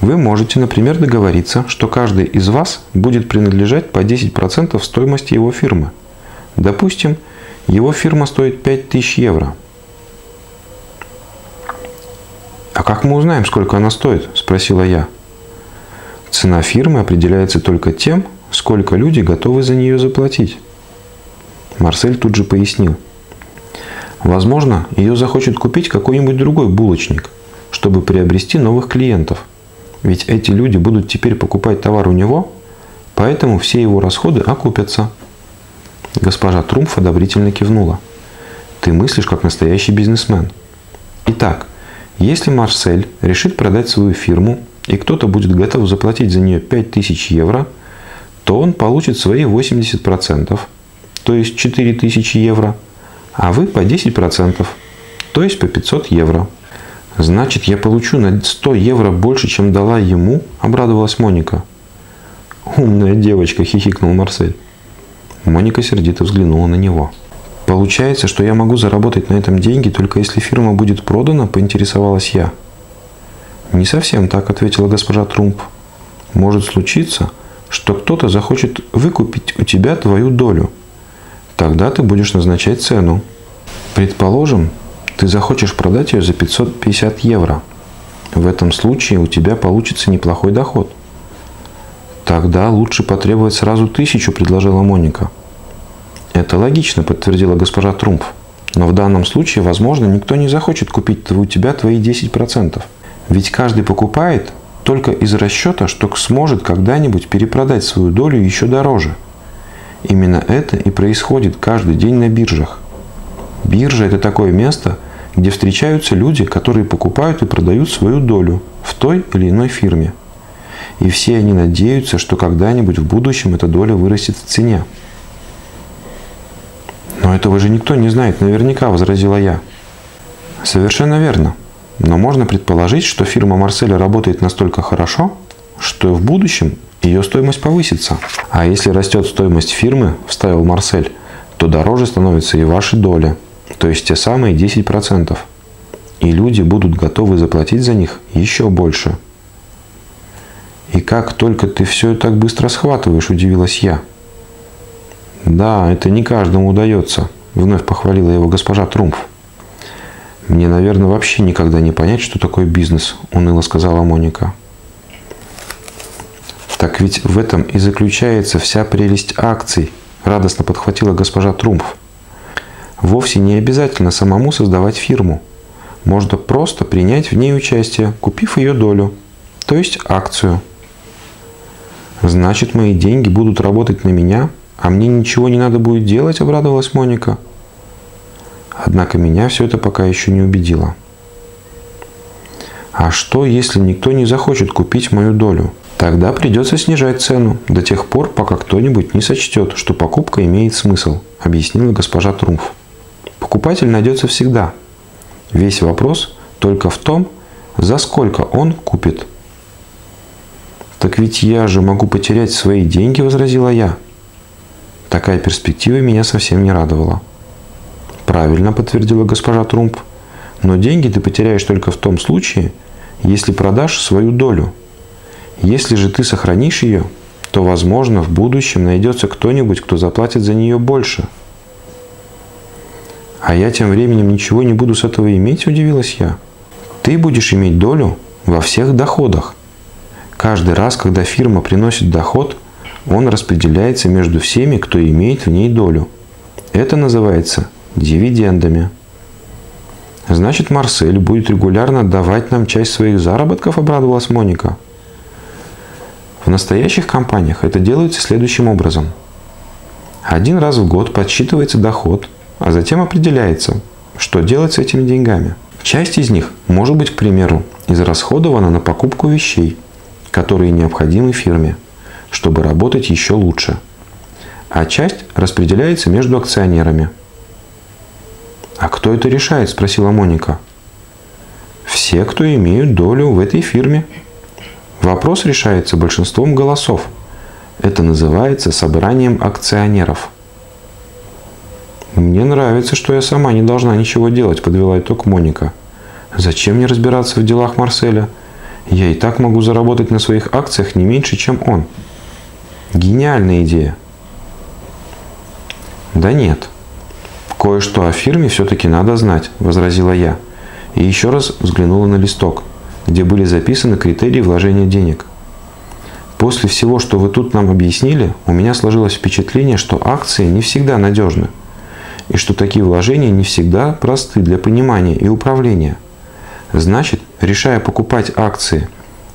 Вы можете, например, договориться, что каждый из вас будет принадлежать по 10% стоимости его фирмы. Допустим, его фирма стоит 5000 евро. «А как мы узнаем, сколько она стоит?» – спросила я. Цена фирмы определяется только тем, сколько люди готовы за нее заплатить. Марсель тут же пояснил. Возможно, ее захочет купить какой-нибудь другой булочник, чтобы приобрести новых клиентов. Ведь эти люди будут теперь покупать товар у него, поэтому все его расходы окупятся. Госпожа Трумф одобрительно кивнула. Ты мыслишь как настоящий бизнесмен. Итак, если Марсель решит продать свою фирму, и кто-то будет готов заплатить за нее 5000 евро, то он получит свои 80%, то есть 4000 евро, а вы по 10%, то есть по 500 евро. Значит, я получу на 100 евро больше, чем дала ему, обрадовалась Моника. Умная девочка, хихикнул Марсель. Моника сердито взглянула на него. Получается, что я могу заработать на этом деньги только если фирма будет продана, поинтересовалась я. Не совсем так, ответила госпожа Трумп. Может случиться, что кто-то захочет выкупить у тебя твою долю. Тогда ты будешь назначать цену. Предположим, ты захочешь продать ее за 550 евро. В этом случае у тебя получится неплохой доход. Тогда лучше потребовать сразу тысячу, предложила Моника. Это логично, подтвердила госпожа Трумп. Но в данном случае, возможно, никто не захочет купить у тебя твои 10%. Ведь каждый покупает только из расчета, что сможет когда-нибудь перепродать свою долю еще дороже. Именно это и происходит каждый день на биржах. Биржа – это такое место, где встречаются люди, которые покупают и продают свою долю в той или иной фирме. И все они надеются, что когда-нибудь в будущем эта доля вырастет в цене. «Но этого же никто не знает наверняка», – возразила я. «Совершенно верно. Но можно предположить, что фирма Марселя работает настолько хорошо, что в будущем ее стоимость повысится. А если растет стоимость фирмы, вставил Марсель, то дороже становится и ваши доли, то есть те самые 10%. И люди будут готовы заплатить за них еще больше. И как только ты все так быстро схватываешь, удивилась я. Да, это не каждому удается, вновь похвалила его госпожа Трумф. «Мне, наверное, вообще никогда не понять, что такое бизнес», – уныло сказала Моника. «Так ведь в этом и заключается вся прелесть акций», – радостно подхватила госпожа Трумф. «Вовсе не обязательно самому создавать фирму. Можно просто принять в ней участие, купив ее долю, то есть акцию. Значит, мои деньги будут работать на меня, а мне ничего не надо будет делать», – обрадовалась Моника. Однако меня все это пока еще не убедило. А что, если никто не захочет купить мою долю? Тогда придется снижать цену до тех пор, пока кто-нибудь не сочтет, что покупка имеет смысл, объяснила госпожа Трумф. Покупатель найдется всегда. Весь вопрос только в том, за сколько он купит. Так ведь я же могу потерять свои деньги, возразила я. Такая перспектива меня совсем не радовала. Правильно подтвердила госпожа Трумп. Но деньги ты потеряешь только в том случае, если продашь свою долю. Если же ты сохранишь ее, то, возможно, в будущем найдется кто-нибудь, кто заплатит за нее больше. А я тем временем ничего не буду с этого иметь, удивилась я. Ты будешь иметь долю во всех доходах. Каждый раз, когда фирма приносит доход, он распределяется между всеми, кто имеет в ней долю. Это называется дивидендами. Значит, Марсель будет регулярно отдавать нам часть своих заработков, обрадовалась Моника. В настоящих компаниях это делается следующим образом. Один раз в год подсчитывается доход, а затем определяется, что делать с этими деньгами. Часть из них может быть, к примеру, израсходована на покупку вещей, которые необходимы фирме, чтобы работать еще лучше. А часть распределяется между акционерами. «А кто это решает?» – спросила Моника. «Все, кто имеют долю в этой фирме. Вопрос решается большинством голосов. Это называется собранием акционеров». «Мне нравится, что я сама не должна ничего делать», – подвела итог Моника. «Зачем мне разбираться в делах Марселя? Я и так могу заработать на своих акциях не меньше, чем он». Гениальная идея. Да нет. Кое-что о фирме все-таки надо знать, возразила я. И еще раз взглянула на листок, где были записаны критерии вложения денег. После всего, что вы тут нам объяснили, у меня сложилось впечатление, что акции не всегда надежны – и что такие вложения не всегда просты для понимания и управления. Значит, решая покупать акции,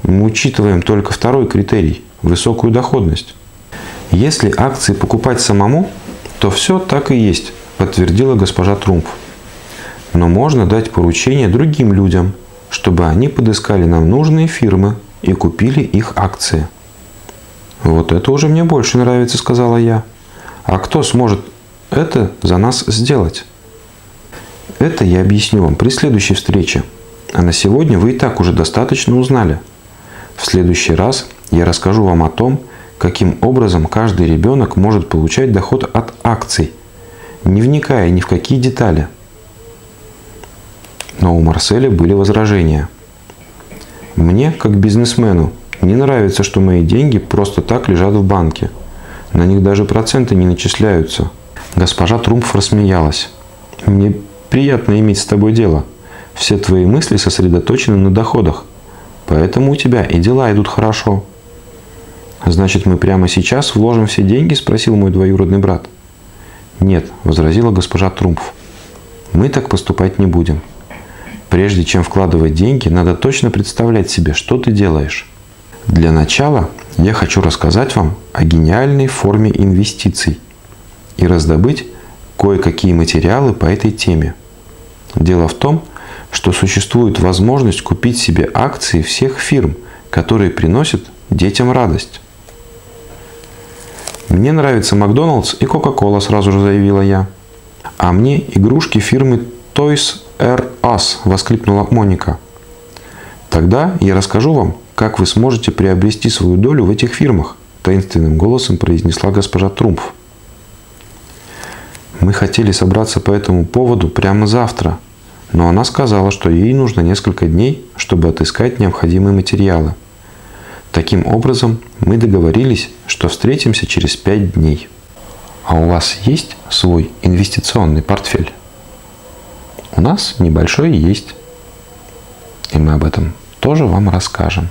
мы учитываем только второй критерий – высокую доходность. Если акции покупать самому, то все так и есть, подтвердила госпожа Трумп. Но можно дать поручение другим людям, чтобы они подыскали нам нужные фирмы и купили их акции. Вот это уже мне больше нравится, сказала я. А кто сможет это за нас сделать. Это я объясню вам при следующей встрече. А на сегодня вы и так уже достаточно узнали. В следующий раз я расскажу вам о том, каким образом каждый ребенок может получать доход от акций, не вникая ни в какие детали. Но у Марселя были возражения. Мне, как бизнесмену, не нравится, что мои деньги просто так лежат в банке. На них даже проценты не начисляются – Госпожа Трумф рассмеялась. «Мне приятно иметь с тобой дело. Все твои мысли сосредоточены на доходах. Поэтому у тебя и дела идут хорошо». «Значит, мы прямо сейчас вложим все деньги?» – спросил мой двоюродный брат. «Нет», – возразила госпожа Трумф. «Мы так поступать не будем. Прежде чем вкладывать деньги, надо точно представлять себе, что ты делаешь. Для начала я хочу рассказать вам о гениальной форме инвестиций – и раздобыть кое-какие материалы по этой теме. Дело в том, что существует возможность купить себе акции всех фирм, которые приносят детям радость. Мне нравится Макдоналдс и Кока-Кола, сразу же заявила я. А мне игрушки фирмы Toys R Us, воскликнула Моника. Тогда я расскажу вам, как вы сможете приобрести свою долю в этих фирмах, таинственным голосом произнесла госпожа Трумф. Мы хотели собраться по этому поводу прямо завтра, но она сказала, что ей нужно несколько дней, чтобы отыскать необходимые материалы. Таким образом, мы договорились, что встретимся через пять дней. А у вас есть свой инвестиционный портфель? У нас небольшой есть. И мы об этом тоже вам расскажем.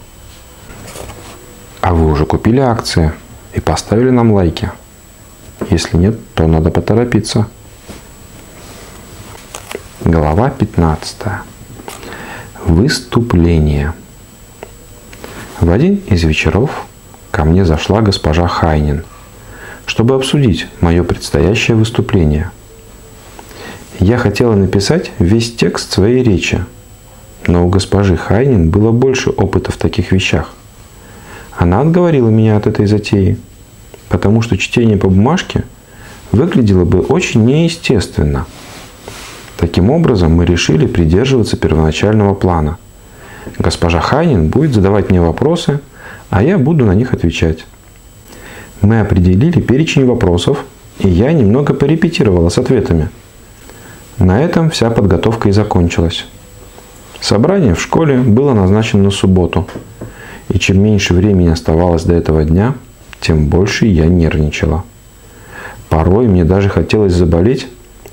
А вы уже купили акции и поставили нам лайки? Если нет, то надо поторопиться. Глава 15. Выступление. В один из вечеров ко мне зашла госпожа Хайнин, чтобы обсудить мое предстоящее выступление. Я хотела написать весь текст своей речи, но у госпожи Хайнин было больше опыта в таких вещах. Она отговорила меня от этой затеи – потому что чтение по бумажке выглядело бы очень неестественно. Таким образом, мы решили придерживаться первоначального плана. Госпожа Хайнин будет задавать мне вопросы, а я буду на них отвечать. Мы определили перечень вопросов, и я немного порепетировала с ответами. На этом вся подготовка и закончилась. Собрание в школе было назначено на субботу, и чем меньше времени оставалось до этого дня – тем больше я нервничала. Порой мне даже хотелось заболеть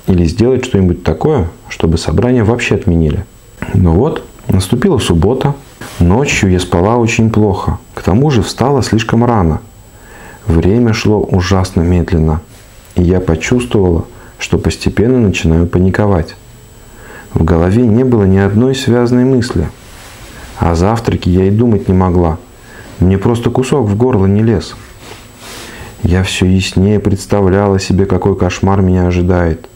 или сделать что-нибудь такое, чтобы собрание вообще отменили. Но вот, наступила суббота, ночью я спала очень плохо, к тому же встала слишком рано. Время шло ужасно медленно, и я почувствовала, что постепенно начинаю паниковать. В голове не было ни одной связанной мысли. О завтраке я и думать не могла. Мне просто кусок в горло не лез. Я все яснее представляла себе, какой кошмар меня ожидает.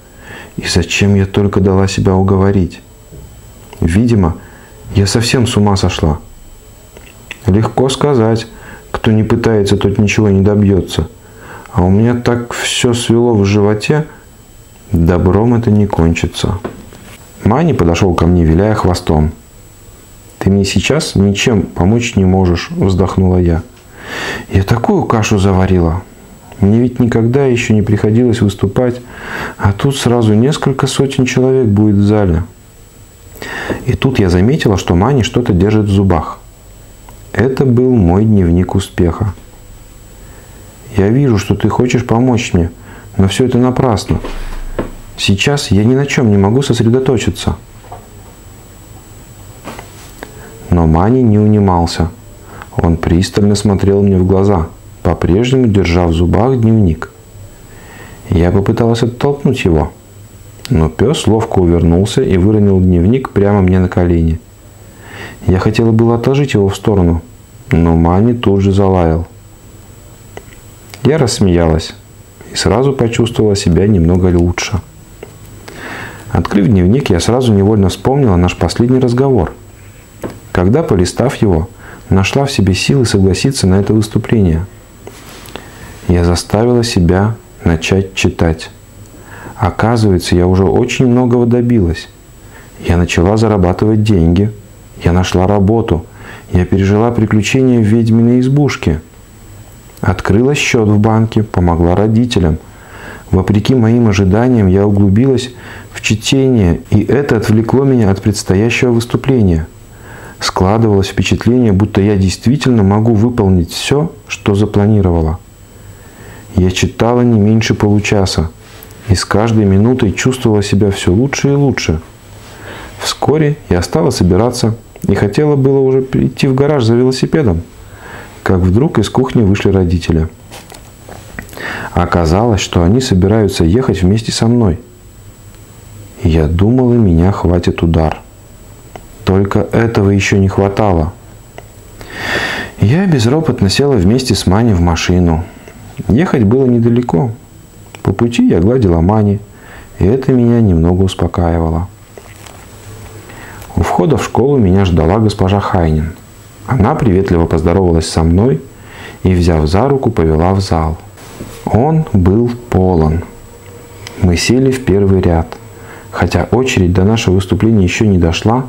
И зачем я только дала себя уговорить? Видимо, я совсем с ума сошла. Легко сказать, кто не пытается, тот ничего не добьется. А у меня так все свело в животе, добром это не кончится. Мани подошел ко мне, виляя хвостом. «Ты мне сейчас ничем помочь не можешь», – вздохнула я. «Я такую кашу заварила. Мне ведь никогда еще не приходилось выступать, а тут сразу несколько сотен человек будет в зале». И тут я заметила, что Мани что-то держит в зубах. Это был мой дневник успеха. Я вижу, что ты хочешь помочь мне, но все это напрасно. Сейчас я ни на чем не могу сосредоточиться. Но Мани не унимался. Он пристально смотрел мне в глаза, по-прежнему держа в зубах дневник. Я попыталась оттолкнуть его, но пес ловко увернулся и выронил дневник прямо мне на колени – я хотела было отложить его в сторону, но Мани тут же залаял. Я рассмеялась и сразу почувствовала себя немного лучше. Открыв дневник, я сразу невольно вспомнила наш последний разговор. Когда, полистав его, нашла в себе силы согласиться на это выступление. Я заставила себя начать читать. Оказывается, я уже очень многого добилась. Я начала зарабатывать деньги – я нашла работу. Я пережила приключения в ведьминой избушке. Открыла счет в банке, помогла родителям. Вопреки моим ожиданиям, я углубилась в чтение, и это отвлекло меня от предстоящего выступления. Складывалось впечатление, будто я действительно могу выполнить все, что запланировала. Я читала не меньше получаса, и с каждой минутой чувствовала себя все лучше и лучше. Вскоре я стала собираться и хотела было уже идти в гараж за велосипедом, как вдруг из кухни вышли родители. Оказалось, что они собираются ехать вместе со мной. Я думала, меня хватит удар. Только этого еще не хватало. Я безропотно села вместе с Маней в машину. Ехать было недалеко. По пути я гладила Мани, и это меня немного успокаивало. У входа в школу меня ждала госпожа Хайнин. Она приветливо поздоровалась со мной и, взяв за руку, повела в зал. Он был полон. Мы сели в первый ряд. Хотя очередь до нашего выступления еще не дошла,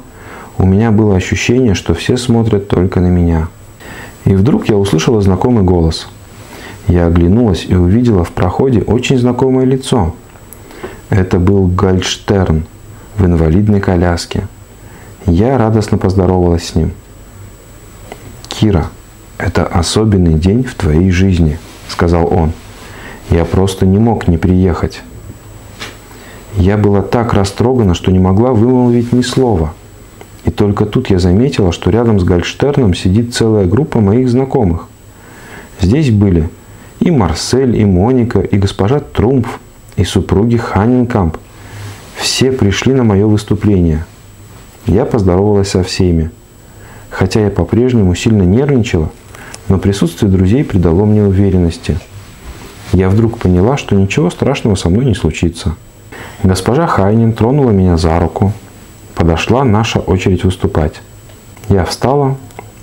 у меня было ощущение, что все смотрят только на меня. И вдруг я услышала знакомый голос. Я оглянулась и увидела в проходе очень знакомое лицо. Это был Гальштерн в инвалидной коляске. Я радостно поздоровалась с ним. «Кира, это особенный день в твоей жизни», — сказал он. «Я просто не мог не приехать». Я была так растрогана, что не могла вымолвить ни слова. И только тут я заметила, что рядом с Гальштерном сидит целая группа моих знакомых. Здесь были и Марсель, и Моника, и госпожа Трумф, и супруги Ханнинкамп. Все пришли на мое выступление – я поздоровалась со всеми. Хотя я по-прежнему сильно нервничала, но присутствие друзей придало мне уверенности. Я вдруг поняла, что ничего страшного со мной не случится. Госпожа Хайнин тронула меня за руку. Подошла наша очередь выступать. Я встала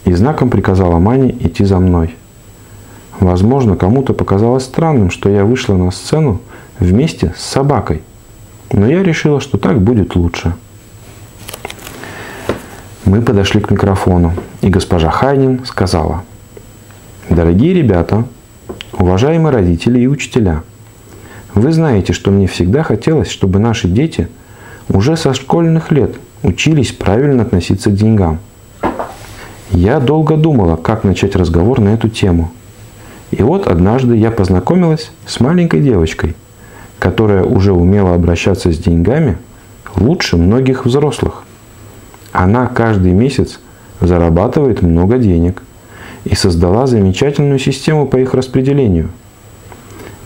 и знаком приказала Мане идти за мной. Возможно, кому-то показалось странным, что я вышла на сцену вместе с собакой. Но я решила, что так будет лучше. Мы подошли к микрофону, и госпожа Хайнин сказала, «Дорогие ребята, уважаемые родители и учителя, вы знаете, что мне всегда хотелось, чтобы наши дети уже со школьных лет учились правильно относиться к деньгам. Я долго думала, как начать разговор на эту тему. И вот однажды я познакомилась с маленькой девочкой, которая уже умела обращаться с деньгами лучше многих взрослых. Она каждый месяц зарабатывает много денег и создала замечательную систему по их распределению.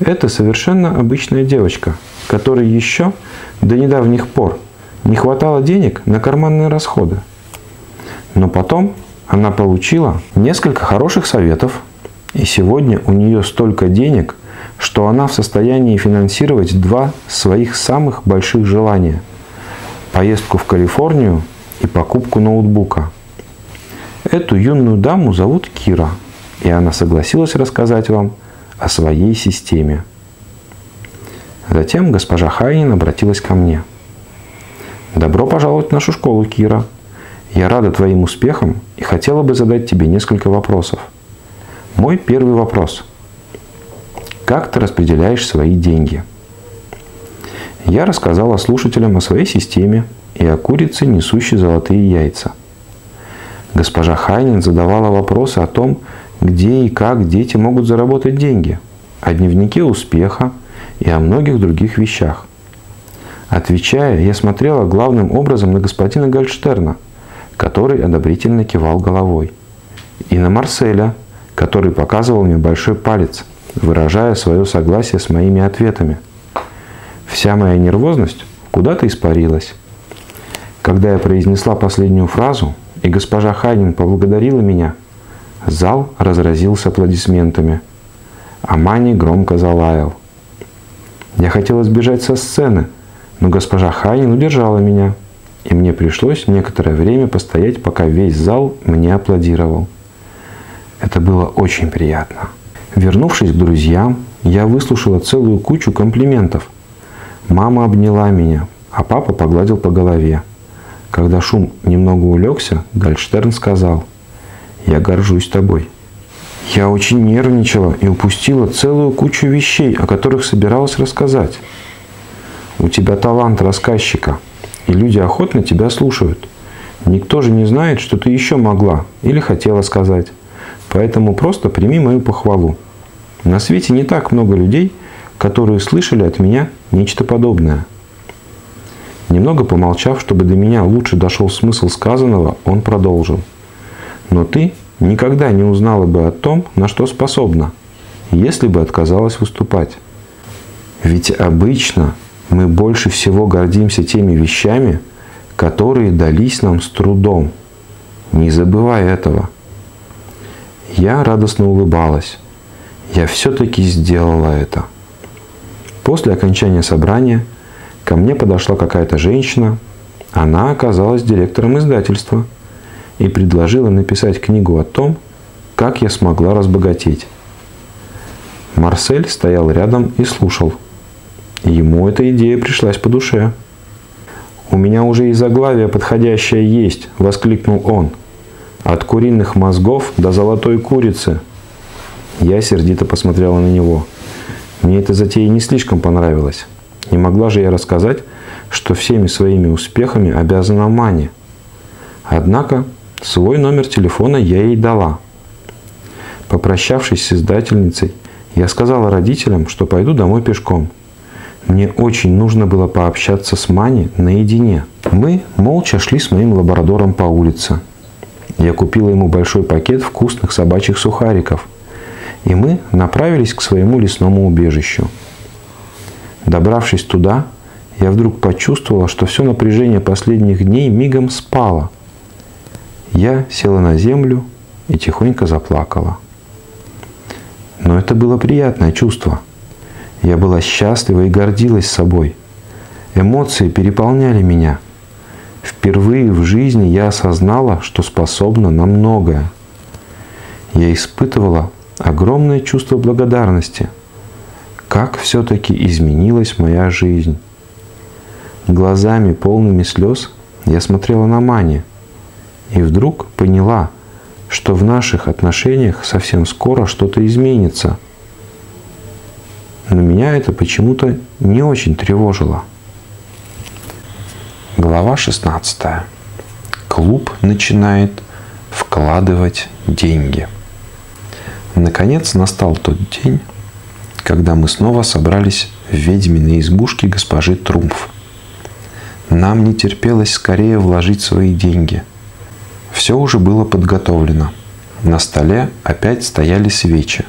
Это совершенно обычная девочка, которой еще до недавних пор не хватало денег на карманные расходы. Но потом она получила несколько хороших советов И сегодня у нее столько денег, что она в состоянии финансировать два своих самых больших желания – поездку в Калифорнию и покупку ноутбука. Эту юную даму зовут Кира, и она согласилась рассказать вам о своей системе. Затем госпожа Хайнин обратилась ко мне. «Добро пожаловать в нашу школу, Кира. Я рада твоим успехам и хотела бы задать тебе несколько вопросов. Мой первый вопрос. Как ты распределяешь свои деньги? Я рассказала слушателям о своей системе и о курице, несущей золотые яйца. Госпожа Хайнин задавала вопросы о том, где и как дети могут заработать деньги, о дневнике успеха и о многих других вещах. Отвечая, я смотрела главным образом на господина Гольдштерна – который одобрительно кивал головой. И на Марселя, который показывал мне большой палец, выражая свое согласие с моими ответами. Вся моя нервозность куда-то испарилась. Когда я произнесла последнюю фразу, и госпожа Хайнин поблагодарила меня, зал разразился аплодисментами. А Мани громко залаял. Я хотела сбежать со сцены, но госпожа Хайнин удержала меня – и мне пришлось некоторое время постоять, пока весь зал мне аплодировал. Это было очень приятно. Вернувшись к друзьям, я выслушала целую кучу комплиментов. Мама обняла меня, а папа погладил по голове. Когда шум немного улегся, Гальштерн сказал, «Я горжусь тобой». Я очень нервничала и упустила целую кучу вещей, о которых собиралась рассказать. У тебя талант рассказчика – и люди охотно тебя слушают. Никто же не знает, что ты еще могла или хотела сказать. Поэтому просто прими мою похвалу. На свете не так много людей, которые слышали от меня нечто подобное. Немного помолчав, чтобы до меня лучше дошел смысл сказанного, он продолжил. Но ты никогда не узнала бы о том, на что способна, если бы отказалась выступать. Ведь обычно мы больше всего гордимся теми вещами, которые дались нам с трудом. Не забывай этого. Я радостно улыбалась. Я все-таки сделала это. После окончания собрания ко мне подошла какая-то женщина. Она оказалась директором издательства и предложила написать книгу о том, как я смогла разбогатеть. Марсель стоял рядом и слушал – Ему эта идея пришлась по душе. «У меня уже и заглавие подходящее есть», – воскликнул он. «От куриных мозгов до золотой курицы». Я сердито посмотрела на него. Мне эта затея не слишком понравилась. Не могла же я рассказать, что всеми своими успехами обязана Мане. Однако свой номер телефона я ей дала. Попрощавшись с издательницей, я сказала родителям, что пойду домой пешком – мне очень нужно было пообщаться с Мани наедине. Мы молча шли с моим лабрадором по улице. Я купила ему большой пакет вкусных собачьих сухариков. И мы направились к своему лесному убежищу. Добравшись туда, я вдруг почувствовала, что все напряжение последних дней мигом спало. Я села на землю и тихонько заплакала. Но это было приятное чувство – я была счастлива и гордилась собой. Эмоции переполняли меня. Впервые в жизни я осознала, что способна на многое. Я испытывала огромное чувство благодарности. Как все-таки изменилась моя жизнь. Глазами полными слез я смотрела на Мани и вдруг поняла, что в наших отношениях совсем скоро что-то изменится – но меня это почему-то не очень тревожило. Глава 16. Клуб начинает вкладывать деньги. Наконец настал тот день, когда мы снова собрались в ведьминой избушке госпожи Трумф. Нам не терпелось скорее вложить свои деньги. Все уже было подготовлено. На столе опять стояли свечи.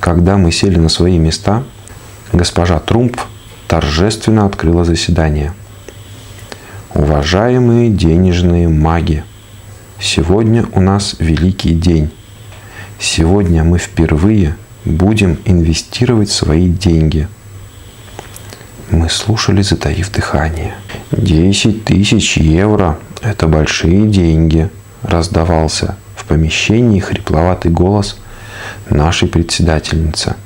Когда мы сели на свои места, госпожа Трумп торжественно открыла заседание. Уважаемые денежные маги, сегодня у нас великий день. Сегодня мы впервые будем инвестировать свои деньги. Мы слушали, затаив дыхание. «Десять тысяч евро – это большие деньги», – раздавался в помещении хрипловатый голос нашей председательницы.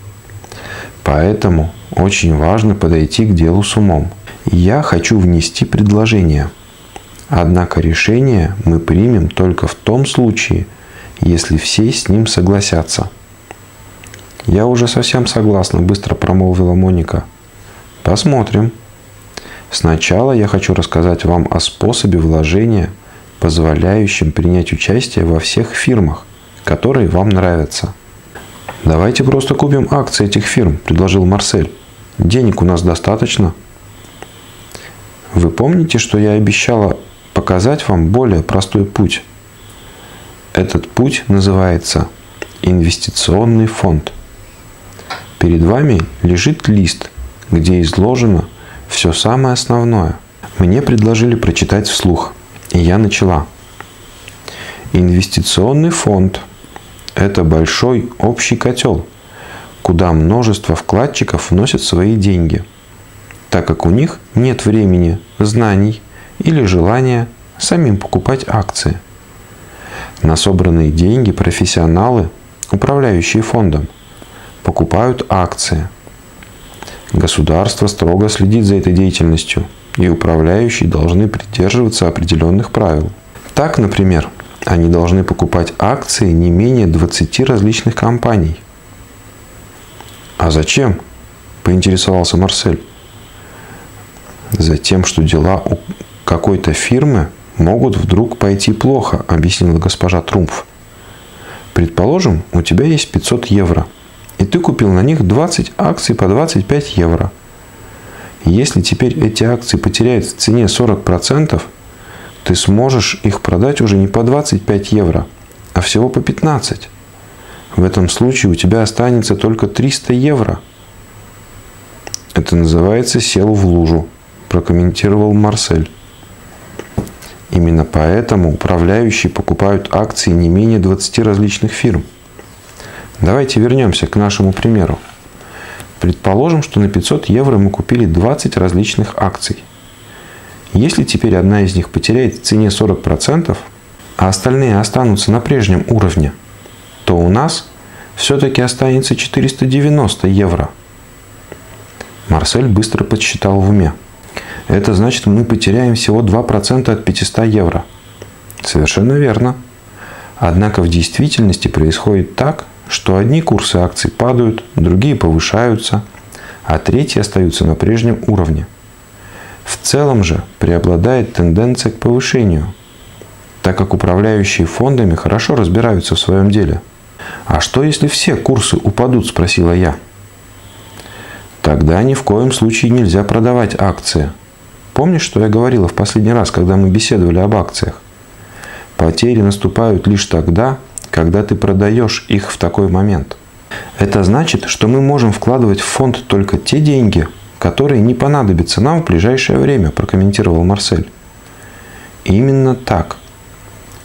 Поэтому очень важно подойти к делу с умом. Я хочу внести предложение. Однако решение мы примем только в том случае, если все с ним согласятся. «Я уже совсем согласна», – быстро промолвила Моника. «Посмотрим. Сначала я хочу рассказать вам о способе вложения, позволяющем принять участие во всех фирмах, которые вам нравятся». «Давайте просто купим акции этих фирм», – предложил Марсель. «Денег у нас достаточно». Вы помните, что я обещала показать вам более простой путь? Этот путь называется инвестиционный фонд. Перед вами лежит лист, где изложено все самое основное. Мне предложили прочитать вслух, и я начала. Инвестиционный фонд – это большой общий котел, куда множество вкладчиков вносят свои деньги, так как у них нет времени, знаний или желания самим покупать акции – на собранные деньги профессионалы, управляющие фондом, покупают акции. Государство строго следит за этой деятельностью, и управляющие должны придерживаться определенных правил. Так, например, они должны покупать акции не менее 20 различных компаний. А зачем? поинтересовался Марсель. Затем, что дела у какой-то фирмы могут вдруг пойти плохо, объяснила госпожа Трумф. Предположим, у тебя есть 500 евро, и ты купил на них 20 акций по 25 евро. Если теперь эти акции потеряют в цене 40%, ты сможешь их продать уже не по 25 евро, а всего по 15. В этом случае у тебя останется только 300 евро. Это называется «сел в лужу», прокомментировал Марсель. Именно поэтому управляющие покупают акции не менее 20 различных фирм. Давайте вернемся к нашему примеру. Предположим, что на 500 евро мы купили 20 различных акций. Если теперь одна из них потеряет в цене 40%, а остальные останутся на прежнем уровне, то у нас все-таки останется 490 евро. Марсель быстро подсчитал в уме. Это значит, мы потеряем всего 2% от 500 евро. Совершенно верно. Однако в действительности происходит так, что одни курсы акций падают, другие повышаются, а третьи остаются на прежнем уровне. В целом же преобладает тенденция к повышению, так как управляющие фондами хорошо разбираются в своем деле. «А что, если все курсы упадут?» – спросила я. Тогда ни в коем случае нельзя продавать акции – Помнишь, что я говорила в последний раз, когда мы беседовали об акциях? Потери наступают лишь тогда, когда ты продаешь их в такой момент. Это значит, что мы можем вкладывать в фонд только те деньги, которые не понадобятся нам в ближайшее время, прокомментировал Марсель. Именно так.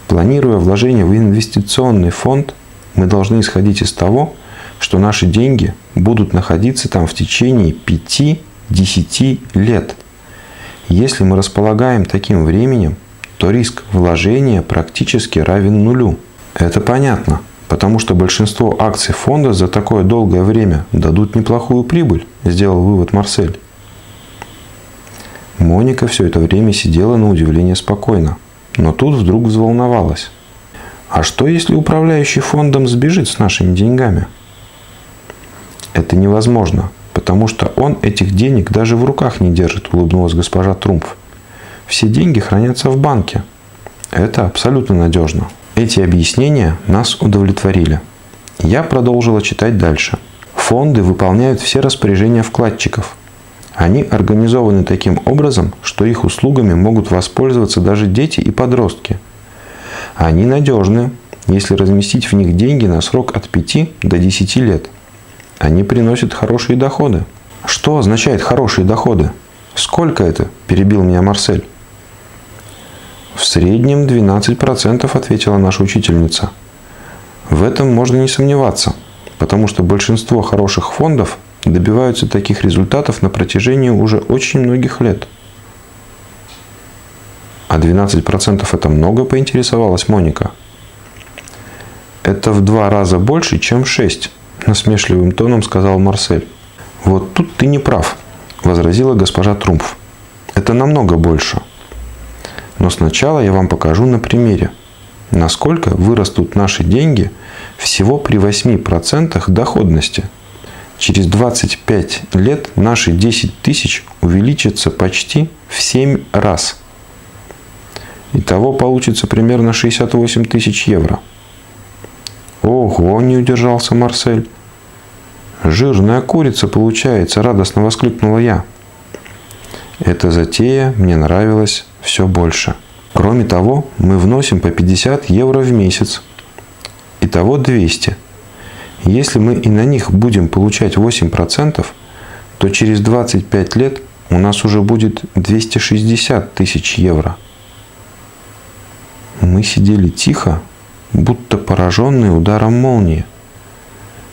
Планируя вложение в инвестиционный фонд, мы должны исходить из того, что наши деньги будут находиться там в течение 5-10 лет – если мы располагаем таким временем, то риск вложения практически равен нулю. Это понятно, потому что большинство акций фонда за такое долгое время дадут неплохую прибыль, сделал вывод Марсель. Моника все это время сидела на удивление спокойно, но тут вдруг взволновалась. А что, если управляющий фондом сбежит с нашими деньгами? Это невозможно, потому что он этих денег даже в руках не держит, улыбнулась госпожа Трумф. Все деньги хранятся в банке. Это абсолютно надежно. Эти объяснения нас удовлетворили. Я продолжила читать дальше. Фонды выполняют все распоряжения вкладчиков. Они организованы таким образом, что их услугами могут воспользоваться даже дети и подростки. Они надежны, если разместить в них деньги на срок от 5 до 10 лет – они приносят хорошие доходы. Что означает хорошие доходы? Сколько это? Перебил меня Марсель. В среднем 12%, ответила наша учительница. В этом можно не сомневаться, потому что большинство хороших фондов добиваются таких результатов на протяжении уже очень многих лет. А 12% это много, поинтересовалась Моника. Это в два раза больше, чем 6, насмешливым тоном сказал Марсель. Вот тут ты не прав, возразила госпожа Трумф. Это намного больше. Но сначала я вам покажу на примере, насколько вырастут наши деньги всего при 8% доходности. Через 25 лет наши 10 тысяч увеличатся почти в 7 раз. Итого получится примерно 68 тысяч евро. Ого, не удержался Марсель. Жирная курица получается, радостно воскликнула я. Эта затея мне нравилась все больше. Кроме того, мы вносим по 50 евро в месяц. Итого 200. Если мы и на них будем получать 8%, то через 25 лет у нас уже будет 260 тысяч евро. Мы сидели тихо, будто пораженные ударом молнии.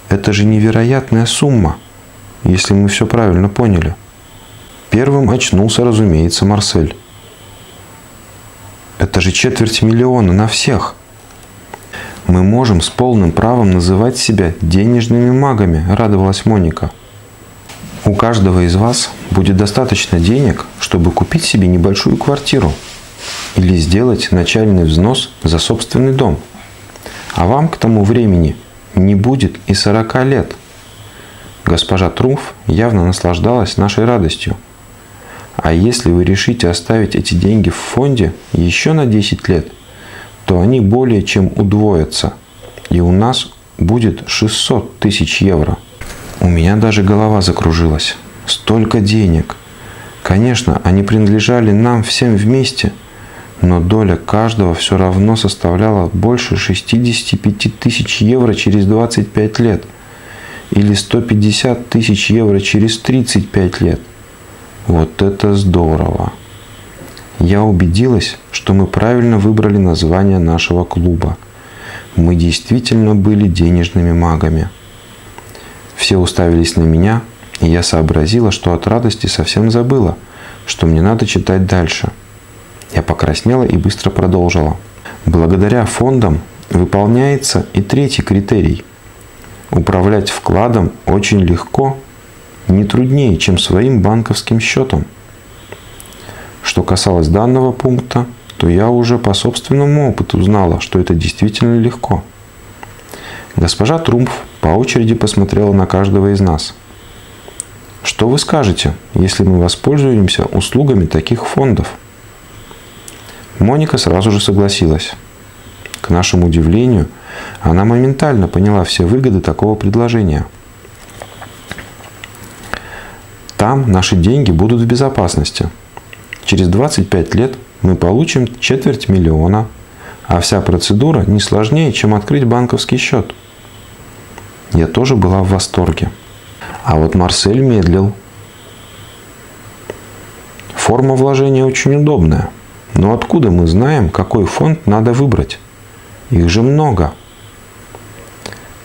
Это же невероятная сумма, если мы все правильно поняли. Первым очнулся, разумеется, Марсель. Это же четверть миллиона на всех. Мы можем с полным правом называть себя денежными магами, радовалась Моника. У каждого из вас будет достаточно денег, чтобы купить себе небольшую квартиру или сделать начальный взнос за собственный дом. А вам к тому времени не будет и 40 лет. Госпожа Трумф явно наслаждалась нашей радостью. А если вы решите оставить эти деньги в фонде еще на 10 лет, то они более чем удвоятся. И у нас будет 600 тысяч евро. У меня даже голова закружилась. Столько денег. Конечно, они принадлежали нам всем вместе, но доля каждого все равно составляла больше 65 тысяч евро через 25 лет или 150 тысяч евро через 35 лет – вот это здорово! Я убедилась, что мы правильно выбрали название нашего клуба. Мы действительно были денежными магами. Все уставились на меня, и я сообразила, что от радости совсем забыла, что мне надо читать дальше. Я покраснела и быстро продолжила. Благодаря фондам выполняется и третий критерий. Управлять вкладом очень легко не труднее, чем своим банковским счетом. Что касалось данного пункта, то я уже по собственному опыту знала, что это действительно легко. Госпожа Трумф по очереди посмотрела на каждого из нас. Что вы скажете, если мы воспользуемся услугами таких фондов? Моника сразу же согласилась. К нашему удивлению, она моментально поняла все выгоды такого предложения – Там наши деньги будут в безопасности. Через 25 лет мы получим четверть миллиона, а вся процедура не сложнее, чем открыть банковский счет. Я тоже была в восторге. А вот Марсель медлил. Форма вложения очень удобная. Но откуда мы знаем, какой фонд надо выбрать? Их же много.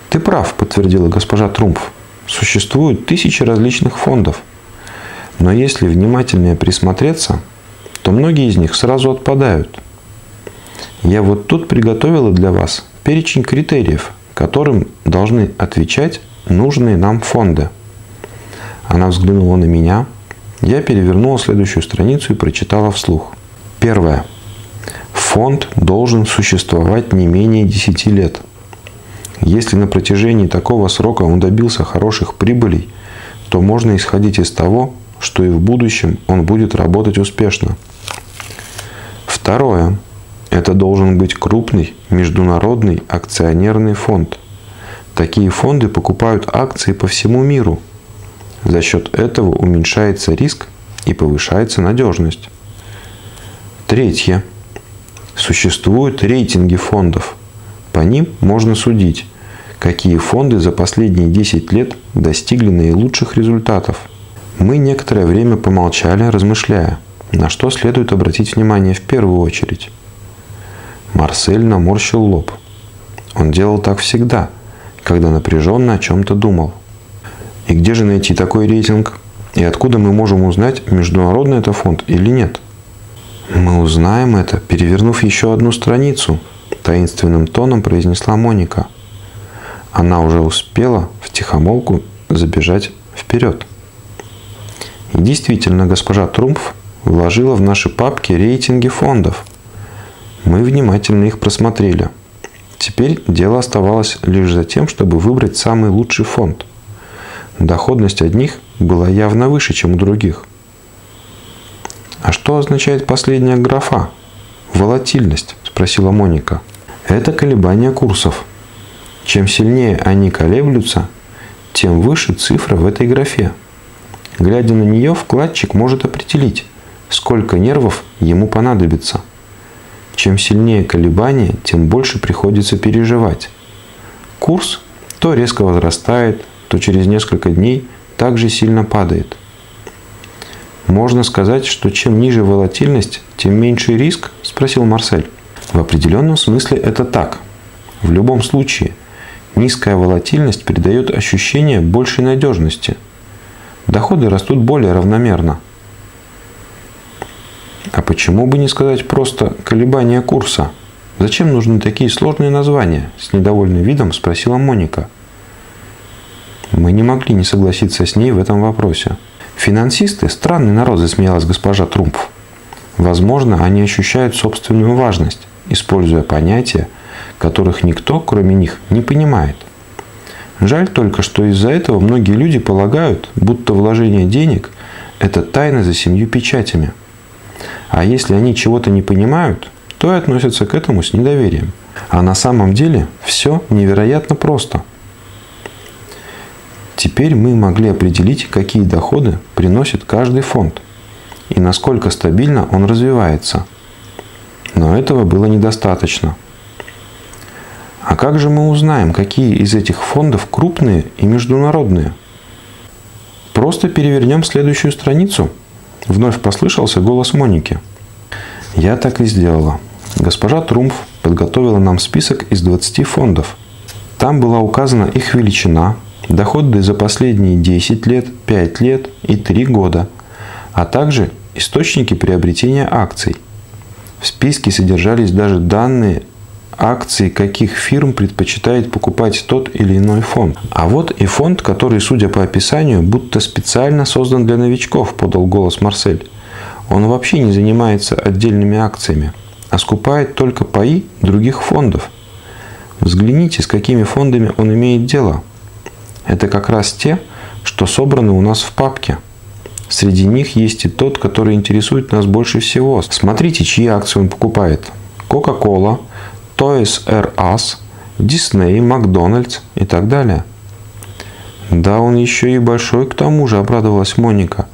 Ты прав, подтвердила госпожа Трумф. Существуют тысячи различных фондов. Но если внимательнее присмотреться, то многие из них сразу отпадают. Я вот тут приготовила для вас перечень критериев, которым должны отвечать нужные нам фонды. Она взглянула на меня. Я перевернула следующую страницу и прочитала вслух. Первое. Фонд должен существовать не менее 10 лет. Если на протяжении такого срока он добился хороших прибылей, то можно исходить из того, что и в будущем он будет работать успешно. Второе. Это должен быть крупный международный акционерный фонд. Такие фонды покупают акции по всему миру. За счет этого уменьшается риск и повышается надежность. Третье. Существуют рейтинги фондов. По ним можно судить, какие фонды за последние 10 лет достигли наилучших результатов – мы некоторое время помолчали, размышляя, на что следует обратить внимание в первую очередь. Марсель наморщил лоб. Он делал так всегда, когда напряженно о чем-то думал. И где же найти такой рейтинг? И откуда мы можем узнать, международный это фонд или нет? Мы узнаем это, перевернув еще одну страницу, таинственным тоном произнесла Моника. Она уже успела в тихомолку забежать вперед. И действительно, госпожа Трумф вложила в наши папки рейтинги фондов. Мы внимательно их просмотрели. Теперь дело оставалось лишь за тем, чтобы выбрать самый лучший фонд. Доходность одних была явно выше, чем у других. «А что означает последняя графа? Волатильность?» – спросила Моника. «Это колебания курсов. Чем сильнее они колеблются, тем выше цифра в этой графе. Глядя на нее, вкладчик может определить, сколько нервов ему понадобится. Чем сильнее колебания, тем больше приходится переживать. Курс то резко возрастает, то через несколько дней также сильно падает. Можно сказать, что чем ниже волатильность, тем меньше риск? Спросил Марсель. В определенном смысле это так. В любом случае, низкая волатильность придает ощущение большей надежности. Доходы растут более равномерно. А почему бы не сказать просто колебания курса? Зачем нужны такие сложные названия? С недовольным видом спросила Моника. Мы не могли не согласиться с ней в этом вопросе. Финансисты – странный народ, засмеялась госпожа Трумпф. Возможно, они ощущают собственную важность, используя понятия, которых никто, кроме них, не понимает. Жаль только, что из-за этого многие люди полагают, будто вложение денег – это тайна за семью печатями. А если они чего-то не понимают, то и относятся к этому с недоверием. А на самом деле все невероятно просто – Теперь мы могли определить, какие доходы приносит каждый фонд и насколько стабильно он развивается. Но этого было недостаточно. А как же мы узнаем, какие из этих фондов крупные и международные? Просто перевернем следующую страницу. Вновь послышался голос Моники. Я так и сделала. Госпожа Трумф подготовила нам список из 20 фондов. Там была указана их величина, доходы за последние 10 лет, 5 лет и 3 года, а также источники приобретения акций. В списке содержались даже данные акции каких фирм предпочитает покупать тот или иной фонд. А вот и фонд, который, судя по описанию, будто специально создан для новичков, подал голос Марсель. Он вообще не занимается отдельными акциями, а скупает только паи других фондов. Взгляните, с какими фондами он имеет дело – это как раз те, что собраны у нас в папке. Среди них есть и тот, который интересует нас больше всего. Смотрите, чьи акции он покупает. Coca-Cola, Toys R Us, Disney, Макдональдс и так далее. Да, он еще и большой к тому же, обрадовалась Моника.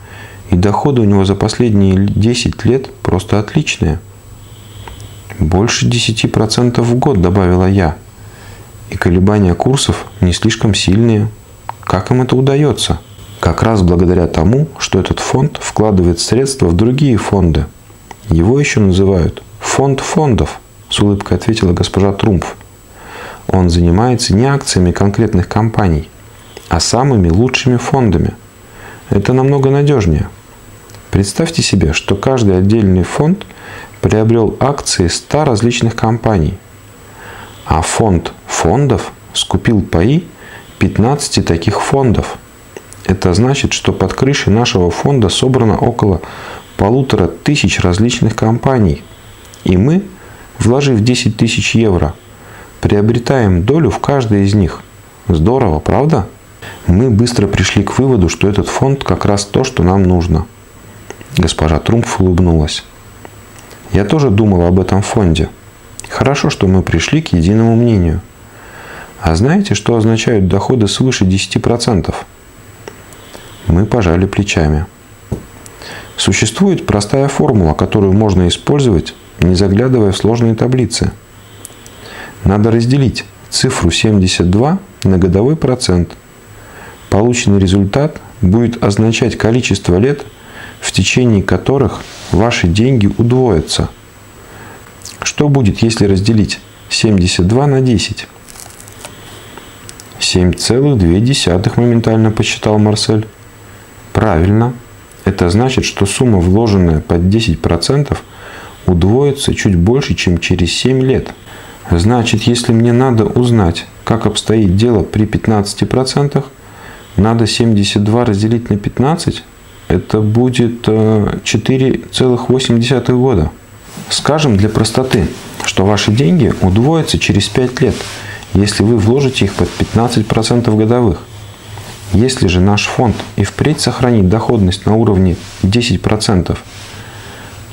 И доходы у него за последние 10 лет просто отличные. Больше 10% в год, добавила я и колебания курсов не слишком сильные. Как им это удается? Как раз благодаря тому, что этот фонд вкладывает средства в другие фонды. Его еще называют фонд фондов, с улыбкой ответила госпожа Трумф. Он занимается не акциями конкретных компаний, а самыми лучшими фондами. Это намного надежнее. Представьте себе, что каждый отдельный фонд приобрел акции 100 различных компаний, а фонд фондов скупил паи 15 таких фондов. Это значит, что под крышей нашего фонда собрано около полутора тысяч различных компаний. И мы, вложив 10 тысяч евро, приобретаем долю в каждой из них. Здорово, правда? Мы быстро пришли к выводу, что этот фонд как раз то, что нам нужно. Госпожа Трумф улыбнулась. Я тоже думал об этом фонде. Хорошо, что мы пришли к единому мнению – а знаете, что означают доходы свыше 10%? Мы пожали плечами. Существует простая формула, которую можно использовать, не заглядывая в сложные таблицы. Надо разделить цифру 72 на годовой процент. Полученный результат будет означать количество лет, в течение которых ваши деньги удвоятся. Что будет, если разделить 72 на 10? 7,2 моментально посчитал Марсель. Правильно. Это значит, что сумма, вложенная под 10%, удвоится чуть больше, чем через 7 лет. Значит, если мне надо узнать, как обстоит дело при 15%, надо 72 разделить на 15, это будет 4,8 э, года. Скажем для простоты, что ваши деньги удвоятся через 5 лет, если вы вложите их под 15% годовых. Если же наш фонд и впредь сохранит доходность на уровне 10%,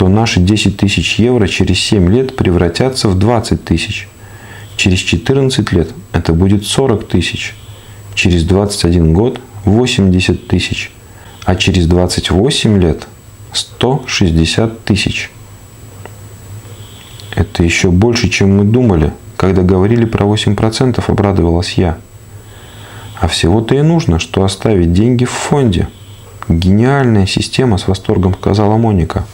то наши 10 тысяч евро через 7 лет превратятся в 20 тысяч. Через 14 лет это будет 40 тысяч. Через 21 год 80 тысяч. А через 28 лет 160 тысяч. Это еще больше, чем мы думали, когда говорили про 8%, обрадовалась я. А всего-то и нужно, что оставить деньги в фонде. Гениальная система, с восторгом сказала Моника.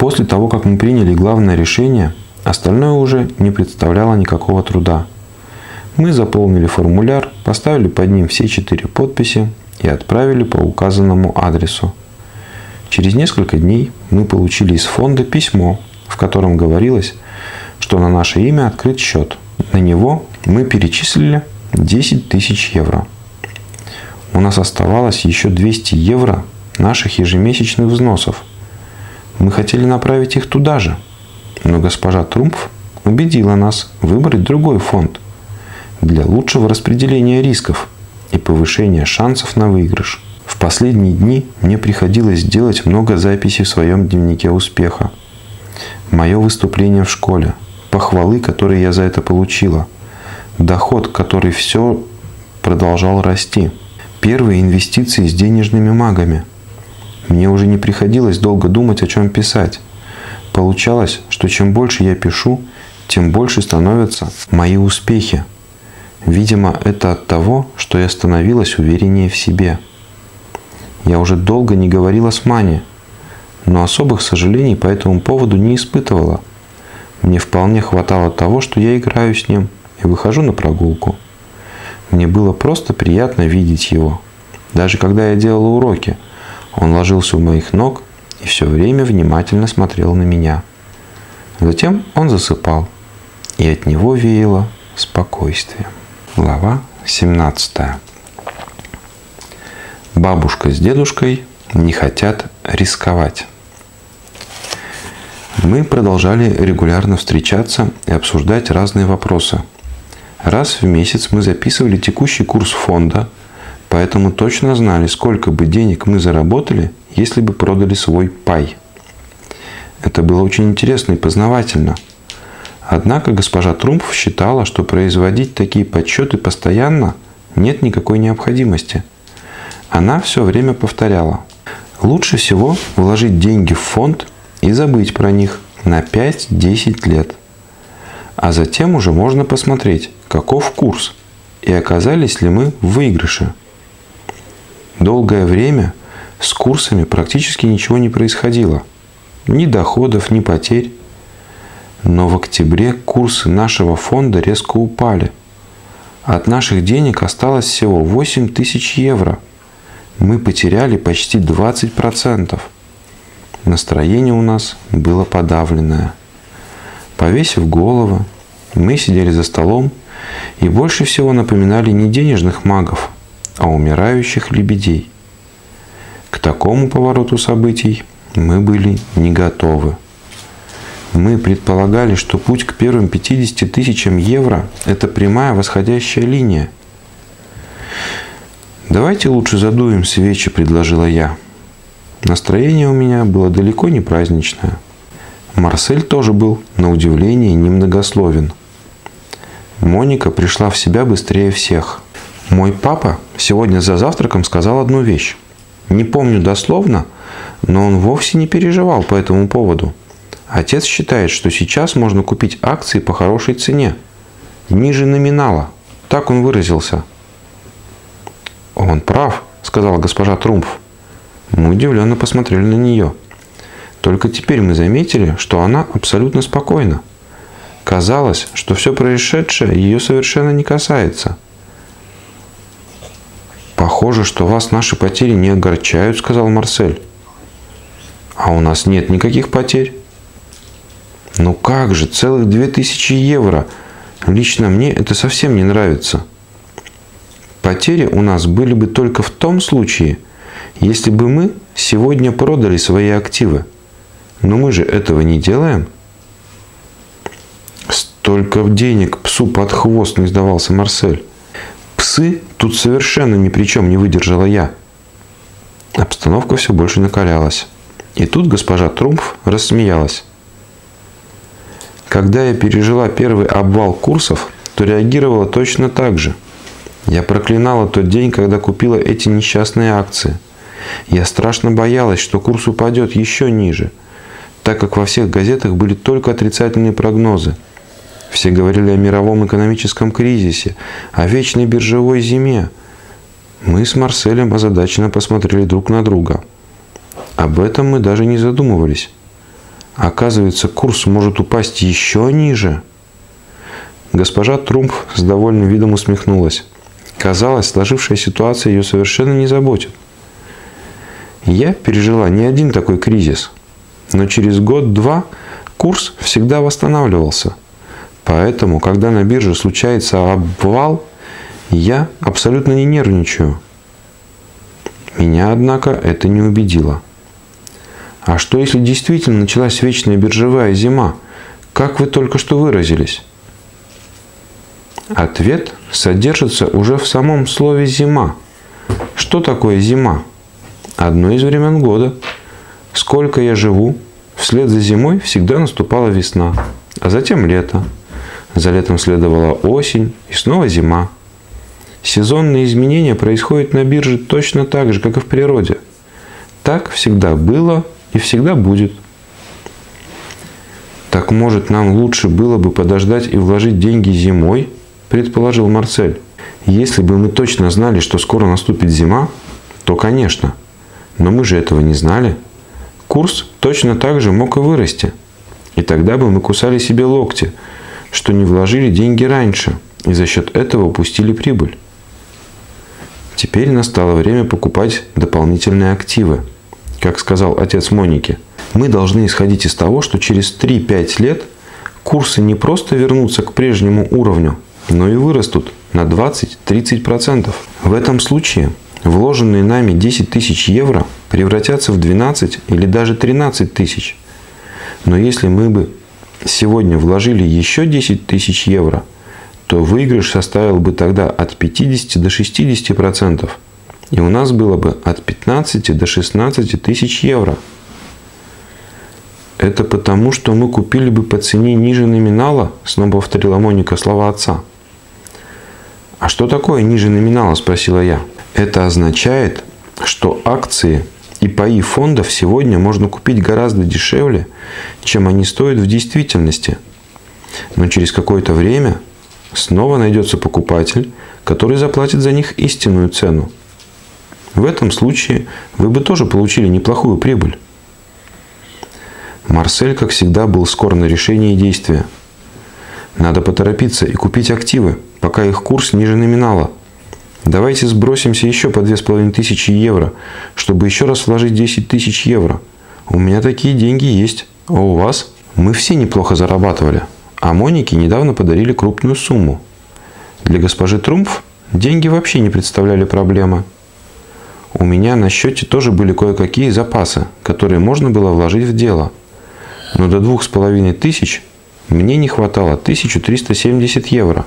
После того, как мы приняли главное решение, остальное уже не представляло никакого труда. Мы заполнили формуляр, поставили под ним все четыре подписи и отправили по указанному адресу. Через несколько дней мы получили из фонда письмо, в котором говорилось, что на наше имя открыт счет. На него мы перечислили 10 тысяч евро у нас оставалось еще 200 евро наших ежемесячных взносов. Мы хотели направить их туда же, но госпожа Трумпф убедила нас выбрать другой фонд для лучшего распределения рисков и повышения шансов на выигрыш. В последние дни мне приходилось делать много записей в своем дневнике успеха. Мое выступление в школе, похвалы, которые я за это получила, доход, который все продолжал расти – Первые инвестиции с денежными магами. Мне уже не приходилось долго думать, о чем писать. Получалось, что чем больше я пишу, тем больше становятся мои успехи. Видимо, это от того, что я становилась увереннее в себе. Я уже долго не говорила с Мани, но особых сожалений по этому поводу не испытывала. Мне вполне хватало того, что я играю с ним и выхожу на прогулку. Мне было просто приятно видеть его. Даже когда я делала уроки, он ложился у моих ног и все время внимательно смотрел на меня. Затем он засыпал, и от него веяло спокойствие. Глава 17. Бабушка с дедушкой не хотят рисковать. Мы продолжали регулярно встречаться и обсуждать разные вопросы – Раз в месяц мы записывали текущий курс фонда, поэтому точно знали, сколько бы денег мы заработали, если бы продали свой пай. Это было очень интересно и познавательно. Однако госпожа Трумпф считала, что производить такие подсчеты постоянно нет никакой необходимости. Она все время повторяла. Лучше всего вложить деньги в фонд и забыть про них на 5-10 лет. А затем уже можно посмотреть, каков курс и оказались ли мы в выигрыше. Долгое время с курсами практически ничего не происходило. Ни доходов, ни потерь. Но в октябре курсы нашего фонда резко упали. От наших денег осталось всего 8 тысяч евро. Мы потеряли почти 20%. Настроение у нас было подавленное. Повесив головы, мы сидели за столом и больше всего напоминали не денежных магов, а умирающих лебедей. К такому повороту событий мы были не готовы. Мы предполагали, что путь к первым 50 тысячам евро – это прямая восходящая линия. «Давайте лучше задуем свечи», – предложила я. Настроение у меня было далеко не праздничное. Марсель тоже был, на удивление, немногословен – Моника пришла в себя быстрее всех. Мой папа сегодня за завтраком сказал одну вещь. Не помню дословно, но он вовсе не переживал по этому поводу. Отец считает, что сейчас можно купить акции по хорошей цене. Ниже номинала. Так он выразился. «Он прав», — сказала госпожа Трумф. Мы удивленно посмотрели на нее. Только теперь мы заметили, что она абсолютно спокойна. Казалось, что все происшедшее ее совершенно не касается. Похоже, что вас наши потери не огорчают, сказал Марсель. А у нас нет никаких потерь. Ну как же, целых две тысячи евро. Лично мне это совсем не нравится. Потери у нас были бы только в том случае, если бы мы сегодня продали свои активы. Но мы же этого не делаем. Столько денег псу под хвост не сдавался Марсель. Псы тут совершенно ни при чем не выдержала я. Обстановка все больше накалялась. И тут госпожа Трумф рассмеялась. Когда я пережила первый обвал курсов, то реагировала точно так же. Я проклинала тот день, когда купила эти несчастные акции. Я страшно боялась, что курс упадет еще ниже, так как во всех газетах были только отрицательные прогнозы. Все говорили о мировом экономическом кризисе, о вечной биржевой зиме. Мы с Марселем озадаченно посмотрели друг на друга. Об этом мы даже не задумывались. Оказывается, курс может упасть еще ниже. Госпожа Трумп с довольным видом усмехнулась. Казалось, сложившая ситуация ее совершенно не заботит. Я пережила не один такой кризис, но через год-два курс всегда восстанавливался. Поэтому, когда на бирже случается обвал, я абсолютно не нервничаю. Меня, однако, это не убедило. А что если действительно началась вечная биржевая зима? Как вы только что выразились? Ответ содержится уже в самом слове «зима». Что такое зима? Одно из времен года. Сколько я живу, вслед за зимой всегда наступала весна, а затем лето. За летом следовала осень и снова зима. Сезонные изменения происходят на бирже точно так же, как и в природе. Так всегда было и всегда будет. Так может нам лучше было бы подождать и вложить деньги зимой, предположил Марсель. Если бы мы точно знали, что скоро наступит зима, то конечно. Но мы же этого не знали. Курс точно так же мог и вырасти. И тогда бы мы кусали себе локти, что не вложили деньги раньше и за счет этого упустили прибыль. Теперь настало время покупать дополнительные активы. Как сказал отец Моники, мы должны исходить из того, что через 3-5 лет курсы не просто вернутся к прежнему уровню, но и вырастут на 20-30%. В этом случае вложенные нами 10 тысяч евро превратятся в 12 или даже 13 тысяч. Но если мы бы сегодня вложили еще 10 тысяч евро, то выигрыш составил бы тогда от 50 до 60%. И у нас было бы от 15 до 16 тысяч евро. Это потому, что мы купили бы по цене ниже номинала, снова повторила Моника слова отца. А что такое ниже номинала, спросила я. Это означает, что акции и паи фондов сегодня можно купить гораздо дешевле, чем они стоят в действительности. Но через какое-то время снова найдется покупатель, который заплатит за них истинную цену. В этом случае вы бы тоже получили неплохую прибыль. Марсель, как всегда, был скор на решение и действия. Надо поторопиться и купить активы, пока их курс ниже номинала – Давайте сбросимся еще по 2500 евро, чтобы еще раз вложить 10 тысяч евро. У меня такие деньги есть. А у вас? Мы все неплохо зарабатывали. А Монике недавно подарили крупную сумму. Для госпожи Трумф деньги вообще не представляли проблемы. У меня на счете тоже были кое-какие запасы, которые можно было вложить в дело. Но до двух с половиной тысяч мне не хватало 1370 евро.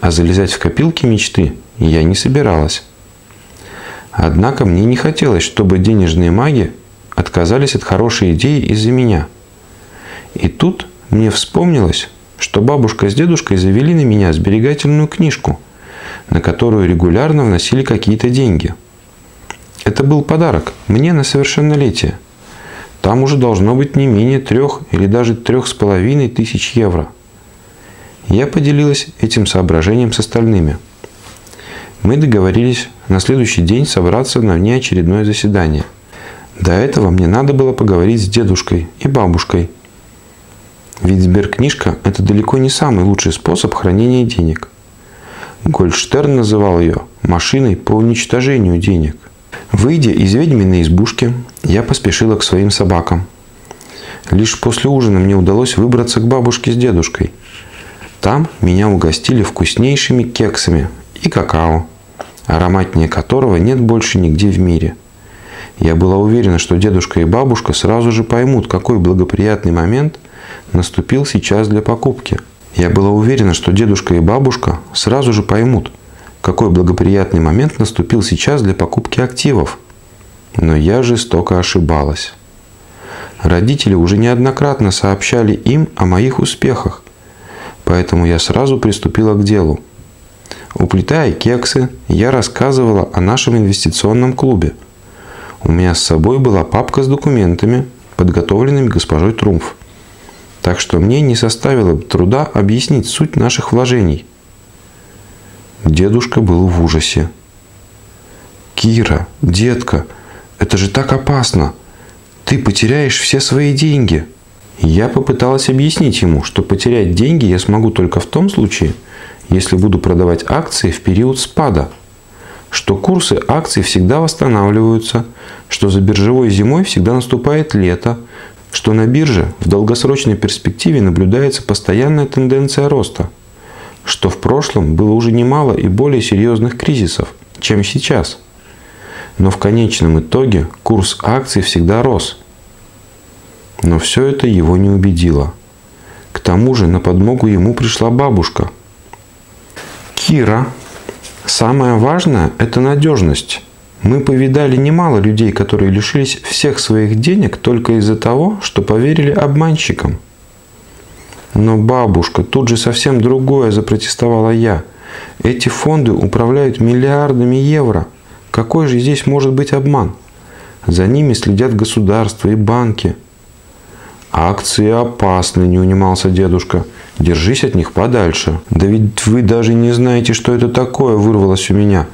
А залезать в копилки мечты я не собиралась. Однако мне не хотелось, чтобы денежные маги отказались от хорошей идеи из-за меня. И тут мне вспомнилось, что бабушка с дедушкой завели на меня сберегательную книжку, на которую регулярно вносили какие-то деньги. Это был подарок мне на совершеннолетие. Там уже должно быть не менее трех или даже трех с половиной тысяч евро. Я поделилась этим соображением с остальными – мы договорились на следующий день собраться на внеочередное заседание. До этого мне надо было поговорить с дедушкой и бабушкой. Ведь сберкнижка – это далеко не самый лучший способ хранения денег. Гольдштерн называл ее машиной по уничтожению денег. Выйдя из ведьминой избушки, я поспешила к своим собакам. Лишь после ужина мне удалось выбраться к бабушке с дедушкой. Там меня угостили вкуснейшими кексами и какао, ароматнее которого нет больше нигде в мире. Я была уверена, что дедушка и бабушка сразу же поймут, какой благоприятный момент наступил сейчас для покупки. Я была уверена, что дедушка и бабушка сразу же поймут, какой благоприятный момент наступил сейчас для покупки активов. Но я жестоко ошибалась. Родители уже неоднократно сообщали им о моих успехах, поэтому я сразу приступила к делу. Уплетая кексы, я рассказывала о нашем инвестиционном клубе. У меня с собой была папка с документами, подготовленными госпожой Трумф. Так что мне не составило труда объяснить суть наших вложений. Дедушка был в ужасе. «Кира, детка, это же так опасно! Ты потеряешь все свои деньги!» Я попыталась объяснить ему, что потерять деньги я смогу только в том случае, если буду продавать акции в период спада, что курсы акций всегда восстанавливаются, что за биржевой зимой всегда наступает лето, что на бирже в долгосрочной перспективе наблюдается постоянная тенденция роста, что в прошлом было уже немало и более серьезных кризисов, чем сейчас. Но в конечном итоге курс акций всегда рос. Но все это его не убедило. К тому же на подмогу ему пришла бабушка – Кира, самое важное – это надежность. Мы повидали немало людей, которые лишились всех своих денег только из-за того, что поверили обманщикам. Но бабушка, тут же совсем другое запротестовала я. Эти фонды управляют миллиардами евро. Какой же здесь может быть обман? За ними следят государства и банки. Акции опасны, не унимался дедушка. Держись от них подальше. Да ведь вы даже не знаете, что это такое, вырвалось у меня.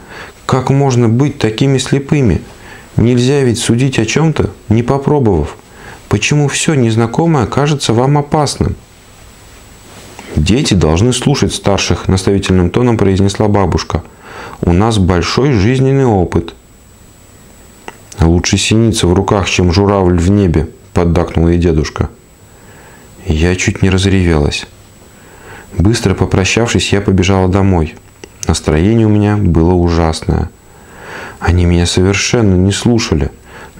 Как можно быть такими слепыми? Нельзя ведь судить о чем-то, не попробовав. Почему все незнакомое кажется вам опасным? Дети должны слушать старших, наставительным тоном произнесла бабушка. У нас большой жизненный опыт. Лучше синица в руках, чем журавль в небе, поддакнул ей дедушка. Я чуть не разревелась. Быстро попрощавшись, я побежала домой. Настроение у меня было ужасное. Они меня совершенно не слушали.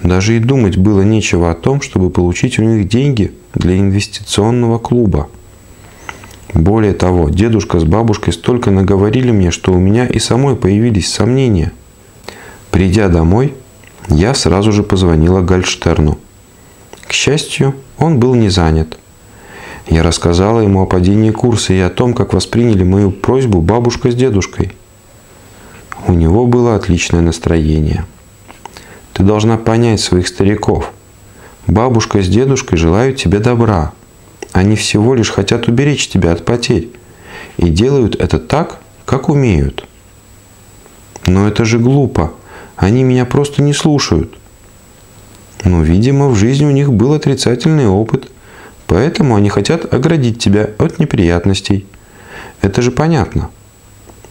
Даже и думать было нечего о том, чтобы получить у них деньги для инвестиционного клуба. Более того, дедушка с бабушкой столько наговорили мне, что у меня и самой появились сомнения. Придя домой, я сразу же позвонила Гальштерну. К счастью, он был не занят – я рассказала ему о падении курса и о том, как восприняли мою просьбу бабушка с дедушкой. У него было отличное настроение. Ты должна понять своих стариков. Бабушка с дедушкой желают тебе добра. Они всего лишь хотят уберечь тебя от потерь. И делают это так, как умеют. Но это же глупо. Они меня просто не слушают. Но, видимо, в жизни у них был отрицательный опыт, Поэтому они хотят оградить тебя от неприятностей. Это же понятно.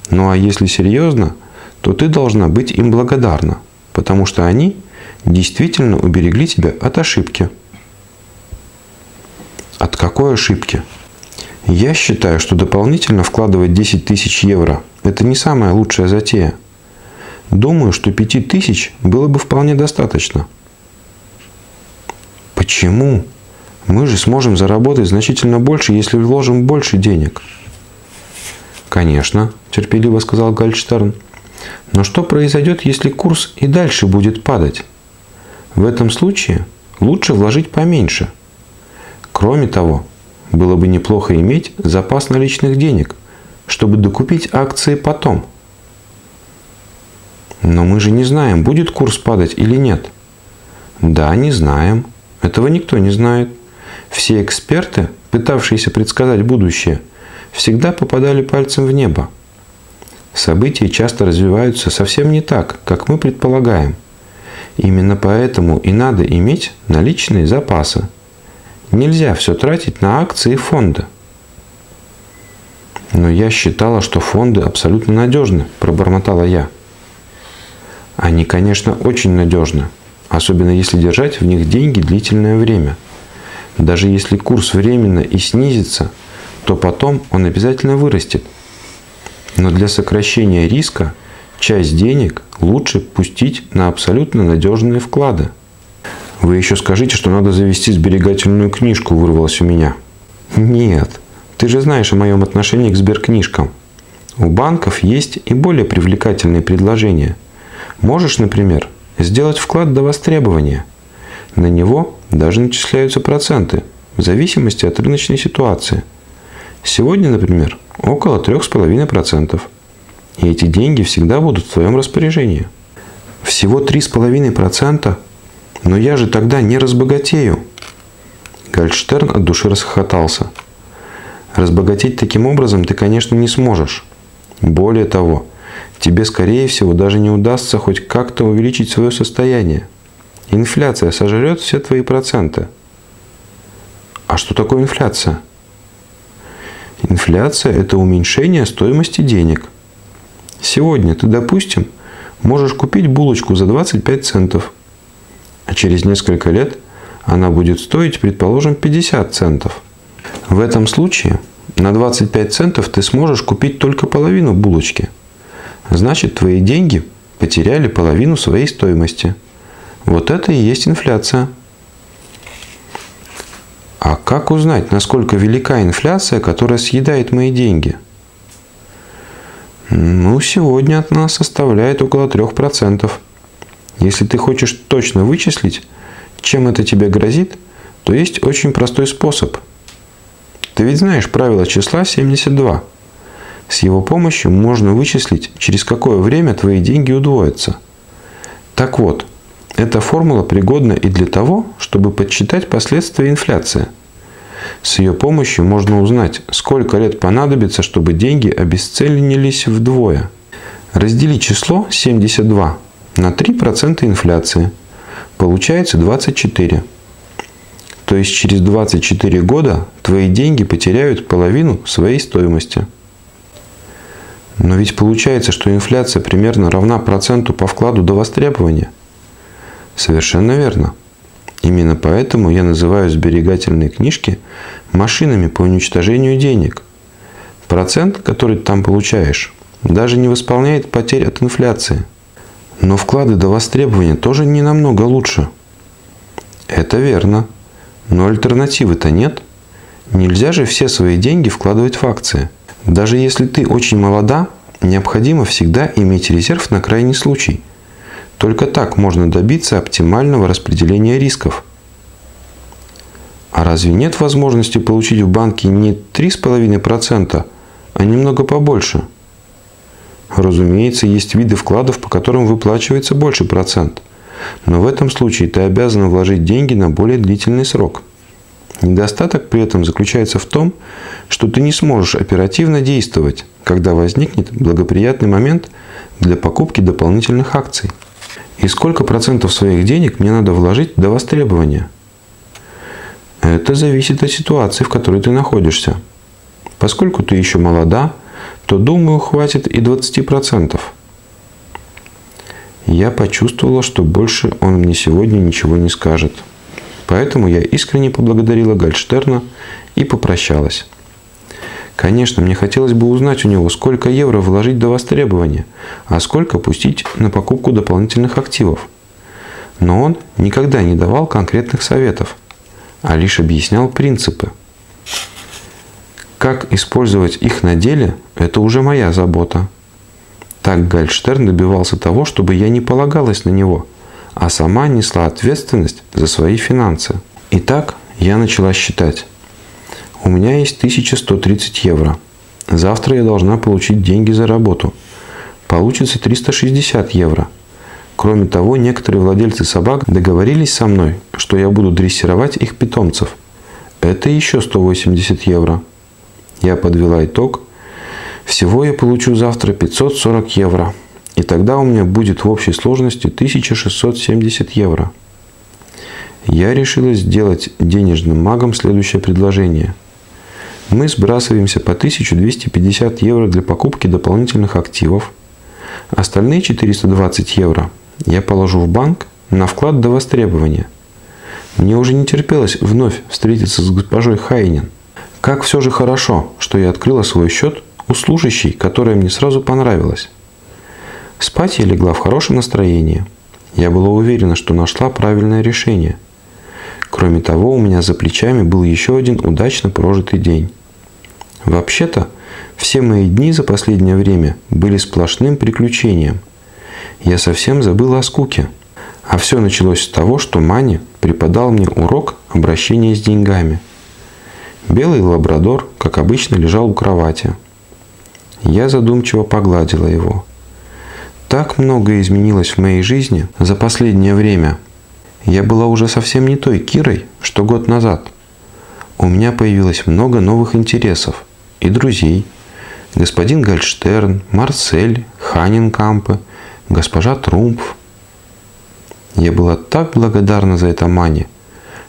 Ну а если серьезно, то ты должна быть им благодарна, потому что они действительно уберегли тебя от ошибки. От какой ошибки? Я считаю, что дополнительно вкладывать 10 тысяч евро – это не самая лучшая затея. Думаю, что 5 тысяч было бы вполне достаточно. Почему? Мы же сможем заработать значительно больше, если вложим больше денег. Конечно, терпеливо сказал Гальштерн. Но что произойдет, если курс и дальше будет падать? В этом случае лучше вложить поменьше. Кроме того, было бы неплохо иметь запас наличных денег, чтобы докупить акции потом. Но мы же не знаем, будет курс падать или нет. Да, не знаем. Этого никто не знает. Все эксперты, пытавшиеся предсказать будущее, всегда попадали пальцем в небо. События часто развиваются совсем не так, как мы предполагаем. Именно поэтому и надо иметь наличные запасы. Нельзя все тратить на акции фонда. Но я считала, что фонды абсолютно надежны, пробормотала я. Они, конечно, очень надежны, особенно если держать в них деньги длительное время. Даже если курс временно и снизится, то потом он обязательно вырастет. Но для сокращения риска часть денег лучше пустить на абсолютно надежные вклады. Вы еще скажите, что надо завести сберегательную книжку, вырвалось у меня. Нет, ты же знаешь о моем отношении к сберкнижкам. У банков есть и более привлекательные предложения. Можешь, например, сделать вклад до востребования. На него даже начисляются проценты в зависимости от рыночной ситуации. Сегодня, например, около 3,5%. И эти деньги всегда будут в твоем распоряжении. Всего 3,5%? Но я же тогда не разбогатею. Гальштерн от души расхохотался. Разбогатеть таким образом ты, конечно, не сможешь. Более того, тебе, скорее всего, даже не удастся хоть как-то увеличить свое состояние. Инфляция сожрет все твои проценты. А что такое инфляция? Инфляция – это уменьшение стоимости денег. Сегодня ты, допустим, можешь купить булочку за 25 центов, а через несколько лет она будет стоить, предположим, 50 центов. В этом случае на 25 центов ты сможешь купить только половину булочки. Значит, твои деньги потеряли половину своей стоимости. Вот это и есть инфляция. А как узнать, насколько велика инфляция, которая съедает мои деньги? Ну, сегодня от нас составляет около 3%. Если ты хочешь точно вычислить, чем это тебе грозит, то есть очень простой способ. Ты ведь знаешь правило числа 72. С его помощью можно вычислить, через какое время твои деньги удвоятся. Так вот, эта формула пригодна и для того, чтобы подсчитать последствия инфляции. С ее помощью можно узнать, сколько лет понадобится, чтобы деньги обесценились вдвое. Раздели число 72 на 3% инфляции. Получается 24. То есть через 24 года твои деньги потеряют половину своей стоимости. Но ведь получается, что инфляция примерно равна проценту по вкладу до востребования – Совершенно верно. Именно поэтому я называю сберегательные книжки машинами по уничтожению денег. Процент, который ты там получаешь, даже не восполняет потерь от инфляции. Но вклады до востребования тоже не намного лучше. Это верно. Но альтернативы-то нет. Нельзя же все свои деньги вкладывать в акции. Даже если ты очень молода, необходимо всегда иметь резерв на крайний случай – только так можно добиться оптимального распределения рисков. А разве нет возможности получить в банке не 3,5%, а немного побольше? Разумеется, есть виды вкладов, по которым выплачивается больше процент. Но в этом случае ты обязан вложить деньги на более длительный срок. Недостаток при этом заключается в том, что ты не сможешь оперативно действовать, когда возникнет благоприятный момент для покупки дополнительных акций. И сколько процентов своих денег мне надо вложить до востребования? Это зависит от ситуации, в которой ты находишься. Поскольку ты еще молода, то, думаю, хватит и 20%. Я почувствовала, что больше он мне сегодня ничего не скажет. Поэтому я искренне поблагодарила Гальштерна и попрощалась. Конечно, мне хотелось бы узнать у него, сколько евро вложить до востребования, а сколько пустить на покупку дополнительных активов. Но он никогда не давал конкретных советов, а лишь объяснял принципы. Как использовать их на деле – это уже моя забота. Так Гальштерн добивался того, чтобы я не полагалась на него, а сама несла ответственность за свои финансы. Итак, я начала считать. У меня есть 1130 евро. Завтра я должна получить деньги за работу. Получится 360 евро. Кроме того, некоторые владельцы собак договорились со мной, что я буду дрессировать их питомцев. Это еще 180 евро. Я подвела итог. Всего я получу завтра 540 евро. И тогда у меня будет в общей сложности 1670 евро. Я решила сделать денежным магом следующее предложение – мы сбрасываемся по 1250 евро для покупки дополнительных активов. Остальные 420 евро я положу в банк на вклад до востребования. Мне уже не терпелось вновь встретиться с госпожой Хайнин. Как все же хорошо, что я открыла свой счет у служащей, которая мне сразу понравилась. Спать я легла в хорошем настроении. Я была уверена, что нашла правильное решение. Кроме того, у меня за плечами был еще один удачно прожитый день. Вообще-то, все мои дни за последнее время были сплошным приключением. Я совсем забыла о скуке. А все началось с того, что Мани преподал мне урок обращения с деньгами. Белый лабрадор, как обычно, лежал у кровати. Я задумчиво погладила его. Так многое изменилось в моей жизни за последнее время. Я была уже совсем не той Кирой, что год назад. У меня появилось много новых интересов и друзей. Господин Гальштерн, Марсель, Ханенкампе, госпожа Трумпф – я была так благодарна за это Мане,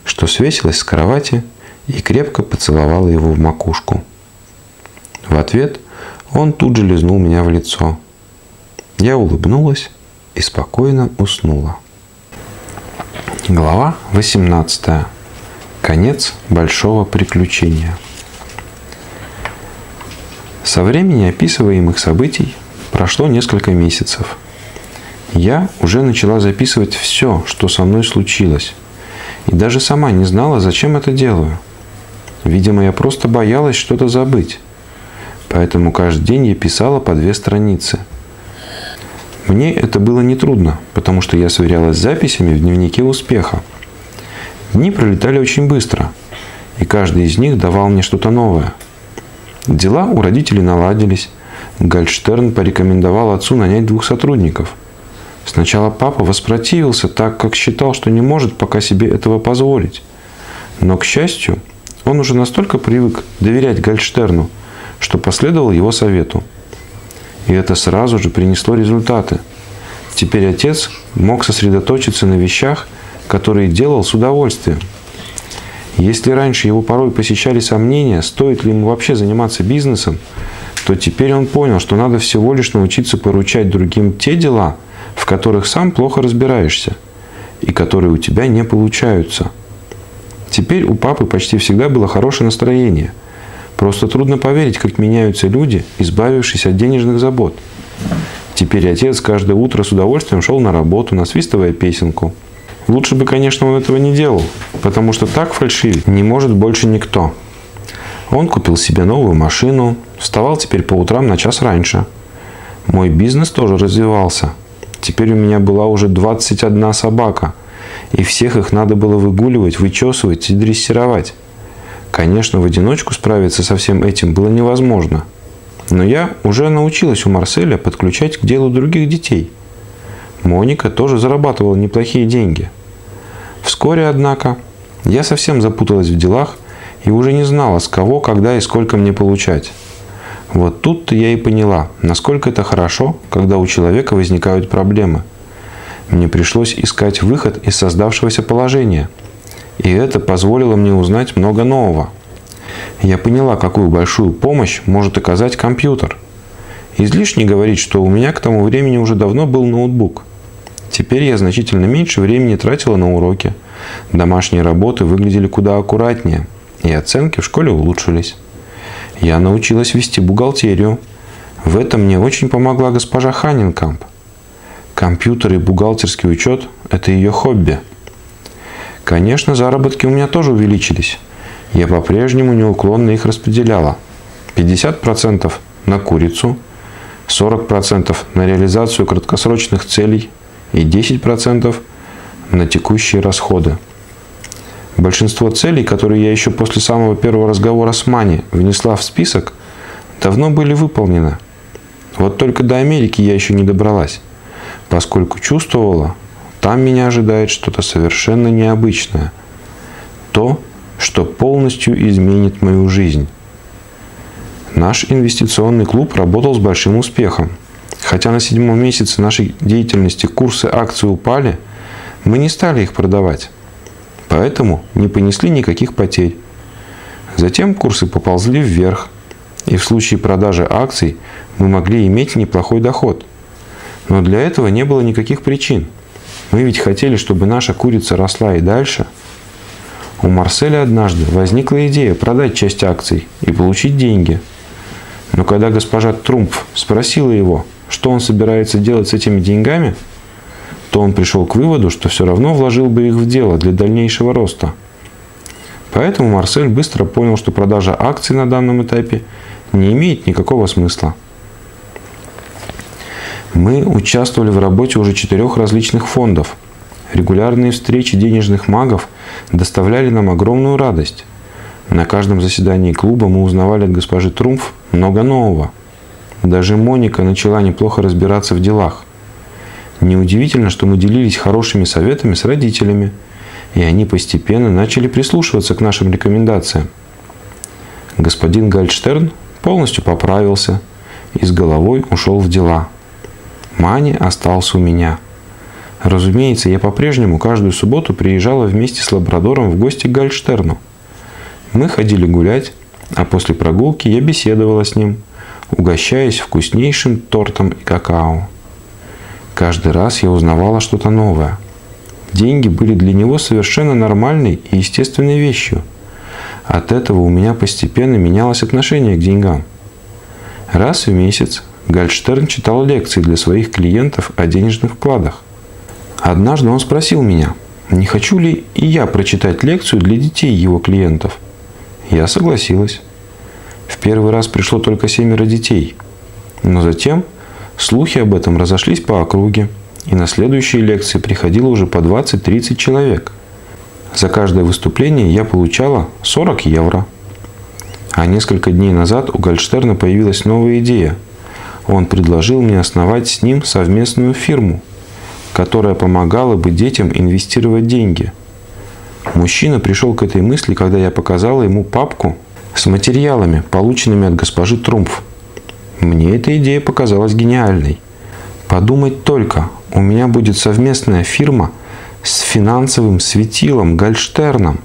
что свесилась с кровати и крепко поцеловала его в макушку. В ответ он тут же лизнул меня в лицо. Я улыбнулась и спокойно уснула. Глава 18. Конец большого приключения. Со времени описываемых событий прошло несколько месяцев – я уже начала записывать все, что со мной случилось. И даже сама не знала, зачем это делаю. Видимо, я просто боялась что-то забыть. Поэтому каждый день я писала по две страницы. Мне это было нетрудно, потому что я сверялась с записями в дневнике успеха. Дни пролетали очень быстро, и каждый из них давал мне что-то новое. Дела у родителей наладились. Гальштерн порекомендовал отцу нанять двух сотрудников – Сначала папа воспротивился, так как считал, что не может пока себе этого позволить. Но, к счастью, он уже настолько привык доверять Гальштерну, что последовал его совету. И это сразу же принесло результаты. Теперь отец мог сосредоточиться на вещах, которые делал с удовольствием. Если раньше его порой посещали сомнения, стоит ли ему вообще заниматься бизнесом, то теперь он понял, что надо всего лишь научиться поручать другим те дела – в которых сам плохо разбираешься и которые у тебя не получаются. Теперь у папы почти всегда было хорошее настроение. Просто трудно поверить, как меняются люди, избавившись от денежных забот. Теперь отец каждое утро с удовольствием шел на работу, насвистывая песенку. Лучше бы, конечно, он этого не делал, потому что так фальшивить не может больше никто. Он купил себе новую машину, вставал теперь по утрам на час раньше. Мой бизнес тоже развивался – Теперь у меня была уже 21 собака, и всех их надо было выгуливать, вычесывать и дрессировать. Конечно, в одиночку справиться со всем этим было невозможно. Но я уже научилась у Марселя подключать к делу других детей. Моника тоже зарабатывала неплохие деньги. Вскоре, однако, я совсем запуталась в делах и уже не знала, с кого, когда и сколько мне получать. Вот тут-то я и поняла, насколько это хорошо, когда у человека возникают проблемы. Мне пришлось искать выход из создавшегося положения. И это позволило мне узнать много нового. Я поняла, какую большую помощь может оказать компьютер. Излишне говорить, что у меня к тому времени уже давно был ноутбук. Теперь я значительно меньше времени тратила на уроки. Домашние работы выглядели куда аккуратнее, и оценки в школе улучшились. Я научилась вести бухгалтерию. В этом мне очень помогла госпожа Ханнинкамп. Компьютер и бухгалтерский учет – это ее хобби. Конечно, заработки у меня тоже увеличились. Я по-прежнему неуклонно их распределяла. 50% на курицу, 40% на реализацию краткосрочных целей и 10% на текущие расходы. Большинство целей, которые я еще после самого первого разговора с Мани внесла в список, давно были выполнены. Вот только до Америки я еще не добралась, поскольку чувствовала, там меня ожидает что-то совершенно необычное. То, что полностью изменит мою жизнь. Наш инвестиционный клуб работал с большим успехом. Хотя на седьмом месяце нашей деятельности курсы акций упали, мы не стали их продавать поэтому не понесли никаких потерь. Затем курсы поползли вверх, и в случае продажи акций мы могли иметь неплохой доход. Но для этого не было никаких причин. Мы ведь хотели, чтобы наша курица росла и дальше. У Марселя однажды возникла идея продать часть акций и получить деньги. Но когда госпожа Трумпф спросила его, что он собирается делать с этими деньгами, то он пришел к выводу, что все равно вложил бы их в дело для дальнейшего роста. Поэтому Марсель быстро понял, что продажа акций на данном этапе не имеет никакого смысла. Мы участвовали в работе уже четырех различных фондов. Регулярные встречи денежных магов доставляли нам огромную радость. На каждом заседании клуба мы узнавали от госпожи Трумф много нового. Даже Моника начала неплохо разбираться в делах. Неудивительно, что мы делились хорошими советами с родителями, и они постепенно начали прислушиваться к нашим рекомендациям. Господин Гальштерн полностью поправился и с головой ушел в дела. Мани остался у меня. Разумеется, я по-прежнему каждую субботу приезжала вместе с лабрадором в гости к Гальштерну. Мы ходили гулять, а после прогулки я беседовала с ним, угощаясь вкуснейшим тортом и какао. Каждый раз я узнавала что-то новое. Деньги были для него совершенно нормальной и естественной вещью. От этого у меня постепенно менялось отношение к деньгам. Раз в месяц Гальштерн читал лекции для своих клиентов о денежных вкладах. Однажды он спросил меня, не хочу ли и я прочитать лекцию для детей его клиентов. Я согласилась. В первый раз пришло только семеро детей. Но затем слухи об этом разошлись по округе, и на следующие лекции приходило уже по 20-30 человек. За каждое выступление я получала 40 евро. А несколько дней назад у Гальштерна появилась новая идея. Он предложил мне основать с ним совместную фирму, которая помогала бы детям инвестировать деньги. Мужчина пришел к этой мысли, когда я показала ему папку с материалами, полученными от госпожи Трумф. Мне эта идея показалась гениальной. Подумать только, у меня будет совместная фирма с финансовым светилом Гальштерном.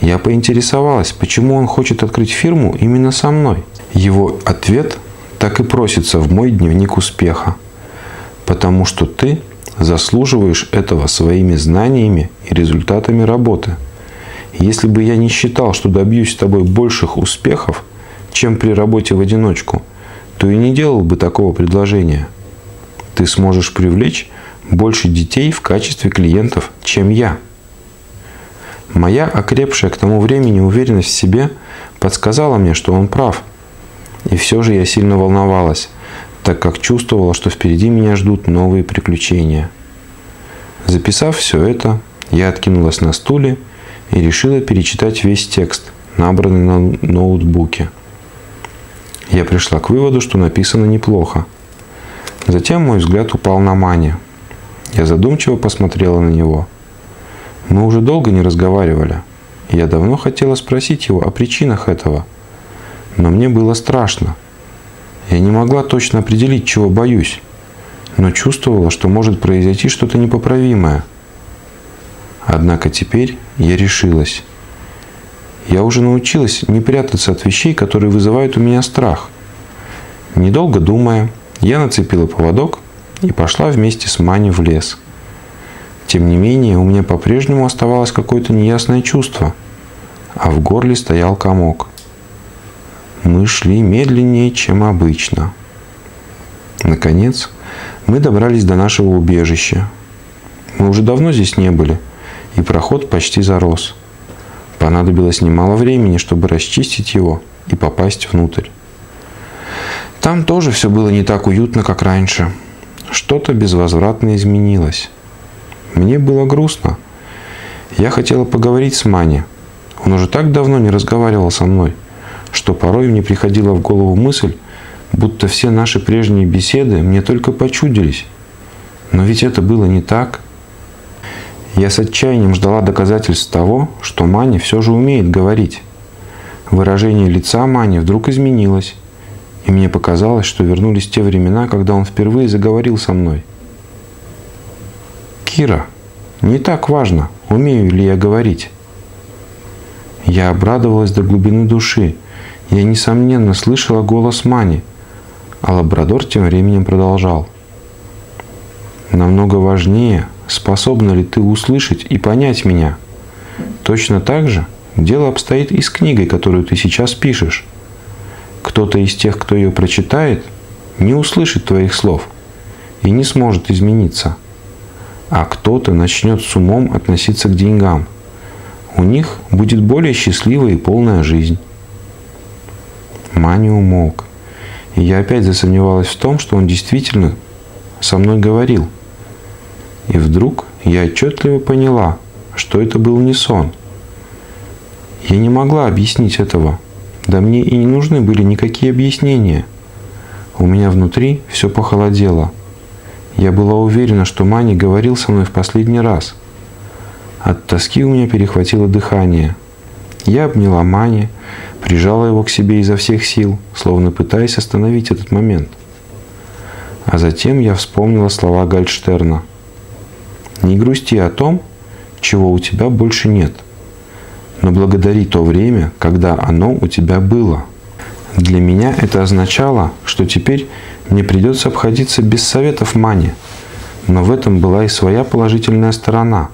Я поинтересовалась, почему он хочет открыть фирму именно со мной. Его ответ так и просится в мой дневник успеха. Потому что ты заслуживаешь этого своими знаниями и результатами работы. Если бы я не считал, что добьюсь с тобой больших успехов, чем при работе в одиночку, то и не делал бы такого предложения. Ты сможешь привлечь больше детей в качестве клиентов, чем я. Моя окрепшая к тому времени уверенность в себе подсказала мне, что он прав. И все же я сильно волновалась, так как чувствовала, что впереди меня ждут новые приключения. Записав все это, я откинулась на стуле и решила перечитать весь текст, набранный на ноутбуке. Я пришла к выводу, что написано неплохо. Затем мой взгляд упал на Мани. Я задумчиво посмотрела на него. Мы уже долго не разговаривали. Я давно хотела спросить его о причинах этого. Но мне было страшно. Я не могла точно определить, чего боюсь, но чувствовала, что может произойти что-то непоправимое. Однако теперь я решилась. Я уже научилась не прятаться от вещей, которые вызывают у меня страх. Недолго думая, я нацепила поводок и пошла вместе с Мани в лес. Тем не менее, у меня по-прежнему оставалось какое-то неясное чувство, а в горле стоял комок. Мы шли медленнее, чем обычно. Наконец, мы добрались до нашего убежища. Мы уже давно здесь не были, и проход почти зарос. Понадобилось немало времени, чтобы расчистить его и попасть внутрь. Там тоже все было не так уютно, как раньше. Что-то безвозвратно изменилось. Мне было грустно. Я хотела поговорить с Мани. Он уже так давно не разговаривал со мной, что порой мне приходила в голову мысль, будто все наши прежние беседы мне только почудились. Но ведь это было не так. Я с отчаянием ждала доказательств того, что Мани все же умеет говорить. Выражение лица Мани вдруг изменилось, и мне показалось, что вернулись те времена, когда он впервые заговорил со мной. «Кира, не так важно, умею ли я говорить». Я обрадовалась до глубины души. Я, несомненно, слышала голос Мани, а лабрадор тем временем продолжал. Намного важнее, способна ли ты услышать и понять меня. Точно так же дело обстоит и с книгой, которую ты сейчас пишешь. Кто-то из тех, кто ее прочитает, не услышит твоих слов и не сможет измениться. А кто-то начнет с умом относиться к деньгам. У них будет более счастливая и полная жизнь. Мани умолк. И я опять засомневалась в том, что он действительно со мной говорил. И вдруг я отчетливо поняла, что это был не сон. Я не могла объяснить этого. Да мне и не нужны были никакие объяснения. У меня внутри все похолодело. Я была уверена, что Мани говорил со мной в последний раз. От тоски у меня перехватило дыхание. Я обняла Мани, прижала его к себе изо всех сил, словно пытаясь остановить этот момент. А затем я вспомнила слова Гальштерна. «Не грусти о том, чего у тебя больше нет, но благодари то время, когда оно у тебя было». Для меня это означало, что теперь мне придется обходиться без советов Мани, но в этом была и своя положительная сторона.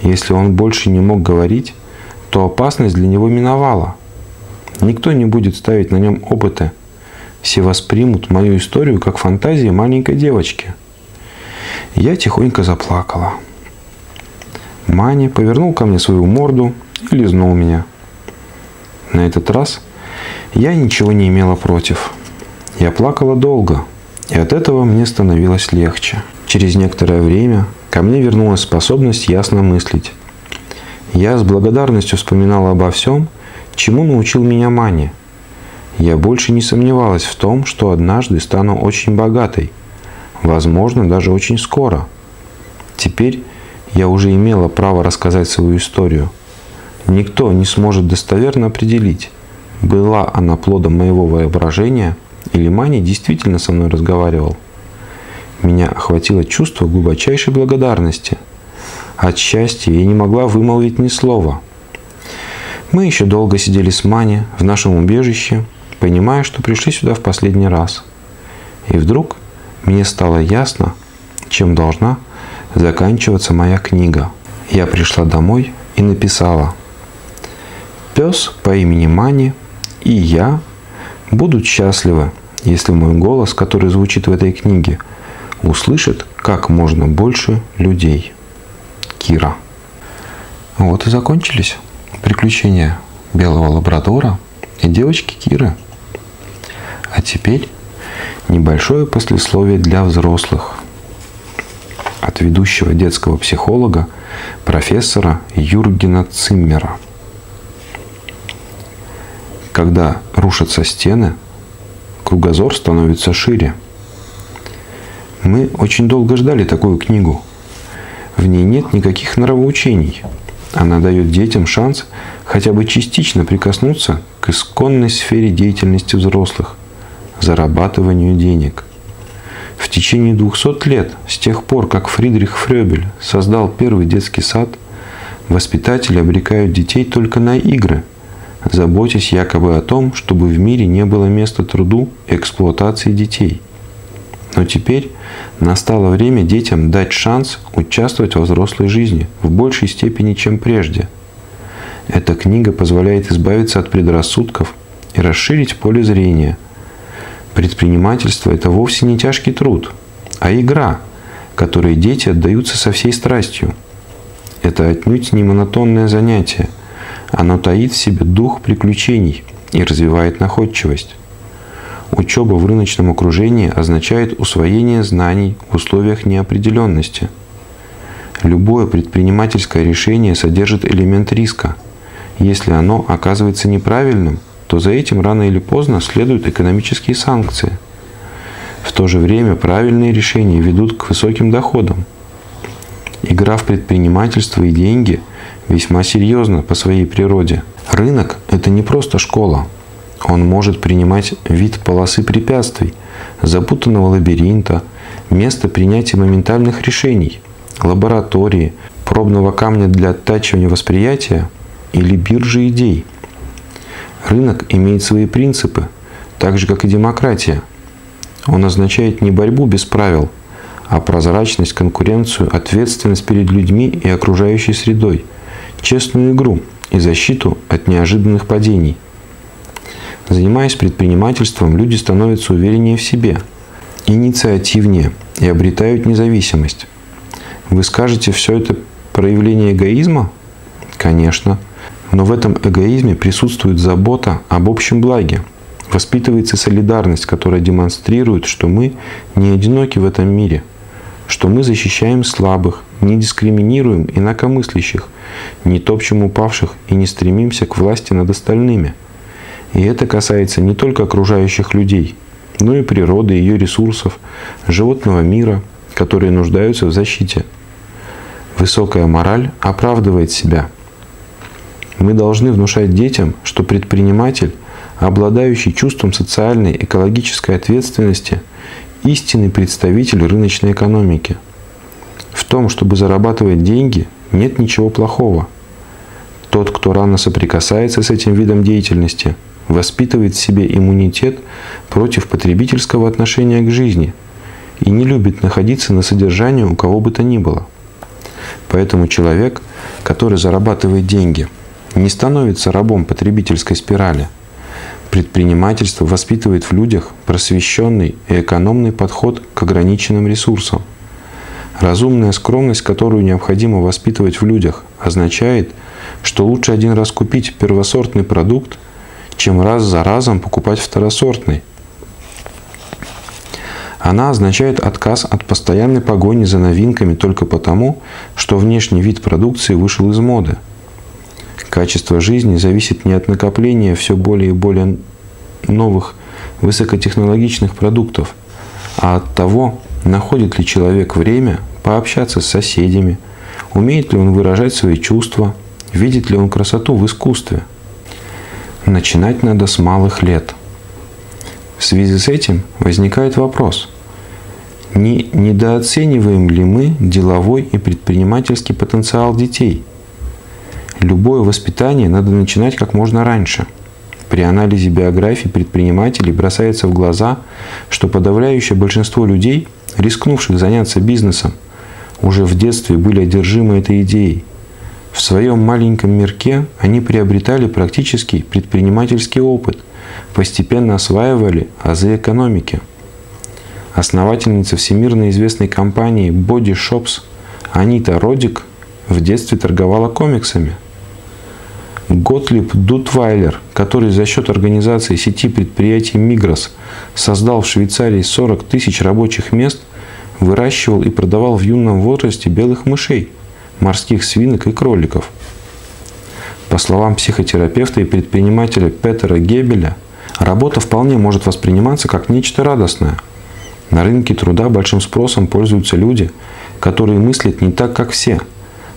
Если он больше не мог говорить, то опасность для него миновала – Никто не будет ставить на нем опыты. Все воспримут мою историю как фантазии маленькой девочки. Я тихонько заплакала. Мани повернул ко мне свою морду и лизнул меня. На этот раз я ничего не имела против. Я плакала долго, и от этого мне становилось легче. Через некоторое время ко мне вернулась способность ясно мыслить. Я с благодарностью вспоминала обо всем, Чему научил меня Мани? Я больше не сомневалась в том, что однажды стану очень богатой. Возможно, даже очень скоро. Теперь я уже имела право рассказать свою историю. Никто не сможет достоверно определить, была она плодом моего воображения или Мани действительно со мной разговаривал. Меня охватило чувство глубочайшей благодарности. От счастья я не могла вымолвить ни слова – мы еще долго сидели с Мани в нашем убежище, понимая, что пришли сюда в последний раз. И вдруг мне стало ясно, чем должна заканчиваться моя книга. Я пришла домой и написала «Пес по имени Мани и я будут счастливы, если мой голос, который звучит в этой книге, услышит как можно больше людей». Кира. Вот и закончились приключения белого лабрадора и девочки Киры. А теперь небольшое послесловие для взрослых от ведущего детского психолога профессора Юргена Циммера. Когда рушатся стены, кругозор становится шире. Мы очень долго ждали такую книгу. В ней нет никаких нравоучений – она дает детям шанс хотя бы частично прикоснуться к исконной сфере деятельности взрослых – зарабатыванию денег. В течение 200 лет, с тех пор, как Фридрих Фрёбель создал первый детский сад, воспитатели обрекают детей только на игры, заботясь якобы о том, чтобы в мире не было места труду и эксплуатации детей. Но теперь Настало время детям дать шанс участвовать во взрослой жизни в большей степени, чем прежде. Эта книга позволяет избавиться от предрассудков и расширить поле зрения. Предпринимательство – это вовсе не тяжкий труд, а игра, которой дети отдаются со всей страстью. Это отнюдь не монотонное занятие. Оно таит в себе дух приключений и развивает находчивость. Учеба в рыночном окружении означает усвоение знаний в условиях неопределенности. Любое предпринимательское решение содержит элемент риска. Если оно оказывается неправильным, то за этим рано или поздно следуют экономические санкции. В то же время правильные решения ведут к высоким доходам. Игра в предпринимательство и деньги весьма серьезна по своей природе. Рынок – это не просто школа – он может принимать вид полосы препятствий, запутанного лабиринта, место принятия моментальных решений, лаборатории, пробного камня для оттачивания восприятия или биржи идей. Рынок имеет свои принципы, так же как и демократия. Он означает не борьбу без правил, а прозрачность, конкуренцию, ответственность перед людьми и окружающей средой, честную игру и защиту от неожиданных падений. Занимаясь предпринимательством, люди становятся увереннее в себе, инициативнее и обретают независимость. Вы скажете, все это проявление эгоизма? Конечно. Но в этом эгоизме присутствует забота об общем благе. Воспитывается солидарность, которая демонстрирует, что мы не одиноки в этом мире, что мы защищаем слабых, не дискриминируем инакомыслящих, не топчем упавших и не стремимся к власти над остальными. И это касается не только окружающих людей, но и природы, ее ресурсов, животного мира, которые нуждаются в защите – Высокая мораль оправдывает себя. Мы должны внушать детям, что предприниматель, обладающий чувством социальной экологической ответственности, истинный представитель рыночной экономики. В том, чтобы зарабатывать деньги, нет ничего плохого. Тот, кто рано соприкасается с этим видом деятельности, воспитывает в себе иммунитет против потребительского отношения к жизни и не любит находиться на содержании у кого бы то ни было – Поэтому человек, который зарабатывает деньги, не становится рабом потребительской спирали. Предпринимательство воспитывает в людях просвещенный и экономный подход к ограниченным ресурсам. Разумная скромность, которую необходимо воспитывать в людях, означает, что лучше один раз купить первосортный продукт, чем раз за разом покупать второсортный – она означает отказ от постоянной погони за новинками только потому, что внешний вид продукции вышел из моды. Качество жизни зависит не от накопления все более и более новых высокотехнологичных продуктов, а от того, находит ли человек время пообщаться с соседями, умеет ли он выражать свои чувства, видит ли он красоту в искусстве. Начинать надо с малых лет – в связи с этим возникает вопрос, не недооцениваем ли мы деловой и предпринимательский потенциал детей? Любое воспитание надо начинать как можно раньше. При анализе биографий предпринимателей бросается в глаза, что подавляющее большинство людей, рискнувших заняться бизнесом, уже в детстве были одержимы этой идеей. В своем маленьком мирке они приобретали практический предпринимательский опыт, постепенно осваивали азы экономики. Основательница всемирно известной компании Body Shops Анита Родик в детстве торговала комиксами. Готлиб Дутвайлер, который за счет организации сети предприятий Мигрос создал в Швейцарии 40 тысяч рабочих мест, выращивал и продавал в юном возрасте белых мышей, морских свинок и кроликов. По словам психотерапевта и предпринимателя Петера Гебеля – Работа вполне может восприниматься как нечто радостное. На рынке труда большим спросом пользуются люди, которые мыслят не так, как все,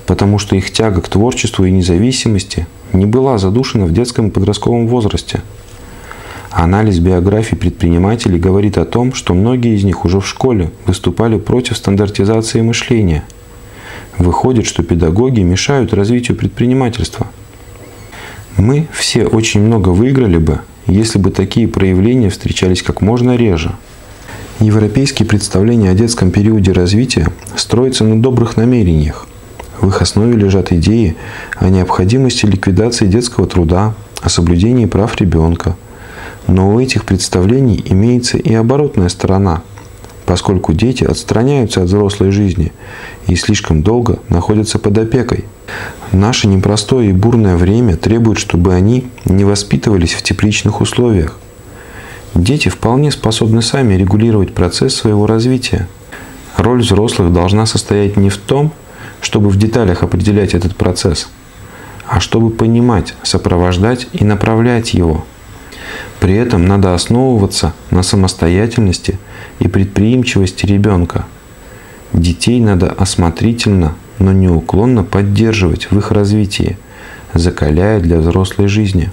потому что их тяга к творчеству и независимости не была задушена в детском и подростковом возрасте. Анализ биографий предпринимателей говорит о том, что многие из них уже в школе выступали против стандартизации мышления. Выходит, что педагоги мешают развитию предпринимательства. Мы все очень много выиграли бы, если бы такие проявления встречались как можно реже. Европейские представления о детском периоде развития строятся на добрых намерениях. В их основе лежат идеи о необходимости ликвидации детского труда, о соблюдении прав ребенка. Но у этих представлений имеется и оборотная сторона, поскольку дети отстраняются от взрослой жизни и слишком долго находятся под опекой – Наше непростое и бурное время требует, чтобы они не воспитывались в тепличных условиях. Дети вполне способны сами регулировать процесс своего развития. Роль взрослых должна состоять не в том, чтобы в деталях определять этот процесс, а чтобы понимать, сопровождать и направлять его. При этом надо основываться на самостоятельности и предприимчивости ребенка. Детей надо осмотрительно, но неуклонно поддерживать в их развитии, закаляя для взрослой жизни.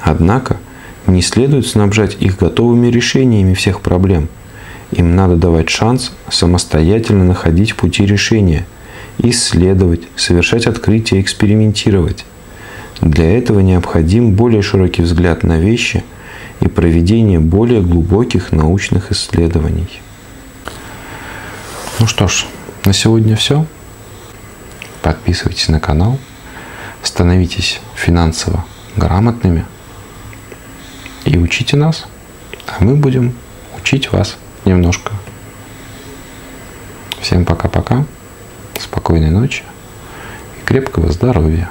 Однако не следует снабжать их готовыми решениями всех проблем. Им надо давать шанс самостоятельно находить пути решения, исследовать, совершать открытия, экспериментировать. Для этого необходим более широкий взгляд на вещи и проведение более глубоких научных исследований. Ну что ж, на сегодня все. Подписывайтесь на канал, становитесь финансово грамотными и учите нас, а мы будем учить вас немножко. Всем пока-пока, спокойной ночи и крепкого здоровья.